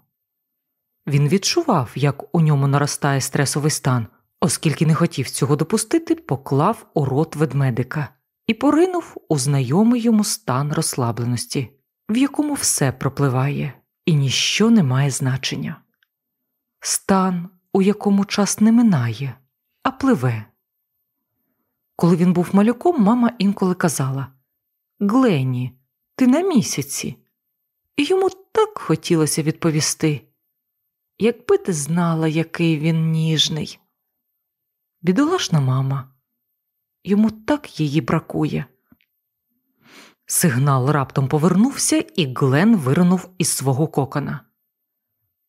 Він відчував, як у ньому наростає стресовий стан, оскільки не хотів цього допустити, поклав у рот ведмедика і поринув у знайомий йому стан розслабленості, в якому все пропливає і ніщо не має значення. Стан, у якому час не минає, а пливе. Коли він був малюком, мама інколи казала Глені, ти на місяці. І йому так хотілося відповісти. Якби ти знала, який він ніжний. Бідолашна мама, йому так її бракує. Сигнал раптом повернувся, і Глен вирнув із свого кокона.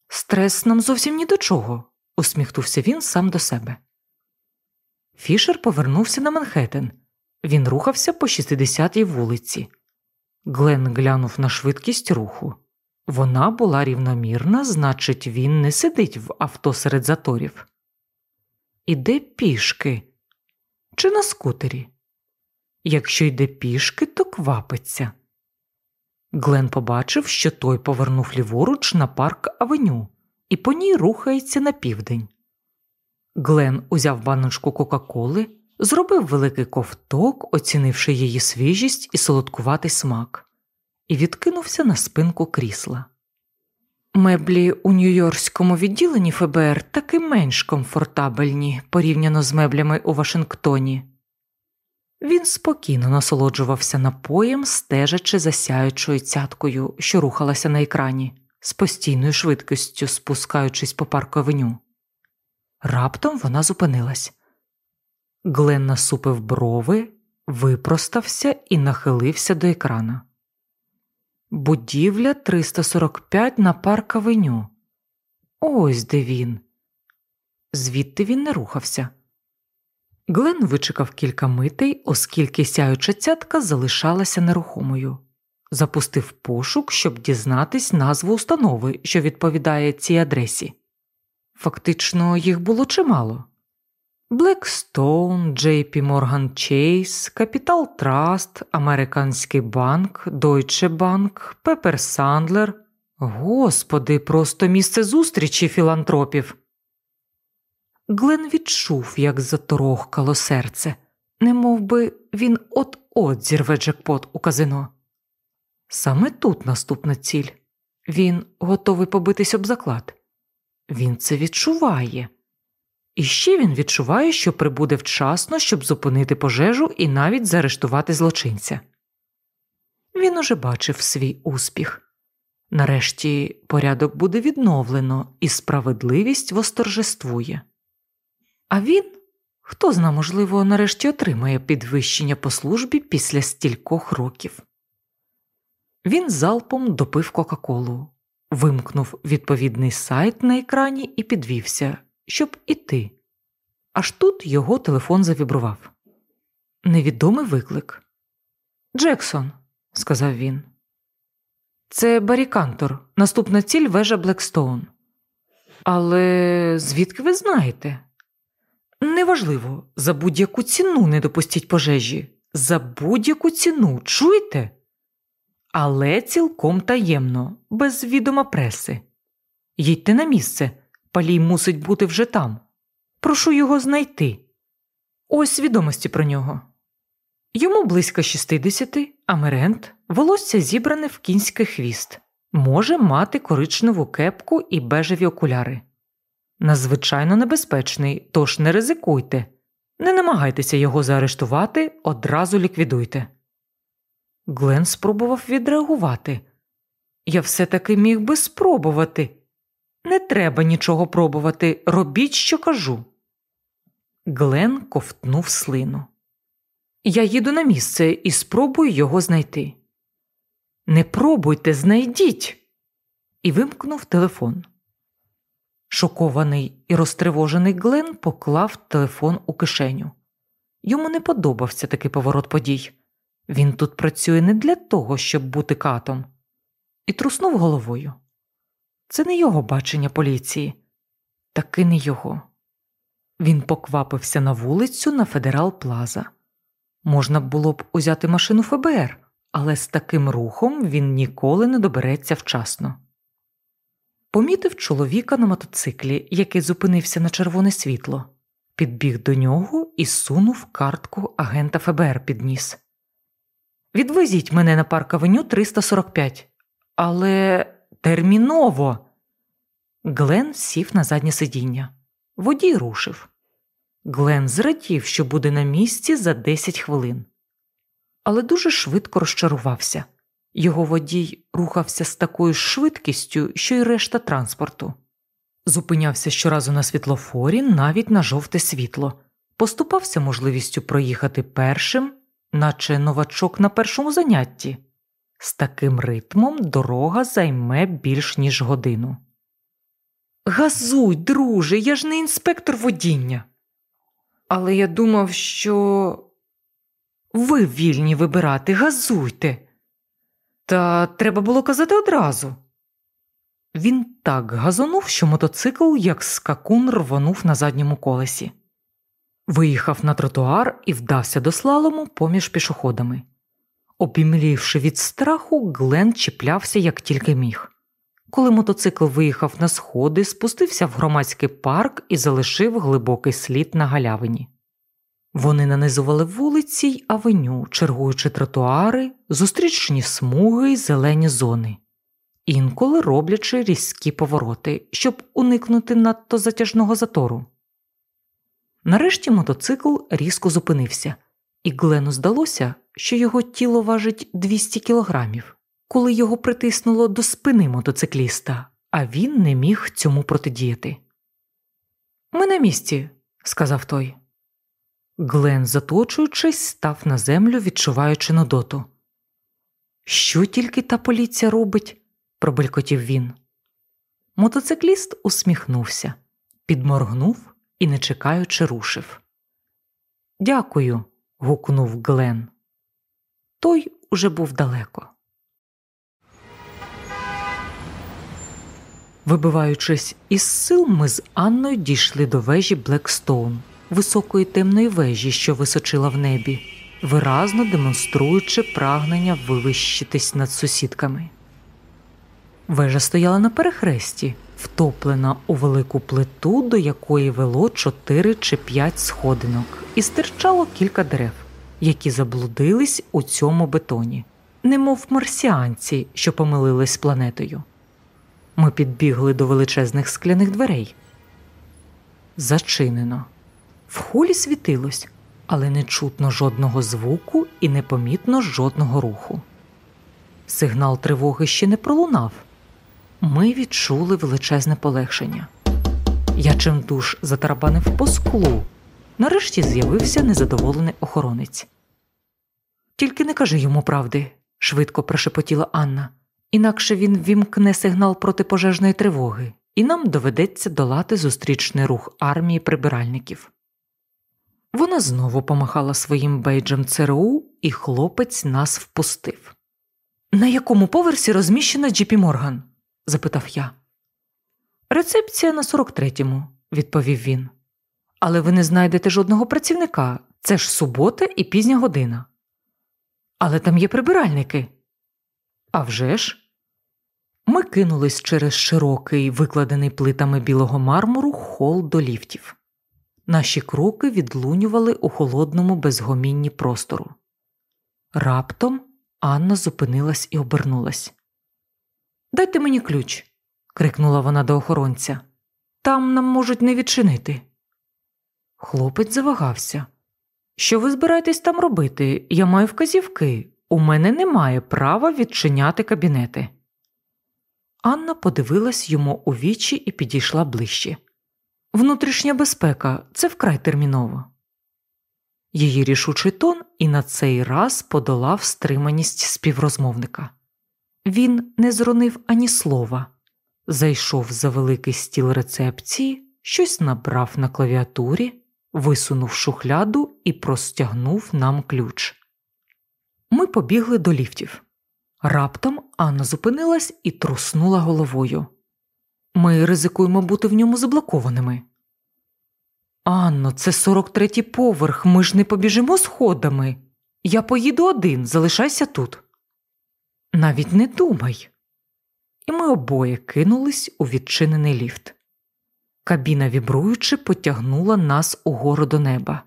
Стрес нам зовсім ні до чого, усміхнувся він сам до себе. Фішер повернувся на Манхеттен. Він рухався по 60-й вулиці. Глен глянув на швидкість руху. Вона була рівномірна, значить, він не сидить в авто серед заторів. Іде пішки чи на скутері. Якщо йде пішки, то квапиться. Глен побачив, що той повернув ліворуч на парк авеню і по ній рухається на південь. Глен узяв баночку Кока-Коли, зробив великий ковток, оцінивши її свіжість і солодкуватий смак, і відкинувся на спинку крісла. Меблі у Нью-Йоркському відділенні ФБР таки менш комфортабельні порівняно з меблями у Вашингтоні. Він спокійно насолоджувався напоєм, стежачи за сяючою цяткою, що рухалася на екрані, з постійною швидкістю спускаючись по парку. Раптом вона зупинилась. Глен насупив брови, випростався і нахилився до екрана. Будівля 345 на парк авеню. Ось де він. Звідти він не рухався. Глен вичекав кілька митей, оскільки сяюча цятка залишалася нерухомою. Запустив пошук, щоб дізнатись назву установи, що відповідає цій адресі. Фактично, їх було чимало. Blackstone, JP Morgan Chase, Capital Trust, Американський банк, Deutsche Bank, Pepper Sandler. Господи, просто місце зустрічі філантропів. Глен відчув, як заторохкало серце, немов би він от-от зірве джекпот у казино. Саме тут наступна ціль він готовий побитись об заклад. Він це відчуває. І ще він відчуває, що прибуде вчасно, щоб зупинити пожежу і навіть заарештувати злочинця. Він уже бачив свій успіх. Нарешті порядок буде відновлено, і справедливість восторжествує. А він, хто зна, можливо, нарешті отримає підвищення по службі після стількох років. Він залпом допив Кока-Колу, вимкнув відповідний сайт на екрані і підвівся, щоб іти. Аж тут його телефон завібрував. Невідомий виклик. Джексон, сказав він. Це Баррі Кантор, наступна ціль вежа Блекстоун. Але звідки ви знаєте? Неважливо, за будь-яку ціну не допустіть пожежі. За будь-яку ціну, чуєте? Але цілком таємно, без відома преси. Їдьте на місце, палій мусить бути вже там. Прошу його знайти. Ось відомості про нього. Йому близько 60, амерент, волосся зібране в кінський хвіст, може мати коричневу кепку і бежеві окуляри. Надзвичайно небезпечний, тож не ризикуйте, не намагайтеся його заарештувати, одразу ліквідуйте. Глен спробував відреагувати. Я все таки міг би спробувати. Не треба нічого пробувати, робіть, що кажу. Глен ковтнув слину. Я їду на місце і спробую його знайти. Не пробуйте, знайдіть. І вимкнув телефон. Шокований і розтривожений Глен поклав телефон у кишеню. Йому не подобався такий поворот подій. Він тут працює не для того, щоб бути катом, і труснув головою. Це не його бачення поліції, таки не його. Він поквапився на вулицю на Федерал Плаза. Можна було б узяти машину ФБР, але з таким рухом він ніколи не добереться вчасно. Помітив чоловіка на мотоциклі, який зупинився на червоне світло, підбіг до нього і сунув картку агента ФБР під ніс. Відвезіть мене на парк авеню 345. Але терміново. Глен сів на заднє сидіння. Водій рушив. Глен зрадів, що буде на місці за 10 хвилин. Але дуже швидко розчарувався. Його водій рухався з такою швидкістю, що й решта транспорту. Зупинявся щоразу на світлофорі, навіть на жовте світло, поступався можливістю проїхати першим, наче новачок на першому занятті. З таким ритмом дорога займе більш ніж годину. Газуй, друже, я ж не інспектор водіння. Але я думав, що ви вільні вибирати, газуйте. Та треба було казати одразу. Він так газонув, що мотоцикл, як скакун, рвонув на задньому колесі. Виїхав на тротуар і вдався до слалому поміж пішоходами. Обімлівши від страху, Глен чіплявся як тільки міг. Коли мотоцикл виїхав на сходи, спустився в громадський парк і залишив глибокий слід на галявині. Вони нанизували вулиці й авеню, чергуючи тротуари, зустрічні смуги й зелені зони. інколи роблячи різкі повороти, щоб уникнути надто затяжного затору. Нарешті мотоцикл різко зупинився, і Глену здалося, що його тіло важить 200 кілограмів, коли його притиснуло до спини мотоцикліста, а він не міг цьому протидіяти. Ми на місці, сказав той. Глен, заточуючись, став на землю, відчуваючи нудоту. Що тільки та поліція робить? пробелькотів він. Мотоцикліст усміхнувся, підморгнув і, не чекаючи, рушив. Дякую. Гукнув Глен. Той уже був далеко. Вибиваючись із сил, ми з Анною дійшли до вежі Блекстоун, високої темної вежі, що височила в небі, виразно демонструючи прагнення вивищитись над сусідками. Вежа стояла на перехресті, втоплена у велику плиту, до якої вело чотири чи п'ять сходинок, і стирчало кілька дерев, які заблудились у цьому бетоні, немов марсіанці, що помилились планетою. Ми підбігли до величезних скляних дверей. Зачинено. В холі світилось, але не чутно жодного звуку і непомітно жодного руху. Сигнал тривоги ще не пролунав. Ми відчули величезне полегшення. Я чимдуж затарабанив по склу. Нарешті з'явився незадоволений охоронець. Тільки не кажи йому правди, швидко прошепотіла Анна інакше він вімкне сигнал протипожежної тривоги, і нам доведеться долати зустрічний рух армії прибиральників. Вона знову помахала своїм бейджем ЦРУ, і хлопець нас впустив. На якому поверсі розміщена Джіпі Морган? Запитав я. Рецепція на 43-му», – відповів він. Але ви не знайдете жодного працівника. Це ж субота і пізня година. Але там є прибиральники. А вже ж? Ми кинулись через широкий, викладений плитами білого мармуру хол до ліфтів. Наші кроки відлунювали у холодному безгомінні простору. Раптом Анна зупинилась і обернулась. Дайте мені ключ, крикнула вона до охоронця. Там нам можуть не відчинити. Хлопець завагався. Що ви збираєтесь там робити? Я маю вказівки. У мене немає права відчиняти кабінети. Анна подивилась йому у вічі і підійшла ближче. Внутрішня безпека це вкрай терміново. Її рішучий тон і на цей раз подолав стриманість співрозмовника. Він не зронив ані слова, зайшов за великий стіл рецепції, щось набрав на клавіатурі, висунув шухляду і простягнув нам ключ. Ми побігли до ліфтів. Раптом Анна зупинилась і труснула головою. Ми ризикуємо бути в ньому заблокованими. Анно, це 43-й поверх, ми ж не побіжимо сходами. Я поїду один, залишайся тут. Навіть не думай. І ми обоє кинулись у відчинений ліфт. Кабіна, вібруючи, потягнула нас угору до неба.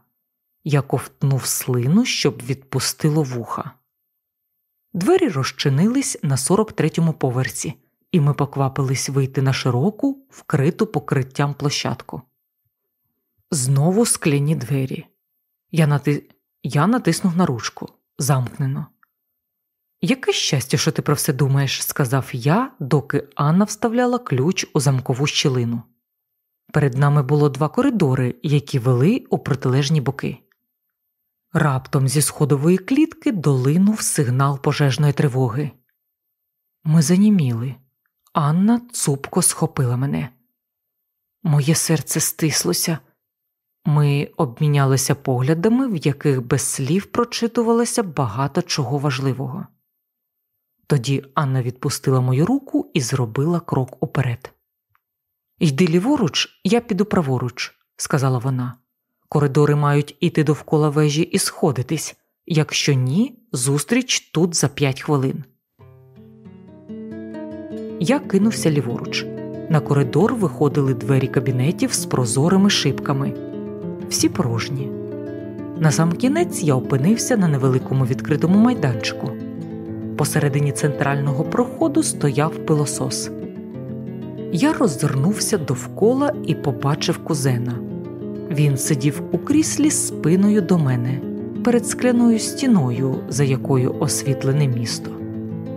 Я ковтнув слину, щоб відпустило вуха. Двері розчинились на 43-му поверсі, і ми поквапились вийти на широку, вкриту покриттям площадку. Знову скляні двері. Я нати... Я натиснув на ручку. Замкнено. Яке щастя, що ти про все думаєш, сказав я, доки Анна вставляла ключ у замкову щілину. Перед нами було два коридори, які вели у протилежні боки. Раптом зі сходової клітки долинув сигнал пожежної тривоги. Ми заніміли. Анна цупко схопила мене. Моє серце стислося. Ми обмінялися поглядами, в яких без слів прочитувалося багато чого важливого. Тоді Анна відпустила мою руку і зробила крок уперед. Йди ліворуч, я піду праворуч, сказала вона. Коридори мають іти довкола вежі і сходитись. Якщо ні, зустріч тут за п'ять хвилин. Я кинувся ліворуч. На коридор виходили двері кабінетів з прозорими шибками. Всі порожні. На сам кінець я опинився на невеликому відкритому майданчику. Посередині центрального проходу стояв пилосос. Я роззирнувся довкола і побачив кузена. Він сидів у кріслі спиною до мене, перед скляною стіною, за якою освітлене місто.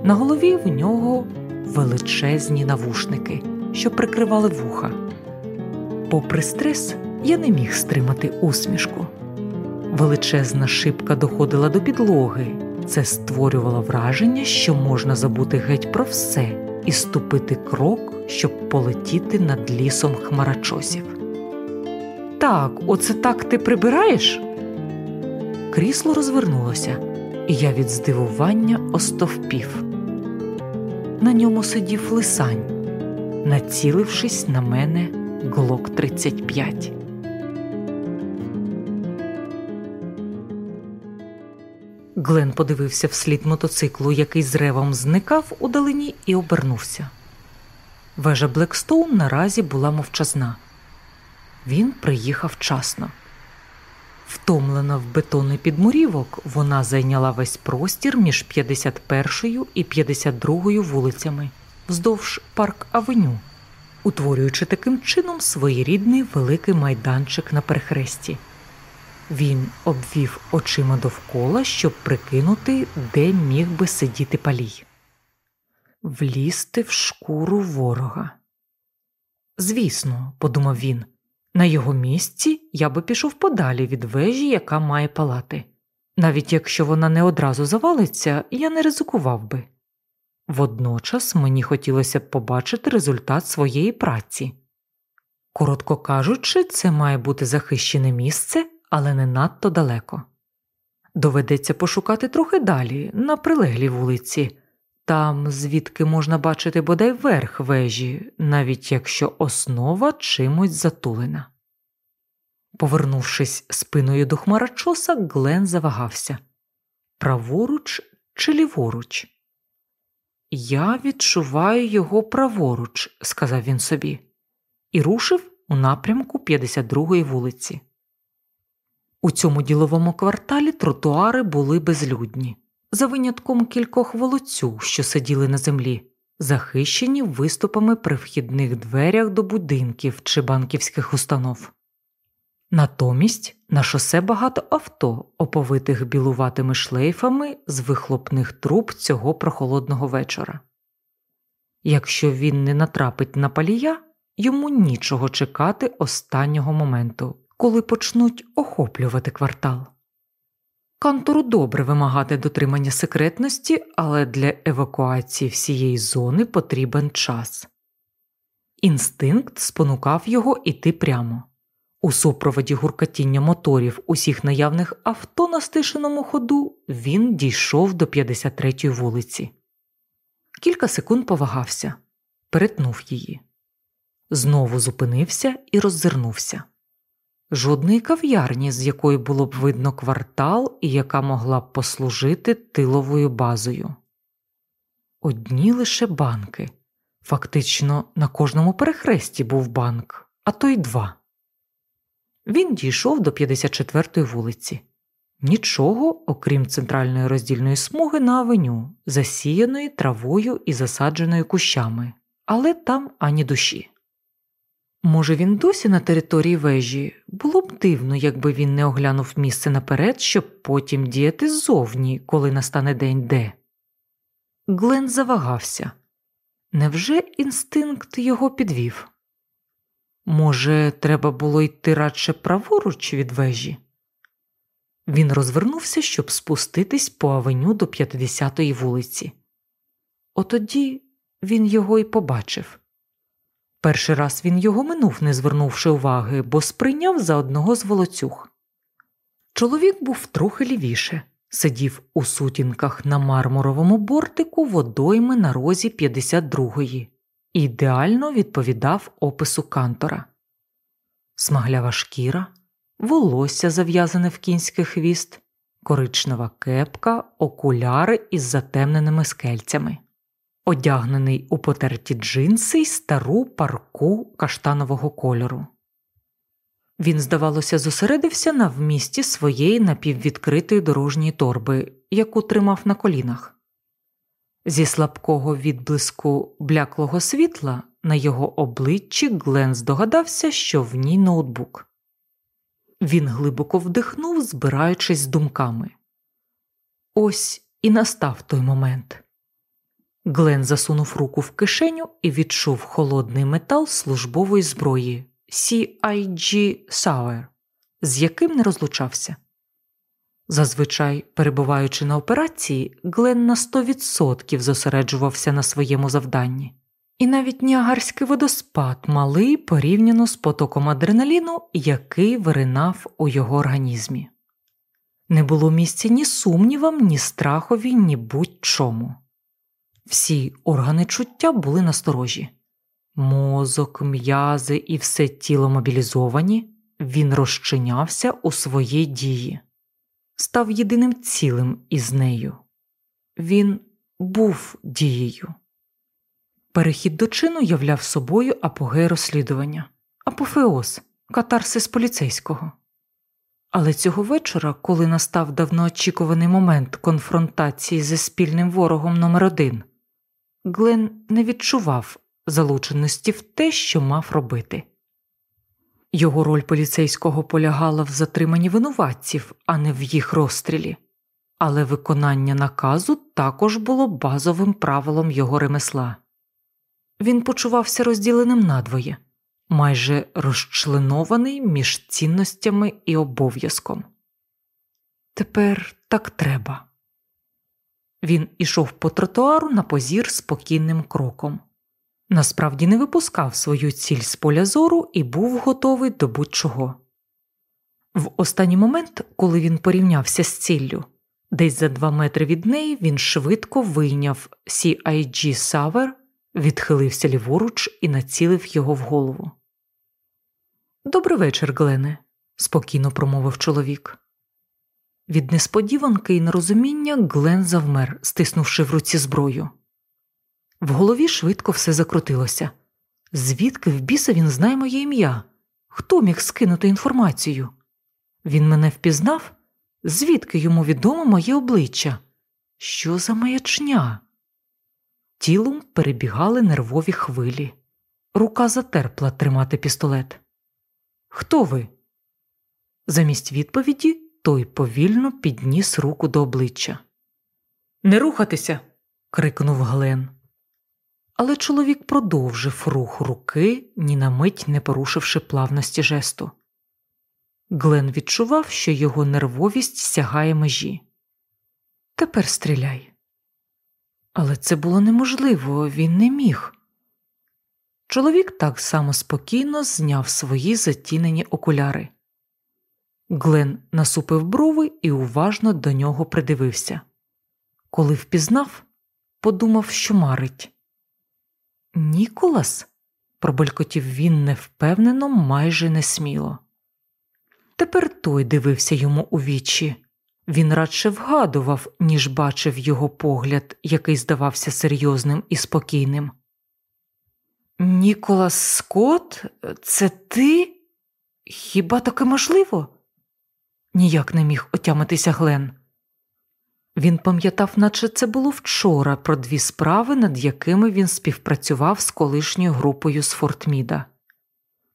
На голові в нього величезні навушники, що прикривали вуха. Попри стрес, я не міг стримати усмішку. Величезна шибка доходила до підлоги. Це створювало враження, що можна забути геть про все і ступити крок, щоб полетіти над лісом хмарачосів. Так, оце так ти прибираєш? Крісло розвернулося, і я від здивування остовпів. На ньому сидів лисань, націливши на мене глок 35. Глен подивився вслід мотоциклу, який з ревом зникав у далині, і обернувся. Вежа Блекстоун наразі була мовчазна. Він приїхав вчасно. Втомлена в бетонний підмурівок, вона зайняла весь простір між 51 і 52 вулицями вздовж парк Авеню, утворюючи таким чином своєрідний великий майданчик на перехресті. Він обвів очима довкола, щоб прикинути, де міг би сидіти палій. Влізти в шкуру ворога. Звісно, подумав він, на його місці я би пішов подалі від вежі, яка має палати. Навіть якщо вона не одразу завалиться, я не ризикував би. Водночас мені хотілося б побачити результат своєї праці. Коротко кажучи, це має бути захищене місце, але не надто далеко. Доведеться пошукати трохи далі, на прилеглій вулиці, там, звідки можна бачити бодай верх вежі, навіть якщо основа чимось затулена. Повернувшись спиною до хмарачоса, Глен завагався праворуч чи ліворуч? Я відчуваю його праворуч, сказав він собі, і рушив у напрямку 52-ї вулиці. У цьому діловому кварталі тротуари були безлюдні, за винятком кількох волоцюг, що сиділи на землі, захищені виступами при вхідних дверях до будинків чи банківських установ. Натомість на шосе багато авто, оповитих білуватими шлейфами з вихлопних труб цього прохолодного вечора. Якщо він не натрапить на палія, йому нічого чекати останнього моменту, коли почнуть охоплювати квартал. Кантору добре вимагати дотримання секретності, але для евакуації всієї зони потрібен час. Інстинкт спонукав його іти прямо. У супроводі гуркатіння моторів усіх наявних авто на стишеному ходу він дійшов до 53-ї вулиці. Кілька секунд повагався, перетнув її. Знову зупинився і роззирнувся. Жодної кав'ярні, з якої було б видно квартал і яка могла б послужити тиловою базою. Одні лише банки. Фактично, на кожному перехресті був банк, а то й два. Він дійшов до 54-ї вулиці. Нічого, окрім центральної роздільної смуги на авеню, засіяної травою і засадженою кущами, але там ані душі. Може, він досі на території вежі було б дивно, якби він не оглянув місце наперед, щоб потім діяти ззовні, коли настане день де. Глен завагався. Невже інстинкт його підвів? Може, треба було йти радше праворуч від вежі? Він розвернувся, щоб спуститись по авеню до 50-ї вулиці. Отоді він його й побачив. Перший раз він його минув, не звернувши уваги, бо сприйняв за одного з волоцюг. Чоловік був трохи лівіше, сидів у сутінках на мармуровому бортику водойми на розі 52-ї і ідеально відповідав опису кантора. Смаглява шкіра, волосся зав'язане в кінський хвіст, коричнева кепка, окуляри із затемненими скельцями одягнений у потерті джинси й стару парку каштанового кольору. Він, здавалося, зосередився на вмісті своєї напіввідкритої дорожньої торби, яку тримав на колінах. Зі слабкого відблиску бляклого світла на його обличчі Глен здогадався, що в ній ноутбук. Він глибоко вдихнув, збираючись з думками. Ось і настав той момент. Глен засунув руку в кишеню і відчув холодний метал службової зброї CIG Sauer, з яким не розлучався. Зазвичай, перебуваючи на операції, Глен на 100% зосереджувався на своєму завданні, і навіть Ніагарський водоспад малий порівняно з потоком адреналіну, який виринав у його організмі. Не було місця ні сумнівам, ні страхові, ні будь-чому. Всі органи чуття були насторожі. Мозок, м'язи і все тіло мобілізовані, він розчинявся у своїй дії, став єдиним цілим із нею. Він був дією. Перехід до чину являв собою апогей розслідування, апофеоз, катарсис поліцейського. Але цього вечора, коли настав давноочікуваний момент конфронтації зі спільним ворогом номер один, Глен не відчував залученості в те, що мав робити. Його роль поліцейського полягала в затриманні винуватців, а не в їх розстрілі, але виконання наказу також було базовим правилом його ремесла. Він почувався розділеним надвоє, майже розчленований між цінностями і обов'язком. Тепер так треба. Він ішов по тротуару на позір спокійним кроком. Насправді не випускав свою ціль з поля зору і був готовий до будь-чого. В останній момент, коли він порівнявся з ціллю, десь за два метри від неї він швидко вийняв CIG Савер, відхилився ліворуч і націлив його в голову. Добрий вечір, Глене, спокійно промовив чоловік. Від несподіванки і нерозуміння Глен завмер, стиснувши в руці зброю. В голові швидко все закрутилося. Звідки в біса він знає моє ім'я? Хто міг скинути інформацію? Він мене впізнав? Звідки йому відомо моє обличчя? Що за маячня? Тілом перебігали нервові хвилі. Рука затерпла тримати пістолет. Хто ви? Замість відповіді той повільно підніс руку до обличчя. Не рухатися. крикнув Глен. Але чоловік продовжив рух руки, ні на мить не порушивши плавності жесту. Глен відчував, що його нервовість сягає межі. Тепер стріляй. Але це було неможливо, він не міг. Чоловік так само спокійно зняв свої затінені окуляри. Глен насупив брови і уважно до нього придивився. Коли впізнав, подумав, що марить. Ніколас? пробелькотів він невпевнено, майже несміло. Тепер той дивився йому у вічі. Він радше вгадував, ніж бачив його погляд, який здавався серйозним і спокійним. Ніколас Скотт, це ти? Хіба таке можливо? Ніяк не міг отямитися Глен. Він пам'ятав, наче це було вчора, про дві справи, над якими він співпрацював з колишньою групою з Фортміда.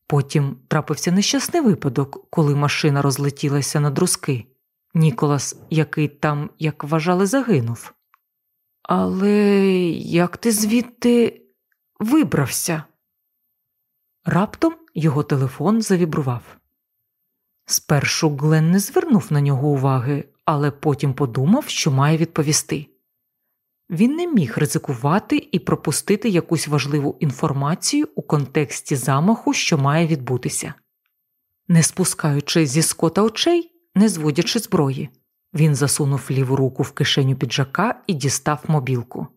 Потім трапився нещасний випадок, коли машина розлетілася на друзки. Ніколас, який там, як вважали, загинув. Але як ти звідти вибрався? Раптом його телефон завібрував. Спершу Глен не звернув на нього уваги, але потім подумав, що має відповісти. Він не міг ризикувати і пропустити якусь важливу інформацію у контексті замаху, що має відбутися. Не спускаючи зі скота очей, не зводячи зброї, він засунув ліву руку в кишеню піджака і дістав мобілку.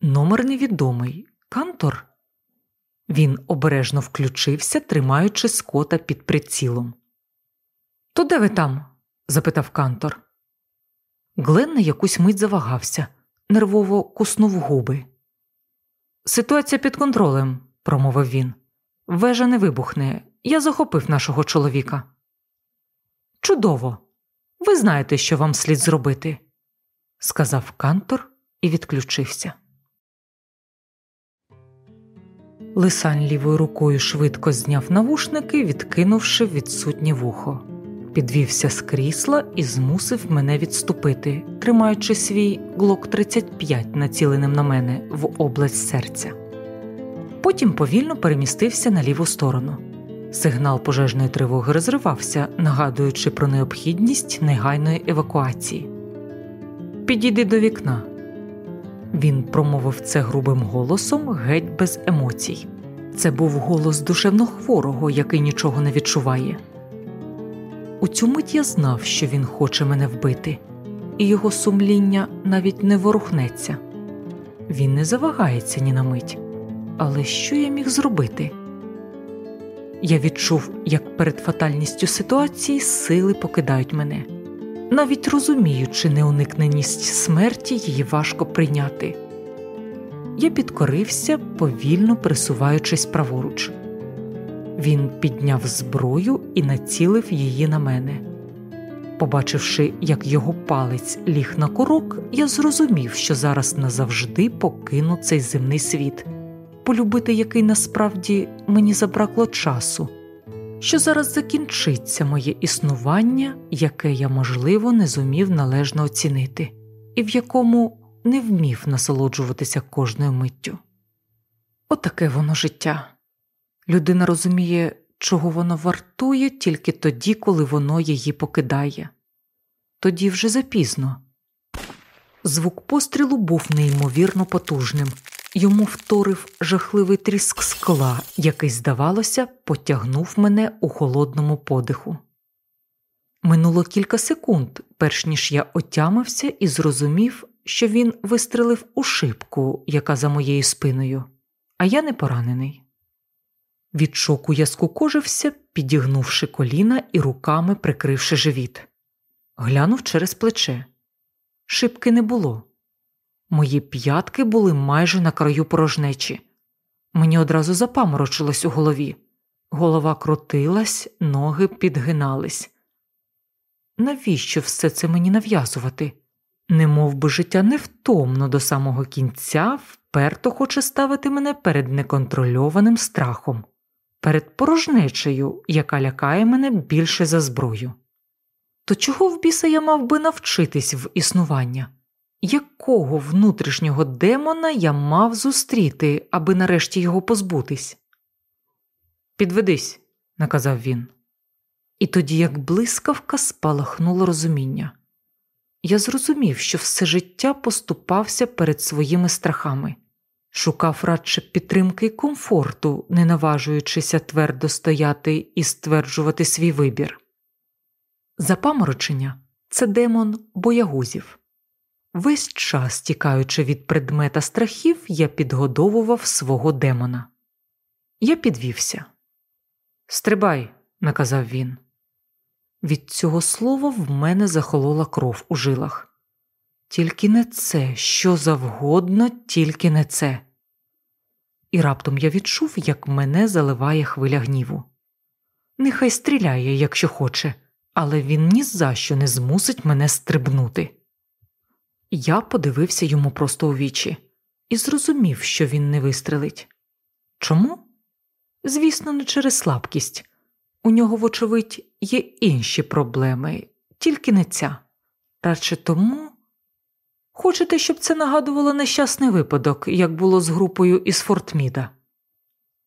Номер невідомий Кантор. Він обережно включився, тримаючи скота під прицілом. То де ви там? запитав Кантор. Глен на якусь мить завагався, нервово куснув губи. Ситуація під контролем, промовив він. Вежа не вибухне. Я захопив нашого чоловіка. Чудово. Ви знаєте, що вам слід зробити, сказав Кантор і відключився. Лисань лівою рукою швидко зняв навушники, відкинувши відсутнє вухо, підвівся з крісла і змусив мене відступити, тримаючи свій глок 35 націленим на мене в область серця. Потім повільно перемістився на ліву сторону. Сигнал пожежної тривоги розривався, нагадуючи про необхідність негайної евакуації. Підійди до вікна. Він промовив це грубим голосом геть без емоцій. Це був голос душевно хворого, який нічого не відчуває. У цю мить я знав, що він хоче мене вбити, і його сумління навіть не ворухнеться. Він не завагається ні на мить. Але що я міг зробити? Я відчув, як перед фатальністю ситуації сили покидають мене. Навіть розуміючи неуникненість смерті, її важко прийняти. Я підкорився, повільно присуваючись праворуч. Він підняв зброю і націлив її на мене. Побачивши, як його палець ліг на курок, я зрозумів, що зараз назавжди покину цей земний світ, полюбити який насправді мені забракло часу що зараз закінчиться моє існування, яке я, можливо, не зумів належно оцінити, і в якому не вмів насолоджуватися кожною миттю. Отаке воно життя. Людина розуміє, чого воно вартує тільки тоді, коли воно її покидає. Тоді вже запізно. Звук пострілу був неймовірно потужним, Йому вторив жахливий тріск скла, який, здавалося, потягнув мене у холодному подиху. Минуло кілька секунд, перш ніж я отямився і зрозумів, що він вистрелив у шибку, яка за моєю спиною, а я не поранений. Від шоку я скукожився, підігнувши коліна і руками прикривши живіт. Глянув через плече. Шибки не було. Мої п'ятки були майже на краю порожнечі. Мені одразу запаморочилось у голові. Голова крутилась, ноги підгинались. Навіщо все це мені нав'язувати? Не мов би життя невтомно до самого кінця вперто хоче ставити мене перед неконтрольованим страхом, перед порожнечею, яка лякає мене більше за зброю. То чого в біса я мав би навчитись в існування? Якого внутрішнього демона я мав зустріти, аби нарешті його позбутись? Підведись, наказав він. І тоді, як блискавка, спалахнуло розуміння. Я зрозумів, що все життя поступався перед своїми страхами, шукав радше підтримки й комфорту, не наважуючися твердо стояти і стверджувати свій вибір. Запаморочення це демон боягузів. Весь час, тікаючи від предмета страхів, я підгодовував свого демона. Я підвівся. Стрибай, наказав він. Від цього слова в мене захолола кров у жилах. Тільки не це, що завгодно, тільки не це. І раптом я відчув, як мене заливає хвиля гніву. Нехай стріляє, якщо хоче, але він ні за що не змусить мене стрибнути. Я подивився йому просто у вічі і зрозумів, що він не вистрелить. Чому? Звісно, не через слабкість. У нього, вочевидь, є інші проблеми, тільки не ця. Радше тому. Хочете, щоб це нагадувало нещасний випадок, як було з групою із Фортміда?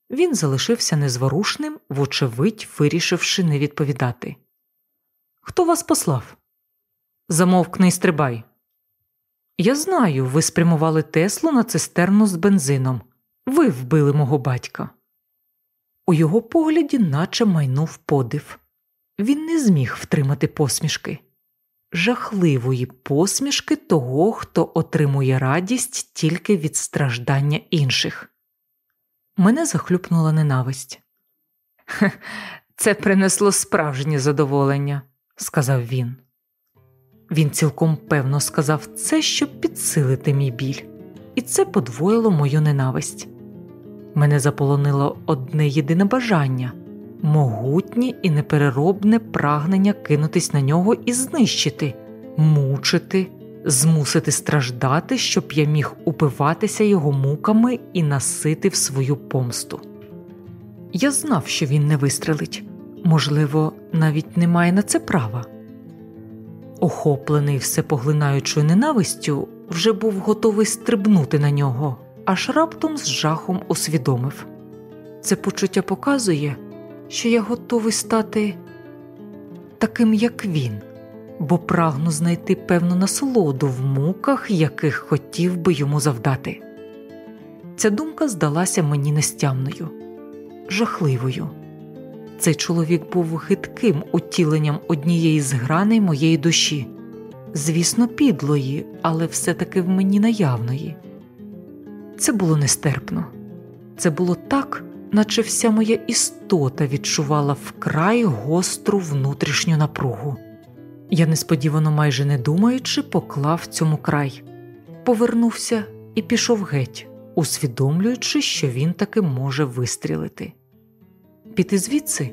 Він залишився незворушним, вочевидь, вирішивши не відповідати. Хто вас послав? Замовкни й стрибай. Я знаю, ви спрямували Теслу на цистерну з бензином. Ви вбили мого батька. У його погляді наче майнув подив. Він не зміг втримати посмішки, жахливої посмішки того, хто отримує радість тільки від страждання інших. Мене захлюпнула ненависть. Це принесло справжнє задоволення, сказав він. Він цілком певно сказав це, щоб підсилити мій біль, і це подвоїло мою ненависть. Мене заполонило одне єдине бажання могутнє і непереробне прагнення кинутись на нього і знищити, мучити, змусити страждати, щоб я міг упиватися його муками і наситив свою помсту. Я знав, що він не вистрелить, можливо, навіть не має на це права. Охоплений всепоглинаючою ненавистю, вже був готовий стрибнути на нього, аж раптом з жахом усвідомив. Це почуття показує, що я готовий стати таким, як він, бо прагну знайти певну насолоду в муках, яких хотів би йому завдати. Ця думка здалася мені нестямною, жахливою. Цей чоловік був гидким утіленням однієї з граней моєї душі, звісно, підлої, але все-таки в мені наявної. Це було нестерпно, це було так, наче вся моя істота відчувала вкрай гостру внутрішню напругу. Я несподівано, майже не думаючи, поклав цьому край, повернувся і пішов геть, усвідомлюючи, що він таки може вистрілити. Піти звідси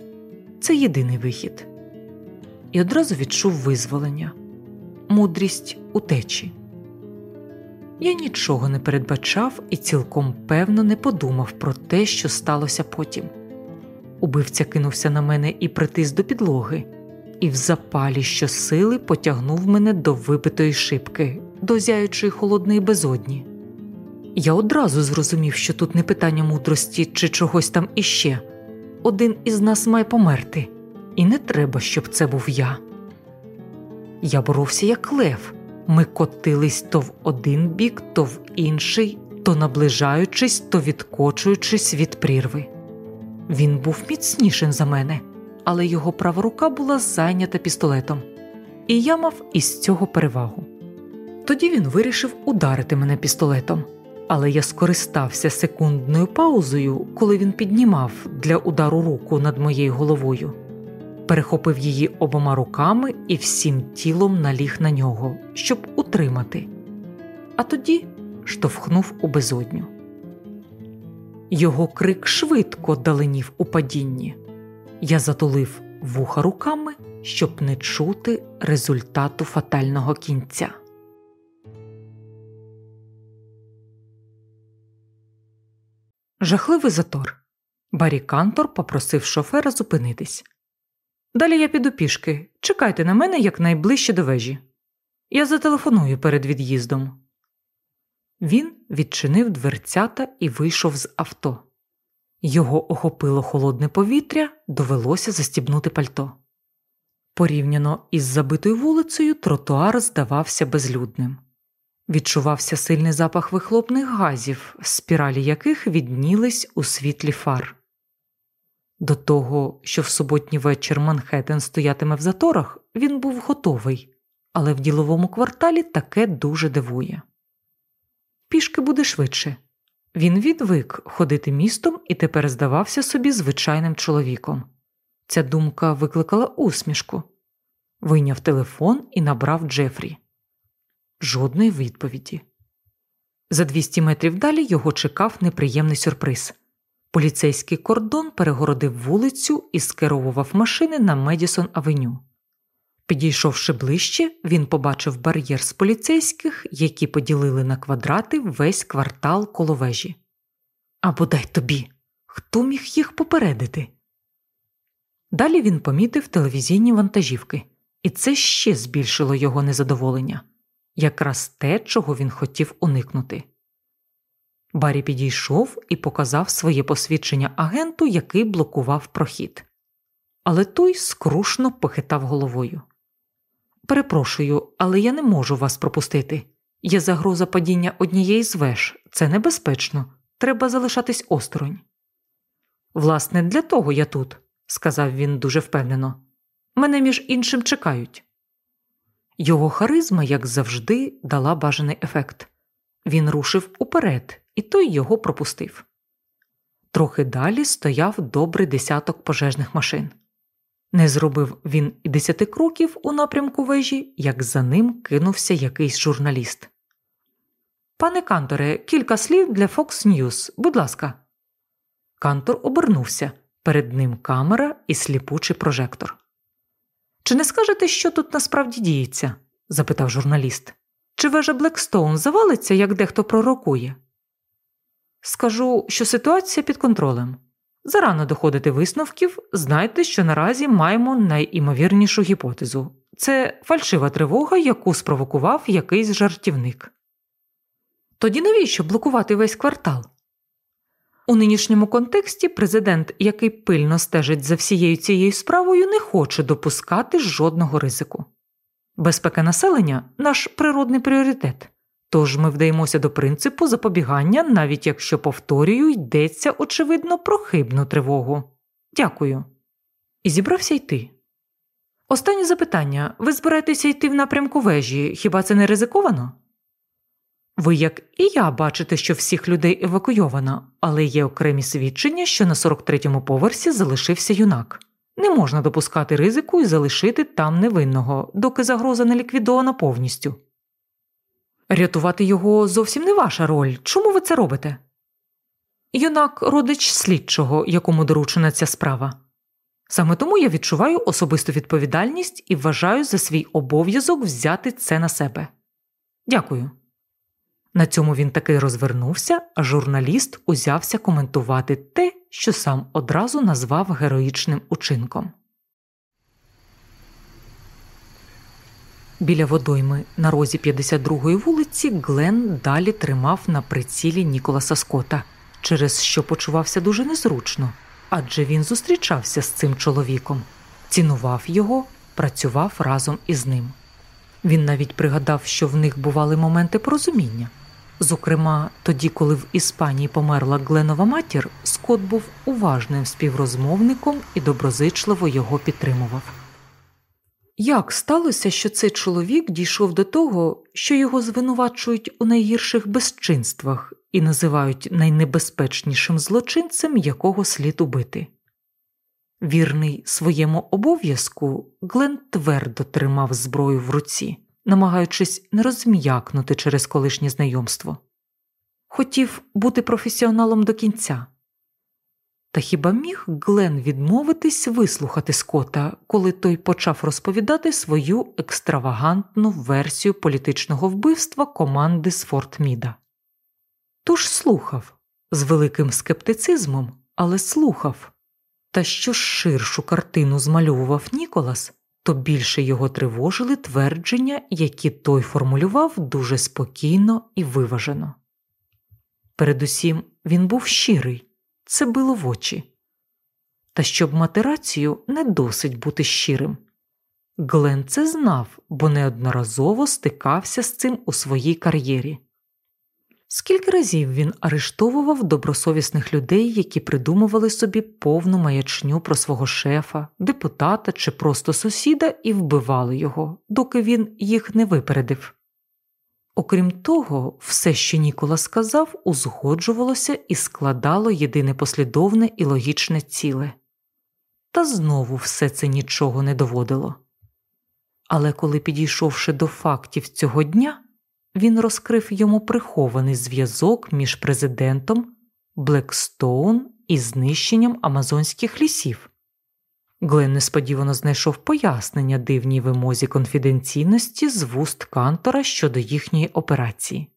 це єдиний вихід, і одразу відчув визволення, мудрість утечі. Я нічого не передбачав і цілком певно не подумав про те, що сталося потім. Убивця кинувся на мене і притис до підлоги, і в запалі щосили потягнув мене до випитої шибки, до зяючої холодної безодні. Я одразу зрозумів, що тут не питання мудрості чи чогось там іще. Один із нас має померти, і не треба, щоб це був я. Я боровся як лев. Ми котились то в один бік, то в інший, то наближаючись, то відкочуючись від прірви. Він був міцнішим за мене, але його права рука була зайнята пістолетом, і я мав із цього перевагу. Тоді він вирішив ударити мене пістолетом, але я скористався секундною паузою, коли він піднімав для удару руку над моєю головою перехопив її обома руками і всім тілом наліг на нього, щоб утримати, а тоді штовхнув у безодню. Його крик швидко даленів у падінні. Я затулив вуха руками, щоб не чути результату фатального кінця. Жахливий затор. Барі Кантор попросив шофера зупинитись. Далі я піду пішки. Чекайте на мене якнайближче до вежі. Я зателефоную перед від'їздом. Він відчинив дверцята і вийшов з авто. Його охопило холодне повітря, довелося застібнути пальто. Порівняно із забитою вулицею, тротуар здавався безлюдним. Відчувався сильний запах вихлопних газів, спіралі яких віднілись у світлі фар. До того, що в суботній вечір Манхеттен стоятиме в заторах, він був готовий, але в діловому кварталі таке дуже дивує. Пішки буде швидше. Він відвик ходити містом і тепер здавався собі звичайним чоловіком. Ця думка викликала усмішку. Вийняв телефон і набрав Джефрі. Жодної відповіді. За 200 метрів далі його чекав неприємний сюрприз. Поліцейський кордон перегородив вулицю і скеровував машини на Медісон Авеню. Підійшовши ближче, він побачив бар'єр з поліцейських, які поділили на квадрати весь квартал коло вежі. А бодай тобі, хто міг їх попередити? Далі він помітив телевізійні вантажівки, і це ще збільшило його незадоволення якраз те, чого він хотів уникнути. Барі підійшов і показав своє посвідчення агенту, який блокував прохід. Але той скрушно похитав головою. Перепрошую, але я не можу вас пропустити. Є загроза падіння однієї з веж. Це небезпечно. Треба залишатись осторонь. Власне, для того я тут, сказав він дуже впевнено. Мене між іншим чекають. Його харизма, як завжди, дала бажаний ефект. Він рушив уперед, і той його пропустив. Трохи далі стояв добрий десяток пожежних машин. Не зробив він і десяти кроків у напрямку вежі, як за ним кинувся якийсь журналіст. Пане Канторе, кілька слів для Fox News, будь ласка. Кантор обернувся перед ним камера і сліпучий прожектор. Чи не скажете, що тут насправді діється? запитав журналіст. Чи вежа Блекстоун завалиться, як дехто пророкує? Скажу, що ситуація під контролем. Зарано доходити висновків, знайте, що наразі маємо найімовірнішу гіпотезу це фальшива тривога, яку спровокував якийсь жартівник. Тоді навіщо блокувати весь квартал? У нинішньому контексті президент, який пильно стежить за всією цією справою, не хоче допускати жодного ризику. Безпека населення наш природний пріоритет, тож ми вдаємося до принципу запобігання, навіть якщо повторюю, йдеться, очевидно, про хибну тривогу. Дякую. І зібрався йти. Останнє запитання ви збираєтеся йти в напрямку вежі, хіба це не ризиковано? Ви, як і я, бачите, що всіх людей евакуйовано, але є окремі свідчення, що на 43-му поверсі залишився юнак. Не можна допускати ризику і залишити там невинного, доки загроза не ліквідована повністю. Рятувати його зовсім не ваша роль. Чому ви це робите? Юнак родич слідчого, якому доручена ця справа. Саме тому я відчуваю особисту відповідальність і вважаю за свій обов'язок взяти це на себе. Дякую. На цьому він таки розвернувся, а журналіст узявся коментувати те, що сам одразу назвав героїчним учинком. Біля водойми на розі 52-ї вулиці Глен далі тримав на прицілі Ніколаса Скота, через що почувався дуже незручно, адже він зустрічався з цим чоловіком, цінував його, працював разом із ним. Він навіть пригадав, що в них бували моменти порозуміння. Зокрема, тоді, коли в Іспанії померла Гленова матір, Скот був уважним співрозмовником і доброзичливо його підтримував. Як сталося, що цей чоловік дійшов до того, що його звинувачують у найгірших безчинствах і називають найнебезпечнішим злочинцем, якого слід убити? Вірний своєму обов'язку, Глен твердо тримав зброю в руці намагаючись не розм'якнути через колишнє знайомство. Хотів бути професіоналом до кінця. Та хіба міг Глен відмовитись вислухати Скота, коли той почав розповідати свою екстравагантну версію політичного вбивства команди з Форт Міда? Тож слухав з великим скептицизмом, але слухав. Та що ширшу картину змальовував Ніколас, то більше його тривожили твердження, які той формулював дуже спокійно і виважено. Передусім, він був щирий, це било в очі. Та щоб мати рацію, не досить бути щирим. Глен це знав, бо неодноразово стикався з цим у своїй кар'єрі. Скільки разів він арештовував добросовісних людей, які придумували собі повну маячню про свого шефа, депутата чи просто сусіда, і вбивали його, доки він їх не випередив. Окрім того, все, що Нікола сказав, узгоджувалося і складало єдине послідовне і логічне ціле. Та знову все це нічого не доводило. Але коли підійшовши до фактів цього дня, він розкрив йому прихований зв'язок між президентом Блекстоун і знищенням амазонських лісів. Глен несподівано знайшов пояснення дивній вимозі конфіденційності з вуст Кантора щодо їхньої операції.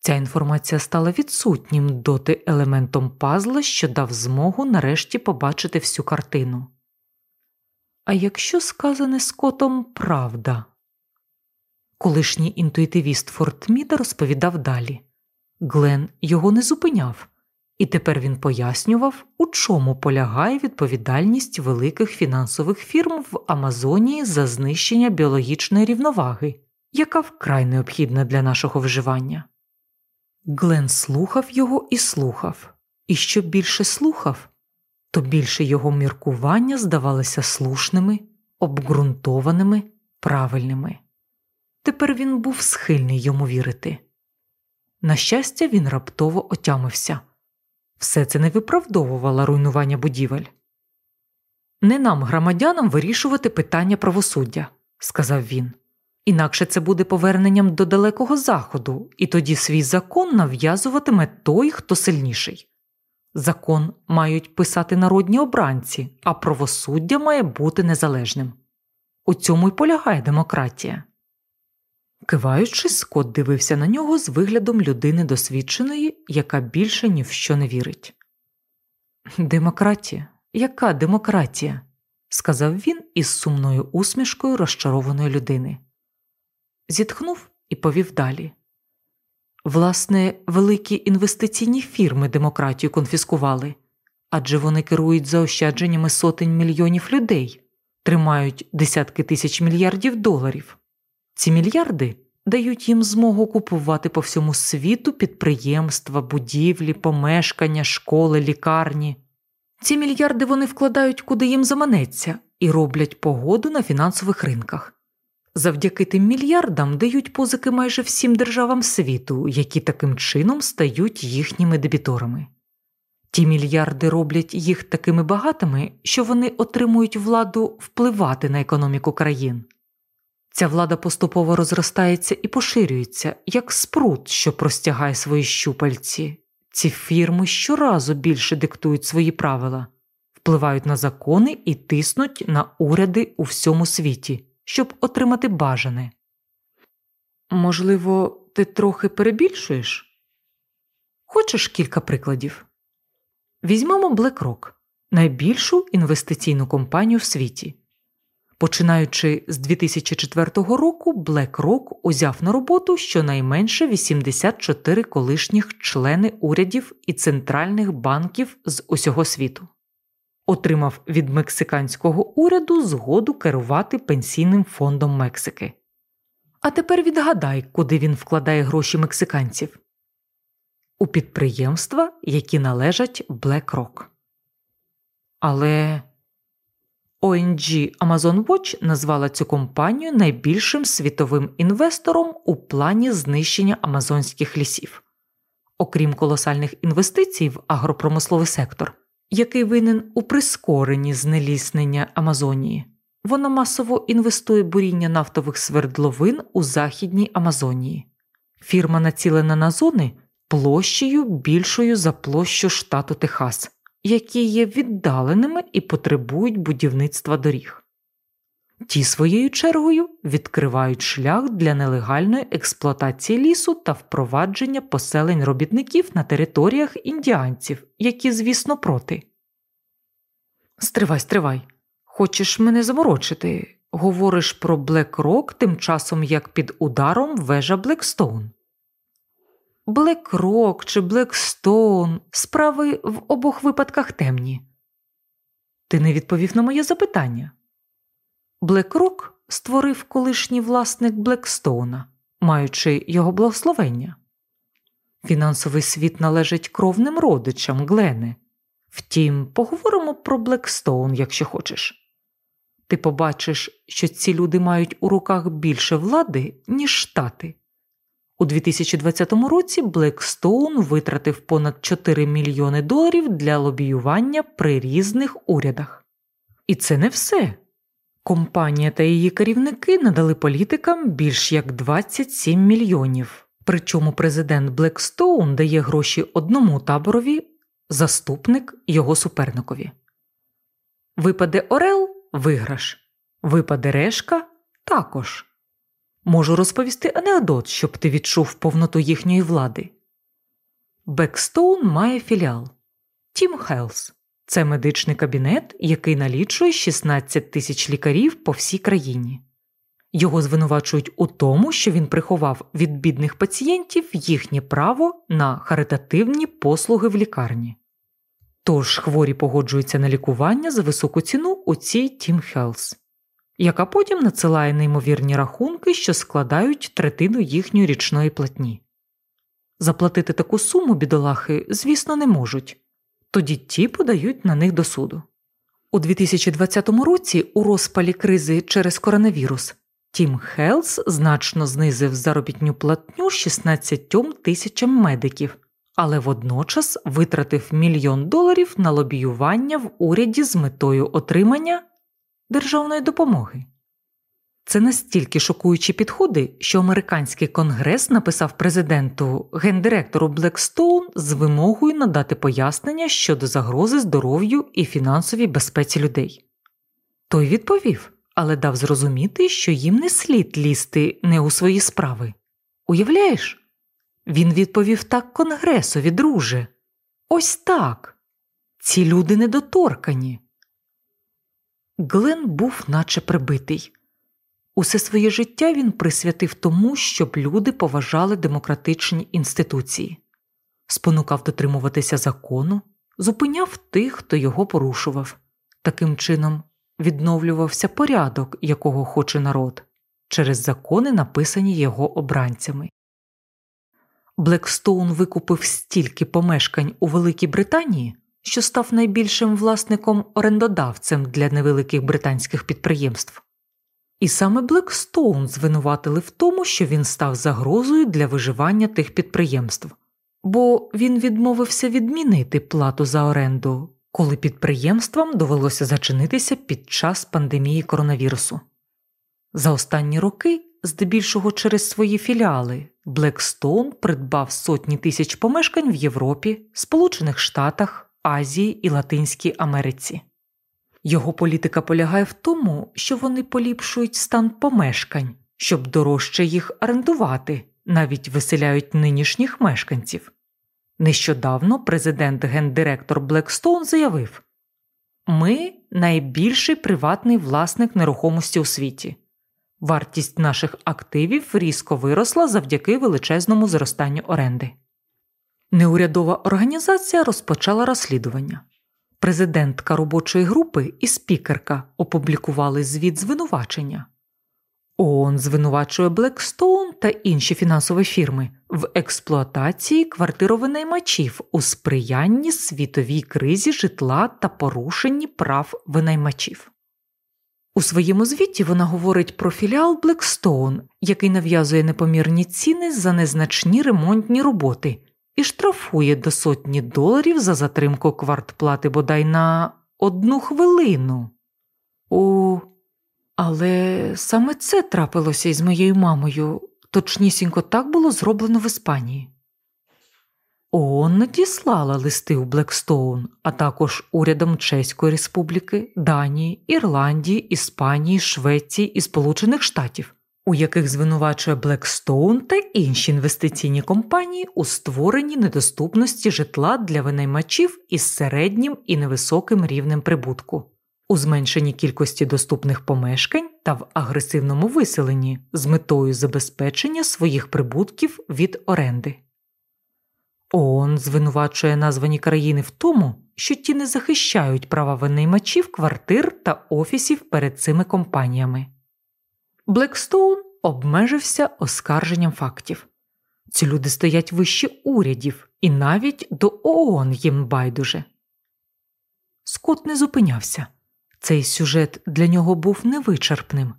Ця інформація стала відсутнім доти елементом пазла, що дав змогу нарешті побачити всю картину. А якщо сказане Скотом правда? Колишній інтуїтивіст Фортміда розповідав далі Глен його не зупиняв, і тепер він пояснював, у чому полягає відповідальність великих фінансових фірм в Амазонії за знищення біологічної рівноваги, яка вкрай необхідна для нашого виживання. Глен слухав його і слухав, і що більше слухав, то більше його міркування здавалися слушними, обґрунтованими, правильними. Тепер він був схильний йому вірити. На щастя, він раптово отямився все це не виправдовувало руйнування будівель. Не нам, громадянам, вирішувати питання правосуддя, сказав він. Інакше це буде поверненням до далекого заходу, і тоді свій закон нав'язуватиме той, хто сильніший. Закон мають писати народні обранці, а правосуддя має бути незалежним. У цьому й полягає демократія. Киваючи, Скот дивився на нього з виглядом людини досвідченої, яка більше ні в що не вірить. Демократія, яка демократія? сказав він із сумною усмішкою розчарованої людини. Зітхнув і повів далі. Власне, великі інвестиційні фірми демократію конфіскували, адже вони керують заощадженнями сотень мільйонів людей, тримають десятки тисяч мільярдів доларів. Ці мільярди дають їм змогу купувати по всьому світу підприємства, будівлі, помешкання, школи, лікарні. Ці мільярди вони вкладають куди їм заманеться і роблять погоду на фінансових ринках. Завдяки тим мільярдам дають позики майже всім державам світу, які таким чином стають їхніми дебіторами. Ті мільярди роблять їх такими багатими, що вони отримують владу впливати на економіку країн. Ця влада поступово розростається і поширюється, як спрут, що простягає свої щупальці. Ці фірми щоразу більше диктують свої правила, впливають на закони і тиснуть на уряди у всьому світі, щоб отримати бажане. Можливо, ти трохи перебільшуєш? Хочеш кілька прикладів? Візьмемо BlackRock – найбільшу інвестиційну компанію в світі. Починаючи з 2004 року, BlackRock узяв на роботу щонайменше 84 колишніх члени урядів і центральних банків з усього світу, отримав від мексиканського уряду згоду керувати пенсійним фондом Мексики. А тепер відгадай, куди він вкладає гроші мексиканців у підприємства, які належать BlackRock. Але ONG Amazon Watch назвала цю компанію найбільшим світовим інвестором у плані знищення амазонських лісів. Окрім колосальних інвестицій в агропромисловий сектор, який винен у прискоренні знеліснення Амазонії, вона масово інвестує буріння нафтових свердловин у Західній Амазонії. Фірма націлена на зони площею більшою за площу штату Техас які є віддаленими і потребують будівництва доріг. Ті своєю чергою відкривають шлях для нелегальної експлуатації лісу та впровадження поселень робітників на територіях індіанців, які, звісно, проти. Стривай, стривай. Хочеш мене заморочити? Говориш про Блекрок тим часом як під ударом вежа Блекстоун. Блекрок чи Блекстоун справи в обох випадках темні. Ти не відповів на моє запитання. Блекрок створив колишній власник Блекстоуна, маючи його благословення. Фінансовий світ належить кровним родичам Глене. Втім, поговоримо про Блекстоун, якщо хочеш. Ти побачиш, що ці люди мають у руках більше влади, ніж штати. У 2020 році Блекстоун витратив понад 4 мільйони доларів для лобіювання при різних урядах. І це не все. Компанія та її керівники надали політикам більш як 27 мільйонів. Причому президент Блекстоун дає гроші одному таборові, заступник його суперникові. Випаде Орел виграш, випаде решка також. Можу розповісти анекдот, щоб ти відчув повноту їхньої влади. Блекстоун має філіал Тім Хелс. Це медичний кабінет, який налічує 16 тисяч лікарів по всій країні. Його звинувачують у тому, що він приховав від бідних пацієнтів їхнє право на харитативні послуги в лікарні. Тож хворі погоджуються на лікування за високу ціну у цій Тім Хелс яка потім надсилає неймовірні рахунки, що складають третину їхньої річної платні. Заплатити таку суму бідолахи, звісно, не можуть, тоді ті подають на них до суду. У 2020 році, у розпалі кризи через коронавірус, Тім Хелс значно знизив заробітню платню 16 тисячам медиків, але водночас витратив мільйон доларів на лобіювання в уряді з метою отримання державної допомоги. Це настільки шокуючі підходи, що американський конгрес написав президенту гендиректору Блекстоун з вимогою надати пояснення щодо загрози здоров'ю і фінансовій безпеці людей. Той відповів але дав зрозуміти, що їм не слід лізти не у свої справи. Уявляєш? Він відповів так Конгресові, друже. Ось так. Ці люди недоторкані. Глен був наче прибитий. Усе своє життя він присвятив тому, щоб люди поважали демократичні інституції, спонукав дотримуватися закону, зупиняв тих, хто його порушував. Таким чином відновлювався порядок, якого хоче народ, через закони, написані його обранцями. Блекстоун викупив стільки помешкань у Великій Британії, що став найбільшим власником орендодавцем для невеликих британських підприємств. І саме Блекстоун звинуватили в тому, що він став загрозою для виживання тих підприємств, бо він відмовився відмінити плату за оренду, коли підприємствам довелося зачинитися під час пандемії коронавірусу. За останні роки, здебільшого через свої філіали, Блекстоун придбав сотні тисяч помешкань в Європі, Сполучених Штатах, Азії і Латинській Америці. Його політика полягає в тому, що вони поліпшують стан помешкань, щоб дорожче їх орендувати, навіть виселяють нинішніх мешканців. Нещодавно президент гендиректор Блекстоун заявив Ми найбільший приватний власник нерухомості у світі. Вартість наших активів різко виросла завдяки величезному зростанню оренди. Неурядова організація розпочала розслідування. Президентка робочої групи і спікерка опублікували звіт звинувачення. ООН звинувачує Блекстоун та інші фінансові фірми в експлуатації квартировинаймачів у сприянні світовій кризі житла та порушенні прав винаймачів. У своєму звіті вона говорить про філіал Блекстоун, який нав'язує непомірні ціни за незначні ремонтні роботи і штрафує до сотні доларів за затримку квартплати бодай на одну хвилину. У... Але саме це трапилося із моєю мамою, точнісінько так було зроблено в Іспанії. ООН надіслала листи у Блекстоун, а також урядам Чеської Республіки, Данії, Ірландії, Іспанії, Швеції і Сполучених Штатів, у яких звинувачує Блекстоун та інші інвестиційні компанії у створенні недоступності житла для винаймачів із середнім і невисоким рівнем прибутку, у зменшенні кількості доступних помешкань та в агресивному виселенні з метою забезпечення своїх прибутків від оренди. ООН звинувачує названі країни в тому, що ті не захищають права винаймачів квартир та офісів перед цими компаніями. Блекстоун обмежився оскарженням фактів. Ці люди стоять вище урядів, і навіть до ООН їм байдуже. Скот не зупинявся. Цей сюжет для нього був невичерпним,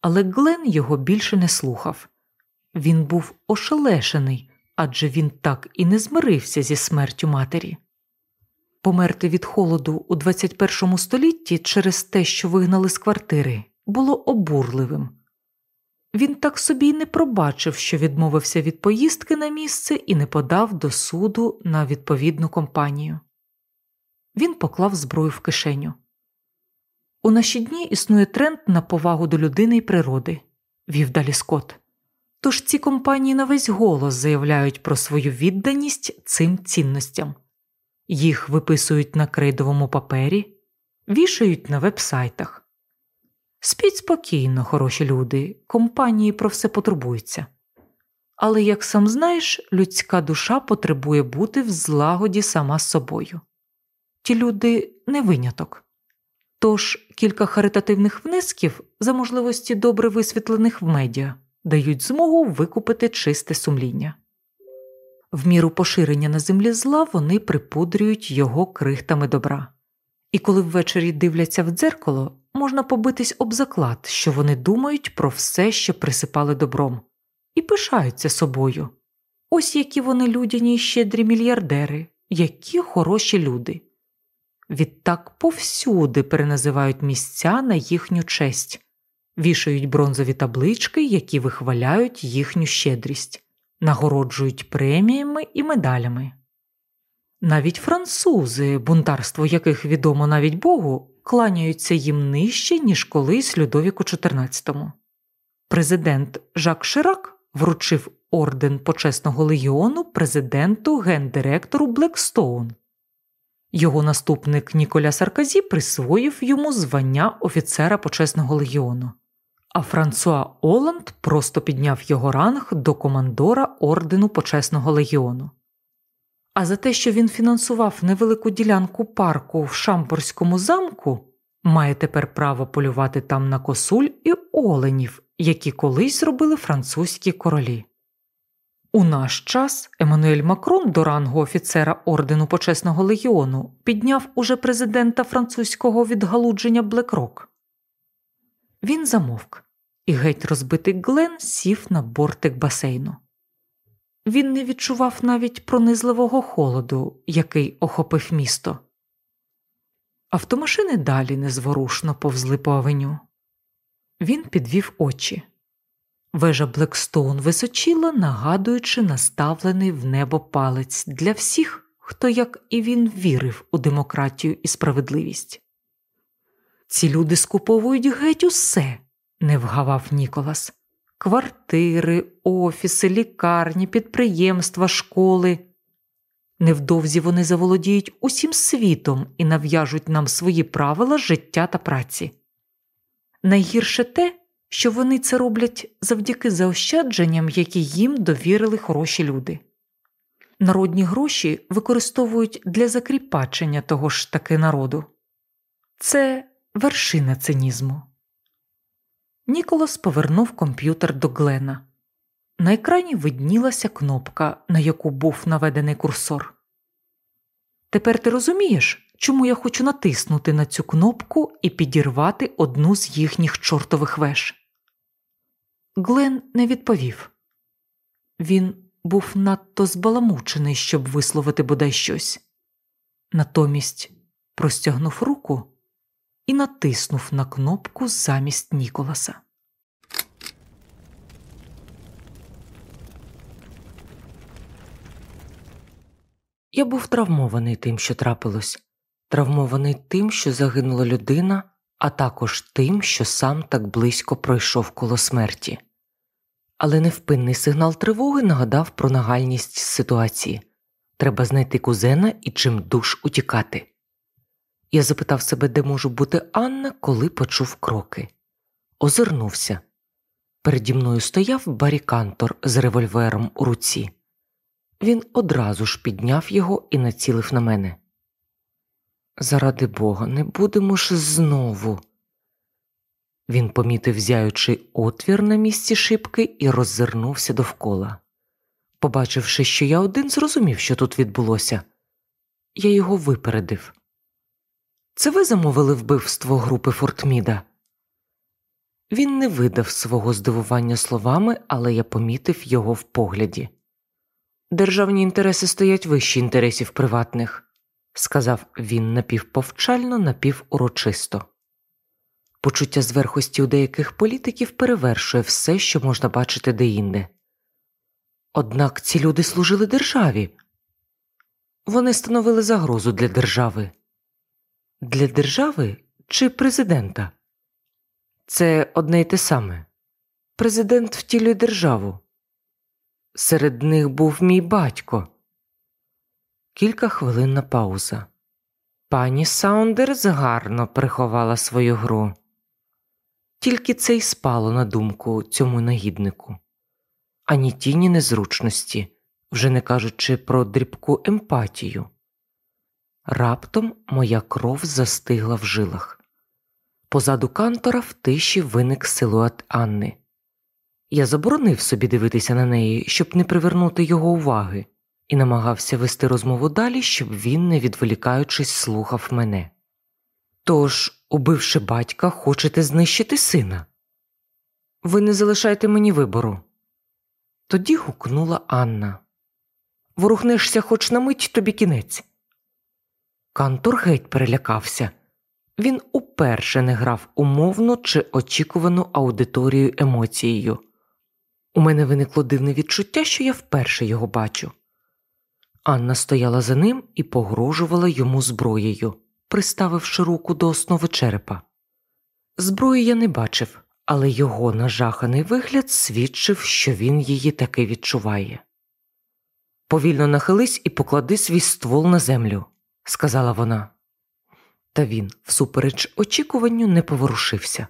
але Глен його більше не слухав. Він був ошелешений адже він так і не змирився зі смертю матері. Померти від холоду у 21 столітті через те, що вигнали з квартири, було обурливим. Він так собі й не пробачив, що відмовився від поїздки на місце і не подав до суду на відповідну компанію. Він поклав зброю в кишеню. У наші дні існує тренд на повагу до людини і природи, вів далі Скотт. Тож ці компанії на весь голос заявляють про свою відданість цим цінностям, їх виписують на крейдовому папері, вішають на вебсайтах. Спіть спокійно, хороші люди, компанії про все потурбуються. Але, як сам знаєш, людська душа потребує бути в злагоді сама з собою. Ті люди не виняток. Тож кілька харитативних внесків за можливості добре висвітлених в медіа дають змогу викупити чисте сумління. В міру поширення на землі зла вони припудрюють його крихтами добра, і коли ввечері дивляться в дзеркало, можна побитись об заклад, що вони думають про все, що присипали добром, і пишаються собою. Ось які вони людяні й щедрі мільярдери, які хороші люди. Відтак повсюди переназивають місця на їхню честь, вішають бронзові таблички, які вихваляють їхню щедрість, нагороджують преміями і медалями. Навіть французи, бунтарство яких відомо навіть Богу, кланяються їм нижче, ніж колись Людовіку XIV. Президент Жак Ширак вручив орден почесного легіону президенту гендиректору Блекстоун. Його наступник Ніколя Саркозі присвоїв йому звання офіцера почесного легіону, а Франсуа Олланд просто підняв його ранг до командора ордену почесного легіону. А за те, що він фінансував невелику ділянку парку в Шампорському замку, має тепер право полювати там на косуль і оленів, які колись робили французькі королі. У наш час Еммануель Макрон до рангу офіцера ордену почесного легіону підняв уже президента французького відгалудження Блекрок. Він замовк, і геть розбитий Глен сів на бортик басейну. Він не відчував навіть пронизливого холоду, який охопив місто. Автомашини далі незворушно повзли по авеню. Він підвів очі. Вежа Блекстоун височіла, нагадуючи наставлений в небо палець для всіх, хто, як і він, вірив у демократію і справедливість. Ці люди скуповують геть усе, не вгавав Ніколас квартири, офіси, лікарні, підприємства, школи. Невдовзі вони заволодіють усім світом і нав'яжуть нам свої правила життя та праці. Найгірше те, що вони це роблять завдяки заощадженням, які їм довірили хороші люди. Народні гроші використовують для закріпачення того ж таки народу. Це вершина цинізму. Ніколас повернув комп'ютер до Глена. На екрані виднілася кнопка, на яку був наведений курсор. Тепер ти розумієш, чому я хочу натиснути на цю кнопку і підірвати одну з їхніх чортових веж? Глен не відповів. Він був надто збаламучений, щоб висловити бодай щось. Натомість простягнув руку і натиснув на кнопку замість Ніколаса. Я був травмований тим, що трапилось, травмований тим, що загинула людина, а також тим, що сам так близько пройшов коло смерті. Але невпинний сигнал тривоги нагадав про нагальність ситуації треба знайти кузена і чим душ утікати. Я запитав себе, де можу бути Анна, коли почув кроки. Озирнувся. Переді мною стояв барікантор з револьвером у руці. Він одразу ж підняв його і націлив на мене. Заради бога, не будемо ж знову. Він помітив зяючий отвір на місці шибки і роззирнувся довкола. Побачивши, що я один, зрозумів, що тут відбулося. Я його випередив. Це ви замовили вбивство групи Фортміда? Він не видав свого здивування словами, але я помітив його в погляді. Державні інтереси стоять вище інтересів приватних, сказав він напівповчально, напівурочисто. Почуття зверхості у деяких політиків перевершує все, що можна бачити деінде. Однак ці люди служили державі, вони становили загрозу для держави. Для держави чи президента? Це одне й те саме. Президент втілює державу. Серед них був мій батько. Кількахвилинна пауза. Пані Саундерс гарно приховала свою гру. Тільки це й спало на думку цьому нагіднику, ані тіні незручності, вже не кажучи про дрібку емпатію. Раптом моя кров застигла в жилах. Позаду кантора в тиші виник силует Анни. Я заборонив собі дивитися на неї, щоб не привернути його уваги, і намагався вести розмову далі, щоб він, не відволікаючись, слухав мене. Тож, убивши батька, хочете знищити сина? Ви не залишайте мені вибору. Тоді гукнула Анна. Ворухнешся хоч на мить тобі кінець. Кантор геть перелякався. Він уперше не грав умовно чи очікувану аудиторію емоцією. У мене виникло дивне відчуття, що я вперше його бачу. Анна стояла за ним і погрожувала йому зброєю, приставивши руку до основи черепа. Зброї я не бачив, але його нажаханий вигляд свідчив, що він її таки відчуває. Повільно нахились і поклади свій ствол на землю, сказала вона. Та він, всупереч очікуванню, не поворушився.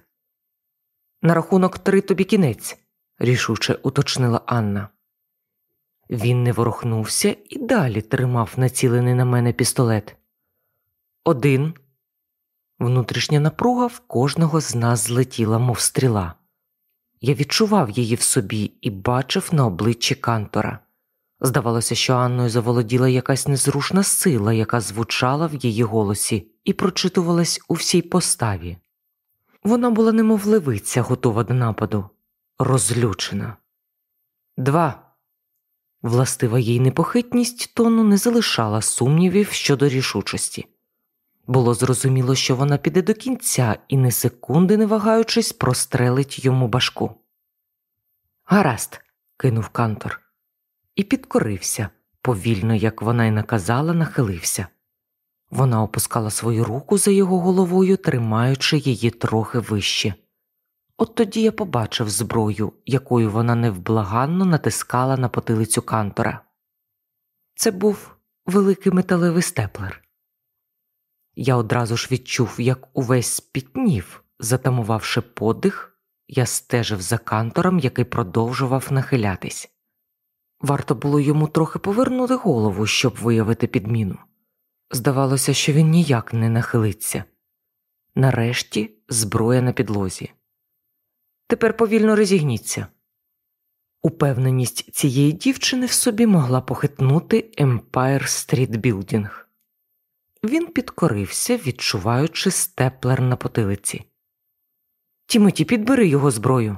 На рахунок три тобі кінець, рішуче уточнила Анна. Він не ворухнувся і далі тримав націлений на мене пістолет. Один. Внутрішня напруга в кожного з нас злетіла, мов стріла. Я відчував її в собі і бачив на обличчі Кантора. Здавалося, що Анною заволоділа якась незрушна сила, яка звучала в її голосі і прочитувалась у всій поставі. Вона була немов левиця, готова до нападу, розлючена. Два. Властива їй непохитність тону не залишала сумнівів щодо рішучості. Було зрозуміло, що вона піде до кінця і не секунди, не вагаючись, прострелить йому башку. Гаразд, кинув Кантор, і підкорився, повільно, як вона й наказала, нахилився. Вона опускала свою руку за його головою, тримаючи її трохи вище. От тоді я побачив зброю, якою вона невблаганно натискала на потилицю Кантора. Це був великий металевий степлер. Я одразу ж відчув, як увесь спітнів, затамувавши подих, я стежив за кантором, який продовжував нахилятись. Варто було йому трохи повернути голову, щоб виявити підміну. Здавалося, що він ніяк не нахилиться. Нарешті зброя на підлозі. Тепер повільно розігніться. Упевненість цієї дівчини в собі могла похитнути Empire Street Building. Він підкорився, відчуваючи степлер на потилиці. Тімоті, підбери його зброю.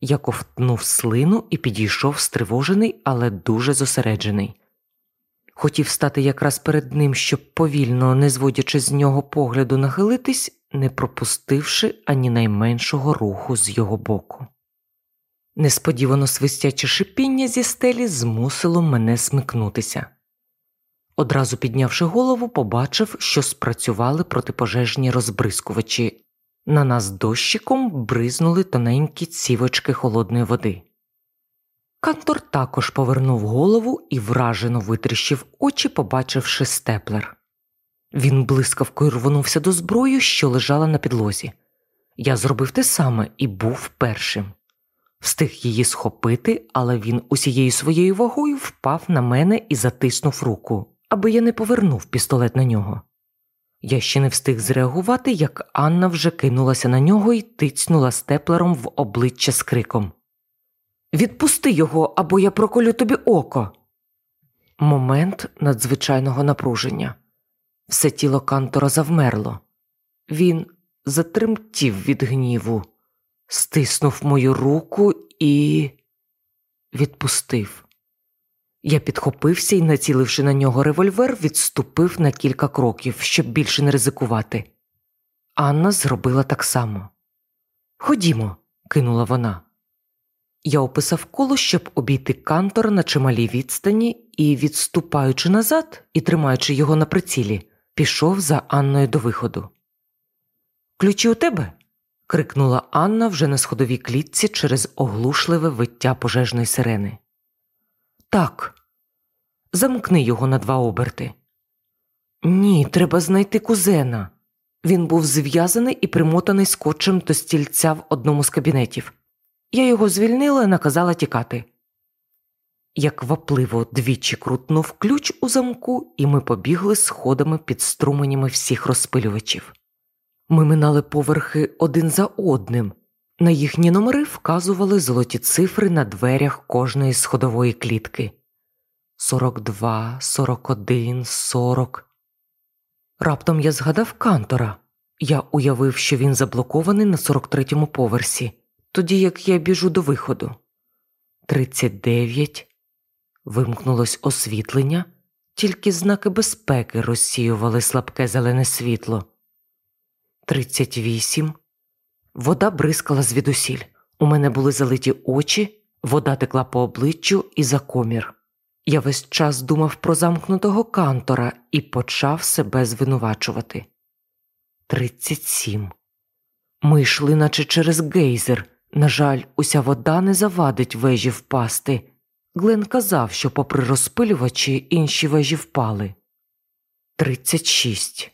Я ковтнув слину і підійшов стривожений, але дуже зосереджений. Хотів стати якраз перед ним, щоб повільно, не зводячи з нього погляду, нахилитись, не пропустивши ані найменшого руху з його боку. Несподівано свистяче шипіння зі стелі змусило мене смикнутися. Одразу піднявши голову, побачив, що спрацювали протипожежні розбризкувачі. На нас дощиком бризнули тоненькі цівочки холодної води. Кантор також повернув голову і вражено витріщив очі, побачивши степлер. Він блискавкою рвонувся до зброї, що лежала на підлозі. Я зробив те саме і був першим. Встиг її схопити, але він усією своєю вагою впав на мене і затиснув руку аби я не повернув пістолет на нього. Я ще не встиг зреагувати, як Анна вже кинулася на нього і тицнула степлером в обличчя з криком Відпусти його, або я проколю тобі око. Момент надзвичайного напруження. Все тіло Кантора завмерло. Він затремтів від гніву, стиснув мою руку і відпустив. Я підхопився і, націливши на нього револьвер, відступив на кілька кроків, щоб більше не ризикувати. Анна зробила так само. Ходімо, кинула вона. Я описав коло, щоб обійти кантора на чималій відстані і, відступаючи назад і тримаючи його на прицілі, пішов за Анною до виходу. Ключі у тебе? крикнула Анна вже на сходовій клітці через оглушливе виття пожежної сирени. Так, замкни його на два оберти. Ні, треба знайти кузена. Він був зв'язаний і примотаний скотчем до стільця в одному з кабінетів. Я його звільнила і наказала тікати. Я квапливо двічі крутнув ключ у замку, і ми побігли сходами під струменями всіх розпилювачів. Ми минали поверхи один за одним. На їхні номери вказували золоті цифри на дверях кожної сходової клітки. 42, 41, 40. Раптом я згадав Кантора. Я уявив, що він заблокований на 43-му поверсі, тоді як я біжу до виходу. 39. Вимкнулось освітлення, тільки знаки безпеки розсіювали слабке зелене світло. 38. Вода бризкала звідусіль. У мене були залиті очі, вода текла по обличчю і за комір. Я весь час думав про замкнутого кантора і почав себе звинувачувати. Тридцять сім. Ми йшли, наче через гейзер. На жаль, уся вода не завадить вежі впасти. Глен казав, що, попри розпилювачі, інші вежі впали. Тридцять шість.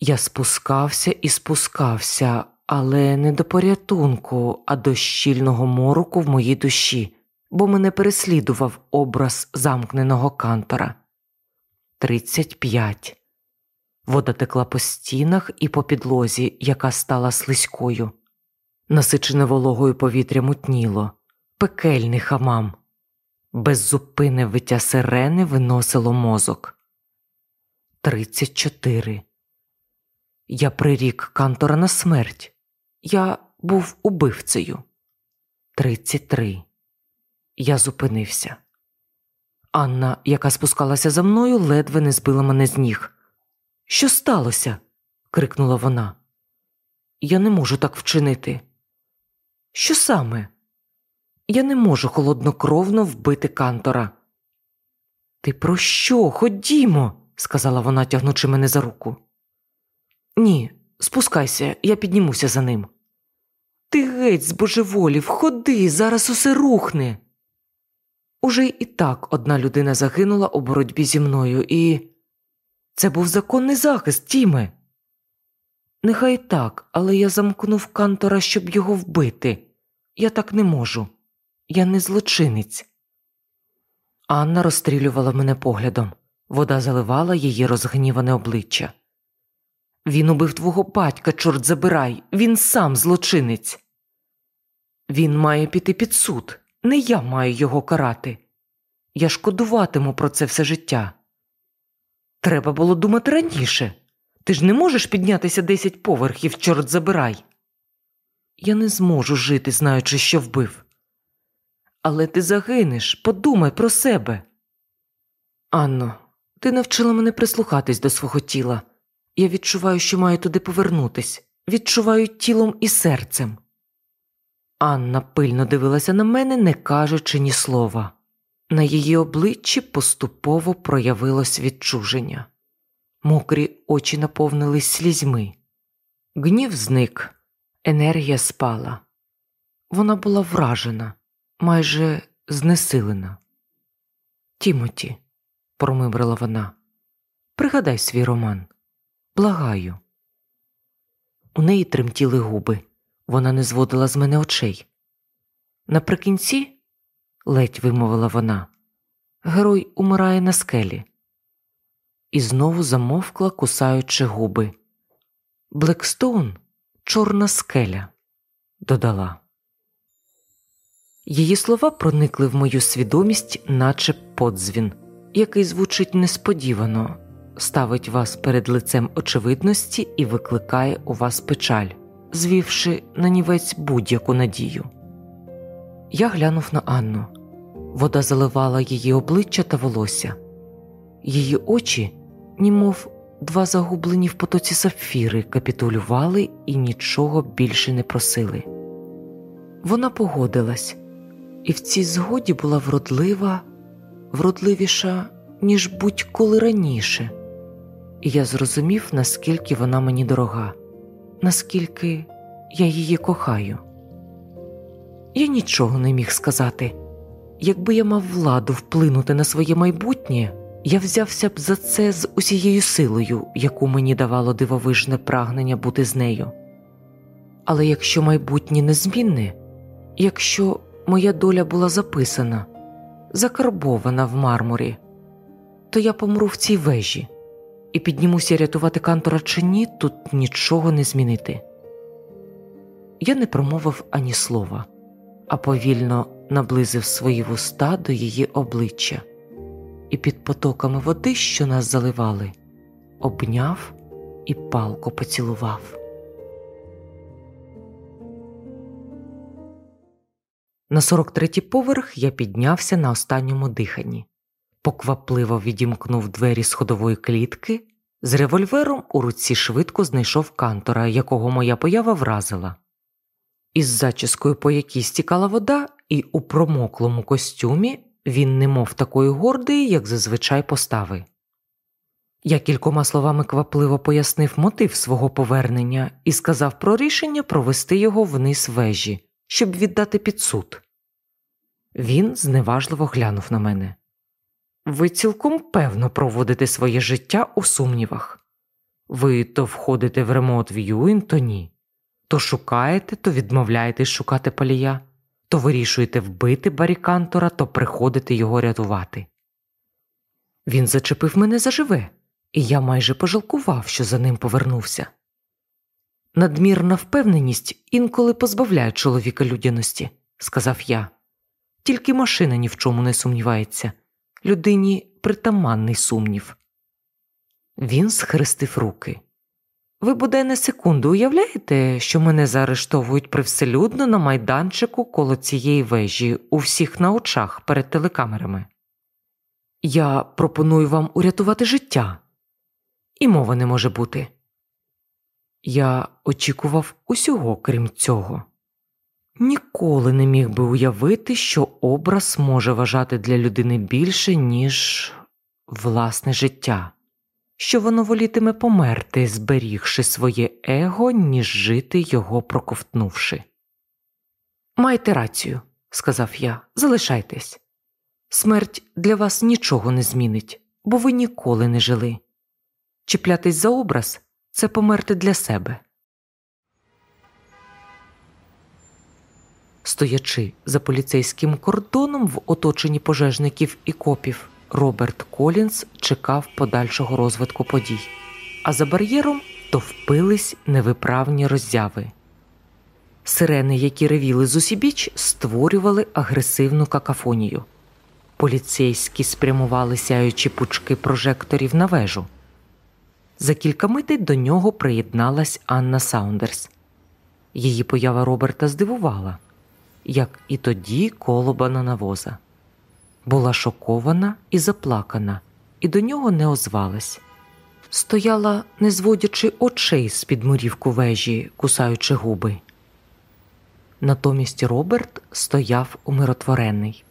Я спускався і спускався, але не до порятунку, а до щільного мороку в моїй душі, бо мене переслідував образ замкненого кантора. Тридцять п'ять. Вода текла по стінах і по підлозі, яка стала слизькою. Насичене вологою повітря мутніло, пекельний хамам. Беззупинне виття сирени виносило мозок. Тридцять чотири. Я прирік Кантора на смерть. Я був убивцею. Тридцять три. Я зупинився. Анна, яка спускалася за мною, ледве не збила мене з ніг. Що сталося? крикнула вона. Я не можу так вчинити. Що саме? Я не можу холоднокровно вбити Кантора. Ти про що? Ходімо, сказала вона, тягнучи мене за руку. Ні, спускайся, я піднімуся за ним. Ти геть збожеволів, ходи, зараз усе рухне. Уже і так одна людина загинула у боротьбі зі мною, і це був законний захист, Тіме. Нехай так, але я замкнув Кантора, щоб його вбити. Я так не можу. Я не злочинець. Анна розстрілювала мене поглядом. Вода заливала її розгніване обличчя. Він убив твого батька, чорт забирай, він сам злочинець. Він має піти під суд, не я маю його карати. Я шкодуватиму про це все життя. Треба було думати раніше. Ти ж не можеш піднятися десять поверхів, чорт забирай. Я не зможу жити, знаючи, що вбив. Але ти загинеш, подумай про себе. Анно, ти навчила мене прислухатись до свого тіла. Я відчуваю, що маю туди повернутись, відчуваю тілом і серцем. Анна пильно дивилася на мене, не кажучи ні слова. На її обличчі поступово проявилось відчуження. Мокрі очі наповнились слізьми. Гнів зник, енергія спала. Вона була вражена, майже знесилена. Тімоті, промимрила вона, пригадай свій роман. Благаю. У неї тремтіли губи. Вона не зводила з мене очей. Наприкінці, ледь вимовила вона, герой умирає на скелі. І знову замовкла, кусаючи губи. Блекстоун чорна скеля, додала. Її слова проникли в мою свідомість, наче подзвін, який звучить несподівано, ставить вас перед лицем очевидності і викликає у вас печаль, звівши на нівець будь-яку надію. Я глянув на Анну. Вода заливала її обличчя та волосся. Її очі, німов два загублені в потоці сапфіри, капітулювали і нічого більше не просили. Вона погодилась, і в цій згоді була вродлива, вродливіша, ніж будь-коли раніше і я зрозумів, наскільки вона мені дорога, наскільки я її кохаю. Я нічого не міг сказати. Якби я мав владу вплинути на своє майбутнє, я взявся б за це з усією силою, яку мені давало дивовижне прагнення бути з нею. Але якщо майбутнє незмінне, якщо моя доля була записана, закарбована в мармурі, то я помру в цій вежі, і піднімуся рятувати Кантора чи ні, тут нічого не змінити. Я не промовив ані слова, а повільно наблизив свої вуста до її обличчя і під потоками води, що нас заливали, обняв і палко поцілував. На 43-й поверх я піднявся на останньому диханні поквапливо відімкнув двері сходової клітки, з револьвером у руці швидко знайшов кантора, якого моя поява вразила. Із зачіскою, по якій стікала вода, і у промоклому костюмі він не мов такої гордий, як зазвичай постави. Я кількома словами квапливо пояснив мотив свого повернення і сказав про рішення провести його вниз вежі, щоб віддати під суд. Він зневажливо глянув на мене. Ви цілком певно проводите своє життя у сумнівах. Ви то входите в ремонт в'юін, то ні, то шукаєте, то відмовляєтесь шукати палія, то вирішуєте вбити барікантора, то приходите його рятувати. Він зачепив мене заживе, і я майже пожалкував, що за ним повернувся. Надмірна впевненість інколи позбавляє чоловіка людяності, сказав я. Тільки машина ні в чому не сумнівається, людині притаманний сумнів. Він схрестив руки. Ви бодай на секунду уявляєте, що мене заарештовують привселюдно на майданчику коло цієї вежі у всіх на очах перед телекамерами? Я пропоную вам урятувати життя, і мови не може бути. Я очікував усього крім цього. Ніколи не міг би уявити, що образ може вважати для людини більше, ніж власне життя, що воно волітиме померти, зберігши своє его, ніж жити його проковтнувши. Майте рацію, сказав я, залишайтесь. Смерть для вас нічого не змінить, бо ви ніколи не жили. Чіплятись за образ це померти для себе. Стоячи за поліцейським кордоном в оточенні пожежників і копів, Роберт Колінс чекав подальшого розвитку подій, а за бар'єром товпились невиправні роззяви. Сирени, які ревіли з усібіч, створювали агресивну какафонію. Поліцейські спрямували сяючі пучки прожекторів на вежу. За кілька митей до нього приєдналась Анна Саундерс. Її поява Роберта здивувала, як і тоді колобана навоза. Була шокована і заплакана, і до нього не озвалась. Стояла, не зводячи очей з підмурівку вежі, кусаючи губи. Натомість Роберт стояв умиротворений.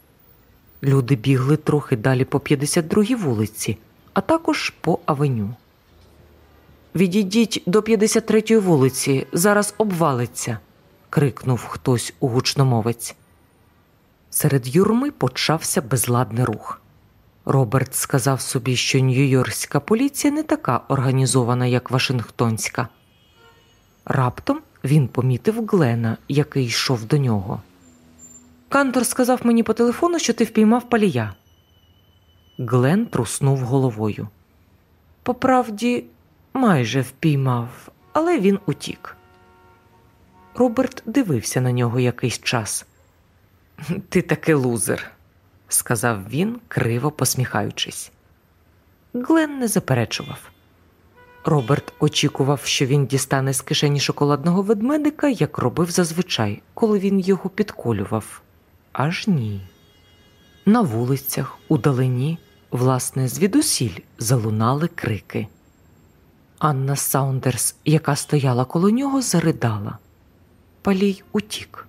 Люди бігли трохи далі по 52-й вулиці, а також по авеню. Відійдіть до 53-ї вулиці, зараз обвалиться, крикнув хтось у гучномовець. Серед юрми почався безладний рух. Роберт сказав собі, що Нью-Йоркська поліція не така організована, як Вашингтонська. Раптом він помітив Глена, який йшов до нього. Кантор сказав мені по телефону, що ти впіймав палія. Глен труснув головою. По правді, майже впіймав, але він утік. Роберт дивився на нього якийсь час. Ти таки лузер, сказав він, криво посміхаючись. Глен не заперечував. Роберт очікував, що він дістане з кишені шоколадного ведмедика, як робив зазвичай, коли він його підколював. Аж ні. На вулицях, удалині, власне, звідусіль залунали крики. Анна Саундерс, яка стояла коло нього, заридала. Палій утік.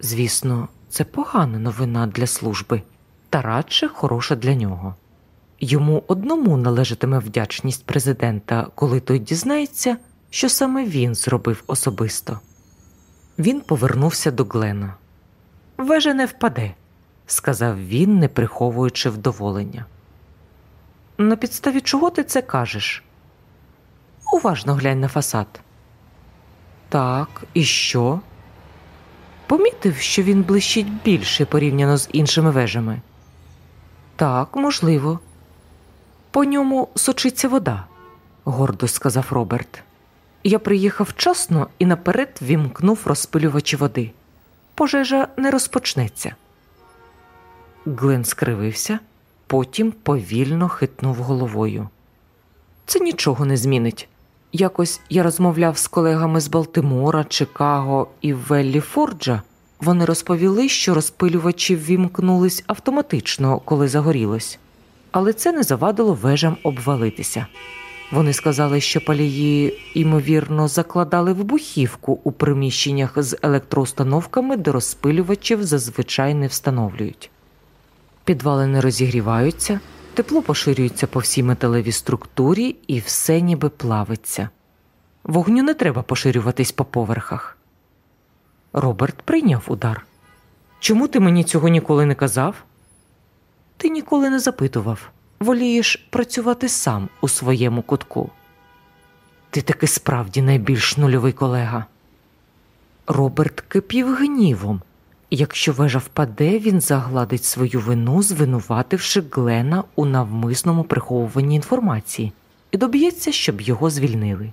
Звісно, це погана новина для служби, та радше хороша для нього. Йому одному належатиме вдячність президента, коли той дізнається, що саме він зробив особисто. Він повернувся до Глена. Вежа не впаде, сказав він, не приховуючи вдоволення. На підставі чого ти це кажеш? Уважно глянь на фасад. Так, і що? Помітив, що він блищить більше порівняно з іншими вежами. Так, можливо. По ньому сочиться вода, гордо сказав Роберт. Я приїхав вчасно і наперед вімкнув розпилювачі води. Пожежа не розпочнеться. Глен скривився, потім повільно хитнув головою. Це нічого не змінить. Якось я розмовляв з колегами з Балтимора, Чикаго і Веллі Форджа. Вони розповіли, що розпилювачі ввімкнулись автоматично, коли загорілось, але це не завадило вежам обвалитися. Вони сказали, що палії, ймовірно, закладали вибухівку у приміщеннях з електроустановками, де розпилювачів зазвичай не встановлюють. Підвали не розігріваються, тепло поширюється по всій металевій структурі і все ніби плавиться. Вогню не треба поширюватись по поверхах. Роберт прийняв удар. Чому ти мені цього ніколи не казав? Ти ніколи не запитував. Волієш працювати сам у своєму кутку. Ти таки справді найбільш нульовий колега. Роберт кипів гнівом. Якщо вежа впаде, він загладить свою вину, звинувативши Глена у навмисному приховуванні інформації і доб'ється, щоб його звільнили.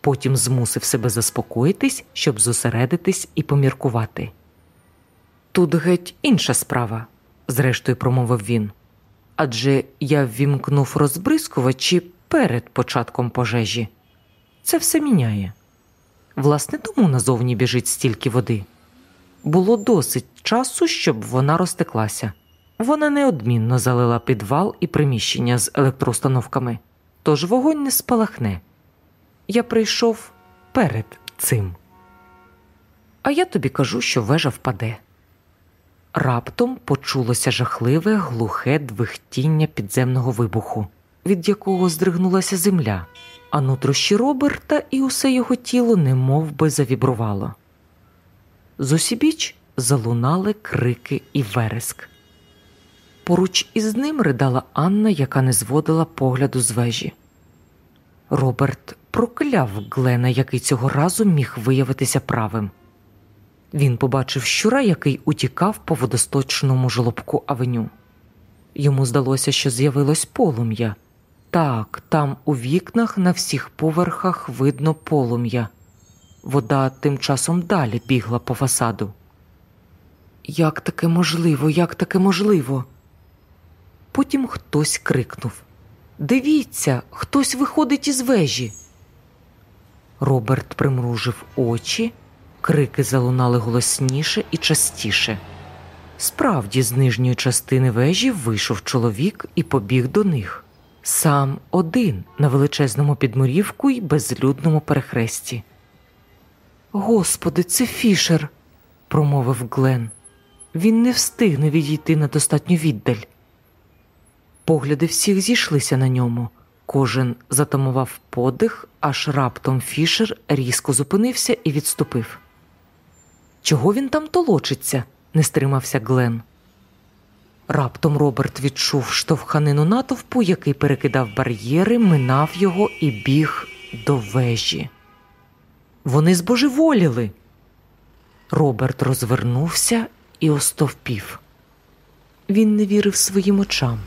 Потім змусив себе заспокоїтись, щоб зосередитись і поміркувати. Тут геть інша справа, зрештою промовив він. Адже я ввімкнув розбризкувачі перед початком пожежі. Це все міняє. Власне, тому назовні біжить стільки води. Було досить часу, щоб вона розтеклася. Вона неодмінно залила підвал і приміщення з електроустановками, тож вогонь не спалахне. Я прийшов перед цим. А я тобі кажу, що вежа впаде. Раптом почулося жахливе глухе двихтіння підземного вибуху, від якого здригнулася земля, а нутрощі Роберта і усе його тіло немов би завібрувало. Зусібіч залунали крики і вереск. Поруч із ним ридала Анна, яка не зводила погляду з вежі. Роберт прокляв Глена, який цього разу міг виявитися правим. Він побачив щура, який утікав по водосточному жолобку авеню. Йому здалося, що з'явилось полум'я. Так, там у вікнах на всіх поверхах видно полум'я. Вода тим часом далі бігла по фасаду. Як таке можливо, як таке можливо? Потім хтось крикнув Дивіться, хтось виходить із вежі. Роберт примружив очі, крики залунали голосніше і частіше. Справді, з нижньої частини вежі вийшов чоловік і побіг до них. Сам один на величезному підмурівку й безлюдному перехресті. Господи, це фішер, промовив Глен. Він не встигне відійти на достатню віддаль. Погляди всіх зійшлися на ньому. Кожен затамував подих, аж раптом Фішер різко зупинився і відступив. Чого він там толочиться? не стримався Глен. Раптом Роберт відчув штовханину натовпу, який перекидав бар'єри, минав його і біг до вежі. Вони збожеволіли. Роберт розвернувся і остовпів. Він не вірив своїм очам.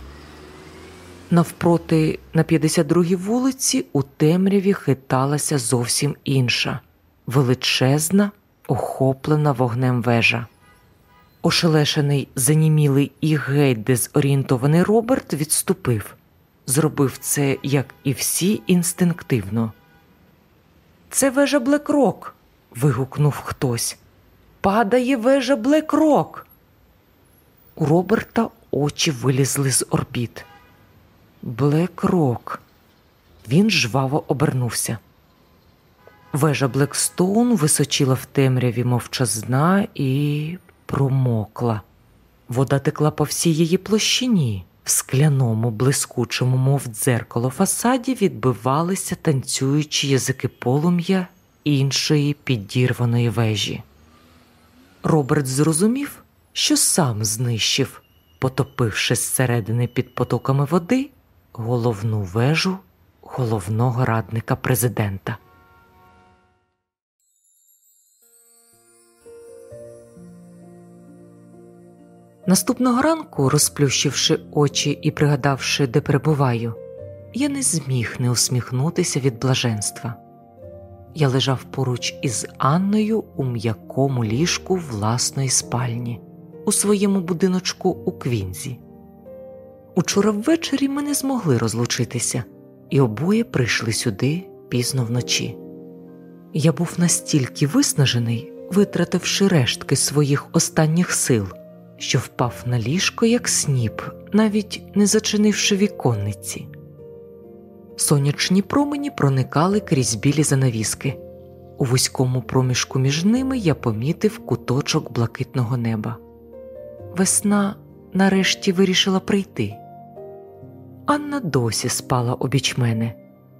Навпроти, на 52-й вулиці, у темряві хиталася зовсім інша, величезна, охоплена вогнем вежа. Ошелешений, занімілий і геть дезорієнтований Роберт відступив. Зробив це, як і всі, інстинктивно. Це вежа Блекрок. вигукнув хтось. Падає вежа Блекрок. У Роберта очі вилізли з орбіт. Блекрок. Він жваво обернувся. Вежа Блекстоун височила в темряві мовчазна і промокла. Вода текла по всій її площині. В скляному, блискучому, мов дзеркало фасаді, відбивалися танцюючі язики полум'я іншої підірваної вежі. Роберт зрозумів, що сам знищив, потопивши зсередини під потоками води головну вежу головного радника президента. Наступного ранку, розплющивши очі і пригадавши, де перебуваю, я не зміг не усміхнутися від блаженства. Я лежав поруч із Анною у м'якому ліжку власної спальні, у своєму будиночку у Квінзі. Учора ввечері ми не змогли розлучитися, і обоє прийшли сюди пізно вночі. Я був настільки виснажений, витративши рештки своїх останніх сил, що впав на ліжко, як сніп, навіть не зачинивши віконниці. Сонячні промені проникали крізь білі занавіски. У вузькому проміжку між ними я помітив куточок блакитного неба. Весна нарешті вирішила прийти. Анна досі спала обіч мене,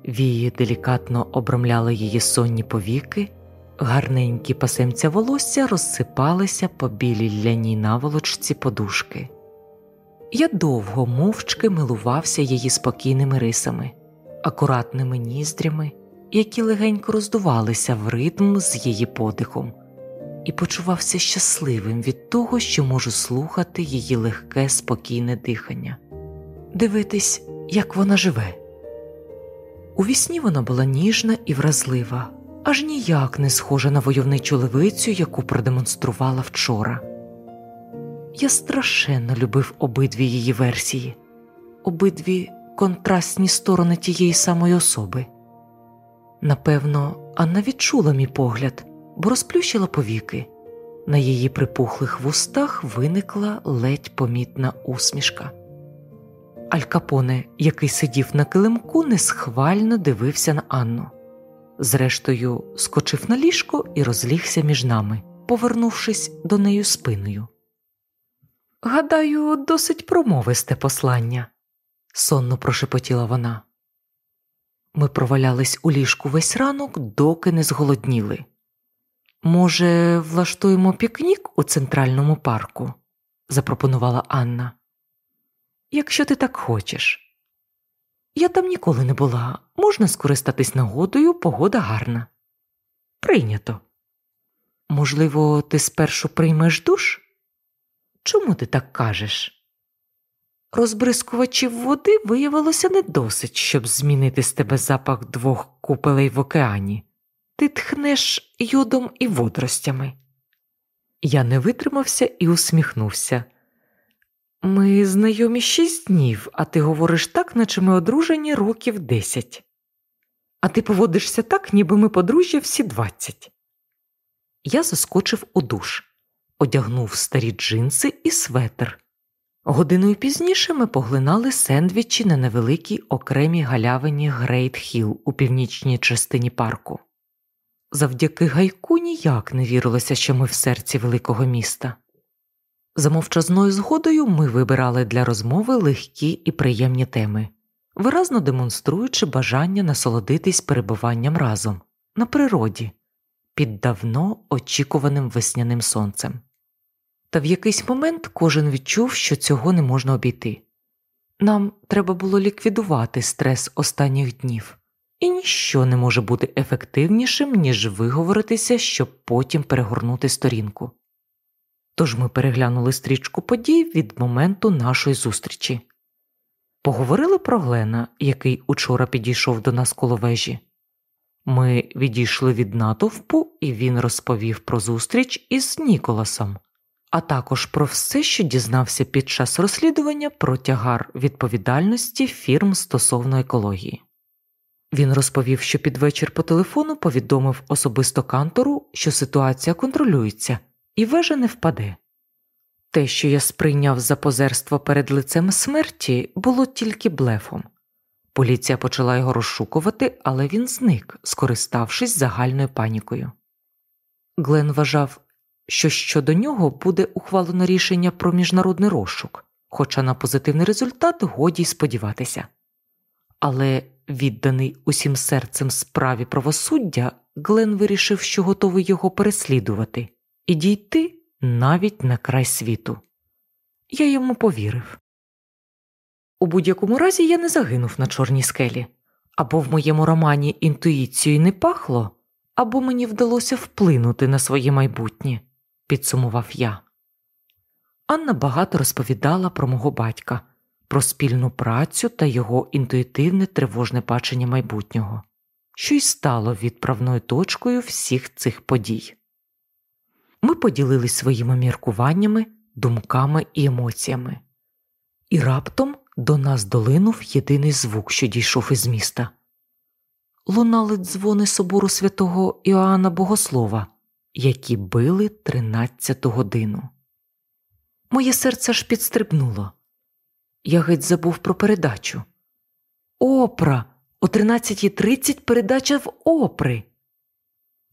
вії делікатно обрамляли її сонні повіки, гарненькі пасемця волосся розсипалися по білій ляній наволочці подушки. Я довго мовчки милувався її спокійними рисами, акуратними ніздрями, які легенько роздувалися в ритм з її подихом, і почувався щасливим від того, що можу слухати її легке, спокійне дихання, дивитись, як вона живе. У вісні вона була ніжна і вразлива, аж ніяк не схожа на войовничу левицю, яку продемонструвала вчора. Я страшенно любив обидві її версії, обидві контрастні сторони тієї самої особи. Напевно, Анна відчула мій погляд, бо розплющила повіки. На її припухлих вустах виникла ледь помітна усмішка. Аль Капоне, який сидів на килимку, несхвально дивився на Анну. Зрештою, скочив на ліжко і розлігся між нами, повернувшись до неї спиною. Гадаю, досить промовисте послання, сонно прошепотіла вона. Ми провалялись у ліжку весь ранок, доки не зголодніли. Може, влаштуємо пікнік у центральному парку? запропонувала Анна. Якщо ти так хочеш. Я там ніколи не була. Можна скористатись нагодою, погода гарна. Прийнято. Можливо, ти спершу приймеш душ? Чому ти так кажеш? Розбризкувачів води виявилося не досить, щоб змінити з тебе запах двох купелей в океані. Ти тхнеш йодом і водоростями. Я не витримався і усміхнувся. Ми знайомі шість днів, а ти говориш так, наче ми одружені років десять. А ти поводишся так, ніби ми подружжя вже двадцять. Я заскочив у душ, одягнув старі джинси і светр. Годиною пізніше ми поглинали сендвічі на невеликій окремій галявині Грейт Хіл у північній частині парку. Завдяки гайку ніяк не вірилося, що ми в серці великого міста. За мовчазною згодою ми вибирали для розмови легкі і приємні теми, виразно демонструючи бажання насолодитись перебуванням разом на природі під давно очікуваним весняним сонцем. Та в якийсь момент кожен відчув, що цього не можна обійти. Нам треба було ліквідувати стрес останніх днів, і ніщо не може бути ефективнішим, ніж виговоритися, щоб потім перегорнути сторінку. Тож ми переглянули стрічку подій від моменту нашої зустрічі. Поговорили про Глена, який учора підійшов до нас коло вежі. Ми відійшли від натовпу, і він розповів про зустріч із Ніколасом, а також про все, що дізнався під час розслідування про тягар відповідальності фірм стосовно екології. Він розповів, що під вечір по телефону повідомив особисто кантору, що ситуація контролюється і вежа не впаде. Те, що я сприйняв за позерство перед лицем смерті, було тільки блефом. Поліція почала його розшукувати, але він зник, скориставшись загальною панікою. Глен вважав, що щодо нього буде ухвалено рішення про міжнародний розшук, хоча на позитивний результат годі й сподіватися. Але відданий усім серцем справі правосуддя, Глен вирішив, що готовий його переслідувати і дійти навіть на край світу. Я йому повірив. У будь-якому разі я не загинув на чорній скелі, або в моєму романі інтуїцією не пахло, або мені вдалося вплинути на своє майбутнє, підсумував я. Анна багато розповідала про мого батька, про спільну працю та його інтуїтивне тривожне бачення майбутнього, що й стало відправною точкою всіх цих подій. Ми поділились своїми міркуваннями, думками і емоціями, і раптом до нас долинув єдиний звук, що дійшов із міста. Лунали дзвони собору святого Іоанна Богослова, які били тринадцяту годину. Моє серце аж підстрибнуло. Я геть забув про передачу. Опра! О 13.30 передача в опри.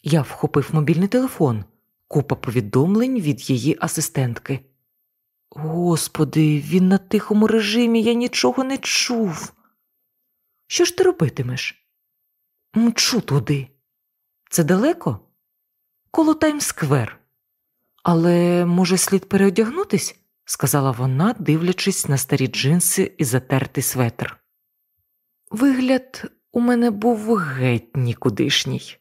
Я вхопив мобільний телефон, купа повідомлень від її асистентки. Господи, він на тихому режимі, я нічого не чув. Що ж ти робитимеш? Мчу туди. Це далеко? Коло Таймсквер. Але, може, слід переодягнутись? сказала вона, дивлячись на старі джинси і затертий светр. Вигляд у мене був геть нікудишній.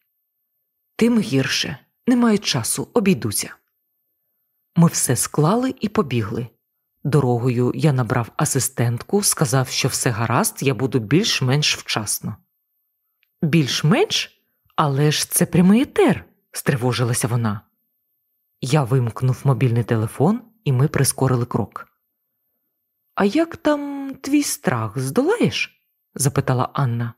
Тим гірше, немає часу, обійдуся. Ми все склали і побігли. Дорогою я набрав асистентку, сказав, що все гаразд, я буду більш-менш вчасно. Більш-менш? Але ж це прямий етер, стривожилася вона. Я вимкнув мобільний телефон, і ми прискорили крок. А як там твій страх здолаєш? запитала Анна.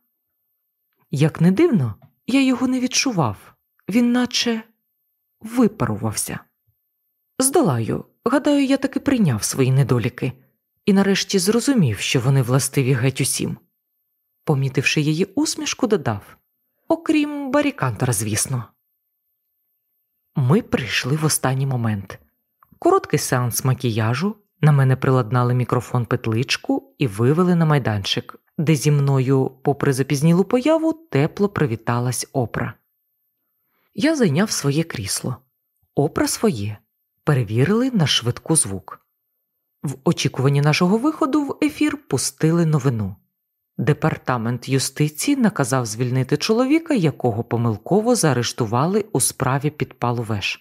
Як не дивно, я його не відчував, він наче випарувався. Здолаю, гадаю, я таки прийняв свої недоліки і нарешті зрозумів, що вони властиві геть усім. Помітивши її усмішку, додав окрім барікантора, звісно. Ми прийшли в останній момент. Короткий сеанс макіяжу, на мене приладнали мікрофон петличку і вивели на майданчик, де зі мною, попри запізнілу появу, тепло привіталась опра. Я зайняв своє крісло, опра своє, перевірили на швидку звук. В очікуванні нашого виходу в ефір пустили новину. Департамент юстиції наказав звільнити чоловіка, якого помилково заарештували у справі підпалу веж.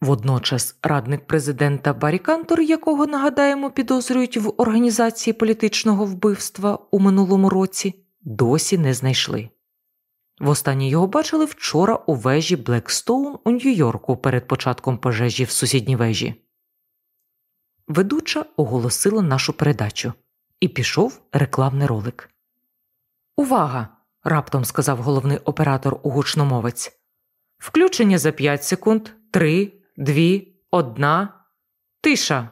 Водночас радник президента Барі Кантор, якого нагадаємо, підозрюють в організації політичного вбивства у минулому році, досі не знайшли. Востаннє його бачили вчора у вежі Блекстоун у Нью-Йорку перед початком пожежі в сусідній вежі. Ведуча оголосила нашу передачу, і пішов рекламний ролик. Увага! раптом сказав головний оператор у гучномовець. Включення за 5 секунд, 3, дві, одна, тиша,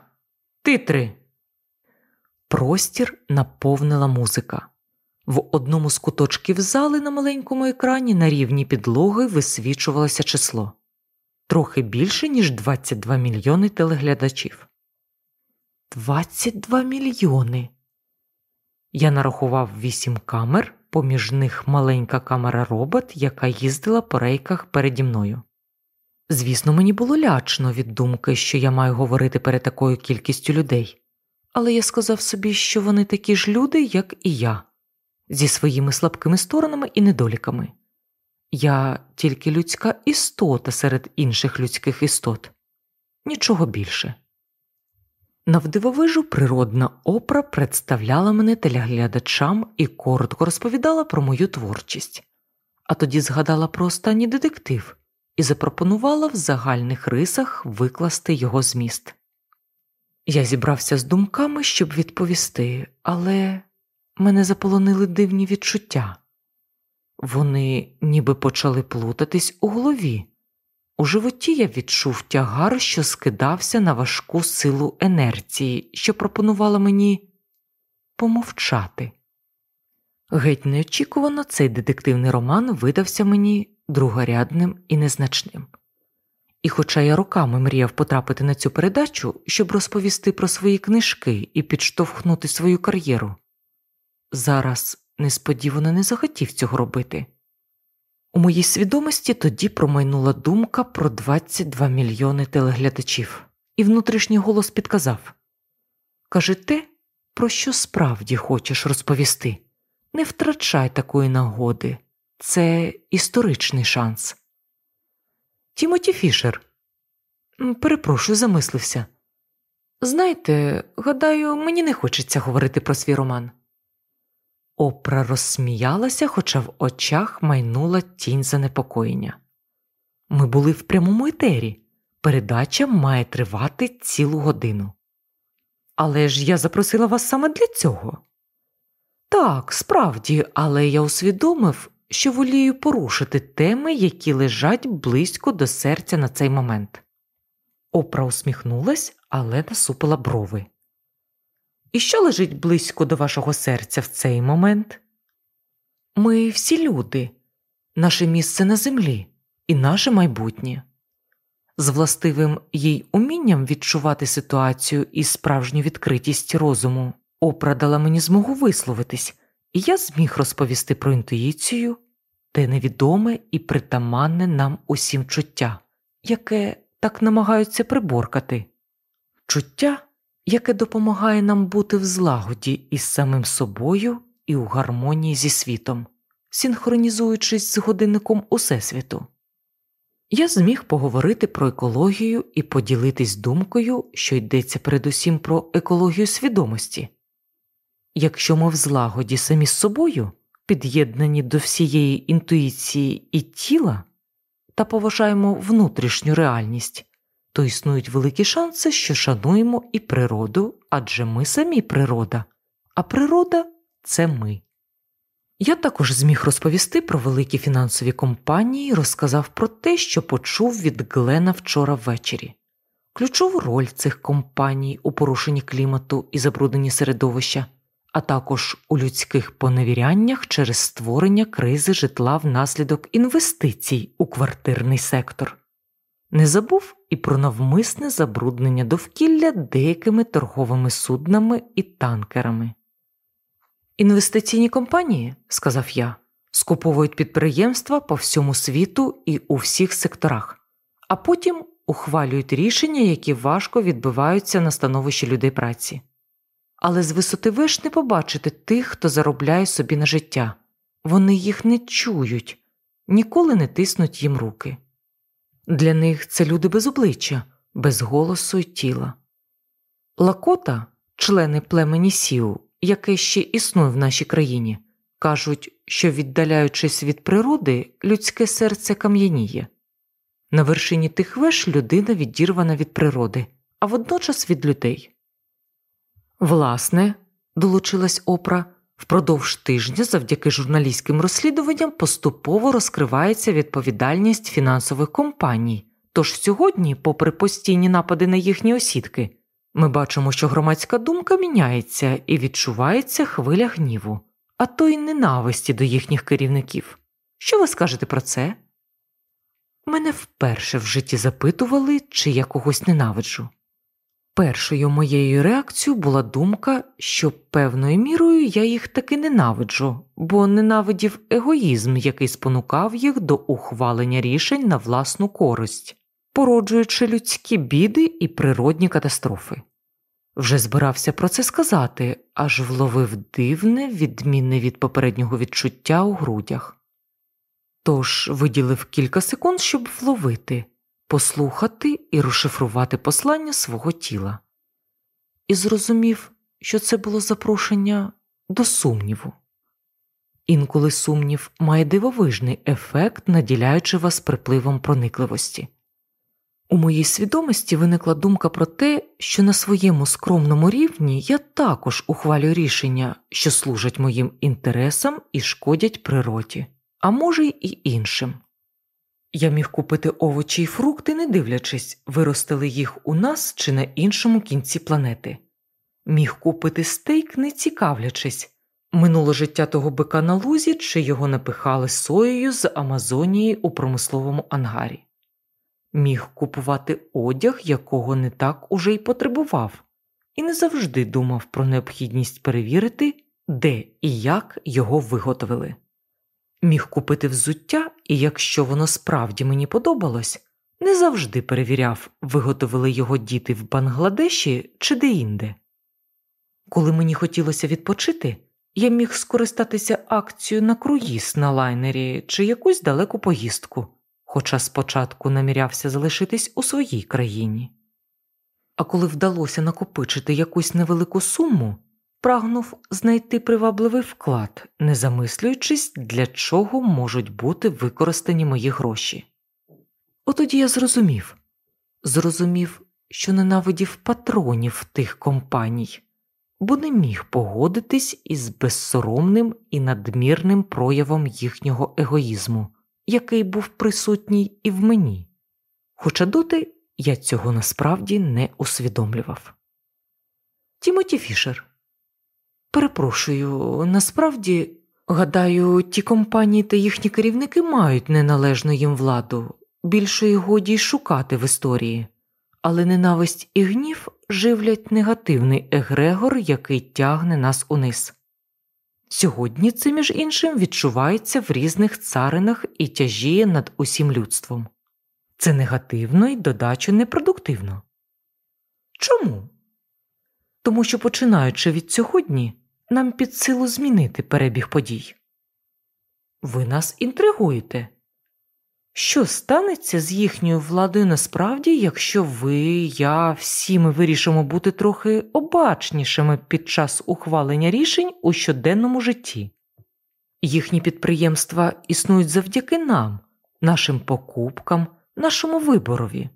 титри. Простір наповнила музика. В одному з куточків зали на маленькому екрані на рівні підлоги висвічувалося число трохи більше, ніж 22 мільйони телеглядачів. 22 мільйони. Я нарахував вісім камер, поміж них маленька камера робот, яка їздила по рейках переді мною. Звісно, мені було лячно від думки, що я маю говорити перед такою кількістю людей, але я сказав собі, що вони такі ж люди, як і я, зі своїми слабкими сторонами і недоліками. Я тільки людська істота серед інших людських істот, нічого більше. Навдивовижу природна опра представляла мене телеглядачам і коротко розповідала про мою творчість, а тоді згадала про останній детектив і запропонувала в загальних рисах викласти його зміст. Я зібрався з думками, щоб відповісти, але мене заполонили дивні відчуття вони ніби почали плутатись у голові. У животі я відчув тягар, що скидався на важку силу енерції, що пропонувала мені помовчати. Геть неочікувано цей детективний роман видався мені другорядним і незначним. І, хоча я роками мріяв потрапити на цю передачу, щоб розповісти про свої книжки і підштовхнути свою кар'єру, зараз несподівано не захотів цього робити. У моїй свідомості тоді промайнула думка про 22 мільйони телеглядачів, і внутрішній голос підказав Кажи те, про що справді хочеш розповісти. Не втрачай такої нагоди, це історичний шанс. Тімоті Фішер. Перепрошую, замислився. Знаєте, гадаю, мені не хочеться говорити про свій роман. Опра розсміялася, хоча в очах майнула тінь занепокоєння. Ми були в прямому етері. Передача має тривати цілу годину. Але ж я запросила вас саме для цього. Так, справді, але я усвідомив, що волію порушити теми, які лежать близько до серця на цей момент. Опра усміхнулась, але насупила брови. І що лежить близько до вашого серця в цей момент? Ми всі люди, наше місце на землі і наше майбутнє. з властивим їй умінням відчувати ситуацію і справжню відкритість розуму, Опра дала мені змогу висловитись, і я зміг розповісти про інтуїцію, те невідоме і притаманне нам усім чуття, яке так намагаються приборкати, чуття, яке допомагає нам бути в злагоді із самим собою і у гармонії зі світом, синхронізуючись з годинником Усесвіту. Я зміг поговорити про екологію і поділитись думкою, що йдеться передусім про екологію свідомості. Якщо ми в злагоді самі з собою, під'єднані до всієї інтуїції і тіла та поважаємо внутрішню реальність, то існують великі шанси, що шануємо і природу, адже ми самі природа, а природа це ми. Я також зміг розповісти про великі фінансові компанії і розказав про те, що почув від Глена вчора ввечері, ключову роль цих компаній у порушенні клімату і забрудненні середовища, а також у людських поневіряннях через створення кризи житла внаслідок інвестицій у квартирний сектор. Не забув і про навмисне забруднення довкілля деякими торговими суднами і танкерами. Інвестиційні компанії, сказав я, скуповують підприємства по всьому світу і у всіх секторах, а потім ухвалюють рішення, які важко відбиваються на становищі людей праці. Але з висоти виш не побачити тих, хто заробляє собі на життя вони їх не чують, ніколи не тиснуть їм руки. Для них це люди без обличчя, без голосу й тіла. Лакота, члени племені Сіу, яке ще існує в нашій країні, кажуть, що, віддаляючись від природи, людське серце кам'яніє. На вершині тих веж людина відірвана від природи, а водночас від людей. Власне, долучилась Опра, впродовж тижня завдяки журналістським розслідуванням поступово розкривається відповідальність фінансових компаній. Тож сьогодні, попри постійні напади на їхні осідки, ми бачимо, що громадська думка міняється і відчувається хвиля гніву, а то й ненависті до їхніх керівників. Що ви скажете про це? Мене вперше в житті запитували, чи я когось ненавиджу. Першою моєю реакцією була думка, що певною мірою я їх таки ненавиджу, бо ненавидів егоїзм, який спонукав їх до ухвалення рішень на власну користь породжуючи людські біди і природні катастрофи. Вже збирався про це сказати, аж вловив дивне, відмінне від попереднього відчуття у грудях. Тож виділив кілька секунд, щоб вловити, послухати і розшифрувати послання свого тіла, і зрозумів, що це було запрошення до сумніву. Інколи сумнів має дивовижний ефект, наділяючи вас припливом проникливості. У моїй свідомості виникла думка про те, що на своєму скромному рівні я також ухвалюю рішення, що служать моїм інтересам і шкодять природі, а може й іншим. Я міг купити овочі й фрукти, не дивлячись, виростили їх у нас чи на іншому кінці планети, міг купити стейк, не цікавлячись, минуло життя того бика на лузі, чи його напихали соєю з Амазонії у промисловому ангарі. Міг купувати одяг, якого не так уже й потребував, і не завжди думав про необхідність перевірити, де і як його виготовили. Міг купити взуття, і якщо воно справді мені подобалось, не завжди перевіряв, виготовили його діти в Бангладеші чи деінде. Коли мені хотілося відпочити, я міг скористатися акцією на круїз на лайнері чи якусь далеку поїздку, хоча спочатку намірявся залишитись у своїй країні. А коли вдалося накопичити якусь невелику суму, прагнув знайти привабливий вклад, не замислюючись, для чого можуть бути використані мої гроші. Отоді я зрозумів зрозумів, що ненавидів патронів тих компаній, бо не міг погодитись із безсоромним і надмірним проявом їхнього егоїзму, який був присутній і в мені, хоча доти я цього насправді не усвідомлював. Тімоті Фішер. Перепрошую, насправді, гадаю, ті компанії та їхні керівники мають неналежну їм владу, більшої годі й шукати в історії, але ненависть і гнів живлять негативний егрегор, який тягне нас униз. Сьогодні це, між іншим, відчувається в різних царинах і тяжіє над усім людством. Це негативно і додачу непродуктивно. Чому? Тому що, починаючи від сьогодні, нам під силу змінити перебіг подій. Ви нас інтригуєте. Що станеться з їхньою владою насправді, якщо ви, я, всі ми вирішимо бути трохи обачнішими під час ухвалення рішень у щоденному житті? Їхні підприємства існують завдяки нам, нашим покупкам, нашому виборові.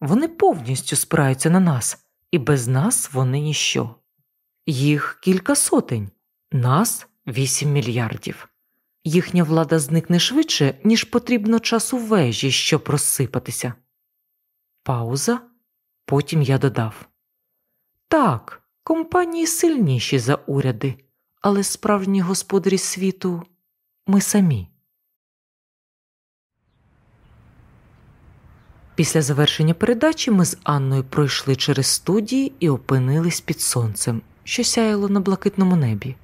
Вони повністю спираються на нас, і без нас вони ніщо. Їх кілька сотень, нас вісім мільярдів. Їхня влада зникне швидше, ніж потрібно часу вежі, щоб розсипатися. Пауза. Потім я додав Так, компанії сильніші за уряди, але справжні господарі світу ми самі. Після завершення передачі ми з Анною пройшли через студії і опинились під сонцем, що сяяло на блакитному небі.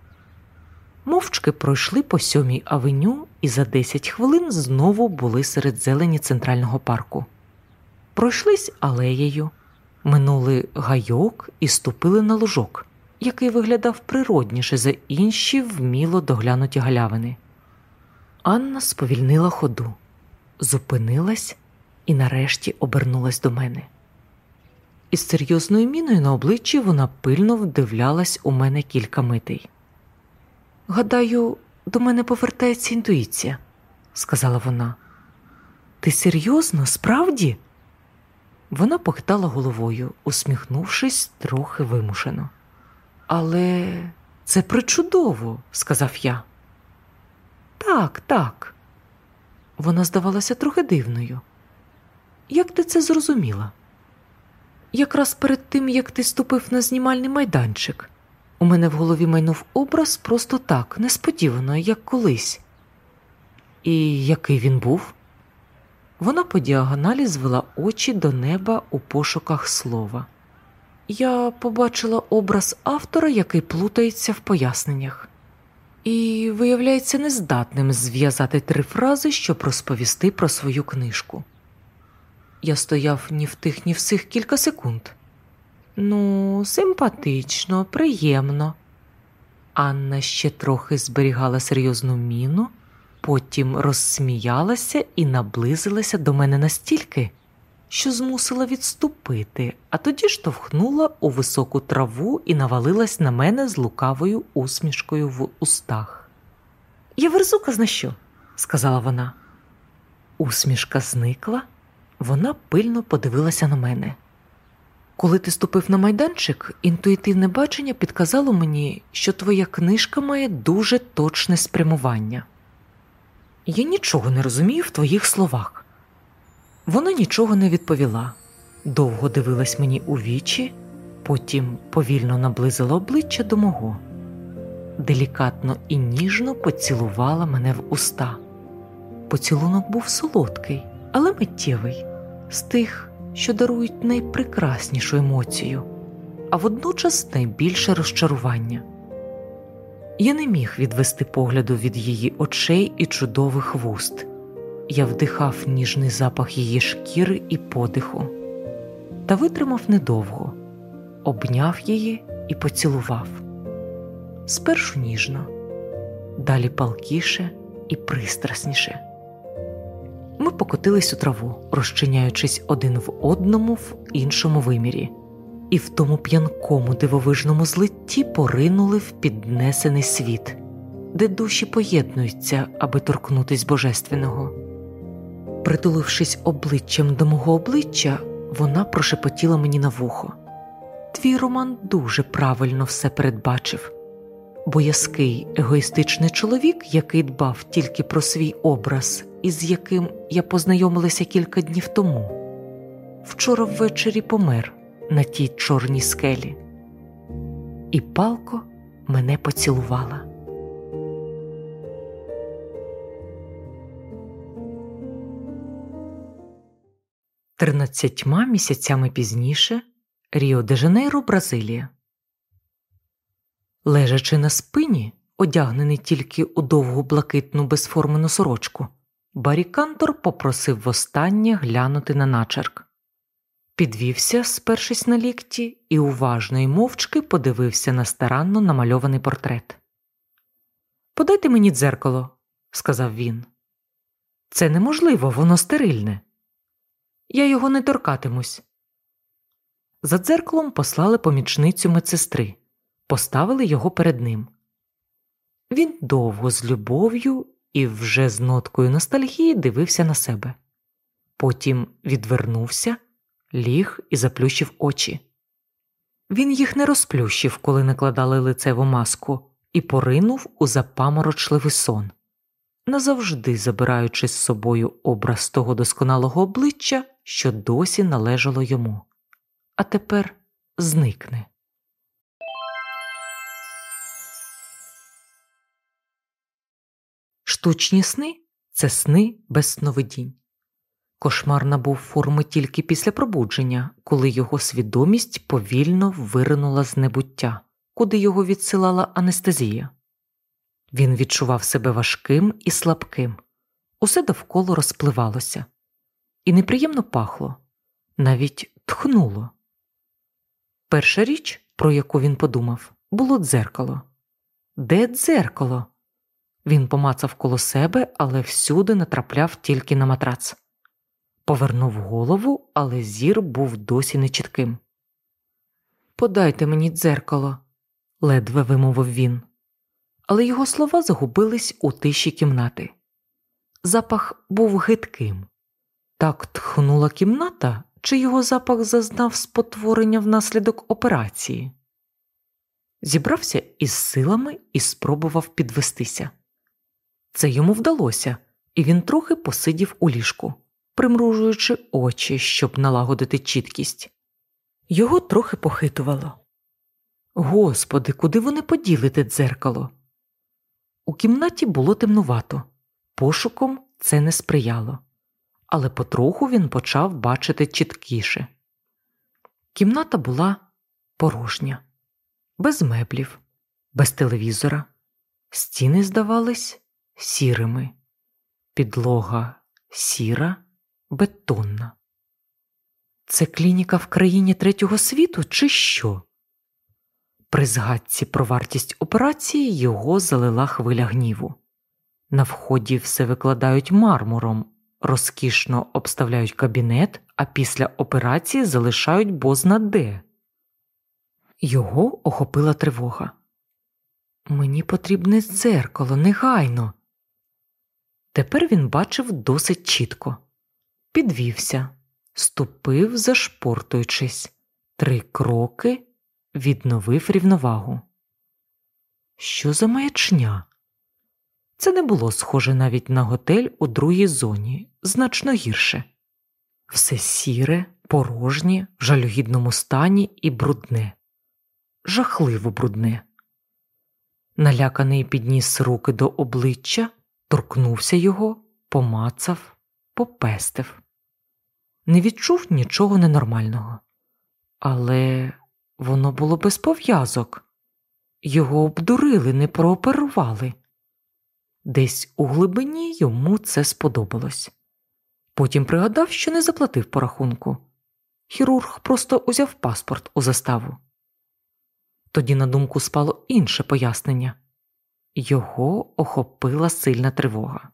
Мовчки пройшли по сьомій авеню і за 10 хвилин знову були серед зелені центрального парку. Пройшлись алеєю, минули гайок і ступили на лужок, який виглядав природніше за інші вміло доглянуті галявини. Анна сповільнила ходу, зупинилась і нарешті обернулась до мене. Із серйозною міною на обличчі вона пильно вдивлялась у мене кілька митей. Гадаю, до мене повертається інтуїція, сказала вона. Ти серйозно, справді? Вона похитала головою, усміхнувшись трохи вимушено. Але це причудово, сказав я. Так, так. Вона здавалася трохи дивною. Як ти це зрозуміла? Якраз перед тим, як ти ступив на знімальний майданчик, у мене в голові майнув образ просто так, несподівано, як колись. І який він був? Вона по діагоналі звела очі до неба у пошуках слова. Я побачила образ автора, який плутається в поясненнях, і виявляється нездатним зв'язати три фрази, щоб розповісти про свою книжку. Я стояв ні в тих, ні в сих кілька секунд. Ну, симпатично, приємно. Анна ще трохи зберігала серйозну міну, потім розсміялася і наблизилася до мене настільки, що змусила відступити, а тоді штовхнула у високу траву і навалилась на мене з лукавою усмішкою в устах. Я верзу казна що, сказала вона. Усмішка зникла, вона пильно подивилася на мене. Коли ти ступив на майданчик, інтуїтивне бачення підказало мені, що твоя книжка має дуже точне спрямування. Я нічого не розумію в твоїх словах. Вона нічого не відповіла, довго дивилась мені у вічі, потім повільно наблизила обличчя до мого, делікатно і ніжно поцілувала мене в уста. Поцілунок був солодкий, але миттєвий, з тих що дарують найпрекраснішу емоцію, а водночас найбільше розчарування. Я не міг відвести погляду від її очей і чудових вуст. Я вдихав ніжний запах її шкіри і подиху, та витримав недовго, обняв її і поцілував. Спершу ніжно, далі палкіше і пристрасніше. Ми покотились у траву, розчиняючись один в одному в іншому вимірі, і в тому п'янкому дивовижному злитті поринули в піднесений світ, де душі поєднуються, аби торкнутись божественного. Притулившись обличчям до мого обличчя, вона прошепотіла мені на вухо. Твій роман дуже правильно все передбачив. Боязкий егоїстичний чоловік, який дбав тільки про свій образ, із яким я познайомилася кілька днів тому, вчора ввечері помер на тій чорній скелі, і палко мене поцілувала. Тринадцятьма місяцями пізніше Ріо де Жанейро, Бразилія. Лежачи на спині, одягнений тільки у довгу блакитну безформену сорочку, Барі Кантор попросив востаннє глянути на начерк. Підвівся, спершись на лікті, і уважно й мовчки подивився на старанно намальований портрет. Подайте мені дзеркало, сказав він. Це неможливо, воно стерильне. Я його не торкатимусь. За дзеркалом послали помічницю медсестри, поставили його перед ним. Він довго з любов'ю і вже з ноткою ностальгії дивився на себе. Потім відвернувся, ліг і заплющив очі. Він їх не розплющив, коли накладали лицеву маску, і поринув у запаморочливий сон, назавжди забираючи з собою образ того досконалого обличчя, що досі належало йому, а тепер зникне. Штучні сни це сни без сновидінь. Кошмар набув форми тільки після пробудження, коли його свідомість повільно виринула з небуття, куди його відсилала анестезія. Він відчував себе важким і слабким, усе довкола розпливалося, і неприємно пахло, навіть тхнуло. Перша річ, про яку він подумав, було дзеркало. Де дзеркало? Він помацав коло себе, але всюди натрапляв тільки на матрац. Повернув голову, але зір був досі нечітким. Подайте мені дзеркало, ледве вимовив він, але його слова загубились у тиші кімнати. Запах був гидким. Так тхнула кімната, чи його запах зазнав спотворення внаслідок операції. Зібрався із силами і спробував підвестися. Це йому вдалося, і він трохи посидів у ліжку, примружуючи очі, щоб налагодити чіткість. Його трохи похитувало. Господи, куди вони поділи те дзеркало? У кімнаті було темнувато, пошуком це не сприяло, але потроху він почав бачити чіткіше. Кімната була порожня, без меблів, без телевізора, стіни здавались сірими, підлога сіра, бетонна. Це клініка в країні третього світу, чи що? При згадці про вартість операції його залила хвиля гніву. На вході все викладають мармуром, розкішно обставляють кабінет, а після операції залишають бозна де. Його охопила тривога. Мені потрібне дзеркало, негайно. Тепер він бачив досить чітко, підвівся, ступив, зашпортуючись, три кроки, відновив рівновагу. Що за маячня? Це не було схоже навіть на готель у другій зоні, значно гірше. Все сіре, порожнє, в жалюгідному стані і брудне, жахливо брудне. Наляканий підніс руки до обличчя, торкнувся його, помацав, попестив. Не відчув нічого ненормального, але воно було без пов'язок. Його обдурили, не прооперували. Десь у глибині йому це сподобалось. Потім пригадав, що не заплатив по рахунку. Хірург просто узяв паспорт у заставу. Тоді на думку спало інше пояснення його охопила сильна тривога.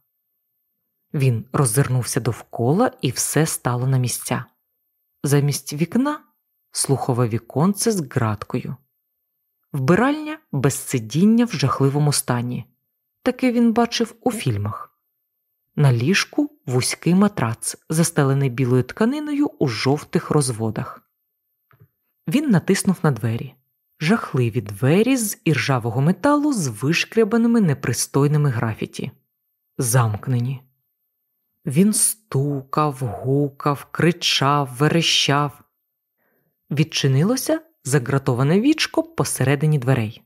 Він роззирнувся довкола і все стало на місця. Замість вікна слухове віконце з ґраткою, вбиральня без сидіння в жахливому стані. Таке він бачив у фільмах. На ліжку вузький матрац, застелений білою тканиною у жовтих розводах. Він натиснув на двері жахливі двері з іржавого металу з вишкрябаними непристойними графіті, замкнені. Він стукав, гукав, кричав, верещав. Відчинилося загратоване вічко посередині дверей.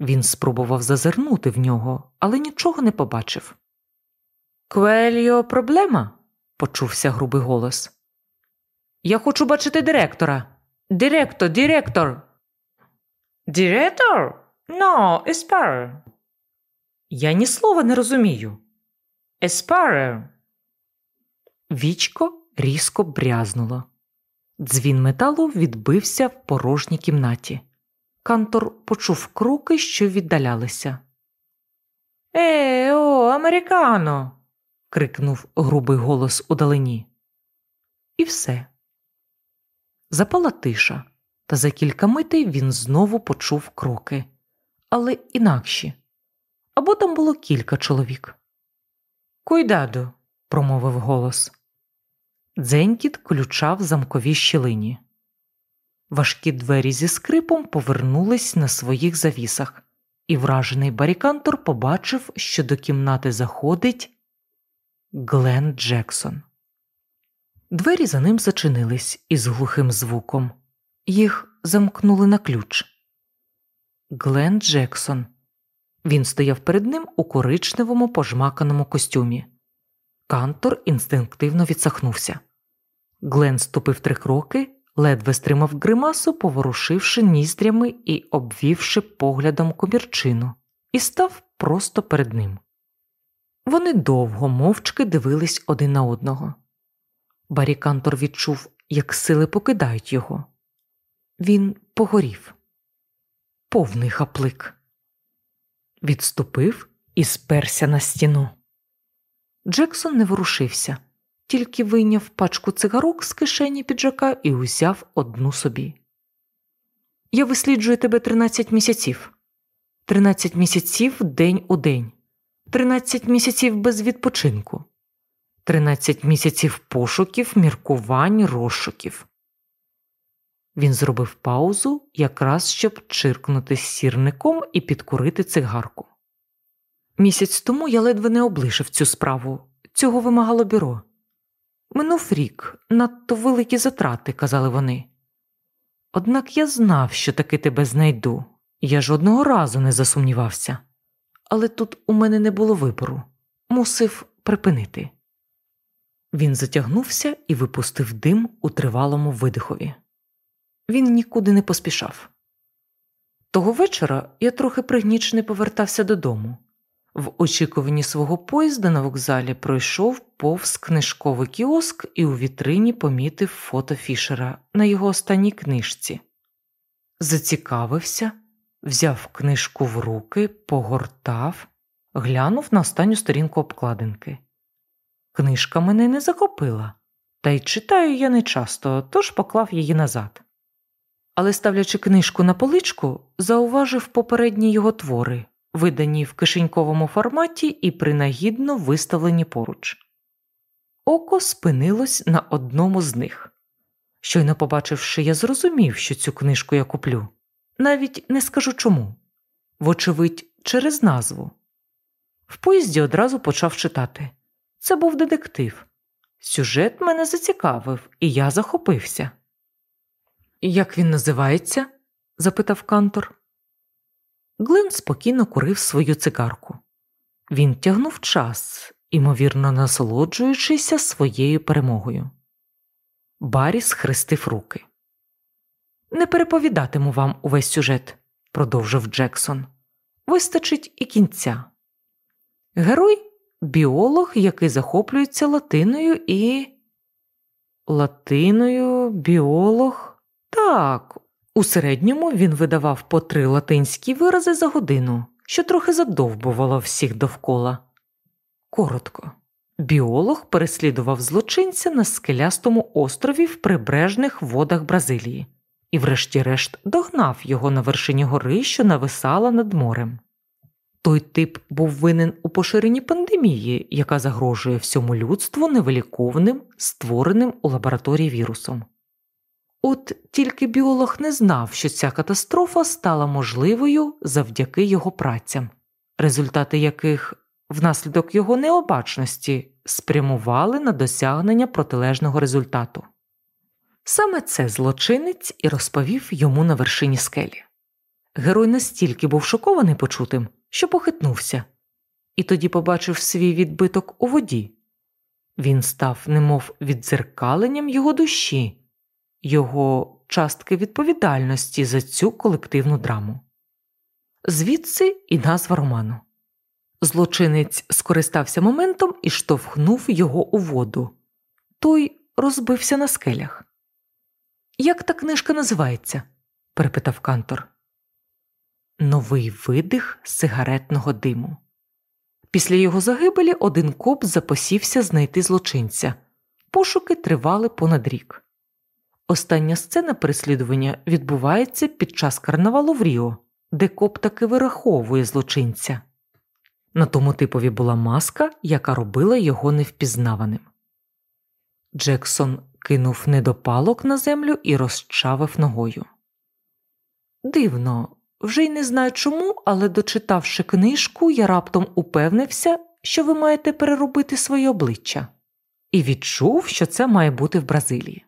Він спробував зазирнути в нього, але нічого не побачив. Квельо проблема? почувся грубий голос. Я хочу бачити директора. Директор, директор. Директор? No, Esper. Я ні слова не розумію. Esper. Вічко різко брязнуло. Дзвін металу відбився в порожній кімнаті. Кантор почув кроки, що віддалялися. Е, о, американо. крикнув грубий голос удалині. І все. Запала тиша, та за кілька митей він знову почув кроки, але інакші. Або там було кілька чоловік. Куйдаду, промовив голос. Дзенькіт ключав замковій щілині. Важкі двері зі скрипом повернулись на своїх завісах, і вражений Баррі Кантор побачив, що до кімнати заходить Глен Джексон. Двері за ним зачинились із глухим звуком, їх замкнули на ключ. Глен Джексон. Він стояв перед ним у коричневому пожмаканому костюмі. Кантор інстинктивно відсахнувся. Глен ступив три кроки, ледве стримав гримасу, поворушивши ніздрями і обвівши поглядом комірчину, і став просто перед ним. Вони довго мовчки дивились один на одного. Барі Кантор відчув, як сили покидають його. Він погорів, повний хаплик. Відступив і сперся на стіну. Джексон не ворушився, тільки вийняв пачку цигарок з кишені піджака і узяв одну собі. Я висліджую тебе тринадцять місяців, тринадцять місяців день у день, тринадцять місяців без відпочинку, тринадцять місяців пошуків, міркувань, розшуків. Він зробив паузу, якраз щоб чиркнути сірником і підкурити цигарку. Місяць тому я ледве не облишив цю справу, цього вимагало бюро. Минув рік, надто великі затрати, казали вони. Однак я знав, що таки тебе знайду, я жодного разу не засумнівався, але тут у мене не було вибору, мусив припинити. Він затягнувся і випустив дим у тривалому видихові. Він нікуди не поспішав. Того вечора я трохи пригнічений повертався додому. В очікуванні свого поїзда на вокзалі пройшов повз книжковий кіоск і у вітрині помітив фото Фішера на його останній книжці. Зацікавився, взяв книжку в руки, погортав, глянув на останню сторінку обкладинки. Книжка мене не захопила, та й читаю я не часто, тож поклав її назад. Але, ставлячи книжку на поличку, зауважив попередні його твори видані в кишеньковому форматі і принагідно виставлені поруч. Око спинилось на одному з них. Щойно побачивши, я зрозумів, що цю книжку я куплю. Навіть не скажу чому. Вочевидь, через назву. В поїзді одразу почав читати. Це був детектив. Сюжет мене зацікавив, і я захопився. Як він називається? запитав Кантор. Глен спокійно курив свою цигарку. Він тягнув час, імовірно насолоджуючися своєю перемогою. Барі схрестив руки. Не переповідатиму вам увесь сюжет, продовжив Джексон. Вистачить і кінця. Герой біолог, який захоплюється латиною і. Латиною, біолог. Так, у середньому він видавав по три латинські вирази за годину, що трохи задовбувало всіх довкола. Коротко, біолог переслідував злочинця на скелястому острові в прибережних водах Бразилії і, врешті-решт, догнав його на вершині гори, що нависала над морем. Той тип був винен у поширенні пандемії, яка загрожує всьому людству невиліковним, створеним у лабораторії вірусом. От тільки біолог не знав, що ця катастрофа стала можливою завдяки його працям, результати яких, внаслідок його необачності, спрямували на досягнення протилежного результату. Саме це злочинець і розповів йому на вершині скелі. Герой настільки був шокований почутим, що похитнувся, і тоді побачив свій відбиток у воді. Він став немов віддзеркаленням його душі його частки відповідальності за цю колективну драму. Звідси і назва роману. Злочинець скористався моментом і штовхнув його у воду. Той розбився на скелях. Як та книжка називається? перепитав Кантор. Новий видих сигаретного диму. Після його загибелі один коп запосівся знайти злочинця. Пошуки тривали понад рік. Остання сцена переслідування відбувається під час карнавалу в Ріо, де коп таки вираховує злочинця. На тому типові була маска, яка робила його невпізнаваним. Джексон кинув недопалок на землю і розчавив ногою. Дивно, вже й не знаю чому, але дочитавши книжку, я раптом упевнився, що ви маєте переробити своє обличчя, і відчув, що це має бути в Бразилії.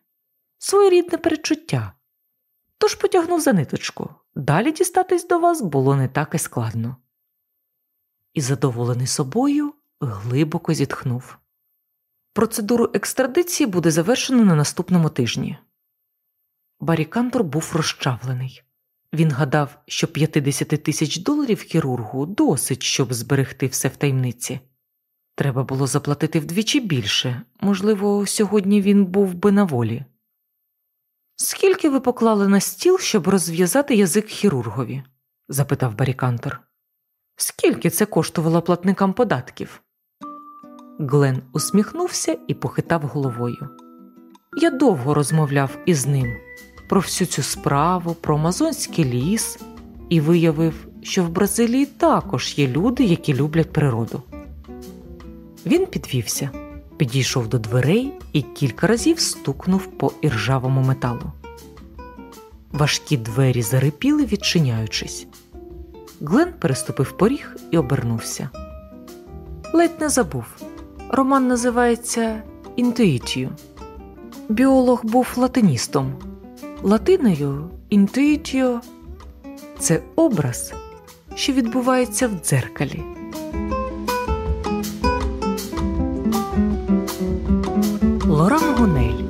Своєрідне перечуття. Тож потягнув за ниточку. Далі дістатись до вас було не так і складно. І, задоволений собою, глибоко зітхнув. Процедуру екстрадиції буде завершено на наступному тижні. Барі Кантор був розчавлений. Він гадав, що 50 тисяч доларів хірургу досить, щоб зберегти все в таємниці. Треба було заплатити вдвічі більше, можливо, сьогодні він був би на волі. Скільки ви поклали на стіл, щоб розв'язати язик хірургові? запитав Барі Кантор. Скільки це коштувало платникам податків? Глен усміхнувся і похитав головою. Я довго розмовляв із ним про всю цю справу, про Амазонський ліс і виявив, що в Бразилії також є люди, які люблять природу. Він підвівся, підійшов до дверей і кілька разів стукнув по іржавому металу. Важкі двері зарипіли, відчиняючись. Глен переступив поріг і обернувся. Ледь не забув. Роман називається Інтуїтію. Біолог був латиністом. Латиною інтуїтіо це образ, що відбувається в дзеркалі. Лоран Гунель.